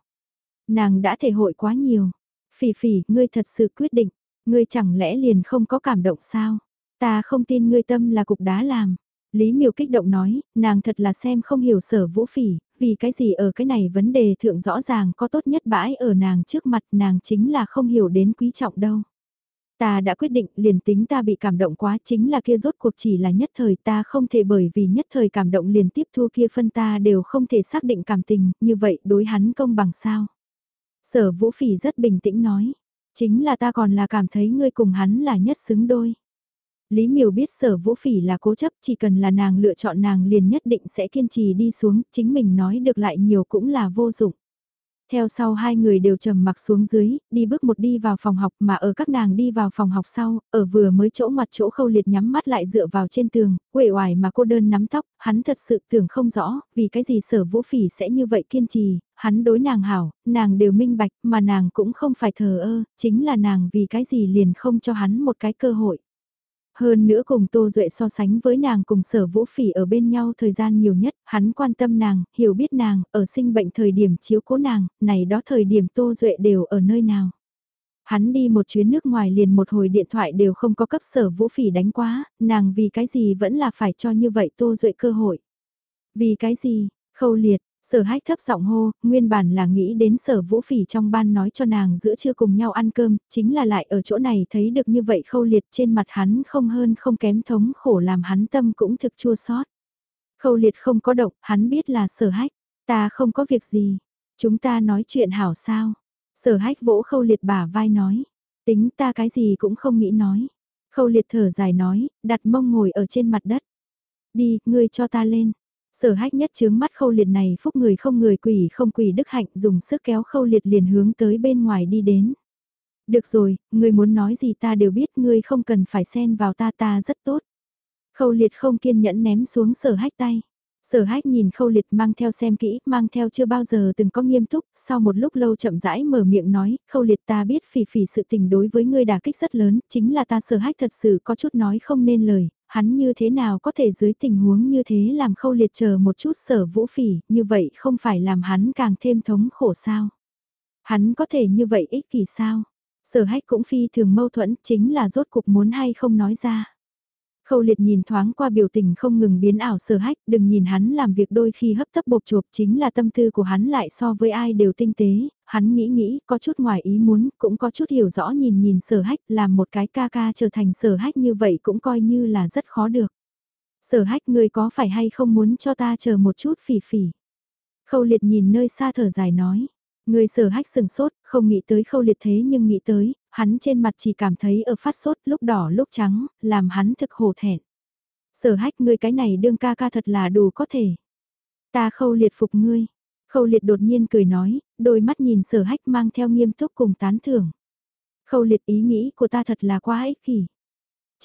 Nàng đã thể hội quá nhiều. Phỉ phỉ, ngươi thật sự quyết định, ngươi chẳng lẽ liền không có cảm động sao? Ta không tin ngươi tâm là cục đá làm. Lý Miêu kích động nói, nàng thật là xem không hiểu sở vũ phỉ, vì cái gì ở cái này vấn đề thượng rõ ràng có tốt nhất bãi ở nàng trước mặt nàng chính là không hiểu đến quý trọng đâu. Ta đã quyết định liền tính ta bị cảm động quá chính là kia rốt cuộc chỉ là nhất thời ta không thể bởi vì nhất thời cảm động liền tiếp thu kia phân ta đều không thể xác định cảm tình, như vậy đối hắn công bằng sao. Sở vũ phỉ rất bình tĩnh nói, chính là ta còn là cảm thấy ngươi cùng hắn là nhất xứng đôi. Lý Miều biết sở vũ phỉ là cố chấp chỉ cần là nàng lựa chọn nàng liền nhất định sẽ kiên trì đi xuống, chính mình nói được lại nhiều cũng là vô dụng. Theo sau hai người đều trầm mặc xuống dưới, đi bước một đi vào phòng học mà ở các nàng đi vào phòng học sau, ở vừa mới chỗ mặt chỗ khâu liệt nhắm mắt lại dựa vào trên tường, quể oải mà cô đơn nắm tóc, hắn thật sự tưởng không rõ, vì cái gì sở vũ phỉ sẽ như vậy kiên trì, hắn đối nàng hảo, nàng đều minh bạch mà nàng cũng không phải thờ ơ, chính là nàng vì cái gì liền không cho hắn một cái cơ hội. Hơn nữa cùng Tô Duệ so sánh với nàng cùng sở vũ phỉ ở bên nhau thời gian nhiều nhất, hắn quan tâm nàng, hiểu biết nàng, ở sinh bệnh thời điểm chiếu cố nàng, này đó thời điểm Tô Duệ đều ở nơi nào. Hắn đi một chuyến nước ngoài liền một hồi điện thoại đều không có cấp sở vũ phỉ đánh quá, nàng vì cái gì vẫn là phải cho như vậy Tô Duệ cơ hội. Vì cái gì, khâu liệt, Sở hách thấp giọng hô, nguyên bản là nghĩ đến sở vũ phỉ trong ban nói cho nàng giữa trưa cùng nhau ăn cơm, chính là lại ở chỗ này thấy được như vậy khâu liệt trên mặt hắn không hơn không kém thống khổ làm hắn tâm cũng thực chua sót. Khâu liệt không có động, hắn biết là sở hách, ta không có việc gì, chúng ta nói chuyện hảo sao. Sở hách vỗ khâu liệt bả vai nói, tính ta cái gì cũng không nghĩ nói. Khâu liệt thở dài nói, đặt mông ngồi ở trên mặt đất. Đi, ngươi cho ta lên. Sở hách nhất chướng mắt khâu liệt này phúc người không người quỷ không quỷ đức hạnh dùng sức kéo khâu liệt liền hướng tới bên ngoài đi đến. Được rồi, người muốn nói gì ta đều biết ngươi không cần phải xen vào ta ta rất tốt. Khâu liệt không kiên nhẫn ném xuống sở hách tay. Sở hách nhìn khâu liệt mang theo xem kỹ, mang theo chưa bao giờ từng có nghiêm túc, sau một lúc lâu chậm rãi mở miệng nói, khâu liệt ta biết phỉ phỉ sự tình đối với ngươi đả kích rất lớn, chính là ta sở hách thật sự có chút nói không nên lời, hắn như thế nào có thể dưới tình huống như thế làm khâu liệt chờ một chút sở vũ phỉ, như vậy không phải làm hắn càng thêm thống khổ sao. Hắn có thể như vậy ích kỷ sao? Sở hách cũng phi thường mâu thuẫn chính là rốt cục muốn hay không nói ra. Khâu liệt nhìn thoáng qua biểu tình không ngừng biến ảo sở hách, đừng nhìn hắn làm việc đôi khi hấp tấp bột chộp chính là tâm tư của hắn lại so với ai đều tinh tế, hắn nghĩ nghĩ, có chút ngoài ý muốn, cũng có chút hiểu rõ nhìn nhìn sở hách, làm một cái ca ca trở thành sở hách như vậy cũng coi như là rất khó được. Sở hách người có phải hay không muốn cho ta chờ một chút phỉ phỉ. Khâu liệt nhìn nơi xa thở dài nói, Người sở hách sừng sốt, không nghĩ tới khâu liệt thế nhưng nghĩ tới, hắn trên mặt chỉ cảm thấy ở phát sốt lúc đỏ lúc trắng, làm hắn thực hổ thẹn. Sở hách ngươi cái này đương ca ca thật là đủ có thể. Ta khâu liệt phục ngươi. Khâu liệt đột nhiên cười nói, đôi mắt nhìn sở hách mang theo nghiêm túc cùng tán thưởng. Khâu liệt ý nghĩ của ta thật là quá ích kỷ.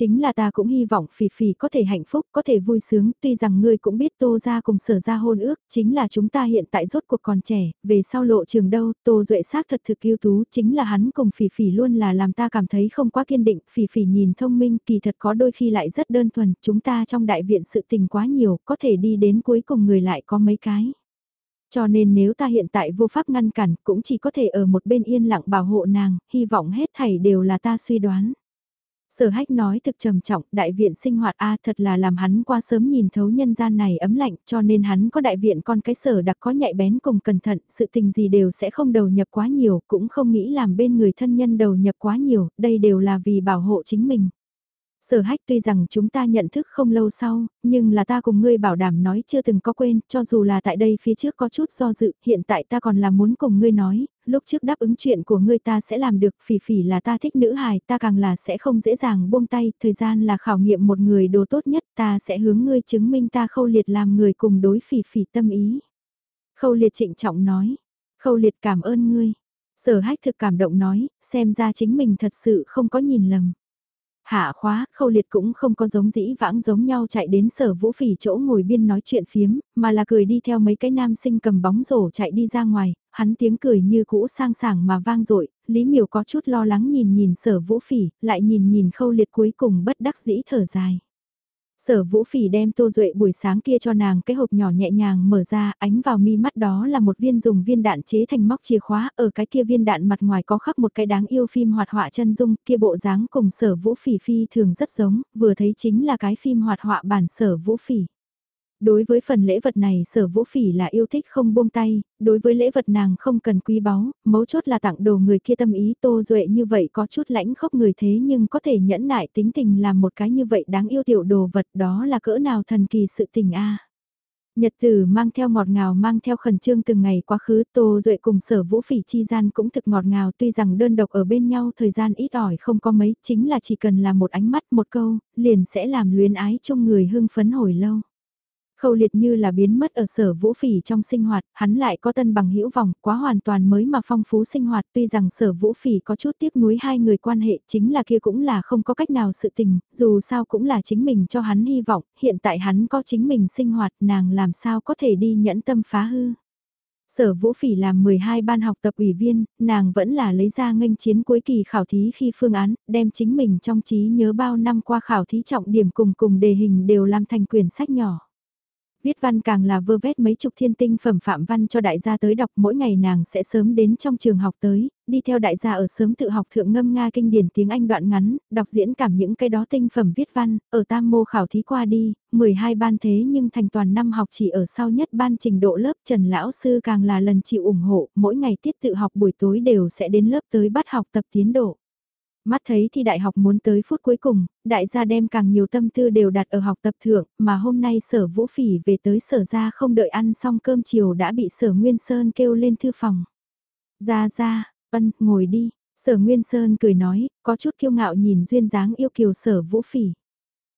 Chính là ta cũng hy vọng Phỉ Phỉ có thể hạnh phúc, có thể vui sướng, tuy rằng ngươi cũng biết Tô ra cùng sở ra hôn ước, chính là chúng ta hiện tại rốt cuộc còn trẻ, về sau lộ trường đâu, Tô Duệ xác thật thực yêu tú, chính là hắn cùng Phỉ Phỉ luôn là làm ta cảm thấy không quá kiên định, Phỉ Phỉ nhìn thông minh, kỳ thật có đôi khi lại rất đơn thuần, chúng ta trong đại viện sự tình quá nhiều, có thể đi đến cuối cùng người lại có mấy cái. Cho nên nếu ta hiện tại vô pháp ngăn cản, cũng chỉ có thể ở một bên yên lặng bảo hộ nàng, hy vọng hết thảy đều là ta suy đoán. Sở hách nói thực trầm trọng, đại viện sinh hoạt A thật là làm hắn qua sớm nhìn thấu nhân gian này ấm lạnh cho nên hắn có đại viện con cái sở đặc có nhạy bén cùng cẩn thận, sự tình gì đều sẽ không đầu nhập quá nhiều, cũng không nghĩ làm bên người thân nhân đầu nhập quá nhiều, đây đều là vì bảo hộ chính mình. Sở hách tuy rằng chúng ta nhận thức không lâu sau, nhưng là ta cùng ngươi bảo đảm nói chưa từng có quên, cho dù là tại đây phía trước có chút do dự, hiện tại ta còn là muốn cùng ngươi nói, lúc trước đáp ứng chuyện của ngươi ta sẽ làm được, phỉ phỉ là ta thích nữ hài, ta càng là sẽ không dễ dàng buông tay, thời gian là khảo nghiệm một người đồ tốt nhất, ta sẽ hướng ngươi chứng minh ta khâu liệt làm người cùng đối phỉ phỉ tâm ý. Khâu liệt trịnh trọng nói, khâu liệt cảm ơn ngươi. Sở hách thực cảm động nói, xem ra chính mình thật sự không có nhìn lầm. Hạ khóa, khâu liệt cũng không có giống dĩ vãng giống nhau chạy đến sở vũ phỉ chỗ ngồi biên nói chuyện phiếm, mà là cười đi theo mấy cái nam sinh cầm bóng rổ chạy đi ra ngoài, hắn tiếng cười như cũ sang sảng mà vang dội Lý Miểu có chút lo lắng nhìn nhìn sở vũ phỉ, lại nhìn nhìn khâu liệt cuối cùng bất đắc dĩ thở dài. Sở Vũ Phỉ đem Tô Duệ buổi sáng kia cho nàng cái hộp nhỏ nhẹ nhàng mở ra, ánh vào mi mắt đó là một viên dùng viên đạn chế thành móc chìa khóa, ở cái kia viên đạn mặt ngoài có khắc một cái đáng yêu phim hoạt họa chân dung, kia bộ dáng cùng Sở Vũ Phỉ phi thường rất giống, vừa thấy chính là cái phim hoạt họa bản Sở Vũ Phỉ. Đối với phần lễ vật này sở vũ phỉ là yêu thích không buông tay, đối với lễ vật nàng không cần quý báu, mấu chốt là tặng đồ người kia tâm ý tô duệ như vậy có chút lãnh khốc người thế nhưng có thể nhẫn nại tính tình làm một cái như vậy đáng yêu tiểu đồ vật đó là cỡ nào thần kỳ sự tình a Nhật tử mang theo ngọt ngào mang theo khẩn trương từng ngày quá khứ Tô Duệ cùng sở vũ phỉ chi gian cũng thực ngọt ngào tuy rằng đơn độc ở bên nhau thời gian ít ỏi không có mấy chính là chỉ cần là một ánh mắt một câu liền sẽ làm luyến ái chung người hưng phấn hồi lâu. Khâu liệt như là biến mất ở sở vũ phỉ trong sinh hoạt, hắn lại có tân bằng hữu vòng, quá hoàn toàn mới mà phong phú sinh hoạt tuy rằng sở vũ phỉ có chút tiếc nuối hai người quan hệ chính là kia cũng là không có cách nào sự tình, dù sao cũng là chính mình cho hắn hy vọng, hiện tại hắn có chính mình sinh hoạt nàng làm sao có thể đi nhẫn tâm phá hư. Sở Vũ Phỉ làm 12 ban học tập ủy viên, nàng vẫn là lấy ra nghênh chiến cuối kỳ khảo thí khi phương án, đem chính mình trong trí nhớ bao năm qua khảo thí trọng điểm cùng cùng đề hình đều làm thành quyển sách nhỏ. Viết văn càng là vơ vét mấy chục thiên tinh phẩm phạm văn cho đại gia tới đọc mỗi ngày nàng sẽ sớm đến trong trường học tới, đi theo đại gia ở sớm tự học thượng ngâm Nga kinh điển tiếng Anh đoạn ngắn, đọc diễn cảm những cái đó tinh phẩm viết văn, ở tam mô khảo thí qua đi, 12 ban thế nhưng thành toàn năm học chỉ ở sau nhất ban trình độ lớp Trần Lão Sư càng là lần chịu ủng hộ, mỗi ngày tiết tự học buổi tối đều sẽ đến lớp tới bắt học tập tiến độ. Mắt thấy thì đại học muốn tới phút cuối cùng, đại gia đem càng nhiều tâm tư đều đặt ở học tập thượng, mà hôm nay sở vũ phỉ về tới sở ra không đợi ăn xong cơm chiều đã bị sở Nguyên Sơn kêu lên thư phòng. Ra ra, ân, ngồi đi, sở Nguyên Sơn cười nói, có chút kiêu ngạo nhìn duyên dáng yêu kiều sở vũ phỉ.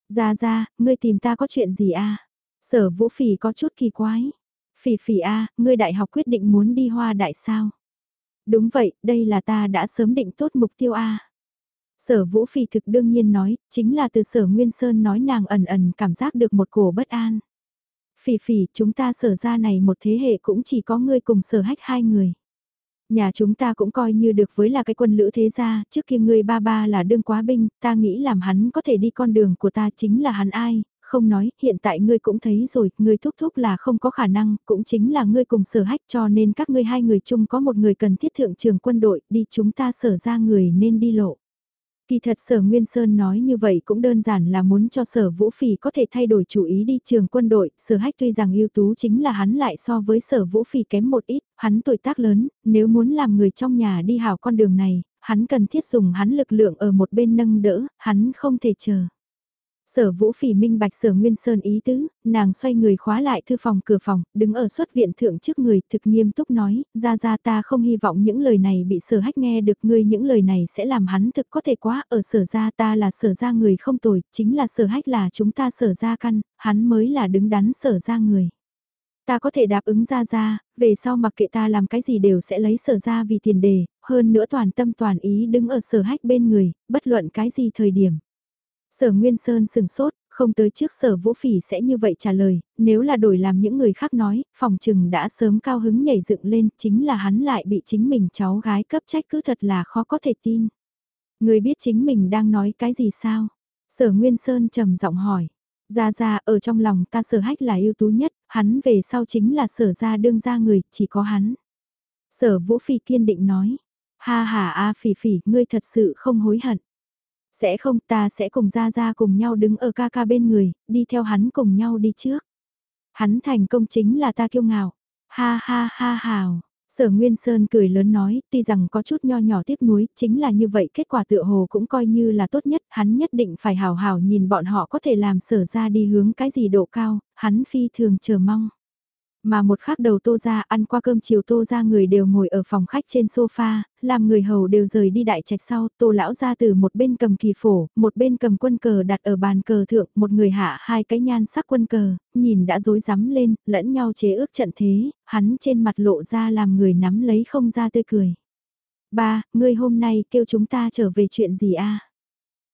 Ra ra, ngươi tìm ta có chuyện gì a? Sở vũ phỉ có chút kỳ quái. Phỉ phỉ a, ngươi đại học quyết định muốn đi hoa đại sao? Đúng vậy, đây là ta đã sớm định tốt mục tiêu a. Sở Vũ Phỉ thực đương nhiên nói, chính là từ sở Nguyên Sơn nói nàng ẩn ẩn cảm giác được một cổ bất an. Phỉ phỉ, chúng ta sở ra này một thế hệ cũng chỉ có ngươi cùng sở hách hai người. Nhà chúng ta cũng coi như được với là cái quân lữ thế gia, trước kia ngươi ba ba là đương quá binh, ta nghĩ làm hắn có thể đi con đường của ta chính là hắn ai, không nói, hiện tại ngươi cũng thấy rồi, ngươi thúc thúc là không có khả năng, cũng chính là ngươi cùng sở hách cho nên các ngươi hai người chung có một người cần thiết thượng trường quân đội, đi chúng ta sở ra người nên đi lộ. Kỳ thật sở Nguyên Sơn nói như vậy cũng đơn giản là muốn cho sở Vũ Phỉ có thể thay đổi chủ ý đi trường quân đội, sở hách tuy rằng ưu tú chính là hắn lại so với sở Vũ Phỉ kém một ít, hắn tuổi tác lớn, nếu muốn làm người trong nhà đi hào con đường này, hắn cần thiết dùng hắn lực lượng ở một bên nâng đỡ, hắn không thể chờ. Sở vũ phỉ minh bạch sở nguyên sơn ý tứ, nàng xoay người khóa lại thư phòng cửa phòng, đứng ở xuất viện thượng trước người thực nghiêm túc nói, ra ra ta không hy vọng những lời này bị sở hách nghe được ngươi những lời này sẽ làm hắn thực có thể quá ở sở ra ta là sở ra người không tồi, chính là sở hách là chúng ta sở ra căn, hắn mới là đứng đắn sở ra người. Ta có thể đáp ứng ra ra, về sau mặc kệ ta làm cái gì đều sẽ lấy sở ra vì tiền đề, hơn nữa toàn tâm toàn ý đứng ở sở hách bên người, bất luận cái gì thời điểm. Sở Nguyên Sơn sừng sốt, không tới trước sở vũ phỉ sẽ như vậy trả lời, nếu là đổi làm những người khác nói, phòng trừng đã sớm cao hứng nhảy dựng lên, chính là hắn lại bị chính mình cháu gái cấp trách cứ thật là khó có thể tin. Người biết chính mình đang nói cái gì sao? Sở Nguyên Sơn trầm giọng hỏi. gia gia ở trong lòng ta sở hách là ưu tú nhất, hắn về sau chính là sở ra đương ra người, chỉ có hắn. Sở Vũ Phi kiên định nói. Ha ha a phỉ phỉ, ngươi thật sự không hối hận. Sẽ không ta sẽ cùng ra ra cùng nhau đứng ở ca ca bên người, đi theo hắn cùng nhau đi trước. Hắn thành công chính là ta kiêu ngạo. Ha ha ha hào. Sở Nguyên Sơn cười lớn nói, tuy rằng có chút nho nhỏ tiếc nuối, chính là như vậy kết quả tựa hồ cũng coi như là tốt nhất, hắn nhất định phải hào hào nhìn bọn họ có thể làm sở ra đi hướng cái gì độ cao, hắn phi thường chờ mong. Mà một khắc đầu tô ra ăn qua cơm chiều tô ra người đều ngồi ở phòng khách trên sofa, làm người hầu đều rời đi đại trạch sau, tô lão ra từ một bên cầm kỳ phổ, một bên cầm quân cờ đặt ở bàn cờ thượng, một người hạ hai cái nhan sắc quân cờ, nhìn đã rối rắm lên, lẫn nhau chế ước trận thế, hắn trên mặt lộ ra làm người nắm lấy không ra tươi cười. Ba, ngươi hôm nay kêu chúng ta trở về chuyện gì a?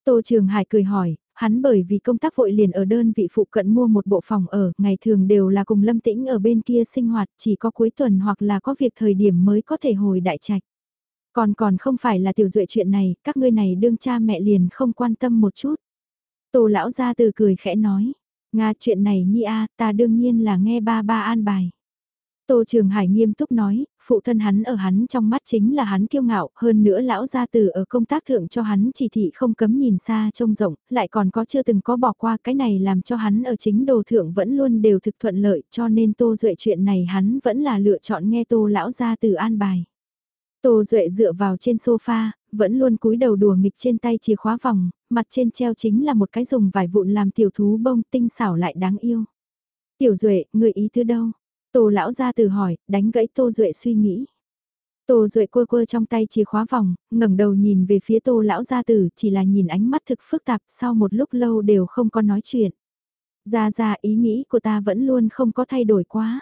Tô Trường Hải cười hỏi, Hắn bởi vì công tác vội liền ở đơn vị phụ cận mua một bộ phòng ở, ngày thường đều là cùng Lâm Tĩnh ở bên kia sinh hoạt, chỉ có cuối tuần hoặc là có việc thời điểm mới có thể hồi đại trạch. Còn còn không phải là tiểu duệ chuyện này, các ngươi này đương cha mẹ liền không quan tâm một chút. Tô lão ra từ cười khẽ nói, Nga chuyện này nhi a ta đương nhiên là nghe ba ba an bài. Tô Trường Hải nghiêm túc nói, phụ thân hắn ở hắn trong mắt chính là hắn kiêu ngạo, hơn nữa lão gia tử ở công tác thượng cho hắn chỉ thị không cấm nhìn xa trông rộng, lại còn có chưa từng có bỏ qua cái này làm cho hắn ở chính đồ thượng vẫn luôn đều thực thuận lợi cho nên Tô Duệ chuyện này hắn vẫn là lựa chọn nghe Tô lão gia tử an bài. Tô Duệ dựa vào trên sofa, vẫn luôn cúi đầu đùa nghịch trên tay chìa khóa vòng, mặt trên treo chính là một cái dùng vải vụn làm tiểu thú bông tinh xảo lại đáng yêu. Tiểu Duệ, người ý thứ đâu? Tô lão ra từ hỏi, đánh gãy Tô Duệ suy nghĩ. Tô Duệ quơ quơ trong tay chìa khóa vòng, ngẩng đầu nhìn về phía Tô lão gia tử, chỉ là nhìn ánh mắt thực phức tạp, sau một lúc lâu đều không có nói chuyện. Gia gia ý nghĩ của ta vẫn luôn không có thay đổi quá.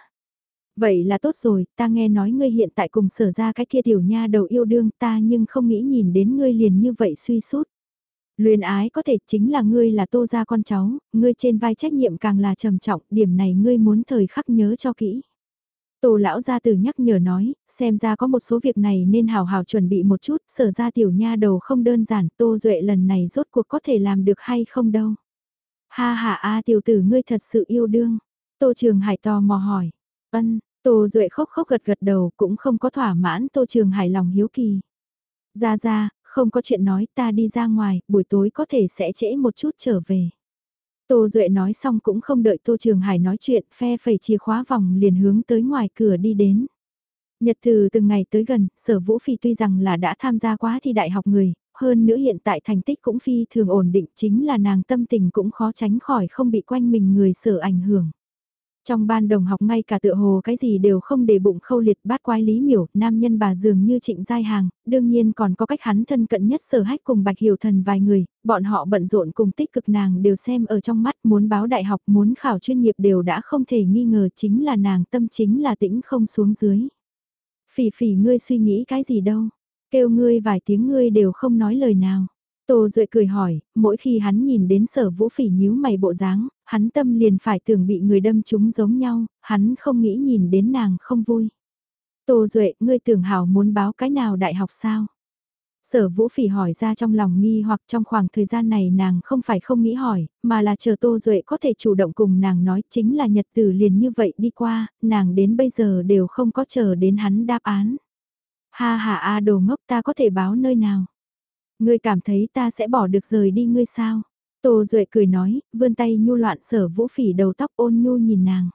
Vậy là tốt rồi, ta nghe nói ngươi hiện tại cùng sở ra cái kia tiểu nha đầu yêu đương ta nhưng không nghĩ nhìn đến ngươi liền như vậy suy sút. Luyên ái có thể chính là ngươi là tô gia con cháu, ngươi trên vai trách nhiệm càng là trầm trọng, điểm này ngươi muốn thời khắc nhớ cho kỹ. Tô lão gia tử nhắc nhở nói, xem ra có một số việc này nên hào hào chuẩn bị một chút, sở ra tiểu nha đầu không đơn giản, Tô Duệ lần này rốt cuộc có thể làm được hay không đâu. Ha ha a tiểu tử ngươi thật sự yêu đương. Tô Trường Hải tò mò hỏi. Ân, Tô Duệ khóc khóc gật gật đầu cũng không có thỏa mãn Tô Trường Hải lòng hiếu kỳ. Ra ra, không có chuyện nói ta đi ra ngoài, buổi tối có thể sẽ trễ một chút trở về. Tô Duệ nói xong cũng không đợi Tô Trường Hải nói chuyện, phe phẩy chìa khóa vòng liền hướng tới ngoài cửa đi đến. Nhật từ từng ngày tới gần, sở vũ phi tuy rằng là đã tham gia quá thi đại học người, hơn nữa hiện tại thành tích cũng phi thường ổn định chính là nàng tâm tình cũng khó tránh khỏi không bị quanh mình người sở ảnh hưởng. Trong ban đồng học ngay cả tựa hồ cái gì đều không để bụng khâu liệt bát quái lý miểu, nam nhân bà dường như trịnh giai hàng, đương nhiên còn có cách hắn thân cận nhất sở hách cùng bạch hiểu thần vài người, bọn họ bận rộn cùng tích cực nàng đều xem ở trong mắt muốn báo đại học muốn khảo chuyên nghiệp đều đã không thể nghi ngờ chính là nàng tâm chính là tĩnh không xuống dưới. Phỉ phỉ ngươi suy nghĩ cái gì đâu, kêu ngươi vài tiếng ngươi đều không nói lời nào. Tô Duệ cười hỏi, mỗi khi hắn nhìn đến sở vũ phỉ nhíu mày bộ dáng, hắn tâm liền phải tưởng bị người đâm chúng giống nhau, hắn không nghĩ nhìn đến nàng không vui. Tô Duệ, ngươi tưởng hảo muốn báo cái nào đại học sao? Sở vũ phỉ hỏi ra trong lòng nghi hoặc trong khoảng thời gian này nàng không phải không nghĩ hỏi, mà là chờ Tô Duệ có thể chủ động cùng nàng nói chính là nhật tử liền như vậy đi qua, nàng đến bây giờ đều không có chờ đến hắn đáp án. Ha ha a đồ ngốc ta có thể báo nơi nào? Ngươi cảm thấy ta sẽ bỏ được rời đi ngươi sao? Tô Duệ cười nói, vươn tay nhu loạn sở vũ phỉ đầu tóc ôn nhu nhìn nàng.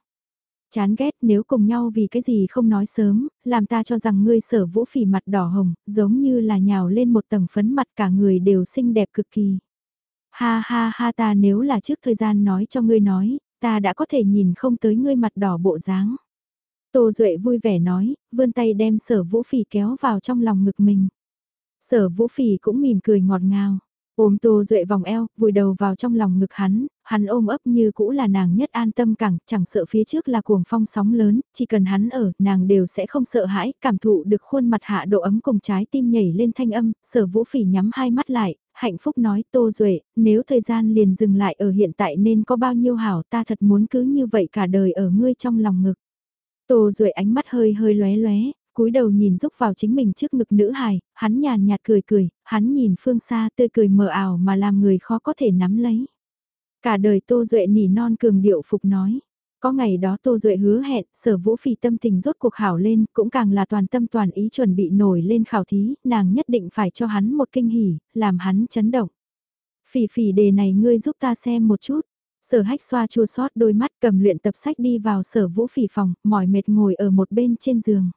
Chán ghét nếu cùng nhau vì cái gì không nói sớm, làm ta cho rằng ngươi sở vũ phỉ mặt đỏ hồng, giống như là nhào lên một tầng phấn mặt cả người đều xinh đẹp cực kỳ. Ha ha ha ta nếu là trước thời gian nói cho ngươi nói, ta đã có thể nhìn không tới ngươi mặt đỏ bộ dáng. Tô Duệ vui vẻ nói, vươn tay đem sở vũ phỉ kéo vào trong lòng ngực mình. Sở vũ phỉ cũng mỉm cười ngọt ngào. Ôm tô duệ vòng eo, vùi đầu vào trong lòng ngực hắn, hắn ôm ấp như cũ là nàng nhất an tâm cẳng, chẳng sợ phía trước là cuồng phong sóng lớn, chỉ cần hắn ở, nàng đều sẽ không sợ hãi, cảm thụ được khuôn mặt hạ độ ấm cùng trái tim nhảy lên thanh âm, sở vũ phỉ nhắm hai mắt lại, hạnh phúc nói tô duệ, nếu thời gian liền dừng lại ở hiện tại nên có bao nhiêu hảo ta thật muốn cứ như vậy cả đời ở ngươi trong lòng ngực. Tô duệ ánh mắt hơi hơi lóe lóe, cúi đầu nhìn rúc vào chính mình trước ngực nữ hài, hắn nhàn nhạt cười cười, hắn nhìn phương xa tươi cười mờ ảo mà làm người khó có thể nắm lấy. Cả đời Tô Duệ nỉ non cường điệu phục nói. Có ngày đó Tô Duệ hứa hẹn, sở vũ phỉ tâm tình rốt cuộc hảo lên, cũng càng là toàn tâm toàn ý chuẩn bị nổi lên khảo thí, nàng nhất định phải cho hắn một kinh hỉ, làm hắn chấn động. Phỉ phỉ đề này ngươi giúp ta xem một chút. Sở hách xoa chua sót đôi mắt cầm luyện tập sách đi vào sở vũ phỉ phòng, mỏi mệt ngồi ở một bên trên giường.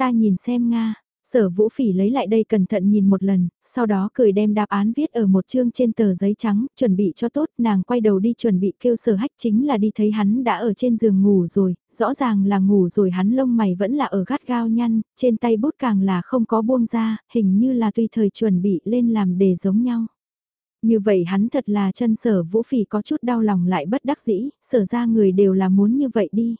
Ta nhìn xem Nga, sở vũ phỉ lấy lại đây cẩn thận nhìn một lần, sau đó cười đem đáp án viết ở một chương trên tờ giấy trắng, chuẩn bị cho tốt, nàng quay đầu đi chuẩn bị kêu sở hách chính là đi thấy hắn đã ở trên giường ngủ rồi, rõ ràng là ngủ rồi hắn lông mày vẫn là ở gắt gao nhăn, trên tay bút càng là không có buông ra, hình như là tùy thời chuẩn bị lên làm đề giống nhau. Như vậy hắn thật là chân sở vũ phỉ có chút đau lòng lại bất đắc dĩ, sở ra người đều là muốn như vậy đi.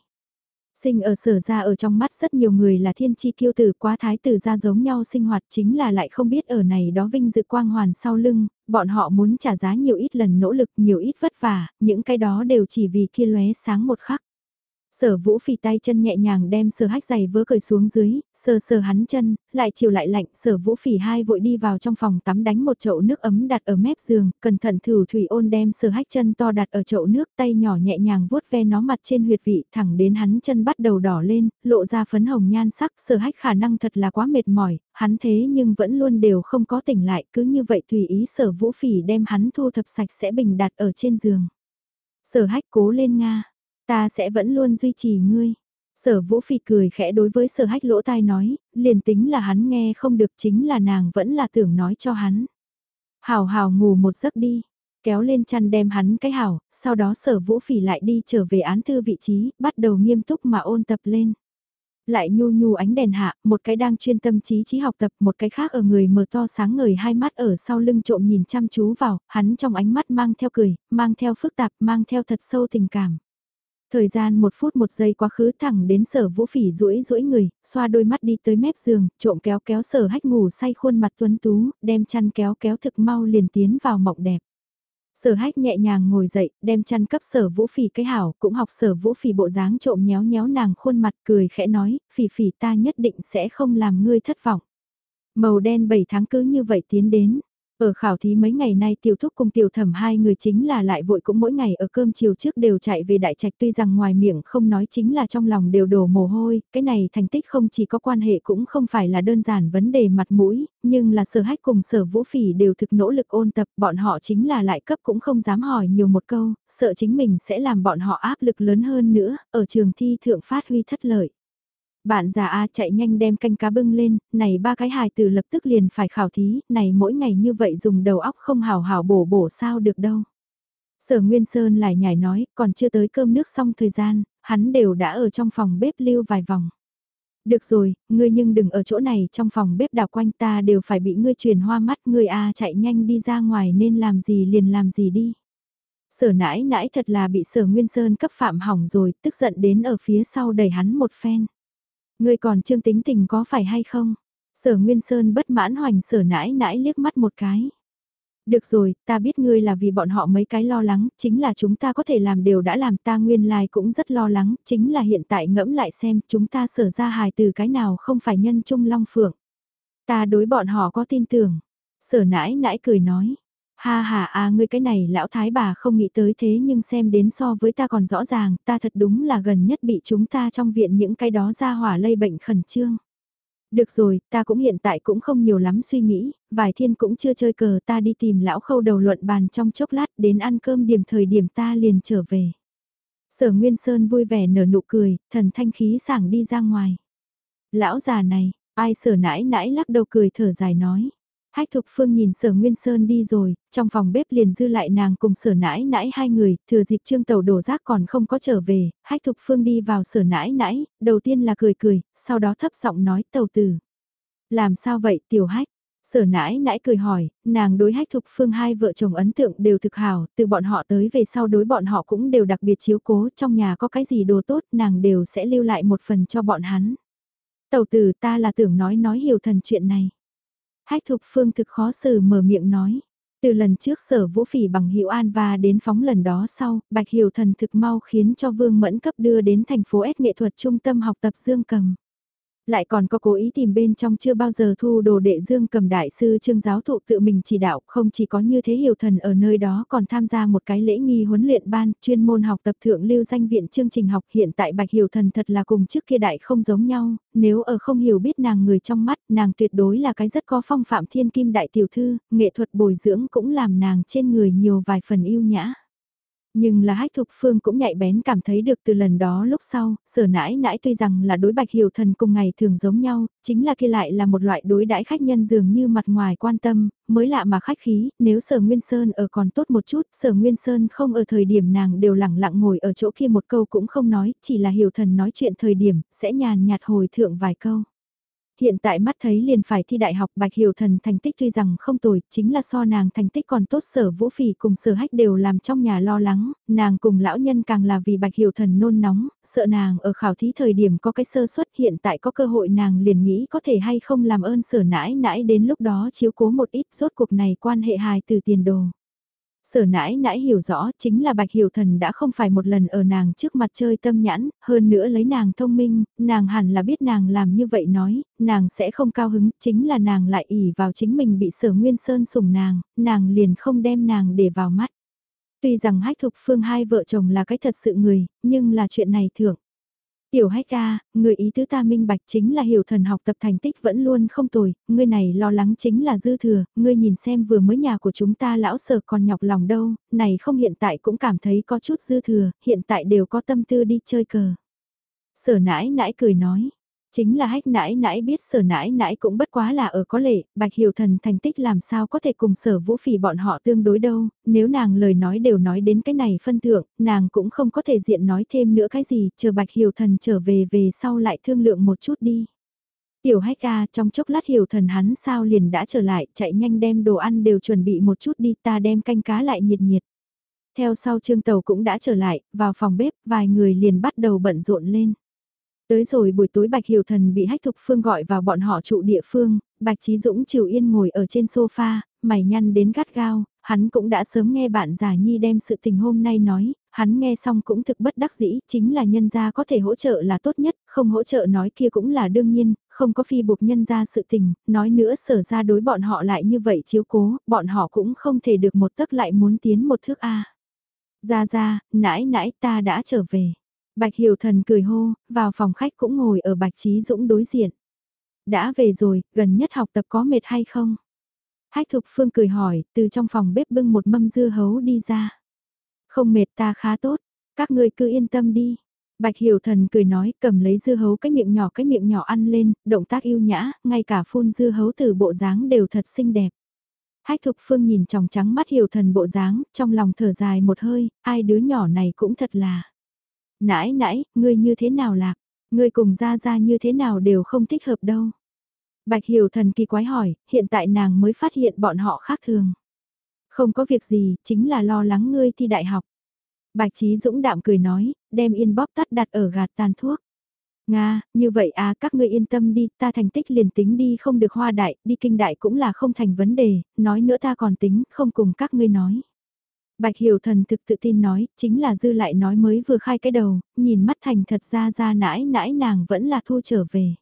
Sinh ở sở ra ở trong mắt rất nhiều người là thiên chi kiêu tử quá thái tử ra giống nhau sinh hoạt chính là lại không biết ở này đó vinh dự quang hoàn sau lưng, bọn họ muốn trả giá nhiều ít lần nỗ lực nhiều ít vất vả, những cái đó đều chỉ vì kia lóe sáng một khắc. Sở vũ phì tay chân nhẹ nhàng đem sở hách giày vớ cởi xuống dưới, sờ sờ hắn chân, lại chiều lại lạnh, sở vũ phì hai vội đi vào trong phòng tắm đánh một chậu nước ấm đặt ở mép giường, cẩn thận thử thủy ôn đem sở hách chân to đặt ở chậu nước tay nhỏ nhẹ nhàng vuốt ve nó mặt trên huyệt vị thẳng đến hắn chân bắt đầu đỏ lên, lộ ra phấn hồng nhan sắc, sở hách khả năng thật là quá mệt mỏi, hắn thế nhưng vẫn luôn đều không có tỉnh lại, cứ như vậy tùy ý sở vũ phì đem hắn thu thập sạch sẽ bình đặt ở trên giường. Sở hách cố lên Nga Ta sẽ vẫn luôn duy trì ngươi. Sở vũ phi cười khẽ đối với sở hách lỗ tai nói, liền tính là hắn nghe không được chính là nàng vẫn là tưởng nói cho hắn. Hào hào ngủ một giấc đi, kéo lên chăn đem hắn cái hảo, sau đó sở vũ phỉ lại đi trở về án thư vị trí, bắt đầu nghiêm túc mà ôn tập lên. lại nhu nhu ánh đèn hạ, một cái đang chuyên tâm trí trí học tập, một cái khác ở người mở to sáng ngời hai mắt ở sau lưng trộm nhìn chăm chú vào, hắn trong ánh mắt mang theo cười, mang theo phức tạp, mang theo thật sâu tình cảm. Thời gian một phút một giây quá khứ thẳng đến sở vũ phỉ rũi rũi người, xoa đôi mắt đi tới mép giường, trộm kéo kéo sở hách ngủ say khuôn mặt tuấn tú, đem chăn kéo kéo thực mau liền tiến vào mộng đẹp. Sở hách nhẹ nhàng ngồi dậy, đem chăn cấp sở vũ phỉ cái hảo, cũng học sở vũ phỉ bộ dáng trộm nhéo nhéo nàng khuôn mặt cười khẽ nói, phỉ phỉ ta nhất định sẽ không làm ngươi thất vọng. Màu đen 7 tháng cứ như vậy tiến đến, ở khảo thí mấy ngày nay tiểu thúc cùng tiểu thẩm hai người chính là lại vội cũng mỗi ngày ở cơm chiều trước đều chạy về đại trạch tuy rằng ngoài miệng không nói chính là trong lòng đều đổ mồ hôi, cái này thành tích không chỉ có quan hệ cũng không phải là đơn giản vấn đề mặt mũi, nhưng là sở hách cùng sở vũ phỉ đều thực nỗ lực ôn tập bọn họ chính là lại cấp cũng không dám hỏi nhiều một câu, sợ chính mình sẽ làm bọn họ áp lực lớn hơn nữa, ở trường thi thượng phát huy thất lợi. Bạn già A chạy nhanh đem canh cá bưng lên, này ba cái hài từ lập tức liền phải khảo thí, này mỗi ngày như vậy dùng đầu óc không hào hào bổ bổ sao được đâu. Sở Nguyên Sơn lại nhảy nói, còn chưa tới cơm nước xong thời gian, hắn đều đã ở trong phòng bếp lưu vài vòng. Được rồi, ngươi nhưng đừng ở chỗ này trong phòng bếp đào quanh ta đều phải bị ngươi truyền hoa mắt ngươi A chạy nhanh đi ra ngoài nên làm gì liền làm gì đi. Sở nãi nãi thật là bị sở Nguyên Sơn cấp phạm hỏng rồi, tức giận đến ở phía sau đẩy hắn một phen. Ngươi còn trương tính tình có phải hay không? Sở Nguyên Sơn bất mãn hoành sở nãi nãi liếc mắt một cái. Được rồi, ta biết ngươi là vì bọn họ mấy cái lo lắng, chính là chúng ta có thể làm đều đã làm ta nguyên lai cũng rất lo lắng, chính là hiện tại ngẫm lại xem chúng ta sở ra hài từ cái nào không phải nhân trung long phượng. Ta đối bọn họ có tin tưởng. Sở nãi nãi cười nói, Ha ha à ngươi cái này lão thái bà không nghĩ tới thế nhưng xem đến so với ta còn rõ ràng, ta thật đúng là gần nhất bị chúng ta trong viện những cái đó ra hỏa lây bệnh khẩn trương. Được rồi, ta cũng hiện tại cũng không nhiều lắm suy nghĩ, vài thiên cũng chưa chơi cờ ta đi tìm lão khâu đầu luận bàn trong chốc lát đến ăn cơm điểm thời điểm ta liền trở về. Sở Nguyên Sơn vui vẻ nở nụ cười, thần thanh khí sảng đi ra ngoài. Lão già này, ai sở nãi nãi lắc đầu cười thở dài nói. Hách Thục Phương nhìn Sở Nguyên Sơn đi rồi, trong phòng bếp liền dư lại nàng cùng Sở Nãi Nãi hai người, thừa dịp Trương Tẩu đổ rác còn không có trở về, Hách Thục Phương đi vào Sở Nãi Nãi, đầu tiên là cười cười, sau đó thấp giọng nói Tàu Tử. Làm sao vậy Tiểu Hách? Sở nãi nãi cười hỏi, nàng đối hách thục phương hai vợ chồng ấn tượng đều thực hảo, từ bọn họ tới về sau đối bọn họ cũng đều đặc biệt chiếu cố, trong nhà có cái gì đồ tốt nàng đều sẽ lưu lại một phần cho bọn hắn. Tầu tử ta là tưởng nói nói hiểu thần chuyện này. Hách thục phương thực khó xử mở miệng nói. Từ lần trước sở vũ phỉ bằng hiệu an và đến phóng lần đó sau, Bạch Hiểu Thần thực mau khiến cho Vương Mẫn cấp đưa đến thành phố S nghệ thuật trung tâm học tập Dương Cầm. Lại còn có cố ý tìm bên trong chưa bao giờ thu đồ đệ dương cầm đại sư trương giáo thụ tự mình chỉ đạo, không chỉ có như thế hiểu thần ở nơi đó còn tham gia một cái lễ nghi huấn luyện ban, chuyên môn học tập thượng lưu danh viện chương trình học hiện tại bạch hiểu thần thật là cùng trước kia đại không giống nhau, nếu ở không hiểu biết nàng người trong mắt, nàng tuyệt đối là cái rất có phong phạm thiên kim đại tiểu thư, nghệ thuật bồi dưỡng cũng làm nàng trên người nhiều vài phần yêu nhã. Nhưng là hách thục phương cũng nhạy bén cảm thấy được từ lần đó lúc sau, sở nãi nãi tuy rằng là đối bạch hiểu thần cùng ngày thường giống nhau, chính là kia lại là một loại đối đãi khách nhân dường như mặt ngoài quan tâm, mới lạ mà khách khí, nếu sở Nguyên Sơn ở còn tốt một chút, sở Nguyên Sơn không ở thời điểm nàng đều lặng lặng ngồi ở chỗ kia một câu cũng không nói, chỉ là hiểu thần nói chuyện thời điểm, sẽ nhàn nhạt hồi thượng vài câu. Hiện tại mắt thấy liền phải thi đại học Bạch Hiểu Thần thành tích tuy rằng không tồi, chính là so nàng thành tích còn tốt sở vũ phỉ cùng sở hách đều làm trong nhà lo lắng, nàng cùng lão nhân càng là vì Bạch Hiểu Thần nôn nóng, sợ nàng ở khảo thí thời điểm có cái sơ suất hiện tại có cơ hội nàng liền nghĩ có thể hay không làm ơn sở nãi nãi đến lúc đó chiếu cố một ít rốt cuộc này quan hệ hài từ tiền đồ. Sở nãi nãi hiểu rõ chính là Bạch Hiểu Thần đã không phải một lần ở nàng trước mặt chơi tâm nhãn, hơn nữa lấy nàng thông minh, nàng hẳn là biết nàng làm như vậy nói, nàng sẽ không cao hứng, chính là nàng lại ỉ vào chính mình bị sở Nguyên Sơn sủng nàng, nàng liền không đem nàng để vào mắt. Tuy rằng hách thục phương hai vợ chồng là cái thật sự người, nhưng là chuyện này thưởng. Tiểu hách ca, người ý tứ ta minh bạch chính là hiểu thần học tập thành tích vẫn luôn không tồi, ngươi này lo lắng chính là dư thừa, ngươi nhìn xem vừa mới nhà của chúng ta lão sở còn nhọc lòng đâu, này không hiện tại cũng cảm thấy có chút dư thừa, hiện tại đều có tâm tư đi chơi cờ. Sở nãi nãi cười nói, Chính là hách nãi nãi biết sở nãi nãi cũng bất quá là ở có lệ, bạch hiểu thần thành tích làm sao có thể cùng sở vũ phỉ bọn họ tương đối đâu, nếu nàng lời nói đều nói đến cái này phân thượng, nàng cũng không có thể diện nói thêm nữa cái gì, chờ bạch hiểu thần trở về về sau lại thương lượng một chút đi. Tiểu hách ca trong chốc lát hiểu thần hắn sao liền đã trở lại, chạy nhanh đem đồ ăn đều chuẩn bị một chút đi ta đem canh cá lại nhiệt nhiệt. Theo sau trương tàu cũng đã trở lại, vào phòng bếp, vài người liền bắt đầu bận rộn lên. Tới rồi buổi tối Bạch Hiểu Thần bị Hách Thục Phương gọi vào bọn họ trụ địa phương, Bạch Trí Dũng Triều yên ngồi ở trên sofa, mày nhăn đến gắt gao, hắn cũng đã sớm nghe bạn già nhi đem sự tình hôm nay nói, hắn nghe xong cũng thực bất đắc dĩ, chính là nhân gia có thể hỗ trợ là tốt nhất, không hỗ trợ nói kia cũng là đương nhiên, không có phi buộc nhân gia sự tình, nói nữa sở ra đối bọn họ lại như vậy chiếu cố, bọn họ cũng không thể được một tấc lại muốn tiến một thước A. Ra ra, nãi nãi ta đã trở về. Bạch Hiểu Thần cười hô, vào phòng khách cũng ngồi ở Bạch Trí Dũng đối diện. Đã về rồi, gần nhất học tập có mệt hay không? Hách Thục Phương cười hỏi, từ trong phòng bếp bưng một mâm dưa hấu đi ra. Không mệt ta khá tốt, các ngươi cứ yên tâm đi. Bạch Hiểu Thần cười nói, cầm lấy dưa hấu cái miệng nhỏ cái miệng nhỏ ăn lên, động tác yêu nhã, ngay cả phun dưa hấu từ bộ dáng đều thật xinh đẹp. Hách Thục Phương nhìn tròng trắng mắt Hiểu Thần bộ dáng, trong lòng thở dài một hơi, ai đứa nhỏ này cũng thật là. Nãi nãi, ngươi như thế nào lạc? Ngươi cùng ra ra như thế nào đều không thích hợp đâu. Bạch Hiểu Thần kỳ quái hỏi, hiện tại nàng mới phát hiện bọn họ khác thường. Không có việc gì, chính là lo lắng ngươi thi đại học. Bạch Trí Dũng đạm cười nói, đem yên bóp tắt đặt ở gạt tàn thuốc. Nga, như vậy à các ngươi yên tâm đi, ta thành tích liền tính đi không được hoa đại, đi kinh đại cũng là không thành vấn đề, nói nữa ta còn tính, không cùng các ngươi nói. Bạch Hiểu Thần thực tự tin nói, chính là dư lại nói mới vừa khai cái đầu, nhìn mắt thành thật ra ra nãi nãi nàng vẫn là thu trở về.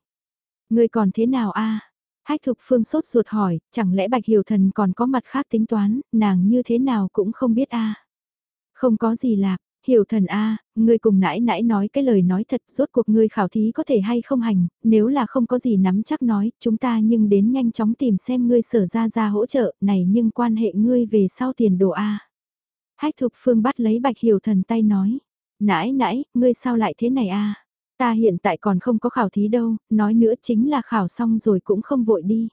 Ngươi còn thế nào a? Hách Thục Phương sốt ruột hỏi, chẳng lẽ Bạch Hiểu Thần còn có mặt khác tính toán, nàng như thế nào cũng không biết a. Không có gì lạc, Hiểu Thần a, ngươi cùng nãi nãi nói cái lời nói thật, rốt cuộc ngươi khảo thí có thể hay không hành, nếu là không có gì nắm chắc nói, chúng ta nhưng đến nhanh chóng tìm xem ngươi sở ra ra hỗ trợ, này nhưng quan hệ ngươi về sau tiền đồ a. Hách Thục Phương bắt lấy Bạch Hiểu Thần tay nói, nãi nãi, ngươi sao lại thế này a? Ta hiện tại còn không có khảo thí đâu, nói nữa chính là khảo xong rồi cũng không vội đi.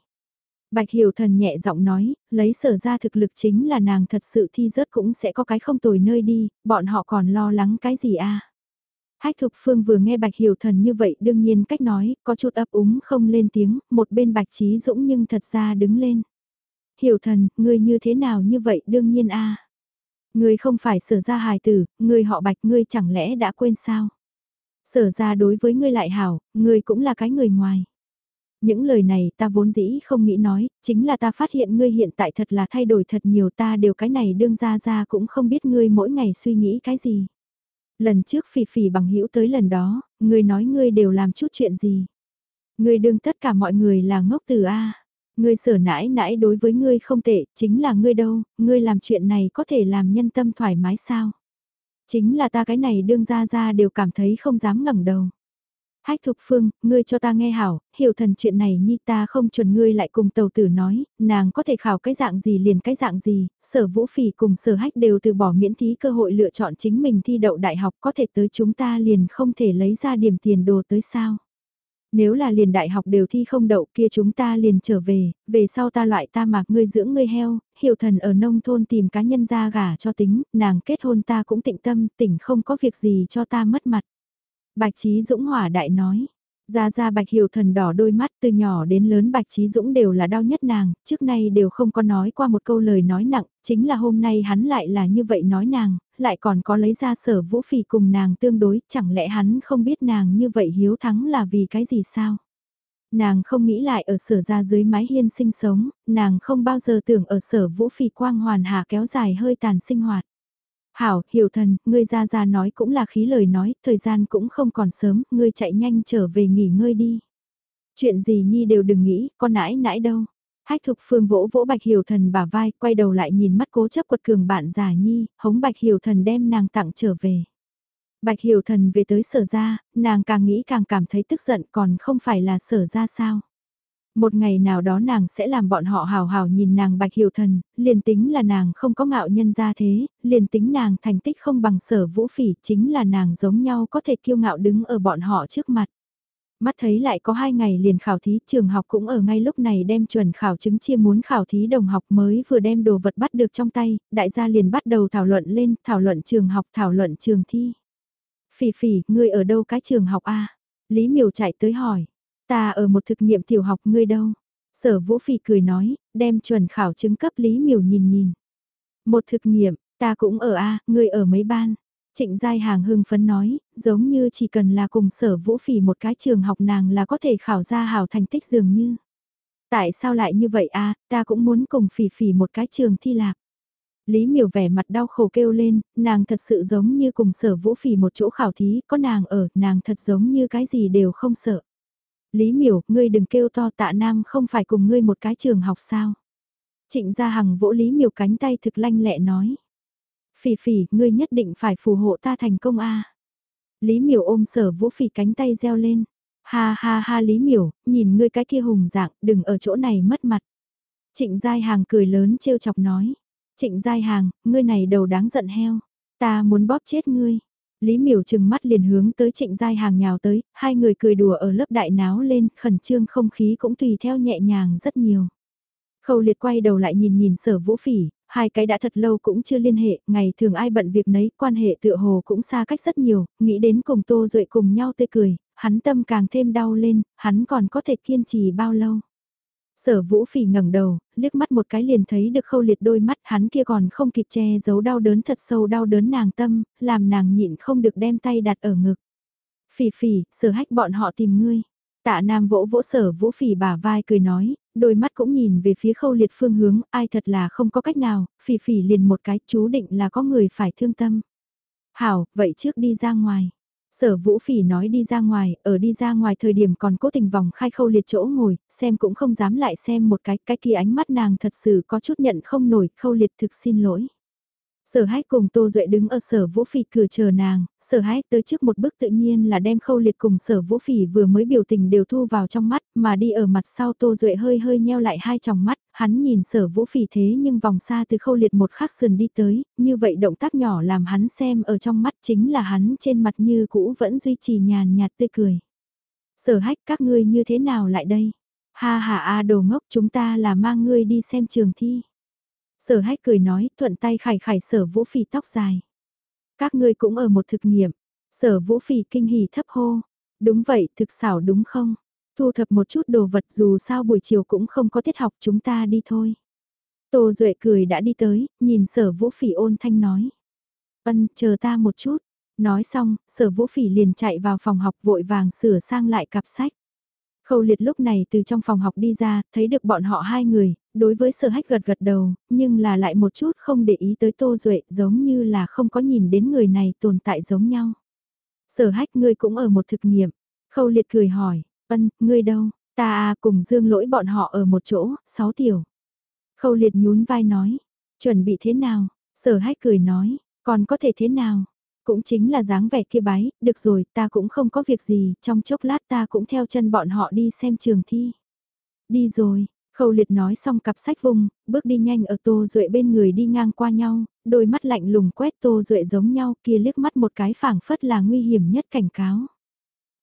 Bạch Hiểu Thần nhẹ giọng nói, lấy sở ra thực lực chính là nàng thật sự thi rớt cũng sẽ có cái không tồi nơi đi, bọn họ còn lo lắng cái gì a? Hách Thục Phương vừa nghe Bạch Hiểu Thần như vậy đương nhiên cách nói, có chút ấp úng không lên tiếng, một bên Bạch Trí Dũng nhưng thật ra đứng lên. Hiểu Thần, ngươi như thế nào như vậy đương nhiên a. Ngươi không phải sở ra hài tử, ngươi họ Bạch ngươi chẳng lẽ đã quên sao? Sở ra đối với ngươi lại hảo, ngươi cũng là cái người ngoài. Những lời này ta vốn dĩ không nghĩ nói, chính là ta phát hiện ngươi hiện tại thật là thay đổi thật nhiều ta đều cái này đương ra ra cũng không biết ngươi mỗi ngày suy nghĩ cái gì. Lần trước phỉ phỉ bằng hữu tới lần đó, ngươi nói ngươi đều làm chút chuyện gì. Ngươi đương tất cả mọi người là ngốc từ A. Ngươi sở nãi nãi đối với ngươi không tệ, chính là ngươi đâu, ngươi làm chuyện này có thể làm nhân tâm thoải mái sao? Chính là ta cái này đương ra ra đều cảm thấy không dám ngẩng đầu. Hách Thục Phương, ngươi cho ta nghe hảo, hiểu thần chuyện này nhi ta không chuẩn ngươi lại cùng tàu tử nói, nàng có thể khảo cái dạng gì liền cái dạng gì, sở vũ phỉ cùng sở hách đều từ bỏ miễn thí cơ hội lựa chọn chính mình thi đậu đại học có thể tới chúng ta liền không thể lấy ra điểm tiền đồ tới sao. Nếu là liền đại học đều thi không đậu kia chúng ta liền trở về, về sau ta loại ta mạc ngươi dưỡng ngươi heo, hiểu thần ở nông thôn tìm cá nhân ra gả cho tính, nàng kết hôn ta cũng tịnh tâm, tỉnh không có việc gì cho ta mất mặt. Bạch Trí Dũng hỏa đại nói. Ra ra Bạch Hiểu Thần đỏ đôi mắt từ nhỏ đến lớn Bạch Trí Dũng đều là đau nhất nàng, trước nay đều không có nói qua một câu lời nói nặng, chính là hôm nay hắn lại là như vậy nói nàng, lại còn có lấy ra sở vũ phỉ cùng nàng tương đối, chẳng lẽ hắn không biết nàng như vậy hiếu thắng là vì cái gì sao? Nàng không nghĩ lại ở sở ra dưới mái hiên sinh sống, nàng không bao giờ tưởng ở sở vũ phỉ quang hoàn hạ kéo dài hơi tàn sinh hoạt. Hảo, hiểu thần, ngươi ra ra nói cũng là khí lời nói, thời gian cũng không còn sớm, ngươi chạy nhanh trở về nghỉ ngơi đi. Chuyện gì nhi đều đừng nghĩ, con nãi nãi đâu. Hách thục phương vỗ vỗ bạch hiểu thần bả vai, quay đầu lại nhìn mắt cố chấp quật cường bạn già nhi, hống bạch hiểu thần đem nàng tặng trở về. Bạch hiểu thần về tới sở ra, nàng càng nghĩ càng cảm thấy tức giận còn không phải là sở ra sao. Một ngày nào đó nàng sẽ làm bọn họ hào hào nhìn nàng bạch hiểu thần, liền tính là nàng không có ngạo nhân ra thế, liền tính nàng thành tích không bằng sở vũ phỉ chính là nàng giống nhau có thể kiêu ngạo đứng ở bọn họ trước mặt. Mắt thấy lại có hai ngày liền khảo thí, trường học cũng ở ngay lúc này đem chuẩn khảo chứng chia muốn khảo thí đồng học mới vừa đem đồ vật bắt được trong tay, đại gia liền bắt đầu thảo luận lên, thảo luận trường học, thảo luận trường thi. Phỉ phỉ, ngươi ở đâu cái trường học A? Lý miều chạy tới hỏi. Ta ở một thực nghiệm tiểu học ngươi đâu? Sở vũ phỉ cười nói, đem chuẩn khảo chứng cấp Lý miều nhìn nhìn. Một thực nghiệm, ta cũng ở A, ngươi ở mấy ban? Trịnh Giai Hàng hưng phấn nói, giống như chỉ cần là cùng sở vũ phỉ một cái trường học nàng là có thể khảo ra hảo thành tích dường như. Tại sao lại như vậy a ta cũng muốn cùng phỉ phỉ một cái trường thi lạc. Lý miều vẻ mặt đau khổ kêu lên, nàng thật sự giống như cùng sở vũ phỉ một chỗ khảo thí, có nàng ở, nàng thật giống như cái gì đều không sợ. Lý miều, ngươi đừng kêu to tạ nam không phải cùng ngươi một cái trường học sao. Trịnh gia hằng vỗ Lý miều cánh tay thực lanh lẹ nói. Phỉ phỉ, ngươi nhất định phải phù hộ ta thành công a. Lý miểu ôm sở vũ phỉ cánh tay reo lên. Ha ha ha Lý miểu, nhìn ngươi cái kia hùng dạng, đừng ở chỗ này mất mặt. Trịnh Giai Hàng cười lớn trêu chọc nói. Trịnh Giai Hàng, ngươi này đầu đáng giận heo. Ta muốn bóp chết ngươi. Lý miểu chừng mắt liền hướng tới trịnh Giai Hàng nhào tới, hai người cười đùa ở lớp đại náo lên, khẩn trương không khí cũng tùy theo nhẹ nhàng rất nhiều. Khâu liệt quay đầu lại nhìn nhìn sở vũ phỉ, hai cái đã thật lâu cũng chưa liên hệ, ngày thường ai bận việc nấy, quan hệ tựa hồ cũng xa cách rất nhiều, nghĩ đến cùng Tô Duệ cùng nhau tươi cười, hắn tâm càng thêm đau lên, hắn còn có thể kiên trì bao lâu. Sở vũ phỉ ngẩng đầu, liếc mắt một cái liền thấy được khâu liệt đôi mắt hắn kia còn không kịp che giấu đau đớn thật sâu đau đớn nàng tâm, làm nàng nhịn không được đem tay đặt ở ngực. Phỉ phỉ, sở hách bọn họ tìm ngươi. Tạ Nam vỗ vỗ sở vũ phỉ bả vai cười nói, đôi mắt cũng nhìn về phía khâu liệt phương hướng, ai thật là không có cách nào, phỉ phỉ liền một cái chú định là có người phải thương tâm. Hảo, vậy trước đi ra ngoài. Sở vũ phỉ nói đi ra ngoài, ở đi ra ngoài thời điểm còn cố tình vòng khai khâu liệt chỗ ngồi, xem cũng không dám lại xem một cái, cái kia ánh mắt nàng thật sự có chút nhận không nổi, khâu liệt thực xin lỗi. Sở hách cùng Tô Duệ đứng ở sở vũ phỉ cửa chờ nàng, sở hách tới trước một bước tự nhiên là đem khâu liệt cùng sở vũ phỉ vừa mới biểu tình đều thu vào trong mắt, mà đi ở mặt sau Tô Duệ hơi hơi nheo lại hai tròng mắt, hắn nhìn sở vũ phỉ thế nhưng vòng xa từ khâu liệt một khắc sườn đi tới, như vậy động tác nhỏ làm hắn xem ở trong mắt chính là hắn trên mặt như cũ vẫn duy trì nhàn nhạt tươi cười. Sở hách các ngươi như thế nào lại đây? Ha ha a đồ ngốc chúng ta là mang ngươi đi xem trường thi. Sở hách cười nói, thuận tay khải khải sở vũ phỉ tóc dài. Các ngươi cũng ở một thực nghiệm. Sở vũ phỉ kinh hỉ thấp hô. Đúng vậy, thực xảo đúng không? Thu thập một chút đồ vật dù sao buổi chiều cũng không có tiết học chúng ta đi thôi. Tô Duệ cười đã đi tới, nhìn sở vũ phỉ ôn thanh nói. Ân, chờ ta một chút. Nói xong, sở vũ phỉ liền chạy vào phòng học vội vàng sửa sang lại cặp sách. Khâu liệt lúc này từ trong phòng học đi ra, thấy được bọn họ hai người, đối với sở hách gật gật đầu, nhưng là lại một chút không để ý tới Tô Duệ giống như là không có nhìn đến người này tồn tại giống nhau. Sở hách ngươi cũng ở một thực nghiệm. Khâu liệt cười hỏi, ân, ngươi đâu, ta à cùng dương lỗi bọn họ ở một chỗ, sáu tiểu. Khâu liệt nhún vai nói, chuẩn bị thế nào, sở hách cười nói, còn có thể thế nào, cũng chính là dáng vẻ kia bái, được rồi, ta cũng không có việc gì, trong chốc lát ta cũng theo chân bọn họ đi xem trường thi. Đi rồi, Khâu liệt nói xong cặp sách vùng, bước đi nhanh ở Tô Duệ bên người đi ngang qua nhau, đôi mắt lạnh lùng quét Tô Duệ giống nhau kia liếc mắt một cái phảng phất là nguy hiểm nhất cảnh cáo.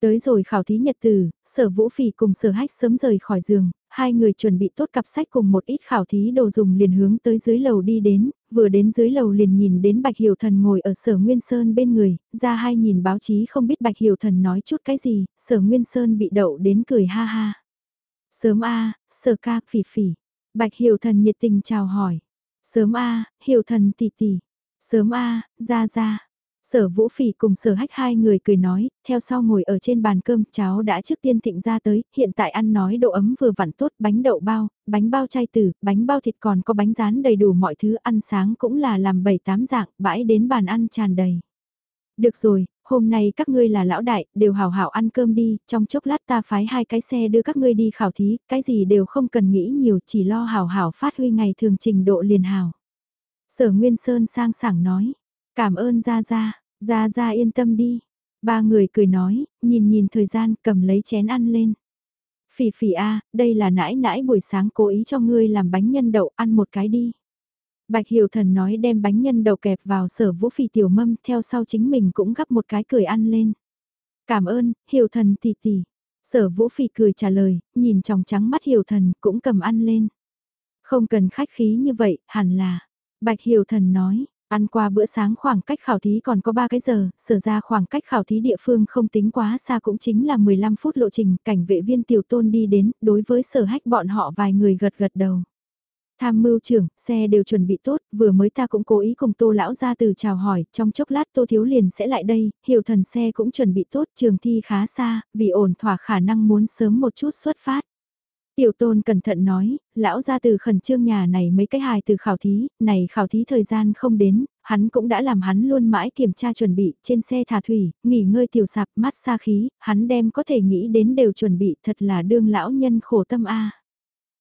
Tới rồi khảo thí nhật từ sở vũ phỉ cùng sở hách sớm rời khỏi giường, hai người chuẩn bị tốt cặp sách cùng một ít khảo thí đồ dùng liền hướng tới dưới lầu đi đến, vừa đến dưới lầu liền nhìn đến Bạch Hiểu Thần ngồi ở sở Nguyên Sơn bên người, ra hai nhìn báo chí không biết Bạch Hiểu Thần nói chút cái gì, sở Nguyên Sơn bị đậu đến cười ha ha. Sớm a sở ca phỉ phỉ, Bạch Hiểu Thần nhiệt tình chào hỏi. Sớm a Hiểu Thần tỷ tỷ, sớm a ra ra. Sở Vũ Phỉ cùng Sở Hách hai người cười nói, theo sau ngồi ở trên bàn cơm, cháu đã trước tiên thịnh ra tới, hiện tại ăn nói độ ấm vừa vặn tốt, bánh đậu bao, bánh bao chay tử, bánh bao thịt còn có bánh rán đầy đủ mọi thứ ăn sáng cũng là làm bảy tám dạng, bãi đến bàn ăn tràn đầy. Được rồi, hôm nay các ngươi là lão đại, đều hào hảo ăn cơm đi, trong chốc lát ta phái hai cái xe đưa các ngươi đi khảo thí, cái gì đều không cần nghĩ nhiều, chỉ lo hào hảo phát huy ngày thường trình độ liền hào. Sở Nguyên Sơn sang sảng nói, cảm ơn Gia Gia, Gia Gia yên tâm đi. Ba người cười nói, nhìn nhìn thời gian cầm lấy chén ăn lên. Phỉ phỉ a, đây là nãi nãi buổi sáng cố ý cho ngươi làm bánh nhân đậu ăn một cái đi. Bạch Hiểu Thần nói đem bánh nhân đậu kẹp vào sở vũ phỉ tiểu mâm theo sau chính mình cũng gắp một cái cười ăn lên. Cảm ơn, Hiểu Thần tỷ tỷ. Sở Vũ Phỉ cười trả lời, nhìn tròng trắng mắt hiểu thần cũng cầm ăn lên. Không cần khách khí như vậy, hẳn là. Bạch hiểu thần nói, Ăn qua bữa sáng khoảng cách khảo thí còn có 3 cái giờ, sở ra khoảng cách khảo thí địa phương không tính quá xa cũng chính là 15 phút lộ trình, cảnh vệ viên tiểu tôn đi đến, đối với sở hách bọn họ vài người gật gật đầu. Tham mưu trưởng, xe đều chuẩn bị tốt, vừa mới ta cũng cố ý cùng tô lão ra từ chào hỏi, trong chốc lát tô thiếu liền sẽ lại đây, hiểu thần xe cũng chuẩn bị tốt, trường thi khá xa, vì ổn thỏa khả năng muốn sớm một chút xuất phát. Tiểu tôn cẩn thận nói, lão ra từ khẩn trương nhà này mấy cái hài từ khảo thí, này khảo thí thời gian không đến, hắn cũng đã làm hắn luôn mãi kiểm tra chuẩn bị trên xe thả thủy, nghỉ ngơi tiểu sạp mát xa khí, hắn đem có thể nghĩ đến đều chuẩn bị thật là đương lão nhân khổ tâm a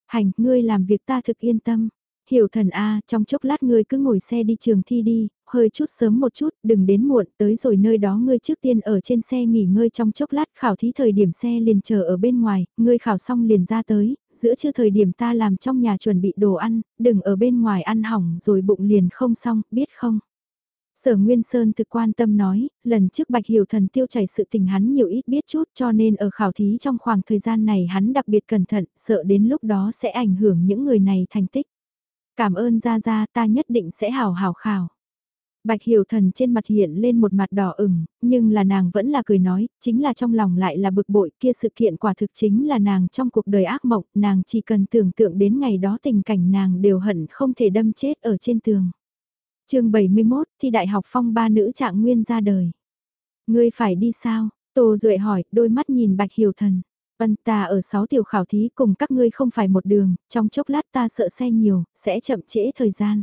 Hành, ngươi làm việc ta thực yên tâm. Hiểu thần A, trong chốc lát ngươi cứ ngồi xe đi trường thi đi, hơi chút sớm một chút, đừng đến muộn, tới rồi nơi đó ngươi trước tiên ở trên xe nghỉ ngơi trong chốc lát khảo thí thời điểm xe liền chờ ở bên ngoài, ngươi khảo xong liền ra tới, giữa trưa thời điểm ta làm trong nhà chuẩn bị đồ ăn, đừng ở bên ngoài ăn hỏng rồi bụng liền không xong, biết không? Sở Nguyên Sơn thực quan tâm nói, lần trước Bạch Hiểu Thần tiêu chảy sự tình hắn nhiều ít biết chút cho nên ở khảo thí trong khoảng thời gian này hắn đặc biệt cẩn thận, sợ đến lúc đó sẽ ảnh hưởng những người này thành tích. Cảm ơn Gia Gia ta nhất định sẽ hào hào khảo. Bạch Hiểu Thần trên mặt hiện lên một mặt đỏ ửng, nhưng là nàng vẫn là cười nói, chính là trong lòng lại là bực bội kia sự kiện quả thực chính là nàng trong cuộc đời ác mộng, nàng chỉ cần tưởng tượng đến ngày đó tình cảnh nàng đều hận không thể đâm chết ở trên tường. chương 71 thi đại học phong ba nữ trạng nguyên ra đời. Ngươi phải đi sao? Tô Duệ hỏi, đôi mắt nhìn Bạch Hiểu Thần. Vân ta ở 6 tiểu khảo thí cùng các ngươi không phải một đường, trong chốc lát ta sợ xe nhiều, sẽ chậm trễ thời gian.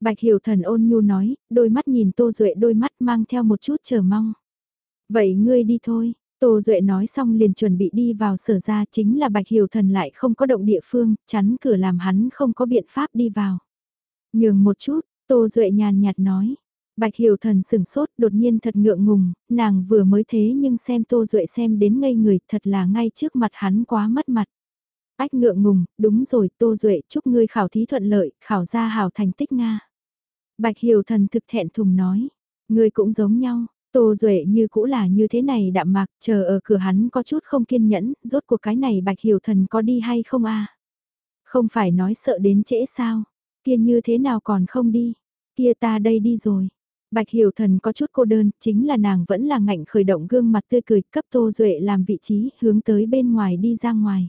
Bạch Hiểu Thần ôn nhu nói, đôi mắt nhìn Tô Duệ đôi mắt mang theo một chút chờ mong. Vậy ngươi đi thôi, Tô Duệ nói xong liền chuẩn bị đi vào sở ra chính là Bạch Hiểu Thần lại không có động địa phương, chắn cửa làm hắn không có biện pháp đi vào. Nhường một chút, Tô Duệ nhàn nhạt nói. Bạch Hiểu Thần sừng sốt đột nhiên thật ngượng ngùng, nàng vừa mới thế nhưng xem Tô Duệ xem đến ngây người thật là ngay trước mặt hắn quá mất mặt. Ách ngượng ngùng, đúng rồi Tô Duệ chúc ngươi khảo thí thuận lợi, khảo ra hào thành tích Nga. Bạch Hiểu Thần thực thẹn thùng nói, ngươi cũng giống nhau, Tô Duệ như cũ là như thế này đạm mạc, chờ ở cửa hắn có chút không kiên nhẫn, rốt cuộc cái này Bạch Hiểu Thần có đi hay không a Không phải nói sợ đến trễ sao, kia như thế nào còn không đi, kia ta đây đi rồi. Bạch Hiểu Thần có chút cô đơn, chính là nàng vẫn là ngạnh khởi động gương mặt tươi cười, cấp Tô Duệ làm vị trí, hướng tới bên ngoài đi ra ngoài.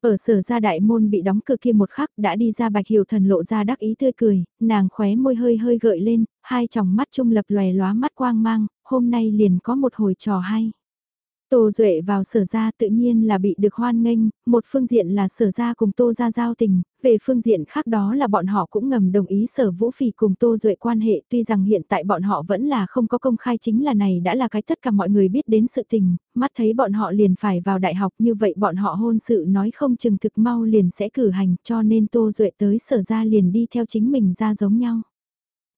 Ở sở ra đại môn bị đóng cửa kia một khắc đã đi ra bạch hiểu thần lộ ra đắc ý tươi cười, nàng khóe môi hơi hơi gợi lên, hai tròng mắt trung lập lòe lóa mắt quang mang, hôm nay liền có một hồi trò hay. Tô Duệ vào sở ra tự nhiên là bị được hoan nghênh, một phương diện là sở ra cùng Tô ra giao tình, về phương diện khác đó là bọn họ cũng ngầm đồng ý sở vũ phỉ cùng Tô Duệ quan hệ tuy rằng hiện tại bọn họ vẫn là không có công khai chính là này đã là cái tất cả mọi người biết đến sự tình, mắt thấy bọn họ liền phải vào đại học như vậy bọn họ hôn sự nói không chừng thực mau liền sẽ cử hành cho nên Tô Duệ tới sở ra liền đi theo chính mình ra giống nhau.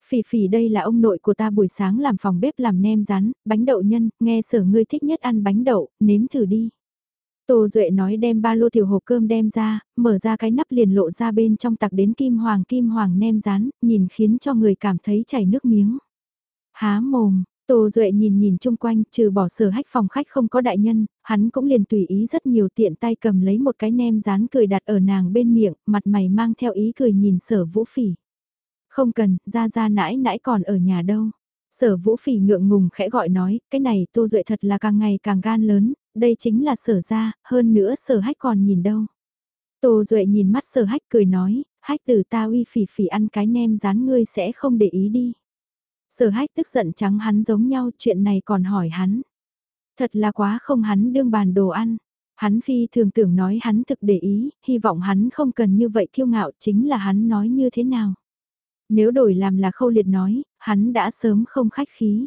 Phỉ phỉ đây là ông nội của ta buổi sáng làm phòng bếp làm nem rán, bánh đậu nhân, nghe sở ngươi thích nhất ăn bánh đậu, nếm thử đi. Tô Duệ nói đem ba lô tiểu hộp cơm đem ra, mở ra cái nắp liền lộ ra bên trong tặc đến kim hoàng kim hoàng nem rán, nhìn khiến cho người cảm thấy chảy nước miếng. Há mồm, Tô Duệ nhìn nhìn chung quanh, trừ bỏ sở hách phòng khách không có đại nhân, hắn cũng liền tùy ý rất nhiều tiện tay cầm lấy một cái nem rán cười đặt ở nàng bên miệng, mặt mày mang theo ý cười nhìn sở vũ phỉ. Không cần, ra ra nãi nãi còn ở nhà đâu. Sở vũ phỉ ngượng ngùng khẽ gọi nói, cái này tô duệ thật là càng ngày càng gan lớn, đây chính là sở ra, hơn nữa sở hách còn nhìn đâu. Tô duệ nhìn mắt sở hách cười nói, hách từ ta uy phỉ phỉ ăn cái nem rán ngươi sẽ không để ý đi. Sở hách tức giận trắng hắn giống nhau chuyện này còn hỏi hắn. Thật là quá không hắn đương bàn đồ ăn. Hắn phi thường tưởng nói hắn thực để ý, hy vọng hắn không cần như vậy kiêu ngạo chính là hắn nói như thế nào. Nếu đổi làm là khâu liệt nói, hắn đã sớm không khách khí.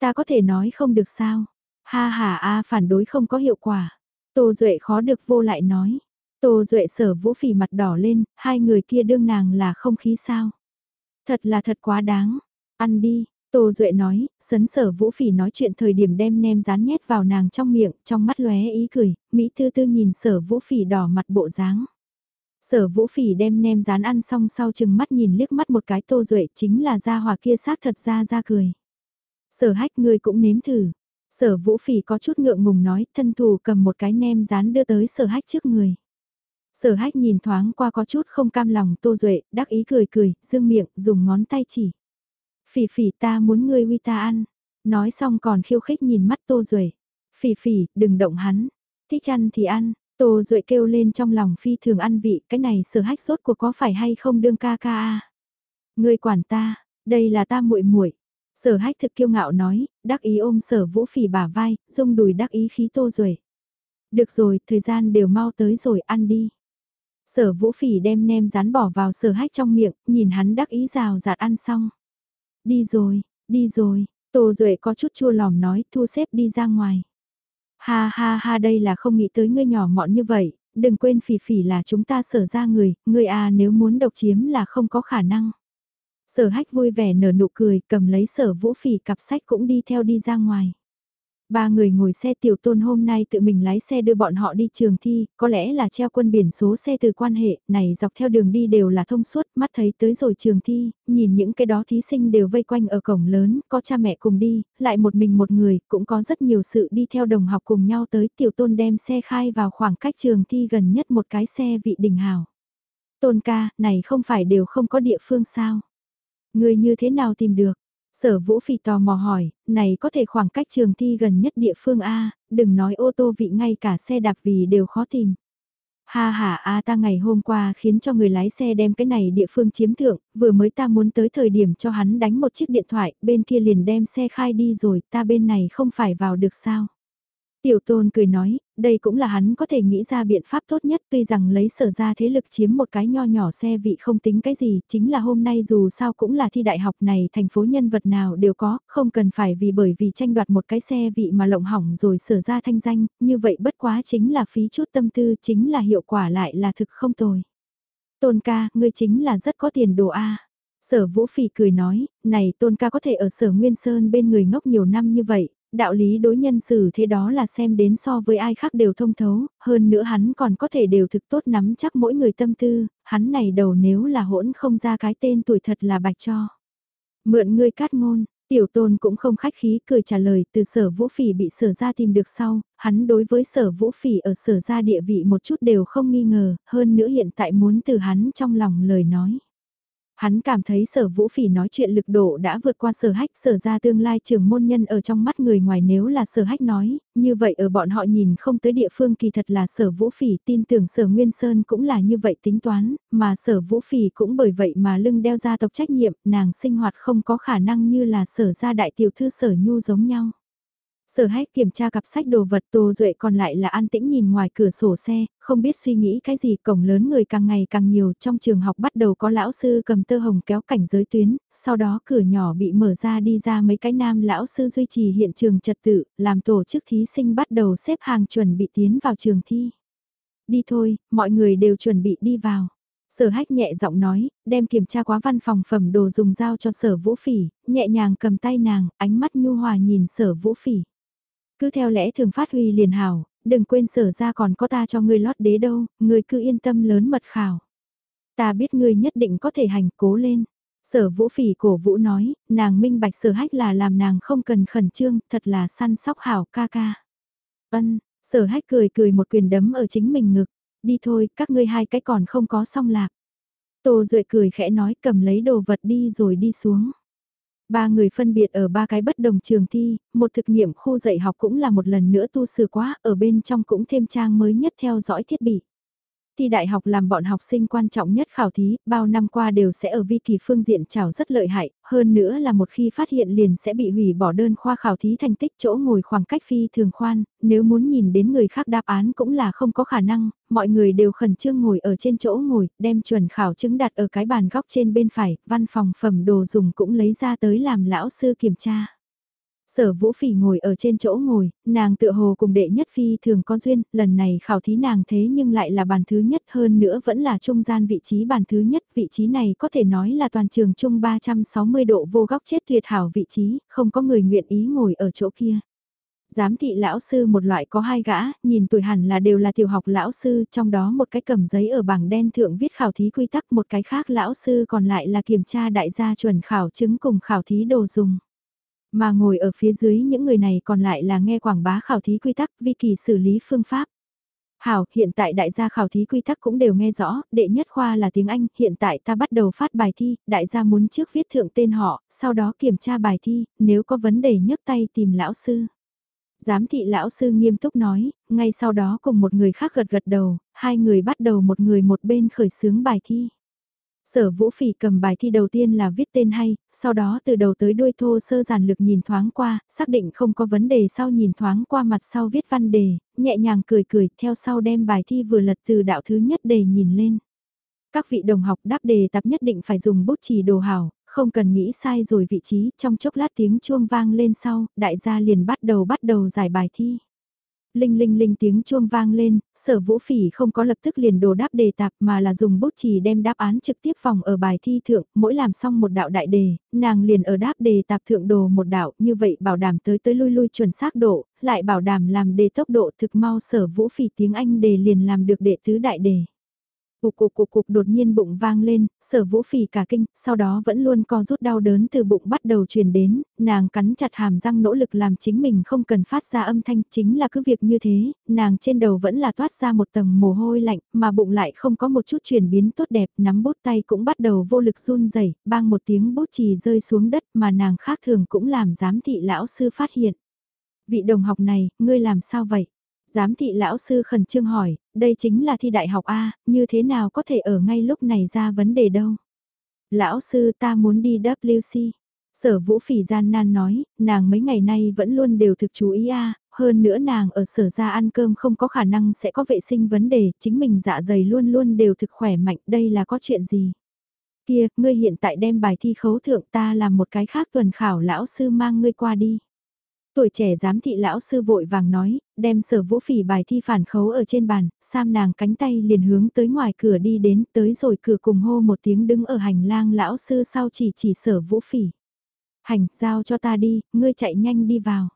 Ta có thể nói không được sao. Ha ha a phản đối không có hiệu quả. Tô Duệ khó được vô lại nói. Tô Duệ sở vũ phỉ mặt đỏ lên, hai người kia đương nàng là không khí sao. Thật là thật quá đáng. Ăn đi, Tô Duệ nói, sấn sở vũ phỉ nói chuyện thời điểm đem nem rán nhét vào nàng trong miệng, trong mắt lóe ý cười, Mỹ tư tư nhìn sở vũ phỉ đỏ mặt bộ dáng. Sở vũ phỉ đem nem rán ăn xong sau chừng mắt nhìn liếc mắt một cái tô duệ chính là gia hòa kia xác thật ra ra cười. Sở hách ngươi cũng nếm thử. Sở vũ phỉ có chút ngượng ngùng nói, thân thủ cầm một cái nem rán đưa tới sở hách trước người. Sở hách nhìn thoáng qua có chút không cam lòng tô duệ, đắc ý cười cười, dương miệng, dùng ngón tay chỉ. Phỉ phỉ ta muốn ngươi uy ta ăn. Nói xong còn khiêu khích nhìn mắt tô duệ. Phỉ phỉ, đừng động hắn. Thích ăn thì ăn. Tô duệ kêu lên trong lòng phi thường ăn vị, cái này sở hách sốt của có phải hay không đương ca ca a Ngươi quản ta, đây là ta muội muội Sở hách thực kiêu ngạo nói, đắc ý ôm sở vũ phỉ bả vai, rung đùi đắc ý khí tô duệ Được rồi, thời gian đều mau tới rồi, ăn đi. Sở vũ phỉ đem nem rán bỏ vào sở hách trong miệng, nhìn hắn đắc ý rào rạt ăn xong. Đi rồi, đi rồi, Tô Duệ có chút chua lòng nói thu xếp đi ra ngoài. Ha ha ha đây là không nghĩ tới ngươi nhỏ mọn như vậy, đừng quên phỉ phỉ là chúng ta sở ra người, ngươi à nếu muốn độc chiếm là không có khả năng. Sở hách vui vẻ nở nụ cười cầm lấy sở vũ phỉ cặp sách cũng đi theo đi ra ngoài. Ba người ngồi xe tiểu tôn hôm nay tự mình lái xe đưa bọn họ đi trường thi, có lẽ là treo quân biển số xe từ quan hệ, này dọc theo đường đi đều là thông suốt, mắt thấy tới rồi trường thi, nhìn những cái đó thí sinh đều vây quanh ở cổng lớn, có cha mẹ cùng đi, lại một mình một người, cũng có rất nhiều sự đi theo đồng học cùng nhau tới tiểu tôn đem xe khai vào khoảng cách trường thi gần nhất một cái xe vị đình hào. Tôn ca, này không phải đều không có địa phương sao? Người như thế nào tìm được? Sở Vũ Phỉ tò mò hỏi, này có thể khoảng cách trường thi gần nhất địa phương A, đừng nói ô tô vị ngay cả xe đạp vì đều khó tìm. Ha ha a ta ngày hôm qua khiến cho người lái xe đem cái này địa phương chiếm thượng, vừa mới ta muốn tới thời điểm cho hắn đánh một chiếc điện thoại, bên kia liền đem xe khai đi rồi, ta bên này không phải vào được sao. Tiểu tôn cười nói, đây cũng là hắn có thể nghĩ ra biện pháp tốt nhất tuy rằng lấy sở ra thế lực chiếm một cái nho nhỏ xe vị không tính cái gì, chính là hôm nay dù sao cũng là thi đại học này thành phố nhân vật nào đều có, không cần phải vì bởi vì tranh đoạt một cái xe vị mà lộng hỏng rồi sở ra thanh danh, như vậy bất quá chính là phí chút tâm tư chính là hiệu quả lại là thực không tồi. Tôn ca, ngươi chính là rất có tiền đồ A. Sở Vũ Phỉ cười nói, này tôn ca có thể ở sở Nguyên Sơn bên người ngốc nhiều năm như vậy, đạo lý đối nhân xử thế đó là xem đến so với ai khác đều thông thấu, hơn nữa hắn còn có thể đều thực tốt nắm chắc mỗi người tâm tư, hắn này đầu nếu là hỗn không ra cái tên tuổi thật là bạch cho. Mượn ngươi cát ngôn, tiểu tôn cũng không khách khí cười trả lời từ sở vũ phỉ bị sở ra tìm được sau, hắn đối với sở vũ phỉ ở sở ra địa vị một chút đều không nghi ngờ, hơn nữa hiện tại muốn từ hắn trong lòng lời nói. Hắn cảm thấy sở vũ phỉ nói chuyện lực độ đã vượt qua sở hách sở ra tương lai trường môn nhân ở trong mắt người ngoài nếu là sở hách nói, như vậy ở bọn họ nhìn không tới địa phương kỳ thật là sở vũ phỉ tin tưởng sở Nguyên Sơn cũng là như vậy tính toán, mà sở vũ phỉ cũng bởi vậy mà lưng đeo ra tộc trách nhiệm, nàng sinh hoạt không có khả năng như là sở ra đại tiểu thư sở nhu giống nhau. Sở hách kiểm tra cặp sách đồ vật Tô Duệ còn lại là an tĩnh nhìn ngoài cửa sổ xe, không biết suy nghĩ cái gì cổng lớn người càng ngày càng nhiều trong trường học bắt đầu có lão sư cầm tơ hồng kéo cảnh giới tuyến, sau đó cửa nhỏ bị mở ra đi ra mấy cái nam lão sư duy trì hiện trường trật tự, làm tổ chức thí sinh bắt đầu xếp hàng chuẩn bị tiến vào trường thi. Đi thôi, mọi người đều chuẩn bị đi vào. Sở hách nhẹ giọng nói, đem kiểm tra quá văn phòng phẩm đồ dùng giao cho sở vũ phỉ, nhẹ nhàng cầm tay nàng, ánh mắt nhu hòa nhìn sở vũ phỉ. Cứ theo lẽ thường phát huy liền hảo, đừng quên sở ra còn có ta cho ngươi lót đế đâu, ngươi cứ yên tâm lớn mật khảo. Ta biết ngươi nhất định có thể hành cố lên. Sở vũ phỉ cổ vũ nói, nàng minh bạch sở hách là làm nàng không cần khẩn trương, thật là săn sóc hảo ca ca. Ân, sở hách cười cười một quyền đấm ở chính mình ngực, đi thôi, các ngươi hai cái còn không có xong lạc. Tô Duệ cười khẽ nói cầm lấy đồ vật đi rồi đi xuống. Ba người phân biệt ở ba cái bất đồng trường thi, một thực nghiệm khu dạy học cũng là một lần nữa tu sửa quá, ở bên trong cũng thêm trang mới nhất theo dõi thiết bị. Thi đại học làm bọn học sinh quan trọng nhất khảo thí, bao năm qua đều sẽ ở vi kỳ phương diện trào rất lợi hại, hơn nữa là một khi phát hiện liền sẽ bị hủy bỏ đơn khoa khảo thí thành tích chỗ ngồi khoảng cách phi thường khoan, nếu muốn nhìn đến người khác đáp án cũng là không có khả năng, mọi người đều khẩn trương ngồi ở trên chỗ ngồi, đem chuẩn khảo chứng đặt ở cái bàn góc trên bên phải, văn phòng phẩm đồ dùng cũng lấy ra tới làm lão sư kiểm tra. Sở Vũ Phỉ ngồi ở trên chỗ ngồi, nàng tựa hồ cùng đệ nhất phi thường có duyên, lần này khảo thí nàng thế nhưng lại là bàn thứ nhất hơn nữa vẫn là trung gian vị trí bàn thứ nhất, vị trí này có thể nói là toàn trường trung 360 độ vô góc chết tuyệt hảo vị trí, không có người nguyện ý ngồi ở chỗ kia. Giám thị lão sư một loại có hai gã, nhìn tuổi hẳn là đều là tiểu học lão sư, trong đó một cái cầm giấy ở bảng đen thượng viết khảo thí quy tắc, một cái khác lão sư còn lại là kiểm tra đại gia chuẩn khảo chứng cùng khảo thí đồ dùng. Mà ngồi ở phía dưới những người này còn lại là nghe quảng bá khảo thí quy tắc vi kỳ xử lý phương pháp. Hảo, hiện tại đại gia khảo thí quy tắc cũng đều nghe rõ, đệ nhất khoa là tiếng Anh, hiện tại ta bắt đầu phát bài thi, đại gia muốn trước viết thượng tên họ, sau đó kiểm tra bài thi, nếu có vấn đề nhấc tay tìm lão sư. Giám thị lão sư nghiêm túc nói, ngay sau đó cùng một người khác gật gật đầu, hai người bắt đầu một người một bên khởi xướng bài thi. Sở Vũ Phỉ cầm bài thi đầu tiên là viết tên hay, sau đó từ đầu tới đuôi thô sơ giản lược nhìn thoáng qua, xác định không có vấn đề sau nhìn thoáng qua mặt sau viết văn đề, nhẹ nhàng cười cười, theo sau đem bài thi vừa lật từ đạo thứ nhất đề nhìn lên. Các vị đồng học đáp đề tập nhất định phải dùng bút chì đồ hảo, không cần nghĩ sai rồi vị trí, trong chốc lát tiếng chuông vang lên sau, đại gia liền bắt đầu bắt đầu giải bài thi. Linh linh linh tiếng chuông vang lên, sở vũ phỉ không có lập tức liền đồ đáp đề tạp mà là dùng bút chỉ đem đáp án trực tiếp phòng ở bài thi thượng, mỗi làm xong một đạo đại đề, nàng liền ở đáp đề tạp thượng đồ một đạo, như vậy bảo đảm tới tới lui lui chuẩn xác độ, lại bảo đảm làm đề tốc độ thực mau sở vũ phỉ tiếng Anh đề liền làm được đệ tứ đại đề. Cục cục cục cục đột nhiên bụng vang lên, sở vũ phì cả kinh, sau đó vẫn luôn co rút đau đớn từ bụng bắt đầu truyền đến, nàng cắn chặt hàm răng nỗ lực làm chính mình không cần phát ra âm thanh, chính là cứ việc như thế, nàng trên đầu vẫn là toát ra một tầng mồ hôi lạnh, mà bụng lại không có một chút chuyển biến tốt đẹp, nắm bút tay cũng bắt đầu vô lực run rẩy bang một tiếng bút chì rơi xuống đất mà nàng khác thường cũng làm giám thị lão sư phát hiện. Vị đồng học này, ngươi làm sao vậy? Giám thị lão sư khẩn trương hỏi, đây chính là thi đại học A, như thế nào có thể ở ngay lúc này ra vấn đề đâu? Lão sư ta muốn đi WC. Sở vũ phỉ gian nan nói, nàng mấy ngày nay vẫn luôn đều thực chú ý A, hơn nữa nàng ở sở ra ăn cơm không có khả năng sẽ có vệ sinh vấn đề, chính mình dạ dày luôn luôn đều thực khỏe mạnh, đây là có chuyện gì? Kia, ngươi hiện tại đem bài thi khấu thượng ta làm một cái khác tuần khảo lão sư mang ngươi qua đi. Tuổi trẻ giám thị lão sư vội vàng nói, đem sở vũ phỉ bài thi phản khấu ở trên bàn, sam nàng cánh tay liền hướng tới ngoài cửa đi đến tới rồi cửa cùng hô một tiếng đứng ở hành lang lão sư sau chỉ chỉ sở vũ phỉ. Hành, giao cho ta đi, ngươi chạy nhanh đi vào.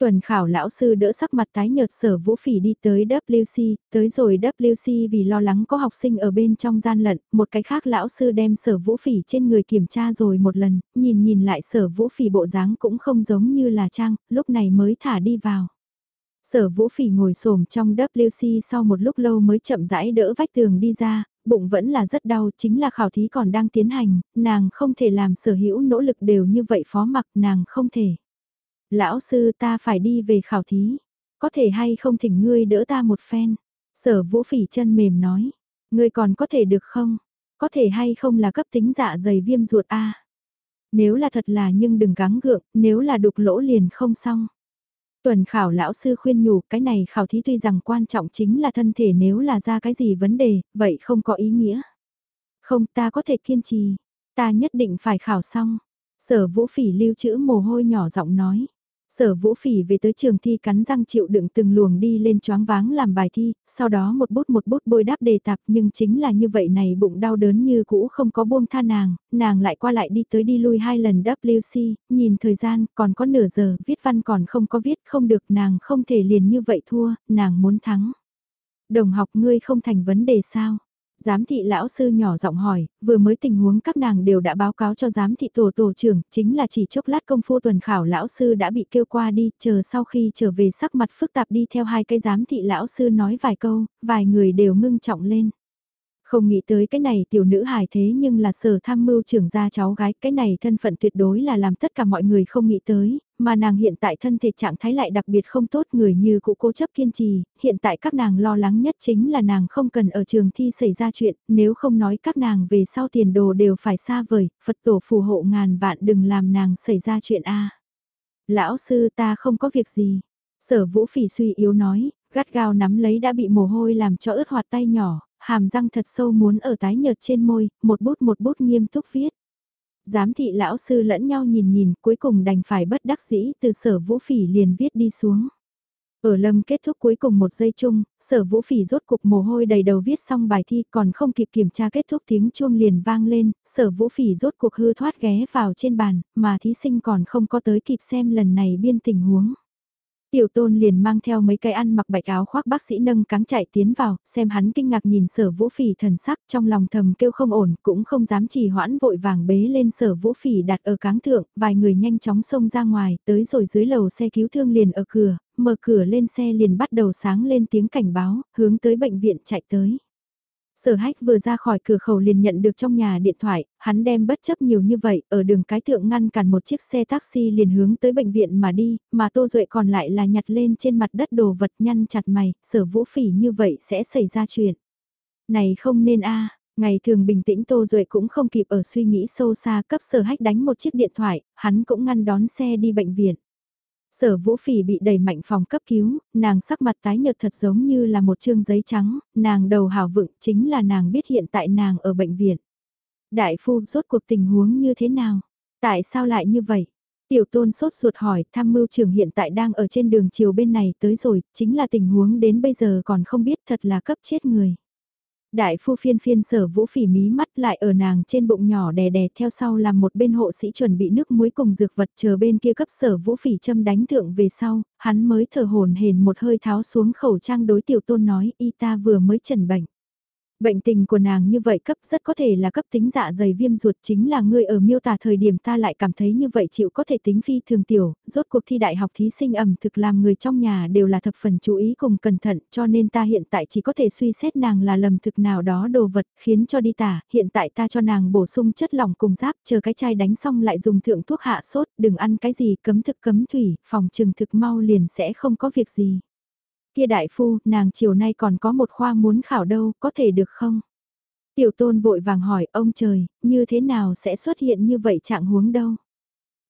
Tuần khảo lão sư đỡ sắc mặt tái nhợt sở vũ phỉ đi tới WC, tới rồi WC vì lo lắng có học sinh ở bên trong gian lận, một cái khác lão sư đem sở vũ phỉ trên người kiểm tra rồi một lần, nhìn nhìn lại sở vũ phỉ bộ dáng cũng không giống như là trang, lúc này mới thả đi vào. Sở vũ phỉ ngồi xổm trong WC sau một lúc lâu mới chậm rãi đỡ vách tường đi ra, bụng vẫn là rất đau chính là khảo thí còn đang tiến hành, nàng không thể làm sở hữu nỗ lực đều như vậy phó mặc nàng không thể. Lão sư ta phải đi về khảo thí, có thể hay không thỉnh ngươi đỡ ta một phen. Sở vũ phỉ chân mềm nói, ngươi còn có thể được không? Có thể hay không là cấp tính dạ dày viêm ruột a Nếu là thật là nhưng đừng gắng gượng, nếu là đục lỗ liền không xong. Tuần khảo lão sư khuyên nhủ cái này khảo thí tuy rằng quan trọng chính là thân thể nếu là ra cái gì vấn đề, vậy không có ý nghĩa. Không ta có thể kiên trì, ta nhất định phải khảo xong. Sở vũ phỉ lưu trữ mồ hôi nhỏ giọng nói. Sở vũ phỉ về tới trường thi cắn răng chịu đựng từng luồng đi lên choáng váng làm bài thi, sau đó một bút một bút bôi đáp đề tạp nhưng chính là như vậy này bụng đau đớn như cũ không có buông tha nàng, nàng lại qua lại đi tới đi lui hai lần WC, nhìn thời gian còn có nửa giờ, viết văn còn không có viết không được nàng không thể liền như vậy thua, nàng muốn thắng. Đồng học ngươi không thành vấn đề sao? Giám thị lão sư nhỏ giọng hỏi, vừa mới tình huống các nàng đều đã báo cáo cho giám thị tổ tổ trưởng, chính là chỉ chốc lát công phu tuần khảo lão sư đã bị kêu qua đi, chờ sau khi trở về sắc mặt phức tạp đi theo hai cái giám thị lão sư nói vài câu, vài người đều ngưng trọng lên. Không nghĩ tới cái này tiểu nữ hài thế nhưng là sở tham mưu trưởng gia cháu gái, cái này thân phận tuyệt đối là làm tất cả mọi người không nghĩ tới, mà nàng hiện tại thân thể trạng thái lại đặc biệt không tốt người như cụ cố chấp kiên trì, hiện tại các nàng lo lắng nhất chính là nàng không cần ở trường thi xảy ra chuyện, nếu không nói các nàng về sau tiền đồ đều phải xa vời, Phật tổ phù hộ ngàn vạn đừng làm nàng xảy ra chuyện a Lão sư ta không có việc gì. Sở vũ phỉ suy yếu nói, gắt gao nắm lấy đã bị mồ hôi làm cho ướt hoạt tay nhỏ, hàm răng thật sâu muốn ở tái nhợt trên môi, một bút một bút nghiêm túc viết. Giám thị lão sư lẫn nhau nhìn nhìn cuối cùng đành phải bất đắc dĩ từ sở vũ phỉ liền viết đi xuống. Ở lâm kết thúc cuối cùng một giây chung, sở vũ phỉ rốt cục mồ hôi đầy đầu viết xong bài thi còn không kịp kiểm tra kết thúc tiếng chuông liền vang lên, sở vũ phỉ rốt cuộc hư thoát ghé vào trên bàn, mà thí sinh còn không có tới kịp xem lần này biên tình huống. Tiểu tôn liền mang theo mấy cái ăn mặc bạch áo khoác bác sĩ nâng cáng chạy tiến vào, xem hắn kinh ngạc nhìn sở vũ phỉ thần sắc trong lòng thầm kêu không ổn, cũng không dám trì hoãn vội vàng bế lên sở vũ phỉ đặt ở cáng thượng, vài người nhanh chóng xông ra ngoài, tới rồi dưới lầu xe cứu thương liền ở cửa, mở cửa lên xe liền bắt đầu sáng lên tiếng cảnh báo, hướng tới bệnh viện chạy tới. Sở hách vừa ra khỏi cửa khẩu liền nhận được trong nhà điện thoại, hắn đem bất chấp nhiều như vậy, ở đường cái thượng ngăn cản một chiếc xe taxi liền hướng tới bệnh viện mà đi, mà Tô Duệ còn lại là nhặt lên trên mặt đất đồ vật nhăn chặt mày, sở vũ phỉ như vậy sẽ xảy ra chuyện. Này không nên a ngày thường bình tĩnh Tô Duệ cũng không kịp ở suy nghĩ sâu xa cấp sở hách đánh một chiếc điện thoại, hắn cũng ngăn đón xe đi bệnh viện. Sở vũ phỉ bị đẩy mạnh phòng cấp cứu, nàng sắc mặt tái nhợt thật giống như là một chương giấy trắng, nàng đầu hào vựng chính là nàng biết hiện tại nàng ở bệnh viện. Đại phu rốt cuộc tình huống như thế nào? Tại sao lại như vậy? Tiểu tôn sốt ruột hỏi tham mưu trưởng hiện tại đang ở trên đường chiều bên này tới rồi, chính là tình huống đến bây giờ còn không biết thật là cấp chết người. Đại phu phiên phiên sở vũ phỉ mí mắt lại ở nàng trên bụng nhỏ đè đè theo sau làm một bên hộ sĩ chuẩn bị nước muối cùng dược vật chờ bên kia cấp sở vũ phỉ châm đánh thượng về sau, hắn mới thở hồn hền một hơi tháo xuống khẩu trang đối tiểu tôn nói y ta vừa mới trần bệnh. Bệnh tình của nàng như vậy cấp rất có thể là cấp tính dạ dày viêm ruột chính là người ở miêu tả thời điểm ta lại cảm thấy như vậy chịu có thể tính phi thường tiểu, rốt cuộc thi đại học thí sinh ẩm thực làm người trong nhà đều là thập phần chú ý cùng cẩn thận cho nên ta hiện tại chỉ có thể suy xét nàng là lầm thực nào đó đồ vật khiến cho đi tả, hiện tại ta cho nàng bổ sung chất lỏng cùng giáp chờ cái chai đánh xong lại dùng thượng thuốc hạ sốt, đừng ăn cái gì cấm thực cấm thủy, phòng trừng thực mau liền sẽ không có việc gì. Kia đại phu, nàng chiều nay còn có một khoa muốn khảo đâu, có thể được không? Tiểu tôn vội vàng hỏi ông trời, như thế nào sẽ xuất hiện như vậy trạng huống đâu?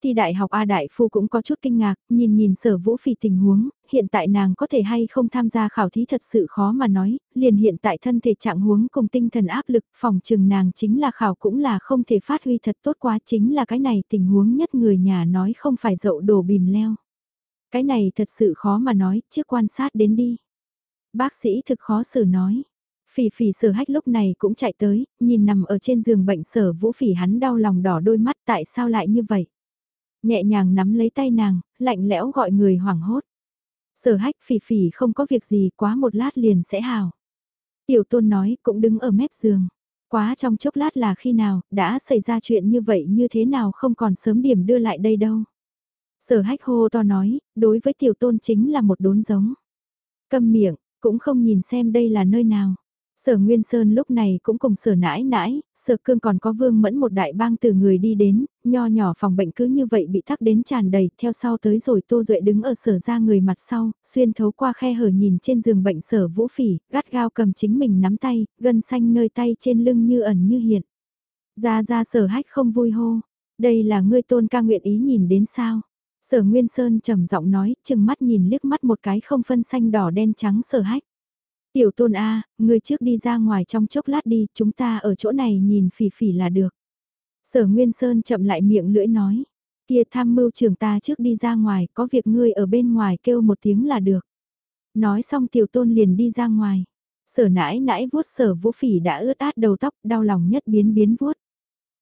Thì đại học A Đại Phu cũng có chút kinh ngạc, nhìn nhìn sở vũ phi tình huống, hiện tại nàng có thể hay không tham gia khảo thí thật sự khó mà nói, liền hiện tại thân thể trạng huống cùng tinh thần áp lực, phòng trừng nàng chính là khảo cũng là không thể phát huy thật tốt quá chính là cái này tình huống nhất người nhà nói không phải dậu đổ bìm leo. Cái này thật sự khó mà nói, chứ quan sát đến đi. Bác sĩ thực khó xử nói. Phỉ phỉ sở hách lúc này cũng chạy tới, nhìn nằm ở trên giường bệnh sở vũ phỉ hắn đau lòng đỏ đôi mắt tại sao lại như vậy. Nhẹ nhàng nắm lấy tay nàng, lạnh lẽo gọi người hoảng hốt. Sở hách phỉ phỉ không có việc gì quá một lát liền sẽ hào. Tiểu tôn nói cũng đứng ở mép giường. Quá trong chốc lát là khi nào, đã xảy ra chuyện như vậy như thế nào không còn sớm điểm đưa lại đây đâu. Sở hách hô to nói, đối với tiểu tôn chính là một đốn giống. Câm miệng, cũng không nhìn xem đây là nơi nào. Sở Nguyên Sơn lúc này cũng cùng sở nãi nãi, sở cương còn có vương mẫn một đại bang từ người đi đến, nho nhỏ phòng bệnh cứ như vậy bị thắc đến tràn đầy, theo sau tới rồi Tô Duệ đứng ở sở ra người mặt sau, xuyên thấu qua khe hở nhìn trên giường bệnh sở vũ phỉ, gắt gao cầm chính mình nắm tay, gân xanh nơi tay trên lưng như ẩn như hiện. Ra ra sở hách không vui hô, đây là ngươi tôn ca nguyện ý nhìn đến sao. Sở Nguyên Sơn trầm giọng nói, chừng mắt nhìn liếc mắt một cái không phân xanh đỏ đen trắng sở hách. Tiểu tôn A, người trước đi ra ngoài trong chốc lát đi, chúng ta ở chỗ này nhìn phỉ phỉ là được. Sở Nguyên Sơn chậm lại miệng lưỡi nói, kia tham mưu trưởng ta trước đi ra ngoài, có việc ngươi ở bên ngoài kêu một tiếng là được. Nói xong tiểu tôn liền đi ra ngoài. Sở nãi nãi vuốt sở vũ phỉ đã ướt át đầu tóc, đau lòng nhất biến biến vuốt.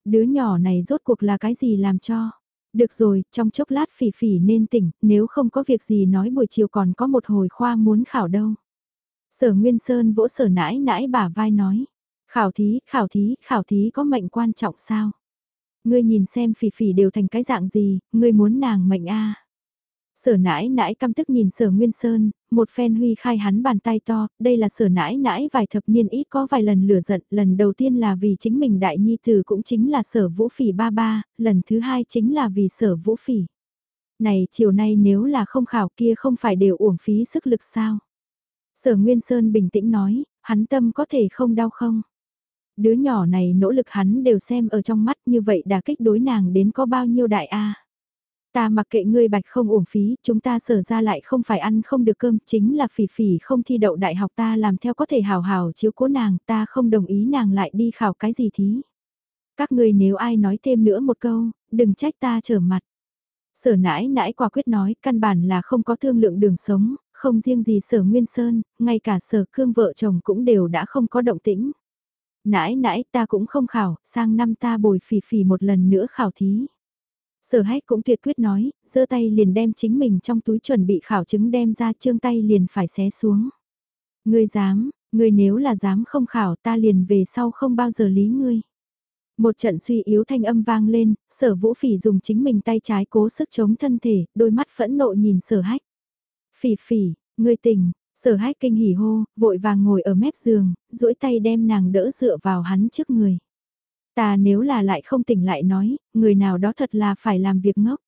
Đứa nhỏ này rốt cuộc là cái gì làm cho? Được rồi, trong chốc lát phỉ phỉ nên tỉnh, nếu không có việc gì nói buổi chiều còn có một hồi khoa muốn khảo đâu. Sở Nguyên Sơn vỗ sở nãi nãi bả vai nói. Khảo thí, khảo thí, khảo thí có mệnh quan trọng sao? Ngươi nhìn xem phỉ phỉ đều thành cái dạng gì, ngươi muốn nàng mệnh a Sở nãi nãi căm tức nhìn sở Nguyên Sơn, một phen huy khai hắn bàn tay to, đây là sở nãi nãi vài thập niên ít có vài lần lửa giận, lần đầu tiên là vì chính mình đại nhi tử cũng chính là sở vũ phỉ ba ba, lần thứ hai chính là vì sở vũ phỉ. Này chiều nay nếu là không khảo kia không phải đều uổng phí sức lực sao? Sở Nguyên Sơn bình tĩnh nói, hắn tâm có thể không đau không? Đứa nhỏ này nỗ lực hắn đều xem ở trong mắt như vậy đã kích đối nàng đến có bao nhiêu đại a Ta mặc kệ ngươi bạch không uổng phí, chúng ta sở ra lại không phải ăn không được cơm, chính là phỉ phỉ không thi đậu đại học ta làm theo có thể hào hào chiếu cố nàng, ta không đồng ý nàng lại đi khảo cái gì thí. Các ngươi nếu ai nói thêm nữa một câu, đừng trách ta trở mặt. Sở nãi nãi quả quyết nói, căn bản là không có thương lượng đường sống, không riêng gì sở Nguyên Sơn, ngay cả sở cương vợ chồng cũng đều đã không có động tĩnh. Nãi nãi ta cũng không khảo, sang năm ta bồi phỉ phỉ một lần nữa khảo thí. Sở hách cũng tuyệt quyết nói, giơ tay liền đem chính mình trong túi chuẩn bị khảo chứng đem ra trương tay liền phải xé xuống. Ngươi dám, ngươi nếu là dám không khảo ta liền về sau không bao giờ lý ngươi. Một trận suy yếu thanh âm vang lên, sở vũ phỉ dùng chính mình tay trái cố sức chống thân thể, đôi mắt phẫn nộ nhìn sở hách. Phỉ phỉ, ngươi tỉnh, sở hách kinh hỉ hô, vội vàng ngồi ở mép giường, duỗi tay đem nàng đỡ dựa vào hắn trước người. Ta nếu là lại không tỉnh lại nói, người nào đó thật là phải làm việc ngốc.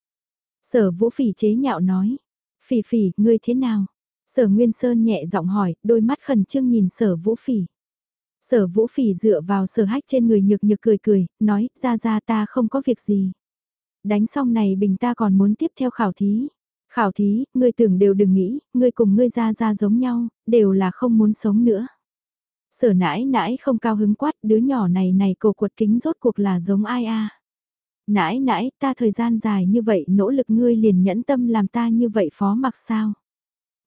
Sở vũ phỉ chế nhạo nói. Phỉ phỉ, ngươi thế nào? Sở Nguyên Sơn nhẹ giọng hỏi, đôi mắt khẩn trương nhìn sở vũ phỉ. Sở vũ phỉ dựa vào sở hách trên người nhược nhược cười cười, nói, ra ra ta không có việc gì. Đánh xong này bình ta còn muốn tiếp theo khảo thí. Khảo thí, ngươi tưởng đều đừng nghĩ, ngươi cùng ngươi ra ra giống nhau, đều là không muốn sống nữa. Sở nãi nãi không cao hứng quát đứa nhỏ này này cổ quật kính rốt cuộc là giống ai a Nãi nãi ta thời gian dài như vậy nỗ lực ngươi liền nhẫn tâm làm ta như vậy phó mặc sao.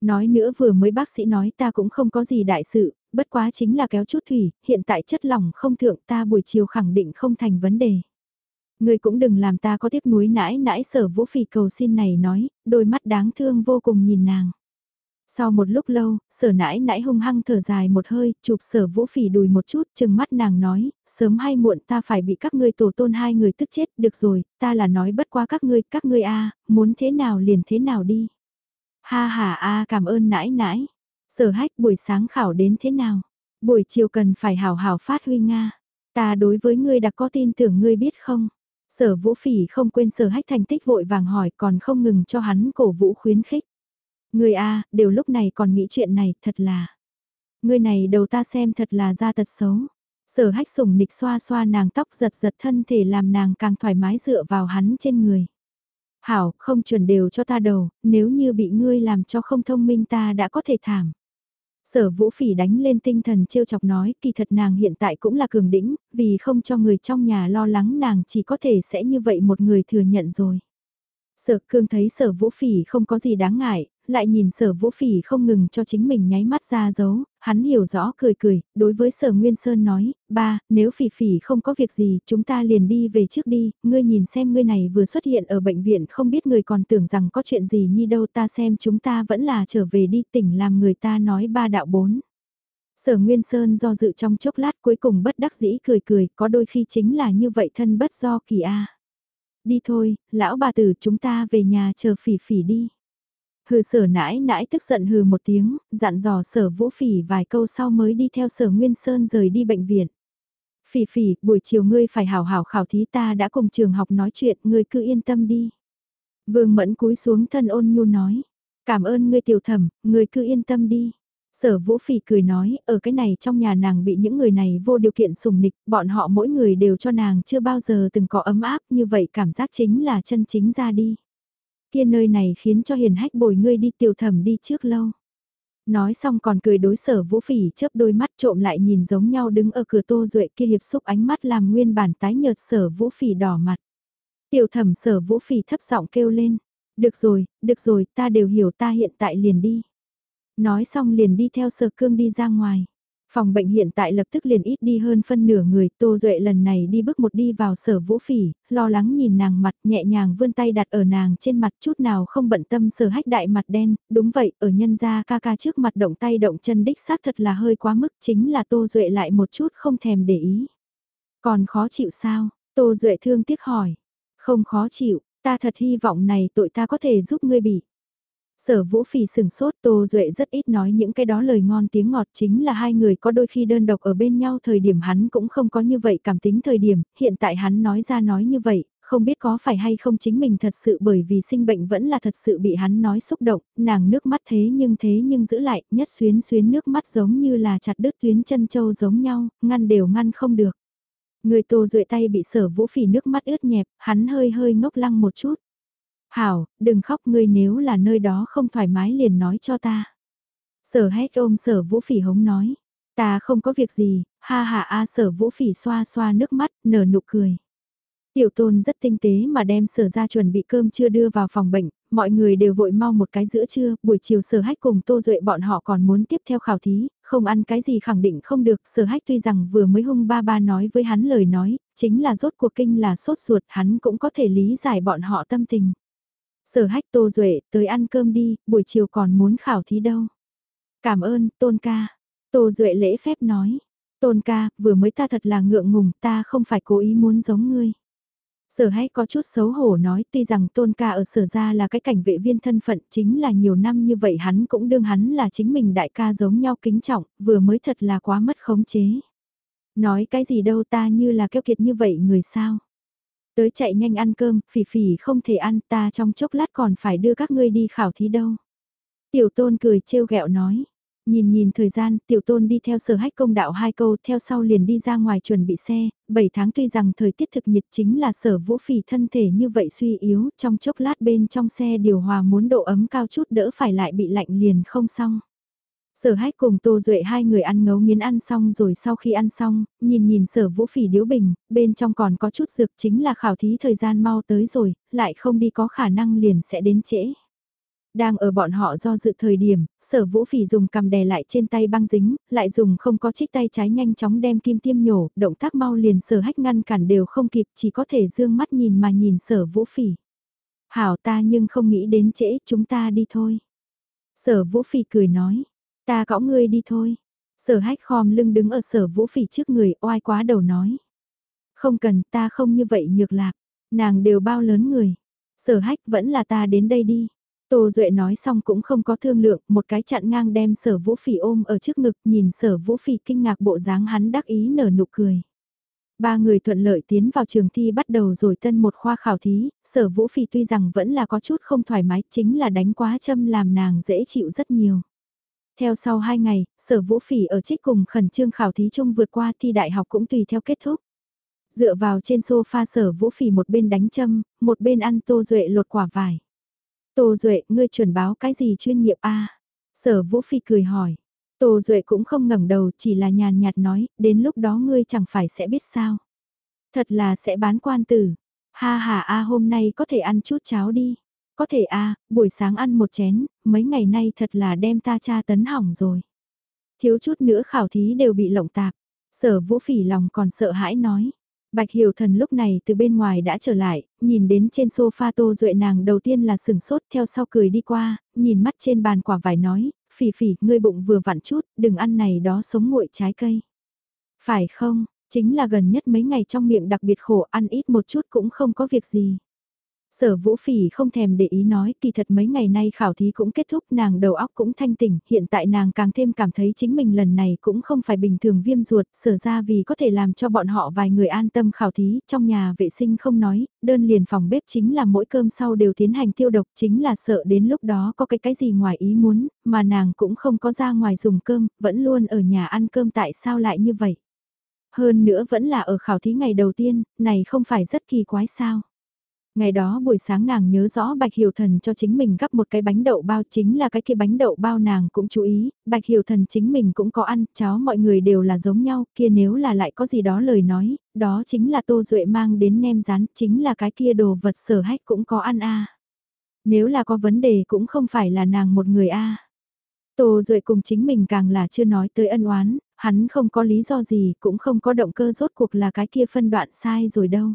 Nói nữa vừa mới bác sĩ nói ta cũng không có gì đại sự, bất quá chính là kéo chút thủy, hiện tại chất lỏng không thượng ta buổi chiều khẳng định không thành vấn đề. Ngươi cũng đừng làm ta có tiếc nuối nãi nãi sở vũ phì cầu xin này nói, đôi mắt đáng thương vô cùng nhìn nàng. Sau một lúc lâu, sở nãi nãi hung hăng thở dài một hơi, chụp sở vũ phỉ đùi một chút, chừng mắt nàng nói, sớm hay muộn ta phải bị các ngươi tổ tôn hai người tức chết, được rồi, ta là nói bất qua các ngươi, các ngươi a muốn thế nào liền thế nào đi. Ha ha a cảm ơn nãi nãi, sở hách buổi sáng khảo đến thế nào, buổi chiều cần phải hào hào phát huy Nga, ta đối với ngươi đã có tin tưởng ngươi biết không. Sở vũ phỉ không quên sở hách thành tích vội vàng hỏi còn không ngừng cho hắn cổ vũ khuyến khích. Người a, đều lúc này còn nghĩ chuyện này, thật là. Người này đầu ta xem thật là ra tật xấu. Sở hách sủng nịch xoa xoa nàng tóc giật giật thân thể làm nàng càng thoải mái dựa vào hắn trên người. Hảo, không chuẩn đều cho ta đầu, nếu như bị ngươi làm cho không thông minh ta đã có thể thảm. Sở vũ phỉ đánh lên tinh thần trêu chọc nói kỳ thật nàng hiện tại cũng là cường đĩnh, vì không cho người trong nhà lo lắng nàng chỉ có thể sẽ như vậy một người thừa nhận rồi. Sở cương thấy sở vũ phỉ không có gì đáng ngại, lại nhìn sở vũ phỉ không ngừng cho chính mình nháy mắt ra dấu, hắn hiểu rõ cười cười, đối với sở Nguyên Sơn nói, ba, nếu phỉ phỉ không có việc gì, chúng ta liền đi về trước đi, ngươi nhìn xem ngươi này vừa xuất hiện ở bệnh viện không biết người còn tưởng rằng có chuyện gì như đâu ta xem chúng ta vẫn là trở về đi tỉnh làm người ta nói ba đạo bốn. Sở Nguyên Sơn do dự trong chốc lát cuối cùng bất đắc dĩ cười cười, có đôi khi chính là như vậy thân bất do kỳ a. Đi thôi, lão bà tử chúng ta về nhà chờ phỉ phỉ đi. Hừ sở nãi nãi tức giận hừ một tiếng, dặn dò sở vũ phỉ vài câu sau mới đi theo sở Nguyên Sơn rời đi bệnh viện. Phỉ phỉ, buổi chiều ngươi phải hảo hảo khảo thí ta đã cùng trường học nói chuyện, ngươi cứ yên tâm đi. Vương mẫn cúi xuống thân ôn nhu nói, cảm ơn ngươi tiểu thẩm, ngươi cứ yên tâm đi. Sở Vũ Phỉ cười nói, ở cái này trong nhà nàng bị những người này vô điều kiện sùng nịch, bọn họ mỗi người đều cho nàng chưa bao giờ từng có ấm áp như vậy cảm giác chính là chân chính ra đi. Kia nơi này khiến cho hiền hách bồi ngươi đi tiểu thẩm đi trước lâu. Nói xong còn cười đối sở Vũ Phỉ chớp đôi mắt trộm lại nhìn giống nhau đứng ở cửa tô duệ kia hiệp xúc ánh mắt làm nguyên bản tái nhợt sở Vũ Phỉ đỏ mặt. Tiểu thẩm sở Vũ Phỉ thấp giọng kêu lên, được rồi, được rồi, ta đều hiểu ta hiện tại liền đi. Nói xong liền đi theo sở cương đi ra ngoài. Phòng bệnh hiện tại lập tức liền ít đi hơn phân nửa người, Tô Duệ lần này đi bước một đi vào sở vũ phỉ, lo lắng nhìn nàng mặt nhẹ nhàng vươn tay đặt ở nàng trên mặt chút nào không bận tâm sở hách đại mặt đen, đúng vậy, ở nhân gia ca ca trước mặt động tay động chân đích xác thật là hơi quá mức, chính là Tô Duệ lại một chút không thèm để ý. Còn khó chịu sao? Tô Duệ thương tiếc hỏi. Không khó chịu, ta thật hy vọng này tội ta có thể giúp ngươi bị. Sở vũ phỉ sừng sốt Tô Duệ rất ít nói những cái đó lời ngon tiếng ngọt chính là hai người có đôi khi đơn độc ở bên nhau thời điểm hắn cũng không có như vậy cảm tính thời điểm, hiện tại hắn nói ra nói như vậy, không biết có phải hay không chính mình thật sự bởi vì sinh bệnh vẫn là thật sự bị hắn nói xúc động, nàng nước mắt thế nhưng thế nhưng giữ lại, nhất xuyến xuyến nước mắt giống như là chặt đứt tuyến chân châu giống nhau, ngăn đều ngăn không được. Người Tô Duệ tay bị sở vũ phỉ nước mắt ướt nhẹp, hắn hơi hơi ngốc lăng một chút. Hảo, đừng khóc ngươi nếu là nơi đó không thoải mái liền nói cho ta. Sở hét ôm sở vũ phỉ hống nói. Ta không có việc gì, ha ha a sở vũ phỉ xoa xoa nước mắt, nở nụ cười. Tiểu tôn rất tinh tế mà đem sở ra chuẩn bị cơm chưa đưa vào phòng bệnh, Mọi người đều vội mau một cái giữa trưa, buổi chiều sở hách cùng Tô Duệ bọn họ còn muốn tiếp theo khảo thí, không ăn cái gì khẳng định không được, sở hách tuy rằng vừa mới hung ba ba nói với hắn lời nói, chính là rốt cuộc kinh là sốt ruột hắn cũng có thể lý giải bọn họ tâm tình. Sở hách Tô Duệ, tới ăn cơm đi, buổi chiều còn muốn khảo thí đâu. Cảm ơn, Tôn ca. Tô Duệ lễ phép nói. Tôn ca, vừa mới ta thật là ngượng ngùng, ta không phải cố ý muốn giống ngươi. Sở hay có chút xấu hổ nói tuy rằng tôn ca ở sở ra là cái cảnh vệ viên thân phận chính là nhiều năm như vậy hắn cũng đương hắn là chính mình đại ca giống nhau kính trọng, vừa mới thật là quá mất khống chế. Nói cái gì đâu ta như là keo kiệt như vậy người sao. Tới chạy nhanh ăn cơm, phỉ phỉ không thể ăn ta trong chốc lát còn phải đưa các ngươi đi khảo thí đâu. Tiểu tôn cười trêu ghẹo nói, Nhìn nhìn thời gian, tiểu tôn đi theo sở hách công đạo hai câu, theo sau liền đi ra ngoài chuẩn bị xe, 7 tháng tuy rằng thời tiết thực nhiệt chính là sở vũ phì thân thể như vậy suy yếu, trong chốc lát bên trong xe điều hòa muốn độ ấm cao chút đỡ phải lại bị lạnh liền không xong. Sở hách cùng Tô Duệ hai người ăn ngấu nghiến ăn xong rồi sau khi ăn xong, nhìn nhìn sở vũ phỉ điếu bình, bên trong còn có chút dược chính là khảo thí thời gian mau tới rồi, lại không đi có khả năng liền sẽ đến trễ. Đang ở bọn họ do dự thời điểm, sở vũ phỉ dùng cầm đè lại trên tay băng dính, lại dùng không có chích tay trái nhanh chóng đem kim tiêm nhổ, động tác mau liền sở hách ngăn cản đều không kịp chỉ có thể dương mắt nhìn mà nhìn sở vũ phỉ. Hảo ta nhưng không nghĩ đến trễ, chúng ta đi thôi. Sở vũ phỉ cười nói, ta cõng ngươi đi thôi. Sở hách khom lưng đứng ở sở vũ phỉ trước người oai quá đầu nói. Không cần ta không như vậy nhược lạc, nàng đều bao lớn người. Sở hách vẫn là ta đến đây đi. Tô Duệ nói xong cũng không có thương lượng, một cái chặn ngang đem sở vũ phỉ ôm ở trước ngực nhìn sở vũ phỉ kinh ngạc bộ dáng hắn đắc ý nở nụ cười. Ba người thuận lợi tiến vào trường thi bắt đầu rồi tân một khoa khảo thí, sở vũ phỉ tuy rằng vẫn là có chút không thoải mái chính là đánh quá châm làm nàng dễ chịu rất nhiều. Theo sau hai ngày, sở vũ phỉ ở trích cùng khẩn trương khảo thí chung vượt qua thi đại học cũng tùy theo kết thúc. Dựa vào trên sofa sở vũ phỉ một bên đánh châm, một bên ăn tô duệ lột quả vải. Tô Duệ, ngươi chuẩn báo cái gì chuyên nghiệp a Sở Vũ phỉ cười hỏi. Tô Duệ cũng không ngẩng đầu chỉ là nhàn nhạt nói, đến lúc đó ngươi chẳng phải sẽ biết sao. Thật là sẽ bán quan tử. Ha ha a hôm nay có thể ăn chút cháo đi. Có thể a buổi sáng ăn một chén, mấy ngày nay thật là đem ta cha tấn hỏng rồi. Thiếu chút nữa khảo thí đều bị lộng tạp. Sở vũ phỉ lòng còn sợ hãi nói. Bạch Hiểu Thần lúc này từ bên ngoài đã trở lại, nhìn đến trên sofa Tô Duệ nàng đầu tiên là sừng sốt theo sau cười đi qua, nhìn mắt trên bàn quả vải nói, phỉ phỉ, ngươi bụng vừa vặn chút, đừng ăn này đó sống nguội trái cây. Phải không, chính là gần nhất mấy ngày trong miệng đặc biệt khổ ăn ít một chút cũng không có việc gì. Sở vũ phỉ không thèm để ý nói kỳ thật mấy ngày nay khảo thí cũng kết thúc nàng đầu óc cũng thanh tỉnh, hiện tại nàng càng thêm cảm thấy chính mình lần này cũng không phải bình thường viêm ruột, sở ra vì có thể làm cho bọn họ vài người an tâm khảo thí, trong nhà vệ sinh không nói, đơn liền phòng bếp chính là mỗi cơm sau đều tiến hành tiêu độc chính là sợ đến lúc đó có cái cái gì ngoài ý muốn, mà nàng cũng không có ra ngoài dùng cơm, vẫn luôn ở nhà ăn cơm tại sao lại như vậy. Hơn nữa vẫn là ở khảo thí ngày đầu tiên, này không phải rất kỳ quái sao. Ngày đó buổi sáng nàng nhớ rõ Bạch Hiểu Thần cho chính mình gắp một cái bánh đậu bao chính là cái kia bánh đậu bao nàng cũng chú ý, Bạch Hiểu Thần chính mình cũng có ăn, cháu mọi người đều là giống nhau, kia nếu là lại có gì đó lời nói, đó chính là Tô Duệ mang đến nem rán, chính là cái kia đồ vật sở hách cũng có ăn a Nếu là có vấn đề cũng không phải là nàng một người a Tô Duệ cùng chính mình càng là chưa nói tới ân oán, hắn không có lý do gì cũng không có động cơ rốt cuộc là cái kia phân đoạn sai rồi đâu.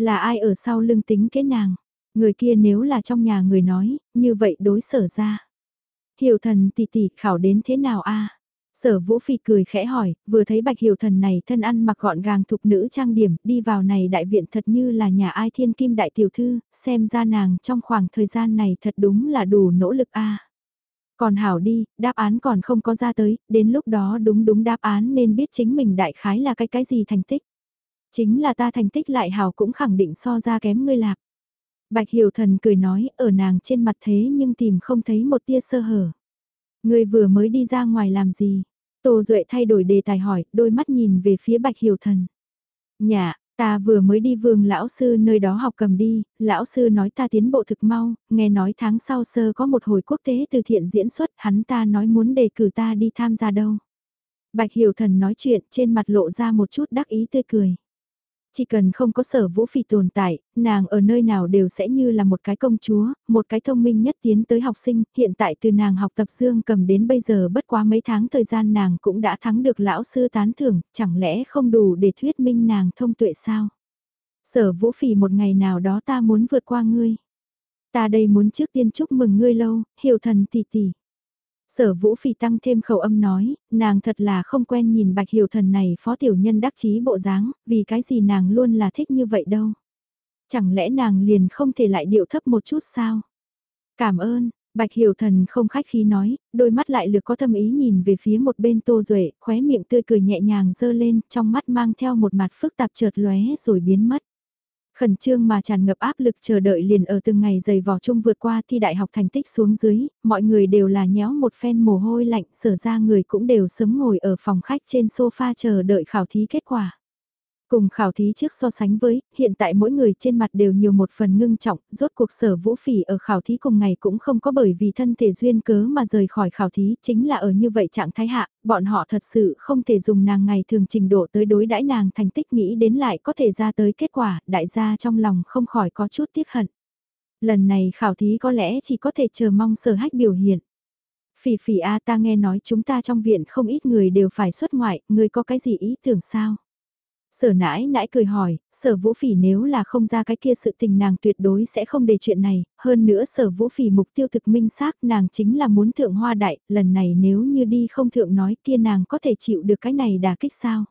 Là ai ở sau lưng tính kế nàng? Người kia nếu là trong nhà người nói, như vậy đối sở ra. Hiểu thần tỷ tỷ khảo đến thế nào a? Sở Vũ Phi cười khẽ hỏi, vừa thấy bạch hiểu thần này thân ăn mặc gọn gàng thục nữ trang điểm, đi vào này đại viện thật như là nhà ai thiên kim đại tiểu thư, xem ra nàng trong khoảng thời gian này thật đúng là đủ nỗ lực a. Còn hảo đi, đáp án còn không có ra tới, đến lúc đó đúng đúng đáp án nên biết chính mình đại khái là cái cái gì thành tích. Chính là ta thành tích lại hào cũng khẳng định so ra kém ngươi lạc. Bạch Hiểu Thần cười nói ở nàng trên mặt thế nhưng tìm không thấy một tia sơ hở. Ngươi vừa mới đi ra ngoài làm gì? Tô Duệ thay đổi đề tài hỏi, đôi mắt nhìn về phía Bạch Hiểu Thần. Nhà, ta vừa mới đi vương lão sư nơi đó học cầm đi, lão sư nói ta tiến bộ thực mau, nghe nói tháng sau sơ có một hồi quốc tế từ thiện diễn xuất, hắn ta nói muốn đề cử ta đi tham gia đâu. Bạch Hiểu Thần nói chuyện trên mặt lộ ra một chút đắc ý tươi cười. Chỉ cần không có sở vũ phỉ tồn tại, nàng ở nơi nào đều sẽ như là một cái công chúa, một cái thông minh nhất tiến tới học sinh, hiện tại từ nàng học tập dương cầm đến bây giờ bất quá mấy tháng thời gian nàng cũng đã thắng được lão sư tán thưởng, chẳng lẽ không đủ để thuyết minh nàng thông tuệ sao? Sở vũ phỉ một ngày nào đó ta muốn vượt qua ngươi. Ta đây muốn trước tiên chúc mừng ngươi lâu, hiểu thần tỷ tỷ. Sở vũ phỉ tăng thêm khẩu âm nói, nàng thật là không quen nhìn bạch hiểu thần này phó tiểu nhân đắc chí bộ dáng, vì cái gì nàng luôn là thích như vậy đâu. Chẳng lẽ nàng liền không thể lại điệu thấp một chút sao? Cảm ơn, Bạch Hiểu Thần không khách khí nói, đôi mắt lại lược có tâm ý nhìn về phía một bên Tô Duệ, khóe miệng tươi cười nhẹ nhàng dơ lên, trong mắt mang theo một mặt phức tạp chợt lóe rồi biến mất. Khẩn trương mà tràn ngập áp lực chờ đợi liền ở từng ngày dày vò chung vượt qua thi đại học thành tích xuống dưới, mọi người đều là nhéo một phen mồ hôi lạnh, sở ra người cũng đều sớm ngồi ở phòng khách trên sofa chờ đợi khảo thí kết quả. Cùng khảo thí trước so sánh với, hiện tại mỗi người trên mặt đều nhiều một phần ngưng trọng, rốt cuộc sở vũ phỉ ở khảo thí cùng ngày cũng không có bởi vì thân thể duyên cớ mà rời khỏi khảo thí, chính là ở như vậy trạng thái hạ, bọn họ thật sự không thể dùng nàng ngày thường trình độ tới đối đãi nàng thành tích nghĩ đến lại có thể ra tới kết quả, đại gia trong lòng không khỏi có chút tiếc hận. Lần này khảo thí có lẽ chỉ có thể chờ mong sở hách biểu hiện. Phỉ phỉ a ta nghe nói chúng ta trong viện không ít người đều phải xuất ngoại, người có cái gì ý tưởng sao? Sở nãi nãi cười hỏi, sở vũ phỉ nếu là không ra cái kia sự tình nàng tuyệt đối sẽ không để chuyện này, hơn nữa sở vũ phỉ mục tiêu thực minh xác nàng chính là muốn thượng hoa đại, lần này nếu như đi không thượng nói kia nàng có thể chịu được cái này đà kích sao.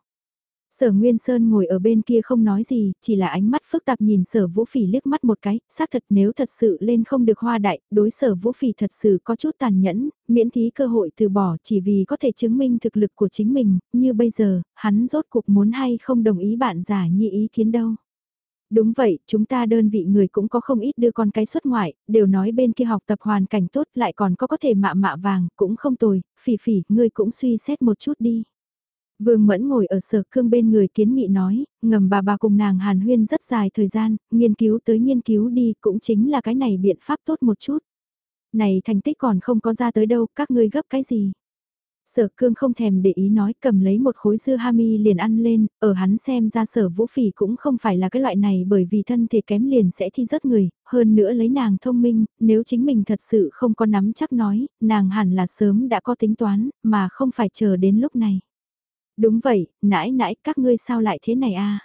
Sở Nguyên Sơn ngồi ở bên kia không nói gì, chỉ là ánh mắt phức tạp nhìn sở vũ phỉ liếc mắt một cái, xác thật nếu thật sự lên không được hoa đại, đối sở vũ phỉ thật sự có chút tàn nhẫn, miễn thí cơ hội từ bỏ chỉ vì có thể chứng minh thực lực của chính mình, như bây giờ, hắn rốt cuộc muốn hay không đồng ý bạn giả như ý kiến đâu. Đúng vậy, chúng ta đơn vị người cũng có không ít đưa con cái xuất ngoại, đều nói bên kia học tập hoàn cảnh tốt lại còn có có thể mạ mạ vàng, cũng không tồi, phỉ phỉ, ngươi cũng suy xét một chút đi. Vương Mẫn ngồi ở sở cương bên người kiến nghị nói, ngầm bà bà cùng nàng hàn huyên rất dài thời gian, nghiên cứu tới nghiên cứu đi cũng chính là cái này biện pháp tốt một chút. Này thành tích còn không có ra tới đâu, các ngươi gấp cái gì? Sở cương không thèm để ý nói cầm lấy một khối dưa hami liền ăn lên, ở hắn xem ra sở vũ phỉ cũng không phải là cái loại này bởi vì thân thể kém liền sẽ thi rớt người, hơn nữa lấy nàng thông minh, nếu chính mình thật sự không có nắm chắc nói, nàng hẳn là sớm đã có tính toán, mà không phải chờ đến lúc này. Đúng vậy, nãi nãi các ngươi sao lại thế này a?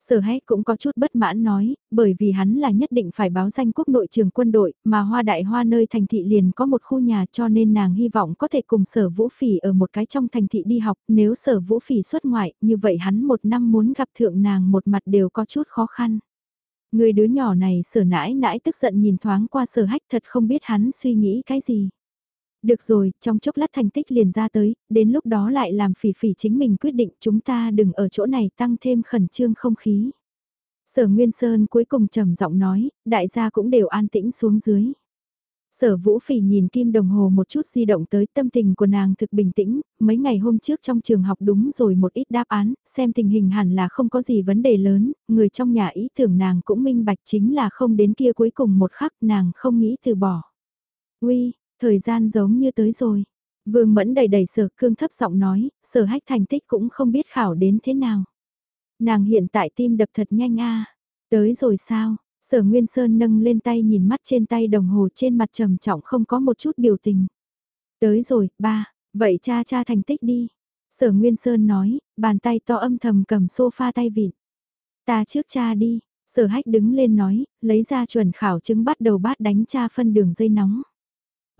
Sở hách cũng có chút bất mãn nói, bởi vì hắn là nhất định phải báo danh quốc nội trường quân đội, mà hoa đại hoa nơi thành thị liền có một khu nhà cho nên nàng hy vọng có thể cùng sở vũ phỉ ở một cái trong thành thị đi học, nếu sở vũ phỉ xuất ngoại, như vậy hắn một năm muốn gặp thượng nàng một mặt đều có chút khó khăn. Người đứa nhỏ này sở nãi nãi tức giận nhìn thoáng qua sở hách thật không biết hắn suy nghĩ cái gì. Được rồi, trong chốc lát thành tích liền ra tới, đến lúc đó lại làm phỉ phỉ chính mình quyết định chúng ta đừng ở chỗ này tăng thêm khẩn trương không khí. Sở Nguyên Sơn cuối cùng trầm giọng nói, đại gia cũng đều an tĩnh xuống dưới. Sở Vũ Phỉ nhìn kim đồng hồ một chút di động tới tâm tình của nàng thực bình tĩnh, mấy ngày hôm trước trong trường học đúng rồi một ít đáp án, xem tình hình hẳn là không có gì vấn đề lớn, người trong nhà ý tưởng nàng cũng minh bạch chính là không đến kia cuối cùng một khắc nàng không nghĩ từ bỏ. Uy, Thời gian giống như tới rồi. Vương Mẫn đầy đầy sở cương thấp giọng nói, sở hách thành tích cũng không biết khảo đến thế nào. Nàng hiện tại tim đập thật nhanh a Tới rồi sao? Sở Nguyên Sơn nâng lên tay nhìn mắt trên tay đồng hồ trên mặt trầm trọng không có một chút biểu tình. Tới rồi, ba, vậy cha cha thành tích đi. Sở Nguyên Sơn nói, bàn tay to âm thầm cầm sofa tay vịn. Ta trước cha đi, sở hách đứng lên nói, lấy ra chuẩn khảo chứng bắt đầu bát đánh cha phân đường dây nóng.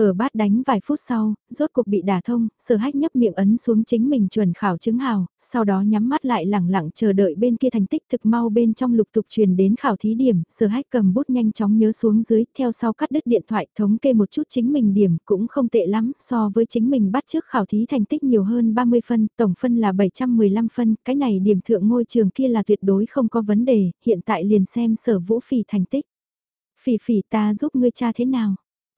Ở bát đánh vài phút sau, rốt cuộc bị đả thông, sở hách nhấp miệng ấn xuống chính mình chuẩn khảo chứng hào, sau đó nhắm mắt lại lẳng lặng chờ đợi bên kia thành tích thực mau bên trong lục tục truyền đến khảo thí điểm, sở hách cầm bút nhanh chóng nhớ xuống dưới, theo sau cắt đứt điện thoại thống kê một chút chính mình điểm cũng không tệ lắm, so với chính mình bắt trước khảo thí thành tích nhiều hơn 30 phân, tổng phân là 715 phân, cái này điểm thượng ngôi trường kia là tuyệt đối không có vấn đề, hiện tại liền xem sở vũ phỉ thành tích. Phỉ phỉ ta giúp ngươi cha thế nào?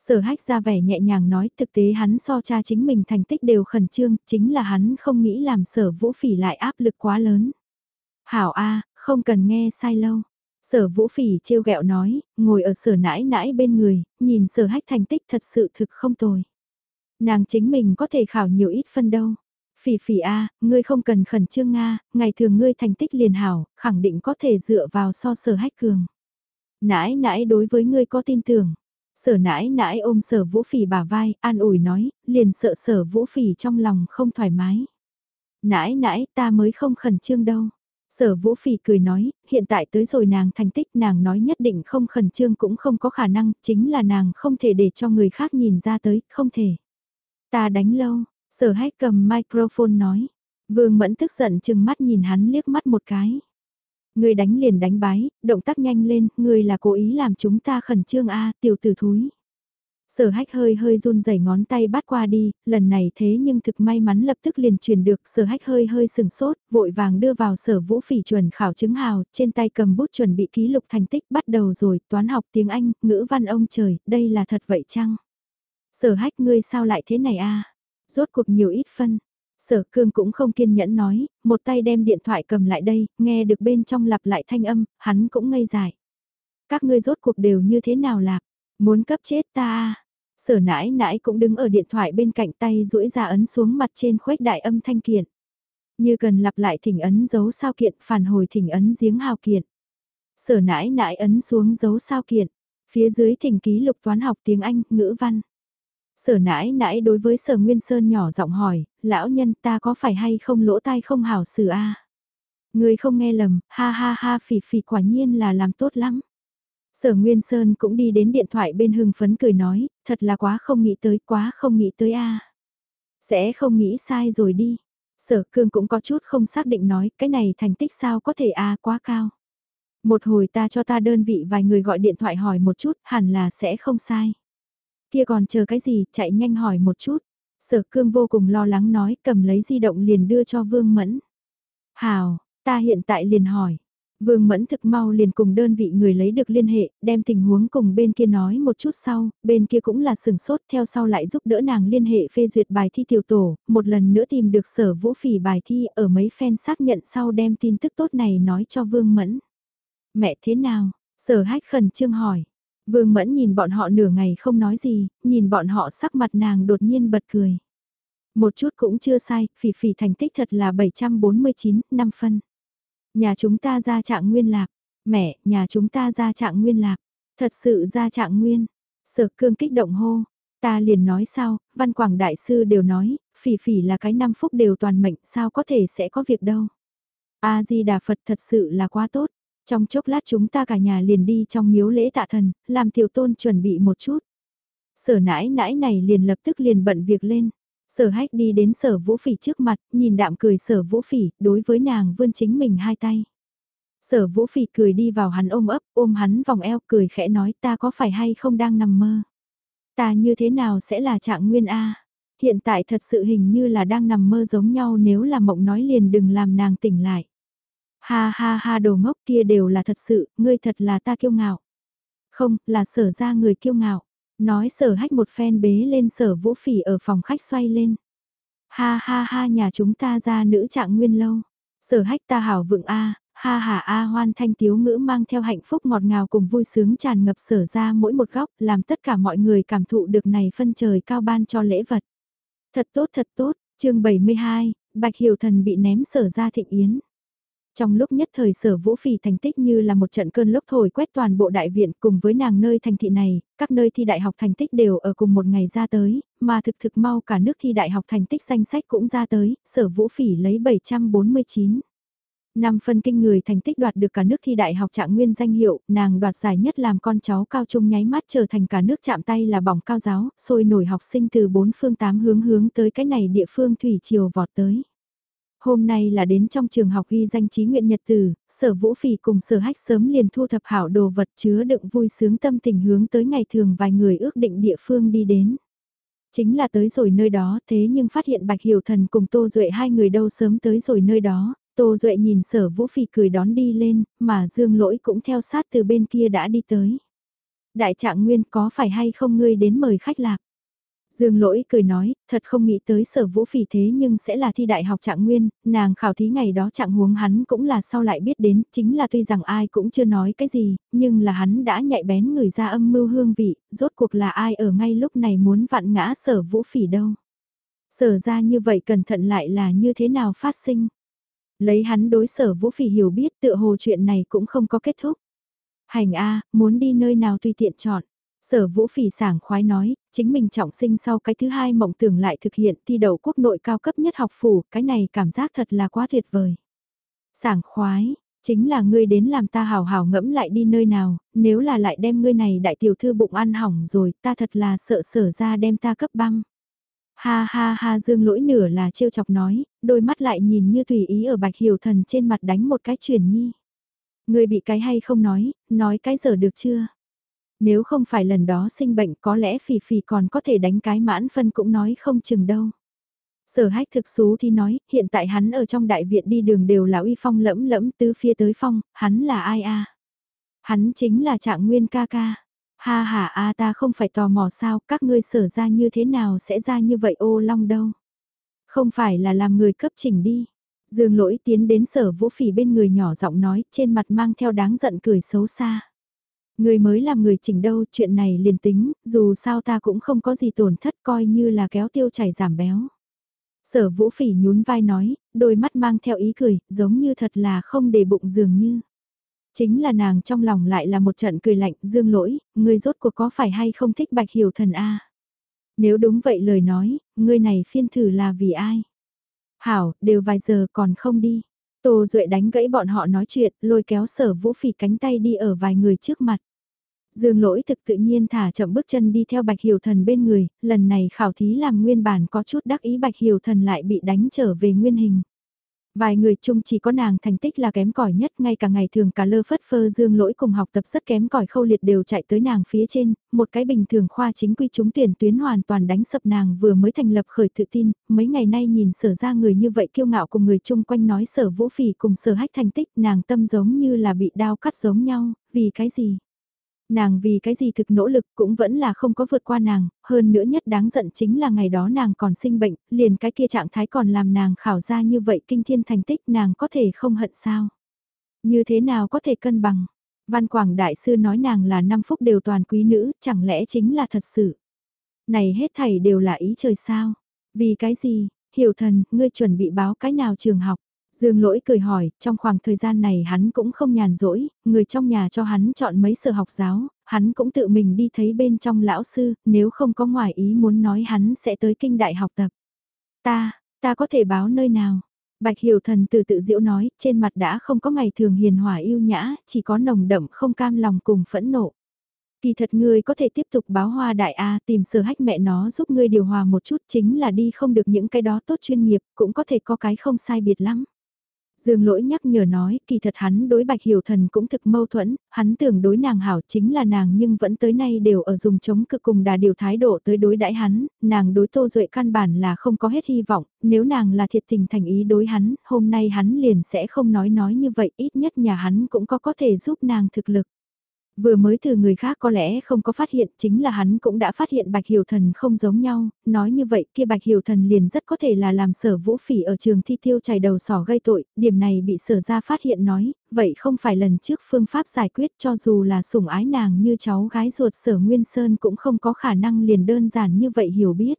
Sở hách ra vẻ nhẹ nhàng nói thực tế hắn so cha chính mình thành tích đều khẩn trương, chính là hắn không nghĩ làm sở vũ phỉ lại áp lực quá lớn. Hảo A, không cần nghe sai lâu. Sở vũ phỉ trêu ghẹo nói, ngồi ở sở nãi nãi bên người, nhìn sở hách thành tích thật sự thực không tồi. Nàng chính mình có thể khảo nhiều ít phân đâu. Phỉ phỉ a, ngươi không cần khẩn trương Nga, ngày thường ngươi thành tích liền hảo, khẳng định có thể dựa vào so sở hách cường. Nãi nãi đối với ngươi có tin tưởng. Sở nãi nãi ôm sở vũ phỉ bả vai, an ủi nói, liền sợ sở vũ phỉ trong lòng không thoải mái. Nãi nãi ta mới không khẩn trương đâu. Sở vũ phỉ cười nói, hiện tại tới rồi nàng thành tích nàng nói nhất định không khẩn trương cũng không có khả năng, chính là nàng không thể để cho người khác nhìn ra tới, không thể. Ta đánh lâu, sở hách cầm microphone nói. Vương mẫn tức giận chừng mắt nhìn hắn liếc mắt một cái. Người đánh liền đánh bái, động tác nhanh lên, người là cố ý làm chúng ta khẩn trương a tiểu tử thúi. Sở hách hơi hơi run rẩy ngón tay bắt qua đi, lần này thế nhưng thực may mắn lập tức liền truyền được, sở hách hơi hơi sừng sốt, vội vàng đưa vào sở vũ phỉ chuẩn khảo chứng hào, trên tay cầm bút chuẩn bị ký lục thành tích bắt đầu rồi, toán học tiếng Anh, ngữ văn ông trời, đây là thật vậy chăng? Sở hách ngươi sao lại thế này a Rốt cuộc nhiều ít phân. Sở cương cũng không kiên nhẫn nói, một tay đem điện thoại cầm lại đây, nghe được bên trong lặp lại thanh âm, hắn cũng ngây dại. Các ngươi rốt cuộc đều như thế nào lạc? Muốn cấp chết ta à? Sở nãi nãi cũng đứng ở điện thoại bên cạnh tay duỗi ra ấn xuống mặt trên khuếch đại âm thanh kiện. Như cần lặp lại thỉnh ấn dấu sao kiện phản hồi thỉnh ấn giếng hào kiện. Sở nãi nãi ấn xuống dấu sao kiện. Phía dưới thỉnh ký lục toán học tiếng Anh, ngữ văn. Sở nãi nãi đối với sở Nguyên Sơn nhỏ giọng hỏi, lão nhân ta có phải hay không lỗ tai không hảo xử a Người không nghe lầm, ha ha ha phỉ phỉ quả nhiên là làm tốt lắm. Sở Nguyên Sơn cũng đi đến điện thoại bên hưng phấn cười nói, thật là quá không nghĩ tới, quá không nghĩ tới a. Sẽ không nghĩ sai rồi đi. Sở Cương cũng có chút không xác định nói, cái này thành tích sao có thể a quá cao. Một hồi ta cho ta đơn vị vài người gọi điện thoại hỏi một chút, hẳn là sẽ không sai. Kia còn chờ cái gì, chạy nhanh hỏi một chút. Sở Cương vô cùng lo lắng nói, cầm lấy di động liền đưa cho Vương Mẫn. Hào, ta hiện tại liền hỏi, Vương Mẫn thực mau liền cùng đơn vị người lấy được liên hệ, đem tình huống cùng bên kia nói một chút sau, bên kia cũng là sừng sốt theo sau lại giúp đỡ nàng liên hệ phê duyệt bài thi tiểu tổ, một lần nữa tìm được sở vũ phỉ bài thi ở mấy fan xác nhận sau đem tin tức tốt này nói cho Vương Mẫn. Mẹ thế nào? Sở hách khẩn trương hỏi. Vương Mẫn nhìn bọn họ nửa ngày không nói gì, nhìn bọn họ sắc mặt nàng đột nhiên bật cười. Một chút cũng chưa sai, phỉ phỉ thành tích thật là 749, 5 phân. Nhà chúng ta ra trạng nguyên lạc. Mẹ, nhà chúng ta ra trạng nguyên lạc. Thật sự ra trạng nguyên. Sở cương kích động hô. Ta liền nói sao, văn quảng đại sư đều nói, phỉ phỉ là cái năm phúc đều toàn mệnh, sao có thể sẽ có việc đâu. A-di-đà Phật thật sự là quá tốt. Trong chốc lát chúng ta cả nhà liền đi trong miếu lễ tạ thần, làm tiểu tôn chuẩn bị một chút. Sở nãi nãi này liền lập tức liền bận việc lên. Sở hách đi đến sở vũ phỉ trước mặt, nhìn đạm cười sở vũ phỉ, đối với nàng vươn chính mình hai tay. Sở vũ phỉ cười đi vào hắn ôm ấp, ôm hắn vòng eo cười khẽ nói ta có phải hay không đang nằm mơ. Ta như thế nào sẽ là trạng nguyên A. Hiện tại thật sự hình như là đang nằm mơ giống nhau nếu là mộng nói liền đừng làm nàng tỉnh lại. Ha ha ha đồ ngốc kia đều là thật sự, ngươi thật là ta kiêu ngạo. Không, là sở ra người kiêu ngạo. Nói sở hách một phen bế lên sở vũ phỉ ở phòng khách xoay lên. Ha ha ha nhà chúng ta ra nữ trạng nguyên lâu. Sở hách ta hảo vượng A, ha ha A hoan thanh tiếu ngữ mang theo hạnh phúc ngọt ngào cùng vui sướng tràn ngập sở ra mỗi một góc làm tất cả mọi người cảm thụ được này phân trời cao ban cho lễ vật. Thật tốt thật tốt, chương 72, Bạch Hiểu Thần bị ném sở ra thịnh yến. Trong lúc nhất thời sở vũ phỉ thành tích như là một trận cơn lốc thổi quét toàn bộ đại viện cùng với nàng nơi thành thị này, các nơi thi đại học thành tích đều ở cùng một ngày ra tới, mà thực thực mau cả nước thi đại học thành tích danh sách cũng ra tới, sở vũ phỉ lấy 749. Năm phân kinh người thành tích đoạt được cả nước thi đại học trạng nguyên danh hiệu, nàng đoạt giải nhất làm con cháu cao trung nháy mắt trở thành cả nước chạm tay là bỏng cao giáo, sôi nổi học sinh từ bốn phương tám hướng hướng tới cái này địa phương thủy triều vọt tới. Hôm nay là đến trong trường học ghi danh trí nguyện nhật tử, sở vũ phỉ cùng sở hách sớm liền thu thập hảo đồ vật chứa đựng vui sướng tâm tình hướng tới ngày thường vài người ước định địa phương đi đến. Chính là tới rồi nơi đó thế nhưng phát hiện Bạch Hiểu Thần cùng Tô Duệ hai người đâu sớm tới rồi nơi đó, Tô Duệ nhìn sở vũ phỉ cười đón đi lên, mà Dương Lỗi cũng theo sát từ bên kia đã đi tới. Đại trạng nguyên có phải hay không ngươi đến mời khách lạc? Dương lỗi cười nói, thật không nghĩ tới sở vũ phỉ thế nhưng sẽ là thi đại học trạng nguyên, nàng khảo thí ngày đó trạng huống hắn cũng là sau lại biết đến, chính là tuy rằng ai cũng chưa nói cái gì, nhưng là hắn đã nhạy bén người ra âm mưu hương vị, rốt cuộc là ai ở ngay lúc này muốn vặn ngã sở vũ phỉ đâu. Sở ra như vậy cẩn thận lại là như thế nào phát sinh. Lấy hắn đối sở vũ phỉ hiểu biết tựa hồ chuyện này cũng không có kết thúc. Hành A, muốn đi nơi nào tùy tiện chọn. Sở vũ phỉ sảng khoái nói, chính mình trọng sinh sau cái thứ hai mộng tưởng lại thực hiện thi đậu quốc nội cao cấp nhất học phủ, cái này cảm giác thật là quá tuyệt vời. Sảng khoái, chính là ngươi đến làm ta hào hào ngẫm lại đi nơi nào, nếu là lại đem ngươi này đại tiểu thư bụng ăn hỏng rồi, ta thật là sợ sở ra đem ta cấp băng. Ha ha ha dương lỗi nửa là trêu chọc nói, đôi mắt lại nhìn như tùy ý ở bạch hiểu thần trên mặt đánh một cái chuyển nhi. Ngươi bị cái hay không nói, nói cái giờ được chưa? Nếu không phải lần đó sinh bệnh có lẽ phì phì còn có thể đánh cái mãn phân cũng nói không chừng đâu. Sở hách thực xú thì nói, hiện tại hắn ở trong đại viện đi đường đều là uy phong lẫm lẫm tứ phía tới phong, hắn là ai a? Hắn chính là trạng nguyên ca ca. Ha ha a ta không phải tò mò sao, các ngươi sở ra như thế nào sẽ ra như vậy ô long đâu. Không phải là làm người cấp chỉnh đi. Dương lỗi tiến đến sở vũ phỉ bên người nhỏ giọng nói, trên mặt mang theo đáng giận cười xấu xa. Người mới làm người chỉnh đâu, chuyện này liền tính, dù sao ta cũng không có gì tổn thất coi như là kéo tiêu chảy giảm béo. Sở vũ phỉ nhún vai nói, đôi mắt mang theo ý cười, giống như thật là không để bụng dường như. Chính là nàng trong lòng lại là một trận cười lạnh, dương lỗi, người rốt cuộc có phải hay không thích bạch hiểu thần A. Nếu đúng vậy lời nói, người này phiên thử là vì ai? Hảo, đều vài giờ còn không đi. Tô Duệ đánh gãy bọn họ nói chuyện, lôi kéo sở vũ phỉ cánh tay đi ở vài người trước mặt. Dương lỗi thực tự nhiên thả chậm bước chân đi theo Bạch Hiểu Thần bên người, lần này khảo thí làm nguyên bản có chút đắc ý Bạch Hiểu Thần lại bị đánh trở về nguyên hình. Vài người chung chỉ có nàng thành tích là kém cỏi nhất, ngay cả ngày thường cả lơ phất phơ dương lỗi cùng học tập rất kém cỏi khâu liệt đều chạy tới nàng phía trên, một cái bình thường khoa chính quy chúng tuyển tuyến hoàn toàn đánh sập nàng vừa mới thành lập khởi tự tin, mấy ngày nay nhìn sở ra người như vậy kiêu ngạo cùng người chung quanh nói sở vũ phỉ cùng sở hách thành tích nàng tâm giống như là bị đao cắt giống nhau, vì cái gì? Nàng vì cái gì thực nỗ lực cũng vẫn là không có vượt qua nàng, hơn nữa nhất đáng giận chính là ngày đó nàng còn sinh bệnh, liền cái kia trạng thái còn làm nàng khảo ra như vậy kinh thiên thành tích nàng có thể không hận sao. Như thế nào có thể cân bằng? Văn Quảng Đại Sư nói nàng là năm phúc đều toàn quý nữ, chẳng lẽ chính là thật sự? Này hết thảy đều là ý trời sao? Vì cái gì? Hiểu thần, ngươi chuẩn bị báo cái nào trường học? Dương lỗi cười hỏi, trong khoảng thời gian này hắn cũng không nhàn rỗi, người trong nhà cho hắn chọn mấy sở học giáo, hắn cũng tự mình đi thấy bên trong lão sư, nếu không có ngoài ý muốn nói hắn sẽ tới kinh đại học tập. Ta, ta có thể báo nơi nào? Bạch Hiểu Thần từ tự diễu nói, trên mặt đã không có ngày thường hiền hòa yêu nhã, chỉ có nồng đậm không cam lòng cùng phẫn nộ. Kỳ thật ngươi có thể tiếp tục báo hoa đại A tìm sở hách mẹ nó giúp ngươi điều hòa một chút chính là đi không được những cái đó tốt chuyên nghiệp, cũng có thể có cái không sai biệt lắm. Dương lỗi nhắc nhở nói, kỳ thật hắn đối bạch hiểu thần cũng thực mâu thuẫn, hắn tưởng đối nàng hảo chính là nàng nhưng vẫn tới nay đều ở dùng chống cực cùng đà điều thái độ tới đối đãi hắn, nàng đối tô duệ căn bản là không có hết hy vọng, nếu nàng là thiệt tình thành ý đối hắn, hôm nay hắn liền sẽ không nói nói như vậy, ít nhất nhà hắn cũng có có thể giúp nàng thực lực. Vừa mới từ người khác có lẽ không có phát hiện chính là hắn cũng đã phát hiện Bạch Hiểu Thần không giống nhau, nói như vậy kia Bạch Hiểu Thần liền rất có thể là làm sở vũ phỉ ở trường thi tiêu chảy đầu sỏ gây tội, điểm này bị sở ra phát hiện nói, vậy không phải lần trước phương pháp giải quyết cho dù là sủng ái nàng như cháu gái ruột sở Nguyên Sơn cũng không có khả năng liền đơn giản như vậy hiểu biết.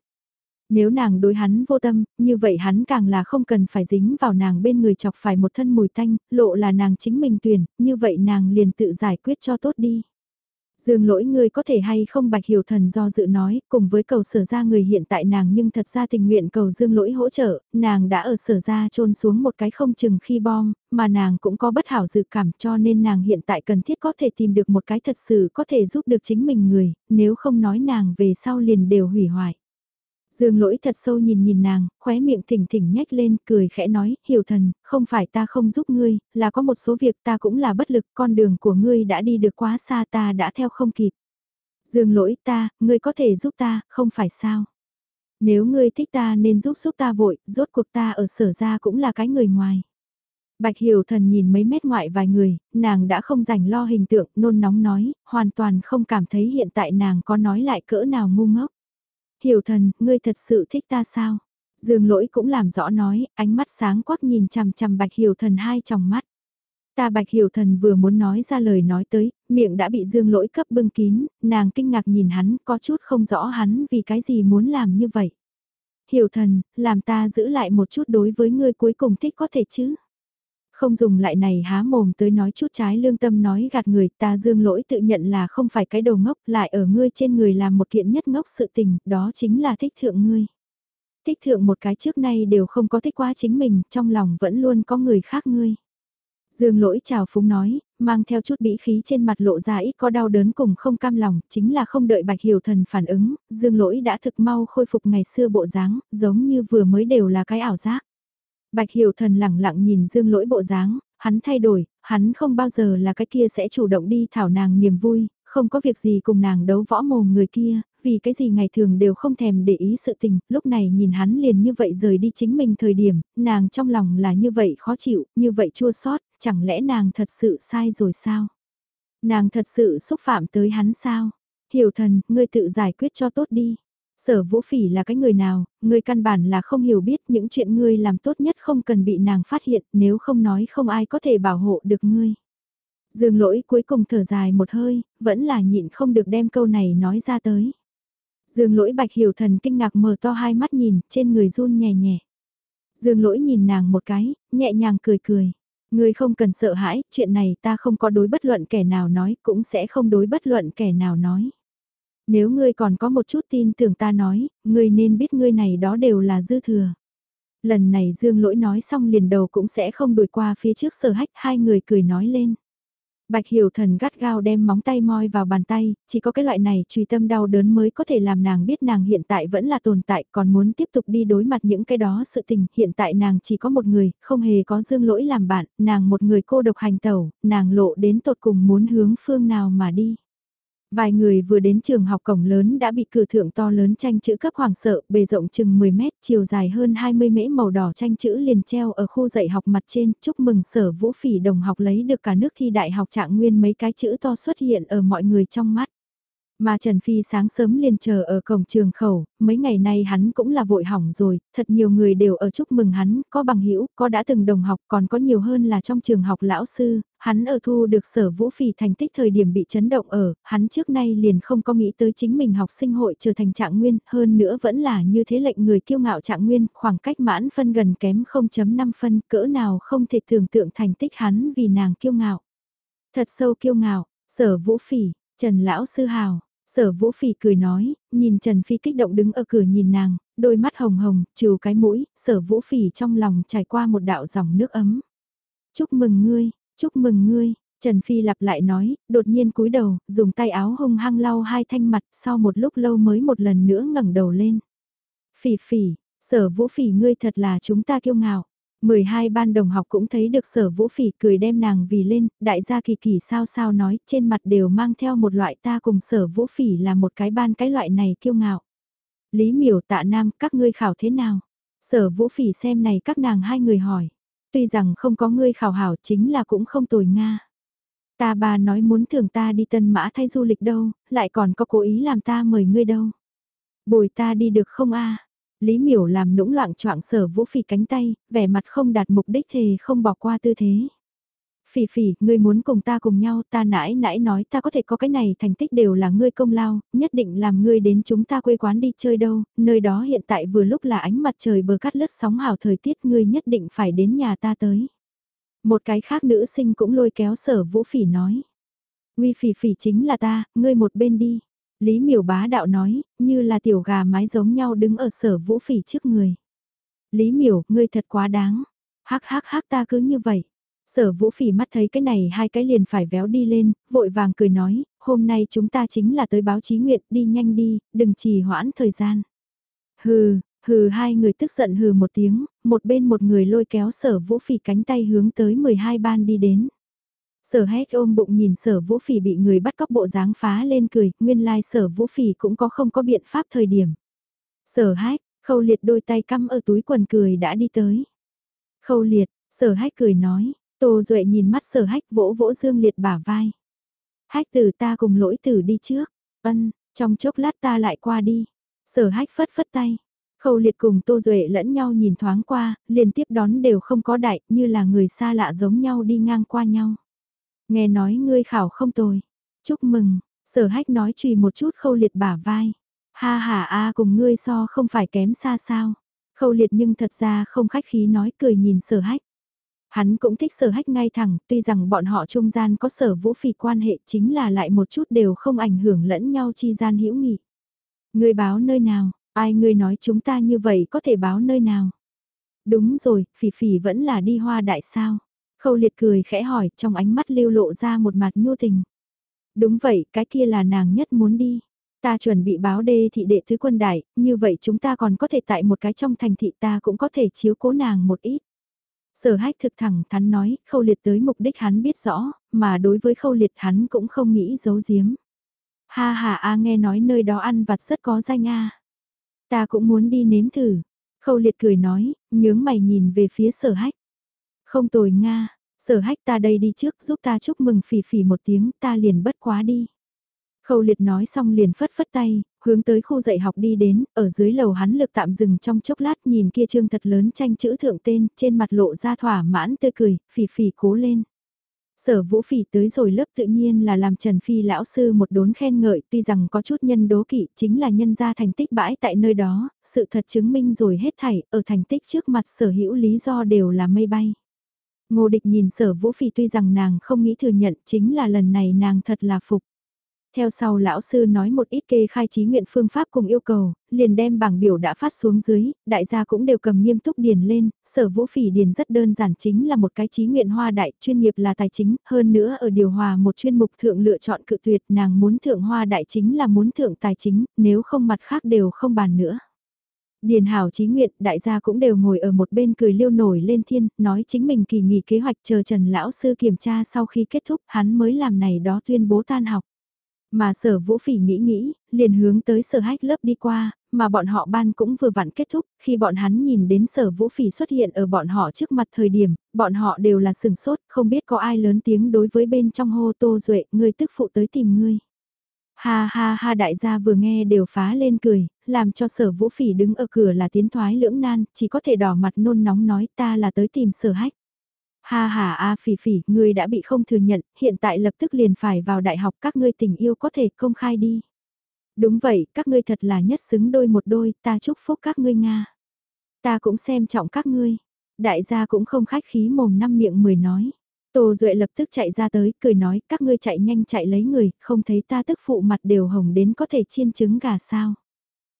Nếu nàng đối hắn vô tâm, như vậy hắn càng là không cần phải dính vào nàng bên người chọc phải một thân mùi tanh, lộ là nàng chính mình tuyển, như vậy nàng liền tự giải quyết cho tốt đi. Dương lỗi người có thể hay không bạch hiểu thần do dự nói, cùng với cầu sở ra người hiện tại nàng nhưng thật ra tình nguyện cầu dương lỗi hỗ trợ, nàng đã ở sở ra trôn xuống một cái không chừng khi bom, mà nàng cũng có bất hảo dự cảm cho nên nàng hiện tại cần thiết có thể tìm được một cái thật sự có thể giúp được chính mình người, nếu không nói nàng về sau liền đều hủy hoại. Dương lỗi thật sâu nhìn nhìn nàng, khóe miệng thỉnh thỉnh nhếch lên, cười khẽ nói, hiểu thần, không phải ta không giúp ngươi, là có một số việc ta cũng là bất lực, con đường của ngươi đã đi được quá xa ta đã theo không kịp. Dương lỗi ta, ngươi có thể giúp ta, không phải sao. Nếu ngươi thích ta nên giúp giúp ta vội, rốt cuộc ta ở sở ra cũng là cái người ngoài. Bạch Hiểu Thần nhìn mấy mét ngoại vài người, nàng đã không rảnh lo hình tượng, nôn nóng nói, hoàn toàn không cảm thấy hiện tại nàng có nói lại cỡ nào ngu ngốc. Hiểu thần, ngươi thật sự thích ta sao? Dương lỗi cũng làm rõ nói, ánh mắt sáng quắc nhìn chằm chằm bạch hiểu thần hai tròng mắt. Ta bạch hiểu thần vừa muốn nói ra lời nói tới, miệng đã bị dương lỗi cấp bưng kín, nàng kinh ngạc nhìn hắn, có chút không rõ hắn vì cái gì muốn làm như vậy. hiểu thần, làm ta giữ lại một chút đối với ngươi cuối cùng thích có thể chứ. Không dùng lại này há mồm tới nói chút trái lương tâm nói gạt người ta dương lỗi tự nhận là không phải cái đầu ngốc lại ở ngươi trên người làm một kiện nhất ngốc sự tình, đó chính là thích thượng ngươi. Thích thượng một cái trước nay đều không có thích quá chính mình, trong lòng vẫn luôn có người khác ngươi. Dương lỗi chào phúng nói, mang theo chút bĩ khí trên mặt lộ ra ít có đau đớn cùng không cam lòng, chính là không đợi bạch hiểu thần phản ứng, dương lỗi đã thực mau khôi phục ngày xưa bộ dáng, giống như vừa mới đều là cái ảo giác. Bạch hiểu thần lẳng lặng nhìn dương lỗi bộ dáng, hắn thay đổi, hắn không bao giờ là cái kia sẽ chủ động đi thảo nàng niềm vui, không có việc gì cùng nàng đấu võ mồm người kia, vì cái gì ngày thường đều không thèm để ý sự tình, lúc này nhìn hắn liền như vậy rời đi chính mình thời điểm, nàng trong lòng là như vậy khó chịu, như vậy chua xót chẳng lẽ nàng thật sự sai rồi sao? Nàng thật sự xúc phạm tới hắn sao? Hiểu thần, ngươi tự giải quyết cho tốt đi. Sở vũ phỉ là cái người nào, người căn bản là không hiểu biết những chuyện ngươi làm tốt nhất không cần bị nàng phát hiện nếu không nói không ai có thể bảo hộ được ngươi. Dương lỗi cuối cùng thở dài một hơi, vẫn là nhịn không được đem câu này nói ra tới. Dương lỗi bạch hiểu thần kinh ngạc mở to hai mắt nhìn, trên người run nhẹ nhẹ. Dương lỗi nhìn nàng một cái, nhẹ nhàng cười cười. Ngươi không cần sợ hãi, chuyện này ta không có đối bất luận kẻ nào nói, cũng sẽ không đối bất luận kẻ nào nói. Nếu ngươi còn có một chút tin tưởng ta nói, ngươi nên biết ngươi này đó đều là dư thừa. Lần này Dương lỗi nói xong liền đầu cũng sẽ không đuổi qua phía trước sở hách, hai người cười nói lên. Bạch Hiểu Thần gắt gao đem móng tay moi vào bàn tay, chỉ có cái loại này truy tâm đau đớn mới có thể làm nàng biết nàng hiện tại vẫn là tồn tại còn muốn tiếp tục đi đối mặt những cái đó sự tình. Hiện tại nàng chỉ có một người, không hề có dương lỗi làm bạn, nàng một người cô độc hành tẩu, nàng lộ đến tột cùng muốn hướng phương nào mà đi. Vài người vừa đến trường học cổng lớn đã bị cửa thượng to lớn tranh chữ cấp hoàng sợ, bề rộng chừng 10 mét, chiều dài hơn 20 mễ màu đỏ tranh chữ liền treo ở khu dạy học mặt trên, chúc mừng sở vũ phỉ đồng học lấy được cả nước thi đại học trạng nguyên mấy cái chữ to xuất hiện ở mọi người trong mắt. Mà Trần Phi sáng sớm liền chờ ở cổng trường khẩu, mấy ngày nay hắn cũng là vội hỏng rồi, thật nhiều người đều ở chúc mừng hắn, có bằng hữu có đã từng đồng học, còn có nhiều hơn là trong trường học lão sư, hắn ở thu được sở vũ phì thành tích thời điểm bị chấn động ở, hắn trước nay liền không có nghĩ tới chính mình học sinh hội trở thành trạng nguyên, hơn nữa vẫn là như thế lệnh người kiêu ngạo trạng nguyên, khoảng cách mãn phân gần kém 0.5 phân, cỡ nào không thể tưởng tượng thành tích hắn vì nàng kiêu ngạo. Thật sâu kiêu ngạo, sở vũ phỉ, Trần Lão Sư Hào, sở vũ phỉ cười nói, nhìn Trần Phi kích động đứng ở cửa nhìn nàng, đôi mắt hồng hồng, trừ cái mũi, sở vũ phỉ trong lòng trải qua một đạo dòng nước ấm. Chúc mừng ngươi, chúc mừng ngươi, Trần Phi lặp lại nói, đột nhiên cúi đầu, dùng tay áo hung hăng lau hai thanh mặt, sau một lúc lâu mới một lần nữa ngẩng đầu lên. Phỉ phỉ, sở vũ phỉ ngươi thật là chúng ta kiêu ngạo. 12 ban đồng học cũng thấy được sở vũ phỉ cười đem nàng vì lên, đại gia kỳ kỳ sao sao nói, trên mặt đều mang theo một loại ta cùng sở vũ phỉ là một cái ban cái loại này kiêu ngạo. Lý miểu tạ nam, các ngươi khảo thế nào? Sở vũ phỉ xem này các nàng hai người hỏi. Tuy rằng không có ngươi khảo hảo chính là cũng không tồi Nga. Ta bà nói muốn thường ta đi tân mã thay du lịch đâu, lại còn có cố ý làm ta mời ngươi đâu. Bồi ta đi được không a Lý miểu làm nũng loạn choạng sở vũ phỉ cánh tay, vẻ mặt không đạt mục đích thề không bỏ qua tư thế. Phỉ phỉ, ngươi muốn cùng ta cùng nhau, ta nãi nãi nói ta có thể có cái này thành tích đều là ngươi công lao, nhất định làm ngươi đến chúng ta quê quán đi chơi đâu, nơi đó hiện tại vừa lúc là ánh mặt trời bờ cắt lướt sóng hào thời tiết ngươi nhất định phải đến nhà ta tới. Một cái khác nữ sinh cũng lôi kéo sở vũ phỉ nói. Uy phỉ phỉ chính là ta, ngươi một bên đi. Lý miểu bá đạo nói, như là tiểu gà mái giống nhau đứng ở sở vũ phỉ trước người. Lý miểu, ngươi thật quá đáng. Hắc hắc hắc ta cứ như vậy. Sở vũ phỉ mắt thấy cái này hai cái liền phải véo đi lên, vội vàng cười nói, hôm nay chúng ta chính là tới báo chí nguyện, đi nhanh đi, đừng trì hoãn thời gian. Hừ, hừ hai người tức giận hừ một tiếng, một bên một người lôi kéo sở vũ phỉ cánh tay hướng tới 12 ban đi đến. Sở hét ôm bụng nhìn sở vũ phỉ bị người bắt cóc bộ dáng phá lên cười, nguyên lai sở vũ phỉ cũng có không có biện pháp thời điểm. Sở hách, khâu liệt đôi tay cắm ở túi quần cười đã đi tới. Khâu liệt, sở hách cười nói, Tô Duệ nhìn mắt sở hách vỗ vỗ dương liệt bả vai. Hách tử ta cùng lỗi tử đi trước, ân, trong chốc lát ta lại qua đi. Sở hách phất phất tay. Khâu liệt cùng Tô Duệ lẫn nhau nhìn thoáng qua, liền tiếp đón đều không có đại, như là người xa lạ giống nhau đi ngang qua nhau. Nghe nói ngươi khảo không tồi. Chúc mừng, sở hách nói chùy một chút khâu liệt bả vai. Ha ha a cùng ngươi so không phải kém xa sao. Khâu liệt nhưng thật ra không khách khí nói cười nhìn sở hách. Hắn cũng thích sở hách ngay thẳng, tuy rằng bọn họ trung gian có sở vũ phì quan hệ chính là lại một chút đều không ảnh hưởng lẫn nhau chi gian hữu nghị. Ngươi báo nơi nào, ai ngươi nói chúng ta như vậy có thể báo nơi nào? Đúng rồi, phỉ phỉ vẫn là đi hoa đại sao? Khâu liệt cười khẽ hỏi trong ánh mắt lưu lộ ra một mặt nhu tình. Đúng vậy, cái kia là nàng nhất muốn đi. Ta chuẩn bị báo đê thị đệ thứ quân đại, như vậy chúng ta còn có thể tại một cái trong thành thị ta cũng có thể chiếu cố nàng một ít. Sở hách thực thẳng thắn nói, khâu liệt tới mục đích hắn biết rõ, mà đối với khâu liệt hắn cũng không nghĩ giấu giếm. Ha ha a nghe nói nơi đó ăn vặt rất có danh a. Ta cũng muốn đi nếm thử. Khâu liệt cười nói, nhướng mày nhìn về phía sở hách. Không tồi Nga, sở hách ta đây đi trước giúp ta chúc mừng phỉ phỉ một tiếng ta liền bất quá đi. Khâu liệt nói xong liền phất phất tay, hướng tới khu dạy học đi đến, ở dưới lầu hắn lực tạm dừng trong chốc lát nhìn kia trương thật lớn tranh chữ thượng tên, trên mặt lộ ra thỏa mãn tươi cười, phỉ phỉ cố lên. Sở vũ phỉ tới rồi lớp tự nhiên là làm Trần Phi lão sư một đốn khen ngợi tuy rằng có chút nhân đố kỵ chính là nhân ra thành tích bãi tại nơi đó, sự thật chứng minh rồi hết thảy, ở thành tích trước mặt sở hữu lý do đều là mây bay. Ngô địch nhìn sở vũ phỉ tuy rằng nàng không nghĩ thừa nhận chính là lần này nàng thật là phục. Theo sau lão sư nói một ít kê khai trí nguyện phương pháp cùng yêu cầu, liền đem bảng biểu đã phát xuống dưới, đại gia cũng đều cầm nghiêm túc điền lên, sở vũ phỉ điền rất đơn giản chính là một cái trí nguyện hoa đại, chuyên nghiệp là tài chính, hơn nữa ở điều hòa một chuyên mục thượng lựa chọn cự tuyệt nàng muốn thượng hoa đại chính là muốn thượng tài chính, nếu không mặt khác đều không bàn nữa. Điền hảo trí nguyện, đại gia cũng đều ngồi ở một bên cười liêu nổi lên thiên, nói chính mình kỳ nghỉ kế hoạch chờ Trần Lão Sư kiểm tra sau khi kết thúc hắn mới làm này đó tuyên bố tan học. Mà sở vũ phỉ nghĩ nghĩ, liền hướng tới sở hách lớp đi qua, mà bọn họ ban cũng vừa vặn kết thúc, khi bọn hắn nhìn đến sở vũ phỉ xuất hiện ở bọn họ trước mặt thời điểm, bọn họ đều là sừng sốt, không biết có ai lớn tiếng đối với bên trong hô tô duệ, người tức phụ tới tìm ngươi. Ha ha ha đại gia vừa nghe đều phá lên cười, làm cho sở vũ phỉ đứng ở cửa là tiến thoái lưỡng nan, chỉ có thể đỏ mặt nôn nóng nói ta là tới tìm sở hách. Ha ha a phỉ phỉ, ngươi đã bị không thừa nhận, hiện tại lập tức liền phải vào đại học các ngươi tình yêu có thể công khai đi. Đúng vậy, các ngươi thật là nhất xứng đôi một đôi, ta chúc phúc các ngươi Nga. Ta cũng xem trọng các ngươi. Đại gia cũng không khách khí mồm năm miệng mười nói. Tô Duệ lập tức chạy ra tới, cười nói, các ngươi chạy nhanh chạy lấy người, không thấy ta tức phụ mặt đều hồng đến có thể chiên trứng gà sao.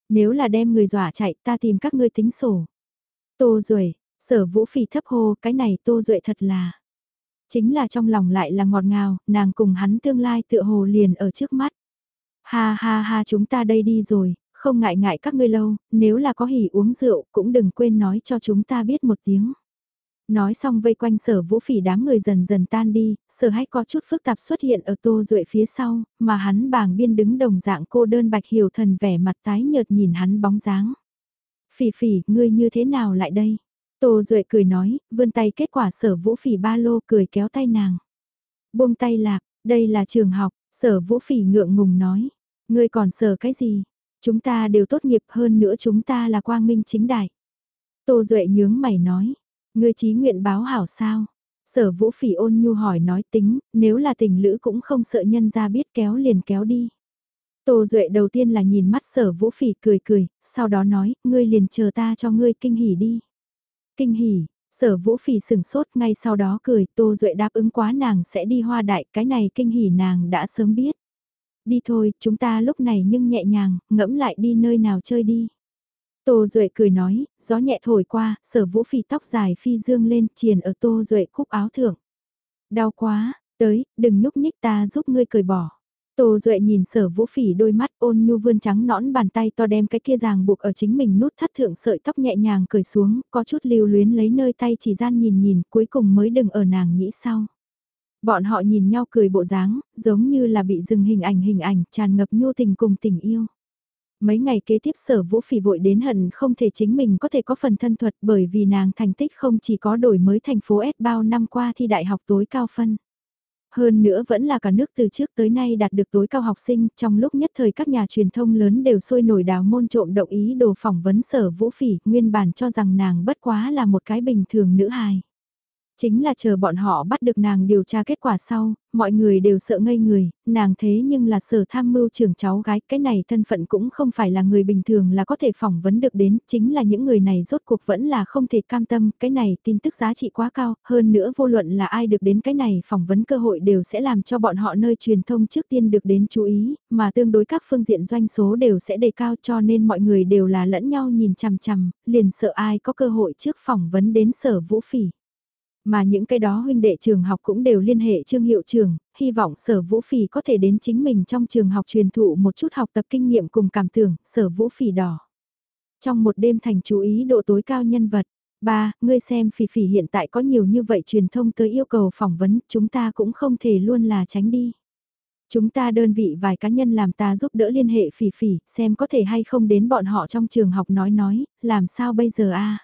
Nếu là đem người dọa chạy, ta tìm các ngươi tính sổ. Tô Duệ, Sở vũ phỉ thấp hô cái này tô duệ thật là. Chính là trong lòng lại là ngọt ngào, nàng cùng hắn tương lai tựa hồ liền ở trước mắt. Ha ha ha chúng ta đây đi rồi, không ngại ngại các ngươi lâu, nếu là có hỉ uống rượu cũng đừng quên nói cho chúng ta biết một tiếng. Nói xong vây quanh sở vũ phỉ đám người dần dần tan đi, sở hách có chút phức tạp xuất hiện ở tô duệ phía sau, mà hắn bàng biên đứng đồng dạng cô đơn bạch hiểu thần vẻ mặt tái nhợt nhìn hắn bóng dáng. Phỉ phỉ, ngươi như thế nào lại đây? Tô Duệ cười nói, vươn tay kết quả sở vũ phỉ ba lô cười kéo tay nàng. Buông tay lạc, đây là trường học, sở vũ phỉ ngượng ngùng nói. Ngươi còn sở cái gì? Chúng ta đều tốt nghiệp hơn nữa chúng ta là quang minh chính đại. Tô Duệ nhướng mày nói. Ngươi trí nguyện báo hảo sao? Sở vũ phỉ ôn nhu hỏi nói tính, nếu là tình lữ cũng không sợ nhân ra biết kéo liền kéo đi. Tô Duệ đầu tiên là nhìn mắt sở vũ phỉ cười cười, sau đó nói, ngươi liền chờ ta cho ngươi kinh hỉ đi. Kinh hỉ, sở vũ phỉ sừng sốt ngay sau đó cười Tô Duệ đáp ứng quá nàng sẽ đi hoa đại cái này kinh hỉ nàng đã sớm biết. Đi thôi, chúng ta lúc này nhưng nhẹ nhàng, ngẫm lại đi nơi nào chơi đi. Tô Duệ cười nói, gió nhẹ thổi qua, sở vũ phi tóc dài phi dương lên, triền ở Tô Duệ cúc áo thượng. Đau quá, tới, đừng nhúc nhích ta giúp ngươi cười bỏ. Tô Duệ nhìn sở vũ phỉ đôi mắt ôn nhu vươn trắng nõn bàn tay to đem cái kia ràng buộc ở chính mình nút thắt thượng sợi tóc nhẹ nhàng cởi xuống, có chút lưu luyến lấy nơi tay chỉ gian nhìn nhìn cuối cùng mới đừng ở nàng nghĩ sau. Bọn họ nhìn nhau cười bộ dáng, giống như là bị dừng hình ảnh hình ảnh tràn ngập nhu tình cùng tình yêu. Mấy ngày kế tiếp sở vũ phỉ vội đến hận không thể chính mình có thể có phần thân thuật bởi vì nàng thành tích không chỉ có đổi mới thành phố S bao năm qua thi đại học tối cao phân. Hơn nữa vẫn là cả nước từ trước tới nay đạt được tối cao học sinh, trong lúc nhất thời các nhà truyền thông lớn đều sôi nổi đào môn trộm động ý đồ phỏng vấn sở vũ phỉ, nguyên bản cho rằng nàng bất quá là một cái bình thường nữ hài. Chính là chờ bọn họ bắt được nàng điều tra kết quả sau, mọi người đều sợ ngây người, nàng thế nhưng là sở tham mưu trưởng cháu gái, cái này thân phận cũng không phải là người bình thường là có thể phỏng vấn được đến, chính là những người này rốt cuộc vẫn là không thể cam tâm, cái này tin tức giá trị quá cao, hơn nữa vô luận là ai được đến cái này phỏng vấn cơ hội đều sẽ làm cho bọn họ nơi truyền thông trước tiên được đến chú ý, mà tương đối các phương diện doanh số đều sẽ đề cao cho nên mọi người đều là lẫn nhau nhìn chằm chằm, liền sợ ai có cơ hội trước phỏng vấn đến sở vũ phỉ. Mà những cái đó huynh đệ trường học cũng đều liên hệ trương hiệu trường, hy vọng sở vũ phỉ có thể đến chính mình trong trường học truyền thụ một chút học tập kinh nghiệm cùng cảm tưởng, sở vũ phỉ đỏ. Trong một đêm thành chú ý độ tối cao nhân vật, ba, ngươi xem phỉ phỉ hiện tại có nhiều như vậy truyền thông tới yêu cầu phỏng vấn, chúng ta cũng không thể luôn là tránh đi. Chúng ta đơn vị vài cá nhân làm ta giúp đỡ liên hệ phỉ phỉ, xem có thể hay không đến bọn họ trong trường học nói nói, làm sao bây giờ a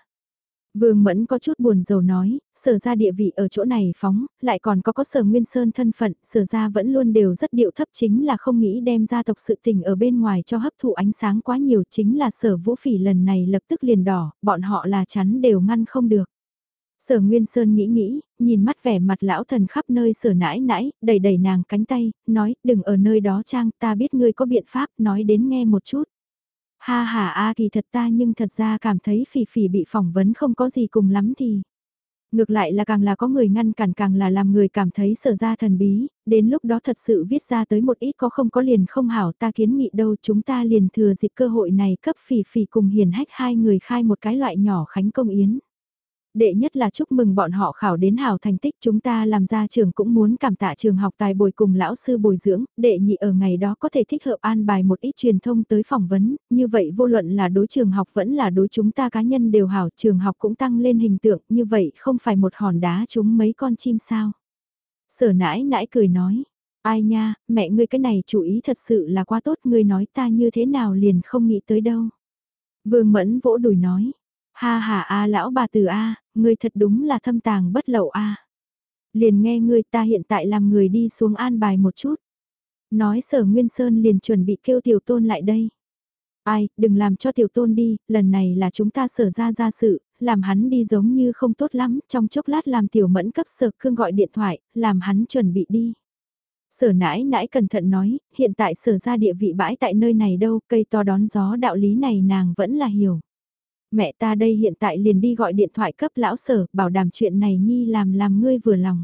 Vương Mẫn có chút buồn rầu nói, sở ra địa vị ở chỗ này phóng, lại còn có có sở Nguyên Sơn thân phận, sở ra vẫn luôn đều rất điệu thấp chính là không nghĩ đem gia tộc sự tình ở bên ngoài cho hấp thụ ánh sáng quá nhiều chính là sở vũ phỉ lần này lập tức liền đỏ, bọn họ là chắn đều ngăn không được. Sở Nguyên Sơn nghĩ nghĩ, nhìn mắt vẻ mặt lão thần khắp nơi sở nãi nãi, đẩy đẩy nàng cánh tay, nói đừng ở nơi đó trang ta biết ngươi có biện pháp nói đến nghe một chút. Ha ha a thì thật ta nhưng thật ra cảm thấy phỉ phỉ bị phỏng vấn không có gì cùng lắm thì. Ngược lại là càng là có người ngăn cản càng là làm người cảm thấy sở ra thần bí, đến lúc đó thật sự viết ra tới một ít có không có liền không hảo ta kiến nghị đâu chúng ta liền thừa dịp cơ hội này cấp phỉ phỉ cùng hiền hách hai người khai một cái loại nhỏ khánh công yến. Đệ nhất là chúc mừng bọn họ khảo đến hào thành tích chúng ta làm ra trường cũng muốn cảm tạ trường học tài bồi cùng lão sư bồi dưỡng, đệ nhị ở ngày đó có thể thích hợp an bài một ít truyền thông tới phỏng vấn, như vậy vô luận là đối trường học vẫn là đối chúng ta cá nhân đều hảo trường học cũng tăng lên hình tượng, như vậy không phải một hòn đá chúng mấy con chim sao. Sở nãi nãi cười nói, ai nha, mẹ ngươi cái này chú ý thật sự là quá tốt, ngươi nói ta như thế nào liền không nghĩ tới đâu. Vương Mẫn vỗ đùi nói, Ha ha a lão bà từ a, ngươi thật đúng là thâm tàng bất lậu a. Liền nghe ngươi ta hiện tại làm người đi xuống an bài một chút. Nói sở Nguyên Sơn liền chuẩn bị kêu tiểu tôn lại đây. Ai, đừng làm cho tiểu tôn đi, lần này là chúng ta sở ra ra sự, làm hắn đi giống như không tốt lắm, trong chốc lát làm tiểu mẫn cấp sở cương gọi điện thoại, làm hắn chuẩn bị đi. Sở nãi nãi cẩn thận nói, hiện tại sở ra địa vị bãi tại nơi này đâu, cây to đón gió đạo lý này nàng vẫn là hiểu mẹ ta đây hiện tại liền đi gọi điện thoại cấp lão sở, bảo đảm chuyện này nhi làm làm ngươi vừa lòng.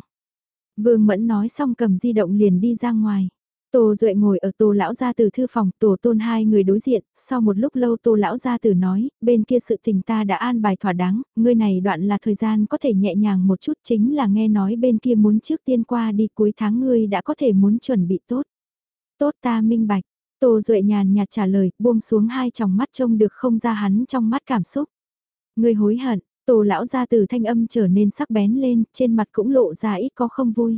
Vương Mẫn nói xong cầm di động liền đi ra ngoài. Tô Duệ ngồi ở Tô lão gia từ thư phòng, Tổ Tôn hai người đối diện, sau một lúc lâu Tô lão gia từ nói, bên kia sự tình ta đã an bài thỏa đáng, ngươi này đoạn là thời gian có thể nhẹ nhàng một chút chính là nghe nói bên kia muốn trước tiên qua đi cuối tháng ngươi đã có thể muốn chuẩn bị tốt. Tốt ta minh bạch, Tô Duệ nhàn nhạt trả lời, buông xuống hai tròng mắt trông được không ra hắn trong mắt cảm xúc. Người hối hận, Tô lão ra từ thanh âm trở nên sắc bén lên, trên mặt cũng lộ ra ít có không vui.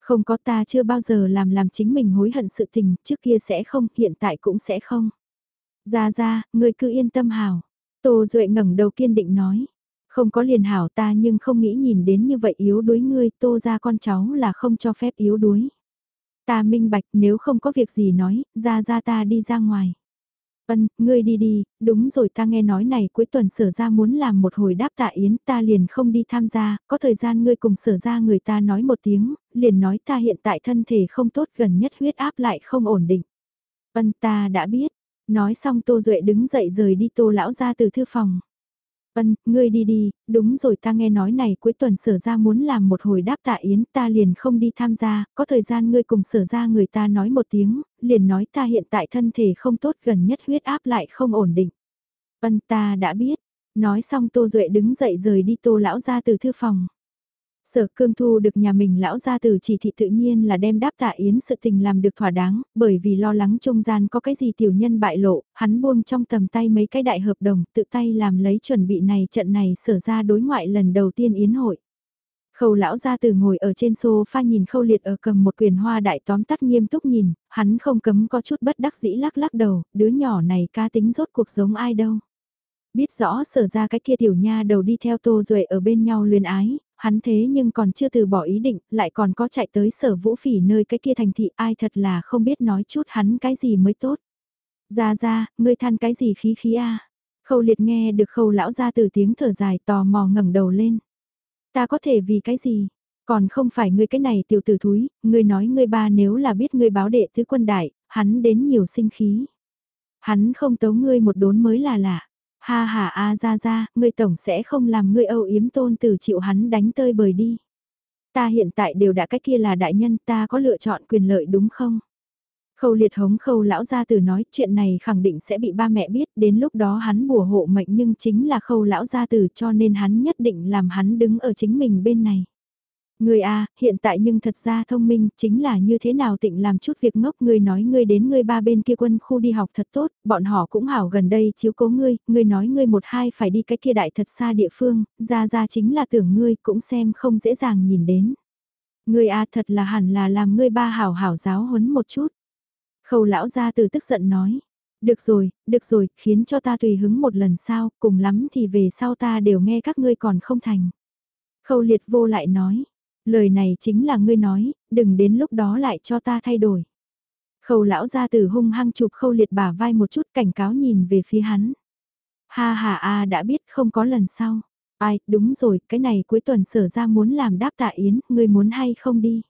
Không có ta chưa bao giờ làm làm chính mình hối hận sự tình, trước kia sẽ không, hiện tại cũng sẽ không. Ra ra, người cứ yên tâm hảo. Tô Duệ ngẩng đầu kiên định nói. Không có liền hảo ta nhưng không nghĩ nhìn đến như vậy yếu đuối ngươi, tô ra con cháu là không cho phép yếu đuối. Ta minh bạch nếu không có việc gì nói, ra ra ta đi ra ngoài. Ân, ngươi đi đi, đúng rồi ta nghe nói này cuối tuần sở ra muốn làm một hồi đáp tạ yến ta liền không đi tham gia, có thời gian ngươi cùng sở ra người ta nói một tiếng, liền nói ta hiện tại thân thể không tốt gần nhất huyết áp lại không ổn định. Ân ta đã biết, nói xong Tô Duệ đứng dậy rời đi Tô lão ra từ thư phòng. Ân, ngươi đi đi, đúng rồi ta nghe nói này cuối tuần sở ra muốn làm một hồi đáp tạ yến ta liền không đi tham gia, có thời gian ngươi cùng sở ra người ta nói một tiếng, liền nói ta hiện tại thân thể không tốt gần nhất huyết áp lại không ổn định. Ân ta đã biết, nói xong Tô Duệ đứng dậy rời đi Tô lão ra từ thư phòng. Sở cương thu được nhà mình lão ra từ chỉ thị tự nhiên là đem đáp tạ yến sự tình làm được thỏa đáng, bởi vì lo lắng trung gian có cái gì tiểu nhân bại lộ, hắn buông trong tầm tay mấy cái đại hợp đồng, tự tay làm lấy chuẩn bị này trận này sở ra đối ngoại lần đầu tiên yến hội. Khâu lão ra từ ngồi ở trên sofa nhìn khâu liệt ở cầm một quyền hoa đại tóm tắt nghiêm túc nhìn, hắn không cấm có chút bất đắc dĩ lắc lắc đầu, đứa nhỏ này ca tính rốt cuộc giống ai đâu. Biết rõ sở ra cái kia tiểu nha đầu đi theo tô duệ ở bên nhau luyến ái, hắn thế nhưng còn chưa từ bỏ ý định, lại còn có chạy tới sở vũ phỉ nơi cái kia thành thị ai thật là không biết nói chút hắn cái gì mới tốt. Ra ra, ngươi than cái gì khí khí a Khâu liệt nghe được khâu lão ra từ tiếng thở dài tò mò ngẩng đầu lên. Ta có thể vì cái gì? Còn không phải ngươi cái này tiểu tử thúi, ngươi nói ngươi ba nếu là biết ngươi báo đệ thứ quân đại, hắn đến nhiều sinh khí. Hắn không tấu ngươi một đốn mới là lạ. Ha ha a ra ra, ngươi tổng sẽ không làm ngươi âu yếm tôn từ chịu hắn đánh tơi bời đi. Ta hiện tại đều đã cách kia là đại nhân ta có lựa chọn quyền lợi đúng không? Khâu liệt hống khâu lão gia tử nói chuyện này khẳng định sẽ bị ba mẹ biết đến lúc đó hắn bùa hộ mệnh nhưng chính là khâu lão gia tử cho nên hắn nhất định làm hắn đứng ở chính mình bên này. Người a, hiện tại nhưng thật ra thông minh, chính là như thế nào tịnh làm chút việc ngốc ngươi nói ngươi đến ngươi ba bên kia quân khu đi học thật tốt, bọn họ cũng hảo gần đây chiếu cố ngươi, ngươi nói ngươi một hai phải đi cái kia đại thật xa địa phương, ra ra chính là tưởng ngươi cũng xem không dễ dàng nhìn đến. Ngươi a thật là hẳn là làm ngươi ba hảo hảo giáo huấn một chút. Khâu lão ra từ tức giận nói. Được rồi, được rồi, khiến cho ta tùy hứng một lần sao, cùng lắm thì về sau ta đều nghe các ngươi còn không thành. Khâu liệt vô lại nói, lời này chính là ngươi nói, đừng đến lúc đó lại cho ta thay đổi. Khâu lão ra từ hung hăng chụp khâu liệt bả vai một chút cảnh cáo nhìn về phía hắn. Ha ha a đã biết không có lần sau. Ai, đúng rồi, cái này cuối tuần sở ra muốn làm đáp tạ yến, ngươi muốn hay không đi?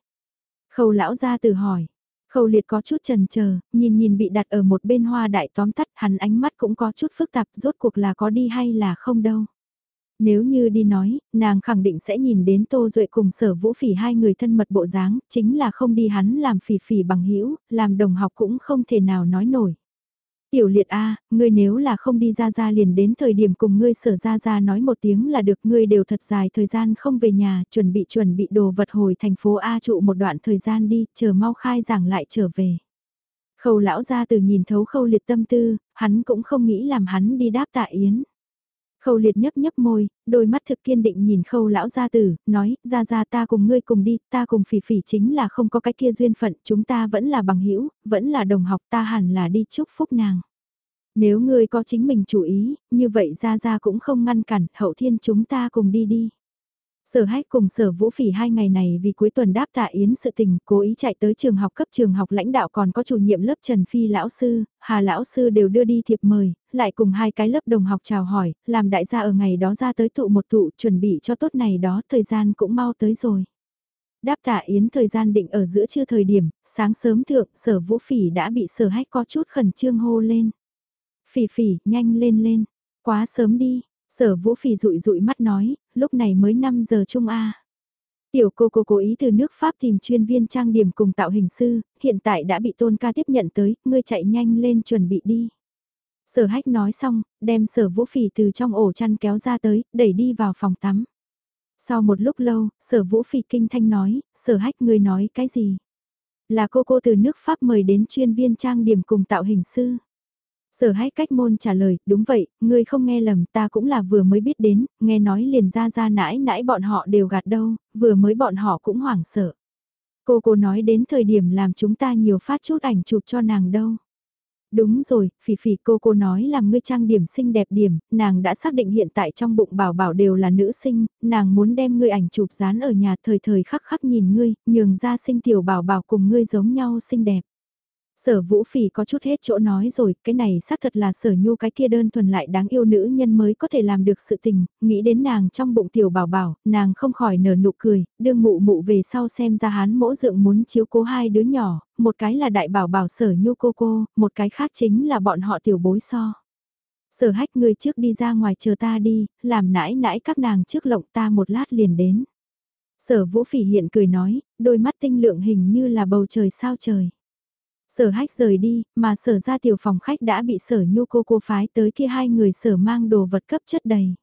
Khâu lão ra từ hỏi, Khâu liệt có chút trần chờ nhìn nhìn bị đặt ở một bên hoa đại tóm tắt hắn ánh mắt cũng có chút phức tạp rốt cuộc là có đi hay là không đâu. Nếu như đi nói, nàng khẳng định sẽ nhìn đến Tô Duệ cùng sở vũ phỉ hai người thân mật bộ dáng, chính là không đi hắn làm phỉ phỉ bằng hữu làm đồng học cũng không thể nào nói nổi. Tiểu liệt A, ngươi nếu là không đi ra ra liền đến thời điểm cùng ngươi sở ra ra nói một tiếng là được ngươi đều thật dài thời gian không về nhà, chuẩn bị chuẩn bị đồ vật hồi thành phố A trụ một đoạn thời gian đi, chờ mau khai giảng lại trở về. Khâu lão ra từ nhìn thấu khâu liệt tâm tư, hắn cũng không nghĩ làm hắn đi đáp tạ yến. Khâu liệt nhấp nhấp môi, đôi mắt thực kiên định nhìn khâu lão gia tử, nói, ra ra ta cùng ngươi cùng đi, ta cùng phỉ phỉ chính là không có cái kia duyên phận, chúng ta vẫn là bằng hữu vẫn là đồng học ta hẳn là đi chúc phúc nàng. Nếu ngươi có chính mình chủ ý, như vậy ra ra cũng không ngăn cản, hậu thiên chúng ta cùng đi đi. Sở hách cùng sở vũ phỉ hai ngày này vì cuối tuần đáp tạ yến sự tình, cố ý chạy tới trường học cấp trường học lãnh đạo còn có chủ nhiệm lớp Trần Phi lão sư, Hà lão sư đều đưa đi thiệp mời, lại cùng hai cái lớp đồng học chào hỏi, làm đại gia ở ngày đó ra tới tụ một tụ chuẩn bị cho tốt này đó thời gian cũng mau tới rồi. Đáp tạ yến thời gian định ở giữa trưa thời điểm, sáng sớm thượng sở vũ phỉ đã bị sở hách có chút khẩn trương hô lên. Phỉ phỉ, nhanh lên lên, quá sớm đi, Sở vũ phì rụi rụi mắt nói, lúc này mới 5 giờ chung A. Tiểu cô cô cố ý từ nước Pháp tìm chuyên viên trang điểm cùng tạo hình sư, hiện tại đã bị tôn ca tiếp nhận tới, ngươi chạy nhanh lên chuẩn bị đi. Sở hách nói xong, đem sở vũ phì từ trong ổ chăn kéo ra tới, đẩy đi vào phòng tắm. Sau một lúc lâu, sở vũ phì kinh thanh nói, sở hách ngươi nói cái gì? Là cô cô từ nước Pháp mời đến chuyên viên trang điểm cùng tạo hình sư. Sở hách cách môn trả lời, đúng vậy, ngươi không nghe lầm, ta cũng là vừa mới biết đến, nghe nói liền ra ra nãi nãi bọn họ đều gạt đâu, vừa mới bọn họ cũng hoảng sợ. Cô cô nói đến thời điểm làm chúng ta nhiều phát chút ảnh chụp cho nàng đâu. Đúng rồi, phỉ phỉ cô cô nói làm ngươi trang điểm xinh đẹp điểm, nàng đã xác định hiện tại trong bụng bảo bảo đều là nữ sinh, nàng muốn đem ngươi ảnh chụp dán ở nhà thời thời khắc khắc nhìn ngươi, nhường ra sinh tiểu bảo bảo cùng ngươi giống nhau xinh đẹp. Sở vũ phỉ có chút hết chỗ nói rồi, cái này xác thật là sở nhu cái kia đơn thuần lại đáng yêu nữ nhân mới có thể làm được sự tình, nghĩ đến nàng trong bụng tiểu bảo bảo, nàng không khỏi nở nụ cười, đương mụ mụ về sau xem ra hán mỗ dượng muốn chiếu cố hai đứa nhỏ, một cái là đại bảo bảo sở nhu cô cô, một cái khác chính là bọn họ tiểu bối so. Sở hách người trước đi ra ngoài chờ ta đi, làm nãi nãi các nàng trước lộng ta một lát liền đến. Sở vũ phỉ hiện cười nói, đôi mắt tinh lượng hình như là bầu trời sao trời. Sở hách rời đi, mà sở ra tiểu phòng khách đã bị sở nhu cô cô phái tới kia hai người sở mang đồ vật cấp chất đầy.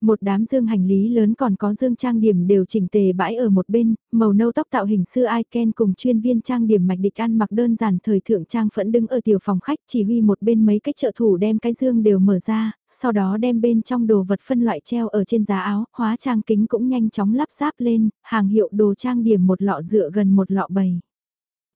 Một đám dương hành lý lớn còn có dương trang điểm đều chỉnh tề bãi ở một bên, màu nâu tóc tạo hình sư Iken cùng chuyên viên trang điểm mạch địch ăn mặc đơn giản thời thượng trang phẫn đứng ở tiểu phòng khách chỉ huy một bên mấy cái trợ thủ đem cái dương đều mở ra, sau đó đem bên trong đồ vật phân loại treo ở trên giá áo, hóa trang kính cũng nhanh chóng lắp ráp lên, hàng hiệu đồ trang điểm một lọ dựa gần một lọ bầy.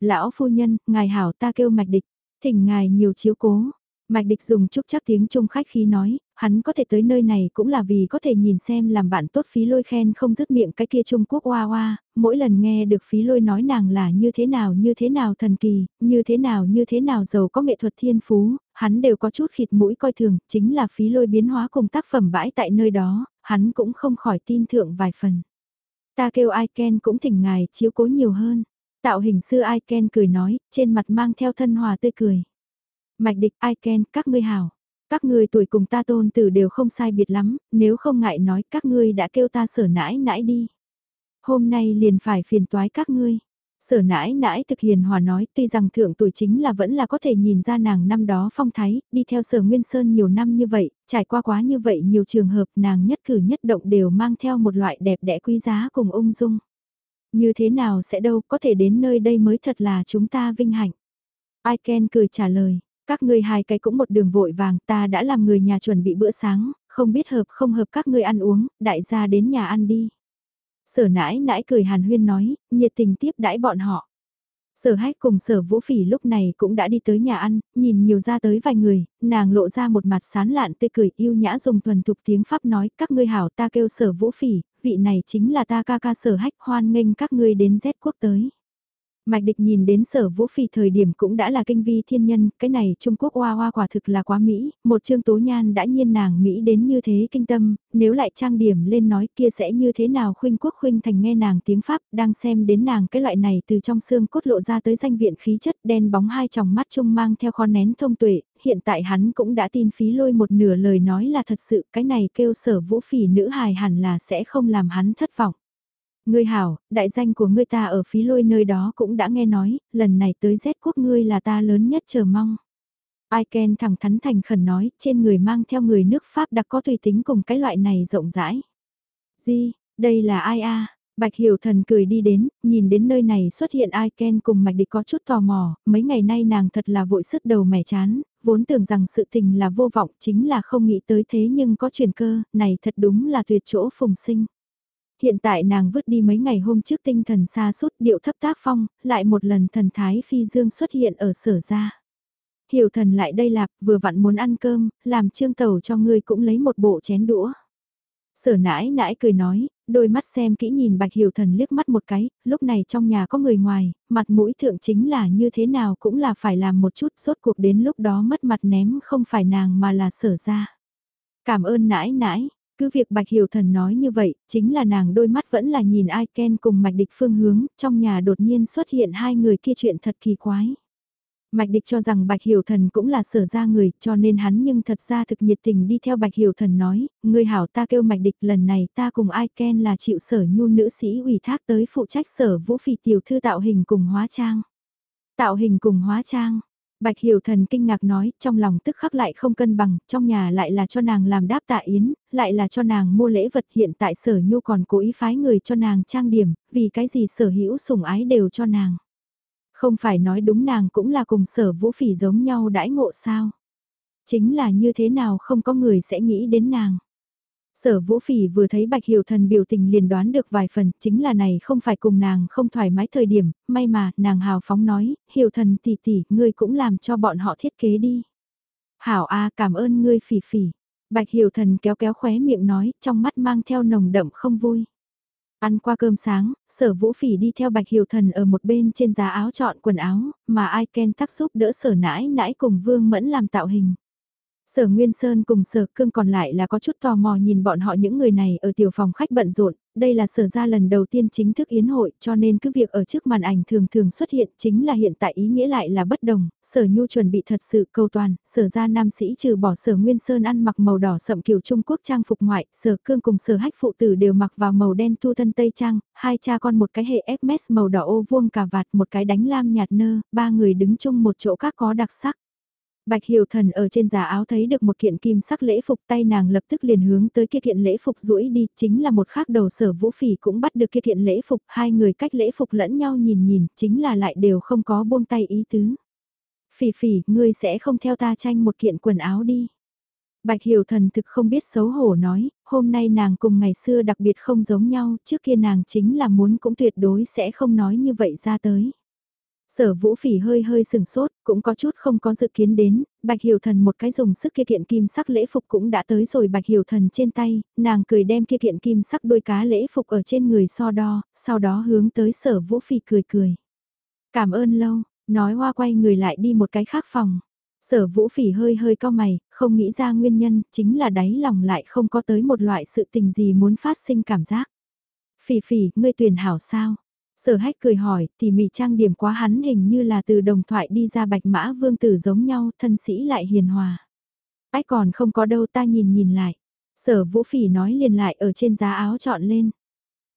Lão phu nhân, ngài hảo ta kêu mạch địch, thỉnh ngài nhiều chiếu cố. Mạch địch dùng chút chắc tiếng trung khách khi nói, hắn có thể tới nơi này cũng là vì có thể nhìn xem làm bạn tốt phí lôi khen không dứt miệng cái kia Trung Quốc hoa hoa, mỗi lần nghe được phí lôi nói nàng là như thế nào như thế nào thần kỳ, như thế nào như thế nào giàu có nghệ thuật thiên phú, hắn đều có chút khịt mũi coi thường, chính là phí lôi biến hóa cùng tác phẩm bãi tại nơi đó, hắn cũng không khỏi tin thượng vài phần. Ta kêu ai Ken cũng thỉnh ngài chiếu cố nhiều hơn. Tạo hình sư ai Ken cười nói, trên mặt mang theo thân hòa tươi cười. Mạch địch ai Ken, các ngươi hảo. Các ngươi tuổi cùng ta tôn tử đều không sai biệt lắm, nếu không ngại nói các ngươi đã kêu ta sở nãi nãi đi. Hôm nay liền phải phiền toái các ngươi. Sở nãi nãi thực hiền hòa nói tuy rằng thượng tuổi chính là vẫn là có thể nhìn ra nàng năm đó phong thái, đi theo sở Nguyên Sơn nhiều năm như vậy, trải qua quá như vậy nhiều trường hợp nàng nhất cử nhất động đều mang theo một loại đẹp đẽ quý giá cùng ung dung. Như thế nào sẽ đâu có thể đến nơi đây mới thật là chúng ta vinh hạnh. Ai Ken cười trả lời, các ngươi hai cái cũng một đường vội vàng ta đã làm người nhà chuẩn bị bữa sáng, không biết hợp không hợp các ngươi ăn uống, đại gia đến nhà ăn đi. Sở nãi nãi cười hàn huyên nói, nhiệt tình tiếp đãi bọn họ. Sở hách cùng sở vũ phỉ lúc này cũng đã đi tới nhà ăn, nhìn nhiều ra tới vài người, nàng lộ ra một mặt sán lạn tươi cười yêu nhã dùng thuần thục tiếng Pháp nói các ngươi hảo ta kêu sở vũ phỉ, vị này chính là ta ca ca sở hách hoan nghênh các ngươi đến Z quốc tới. Mạch địch nhìn đến sở vũ phi thời điểm cũng đã là kinh vi thiên nhân, cái này Trung Quốc hoa hoa quả thực là quá Mỹ, một chương tố nhan đã nhiên nàng Mỹ đến như thế kinh tâm, nếu lại trang điểm lên nói kia sẽ như thế nào khuynh quốc khuynh thành nghe nàng tiếng Pháp, đang xem đến nàng cái loại này từ trong xương cốt lộ ra tới danh viện khí chất đen bóng hai tròng mắt trung mang theo kho nén thông tuệ, hiện tại hắn cũng đã tin phí lôi một nửa lời nói là thật sự cái này kêu sở vũ phỉ nữ hài hẳn là sẽ không làm hắn thất vọng. Ngươi hảo, đại danh của ngươi ta ở phí lôi nơi đó cũng đã nghe nói, lần này tới Z quốc ngươi là ta lớn nhất chờ mong. Ai Ken thẳng thắn thành khẩn nói, trên người mang theo người nước Pháp đặc có tùy tính cùng cái loại này rộng rãi. Di, đây là ai a? Bạch Hiểu Thần cười đi đến, nhìn đến nơi này xuất hiện ai Ken cùng Mạch Địch có chút tò mò, mấy ngày nay nàng thật là vội sức đầu mẻ chán, vốn tưởng rằng sự tình là vô vọng chính là không nghĩ tới thế nhưng có chuyển cơ, này thật đúng là tuyệt chỗ phùng sinh. Hiện tại nàng vứt đi mấy ngày hôm trước tinh thần xa suốt điệu thấp tác phong, lại một lần thần thái phi dương xuất hiện ở sở gia. Hiểu thần lại đây lạp, vừa vặn muốn ăn cơm, làm trương tàu cho ngươi cũng lấy một bộ chén đũa. Sở nãi nãi cười nói, đôi mắt xem kỹ nhìn bạch hiểu thần liếc mắt một cái, lúc này trong nhà có người ngoài, mặt mũi thượng chính là như thế nào cũng là phải làm một chút, rốt cuộc đến lúc đó mất mặt ném không phải nàng mà là sở ra. Cảm ơn nãi nãi, cứ việc Bạch Hiểu Thần nói như vậy, chính là nàng đôi mắt vẫn là nhìn ai Ken cùng Mạch Địch phương hướng, trong nhà đột nhiên xuất hiện hai người kia chuyện thật kỳ quái. Mạch Địch cho rằng Bạch Hiểu Thần cũng là sở ra người, cho nên hắn nhưng thật ra thực nhiệt tình đi theo Bạch Hiểu Thần nói, người hảo ta kêu Mạch Địch lần này ta cùng ai Ken là chịu sở nhu nữ sĩ ủy thác tới phụ trách sở vũ phỉ tiểu thư tạo hình cùng hóa trang. Tạo hình cùng hóa trang, Bạch Hiểu Thần kinh ngạc nói, trong lòng tức khắc lại không cân bằng, trong nhà lại là cho nàng làm đáp tạ yến, lại là cho nàng mua lễ vật hiện tại sở nhu còn cố ý phái người cho nàng trang điểm, vì cái gì sở hữu sủng ái đều cho nàng. Không phải nói đúng nàng cũng là cùng sở vũ phỉ giống nhau đãi ngộ sao. Chính là như thế nào không có người sẽ nghĩ đến nàng. Sở Vũ Phỉ vừa thấy Bạch Hiểu Thần biểu tình liền đoán được vài phần, chính là này không phải cùng nàng không thoải mái thời điểm, may mà, nàng hào phóng nói, Hiểu Thần tỷ tỷ, ngươi cũng làm cho bọn họ thiết kế đi. Hảo A cảm ơn ngươi Phỉ Phỉ. Bạch Hiểu Thần kéo kéo khóe miệng nói, trong mắt mang theo nồng đậm không vui. Ăn qua cơm sáng, sở vũ phỉ đi theo bạch hiểu thần ở một bên trên giá áo chọn quần áo, mà ai ken tắc giúp đỡ sở nãi nãi cùng vương mẫn làm tạo hình. Sở Nguyên Sơn cùng Sở Cương còn lại là có chút tò mò nhìn bọn họ những người này ở tiểu phòng khách bận rộn, đây là sở ra lần đầu tiên chính thức yến hội cho nên cứ việc ở trước màn ảnh thường thường xuất hiện chính là hiện tại ý nghĩa lại là bất đồng, sở nhu chuẩn bị thật sự cầu toàn, sở ra nam sĩ trừ bỏ sở Nguyên Sơn ăn mặc màu đỏ sậm kiểu Trung Quốc trang phục ngoại, sở Cương cùng sở hách phụ tử đều mặc vào màu đen thu thân Tây Trang, hai cha con một cái hệ FMS màu đỏ ô vuông cà vạt một cái đánh lam nhạt nơ, ba người đứng chung một chỗ các có đặc sắc. Bạch Hiểu Thần ở trên giả áo thấy được một kiện kim sắc lễ phục tay nàng lập tức liền hướng tới kia kiện lễ phục duỗi đi, chính là một khác đầu sở vũ phỉ cũng bắt được kia kiện lễ phục, hai người cách lễ phục lẫn nhau nhìn nhìn, chính là lại đều không có buông tay ý tứ. Phỉ phỉ, ngươi sẽ không theo ta tranh một kiện quần áo đi. Bạch Hiểu Thần thực không biết xấu hổ nói, hôm nay nàng cùng ngày xưa đặc biệt không giống nhau, trước kia nàng chính là muốn cũng tuyệt đối sẽ không nói như vậy ra tới. Sở vũ phỉ hơi hơi sừng sốt, cũng có chút không có dự kiến đến, bạch hiểu thần một cái dùng sức kia kiện kim sắc lễ phục cũng đã tới rồi bạch hiểu thần trên tay, nàng cười đem kia kiện kim sắc đôi cá lễ phục ở trên người so đo, sau đó hướng tới sở vũ phỉ cười cười. Cảm ơn lâu, nói hoa quay người lại đi một cái khác phòng. Sở vũ phỉ hơi hơi cao mày, không nghĩ ra nguyên nhân, chính là đáy lòng lại không có tới một loại sự tình gì muốn phát sinh cảm giác. Phỉ phỉ, ngươi tuyển hảo sao? Sở hách cười hỏi, thì mị trang điểm quá hắn hình như là từ đồng thoại đi ra bạch mã vương tử giống nhau, thân sĩ lại hiền hòa. Ách còn không có đâu ta nhìn nhìn lại. Sở vũ phỉ nói liền lại ở trên giá áo chọn lên.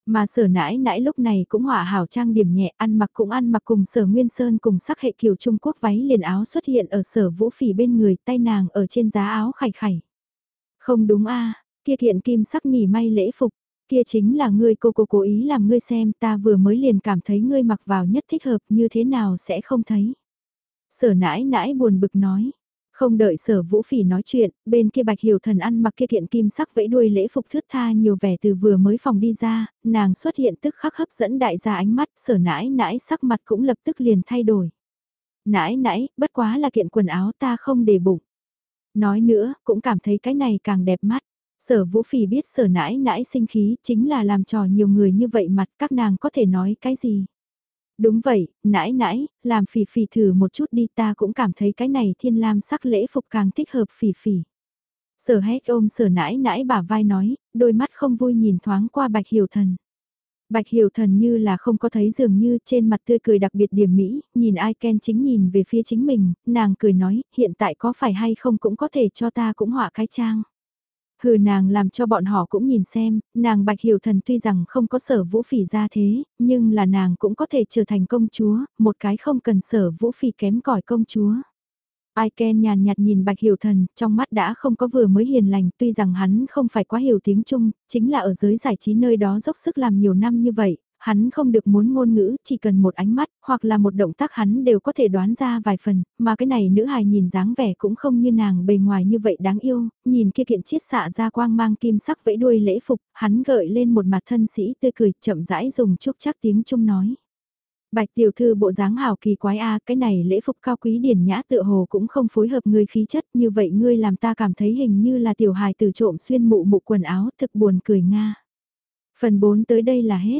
Mà sở nãi nãi lúc này cũng hỏa hảo trang điểm nhẹ ăn mặc cũng ăn mặc cùng sở Nguyên Sơn cùng sắc hệ kiểu Trung Quốc váy liền áo xuất hiện ở sở vũ phỉ bên người tay nàng ở trên giá áo khải khải. Không đúng a kia kiện kim sắc nhỉ may lễ phục, kia chính là ngươi cô cô cố ý làm ngươi xem ta vừa mới liền cảm thấy ngươi mặc vào nhất thích hợp như thế nào sẽ không thấy. Sở nãi nãi buồn bực nói, không đợi sở vũ phỉ nói chuyện, bên kia bạch hiểu thần ăn mặc kia kiện kim sắc vẫy đuôi lễ phục thước tha nhiều vẻ từ vừa mới phòng đi ra, nàng xuất hiện tức khắc hấp dẫn đại gia ánh mắt, sở nãi nãi sắc mặt cũng lập tức liền thay đổi. Nãi nãi, bất quá là kiện quần áo ta không để bụng. Nói nữa, cũng cảm thấy cái này càng đẹp mắt. Sở vũ phỉ biết sở nãi nãi sinh khí chính là làm trò nhiều người như vậy mặt các nàng có thể nói cái gì. Đúng vậy, nãi nãi, làm phỉ phỉ thử một chút đi ta cũng cảm thấy cái này thiên lam sắc lễ phục càng thích hợp phỉ phỉ. Sở hét ôm sở nãi nãi bả vai nói, đôi mắt không vui nhìn thoáng qua bạch hiểu thần. Bạch hiểu thần như là không có thấy dường như trên mặt tươi cười đặc biệt điểm mỹ, nhìn ai Ken chính nhìn về phía chính mình, nàng cười nói, hiện tại có phải hay không cũng có thể cho ta cũng họa cái trang. Hừ nàng làm cho bọn họ cũng nhìn xem, nàng bạch hiểu thần tuy rằng không có sở vũ phỉ ra thế, nhưng là nàng cũng có thể trở thành công chúa, một cái không cần sở vũ phỉ kém cỏi công chúa. Ai Ken nhàn nhạt nhìn Bạch Hiểu Thần, trong mắt đã không có vừa mới hiền lành, tuy rằng hắn không phải quá hiểu tiếng Trung, chính là ở giới giải trí nơi đó dốc sức làm nhiều năm như vậy, hắn không được muốn ngôn ngữ, chỉ cần một ánh mắt, hoặc là một động tác hắn đều có thể đoán ra vài phần, mà cái này nữ hài nhìn dáng vẻ cũng không như nàng bề ngoài như vậy đáng yêu, nhìn kia kiện chiết xạ ra quang mang kim sắc vẫy đuôi lễ phục, hắn gợi lên một mặt thân sĩ tươi cười, chậm rãi dùng chúc chắc tiếng Trung nói. Bạch tiểu thư bộ dáng hào kỳ quái a, cái này lễ phục cao quý điển nhã tựa hồ cũng không phối hợp ngươi khí chất, như vậy ngươi làm ta cảm thấy hình như là tiểu hài từ trộm xuyên mụ mụ quần áo, thực buồn cười nga. Phần 4 tới đây là hết.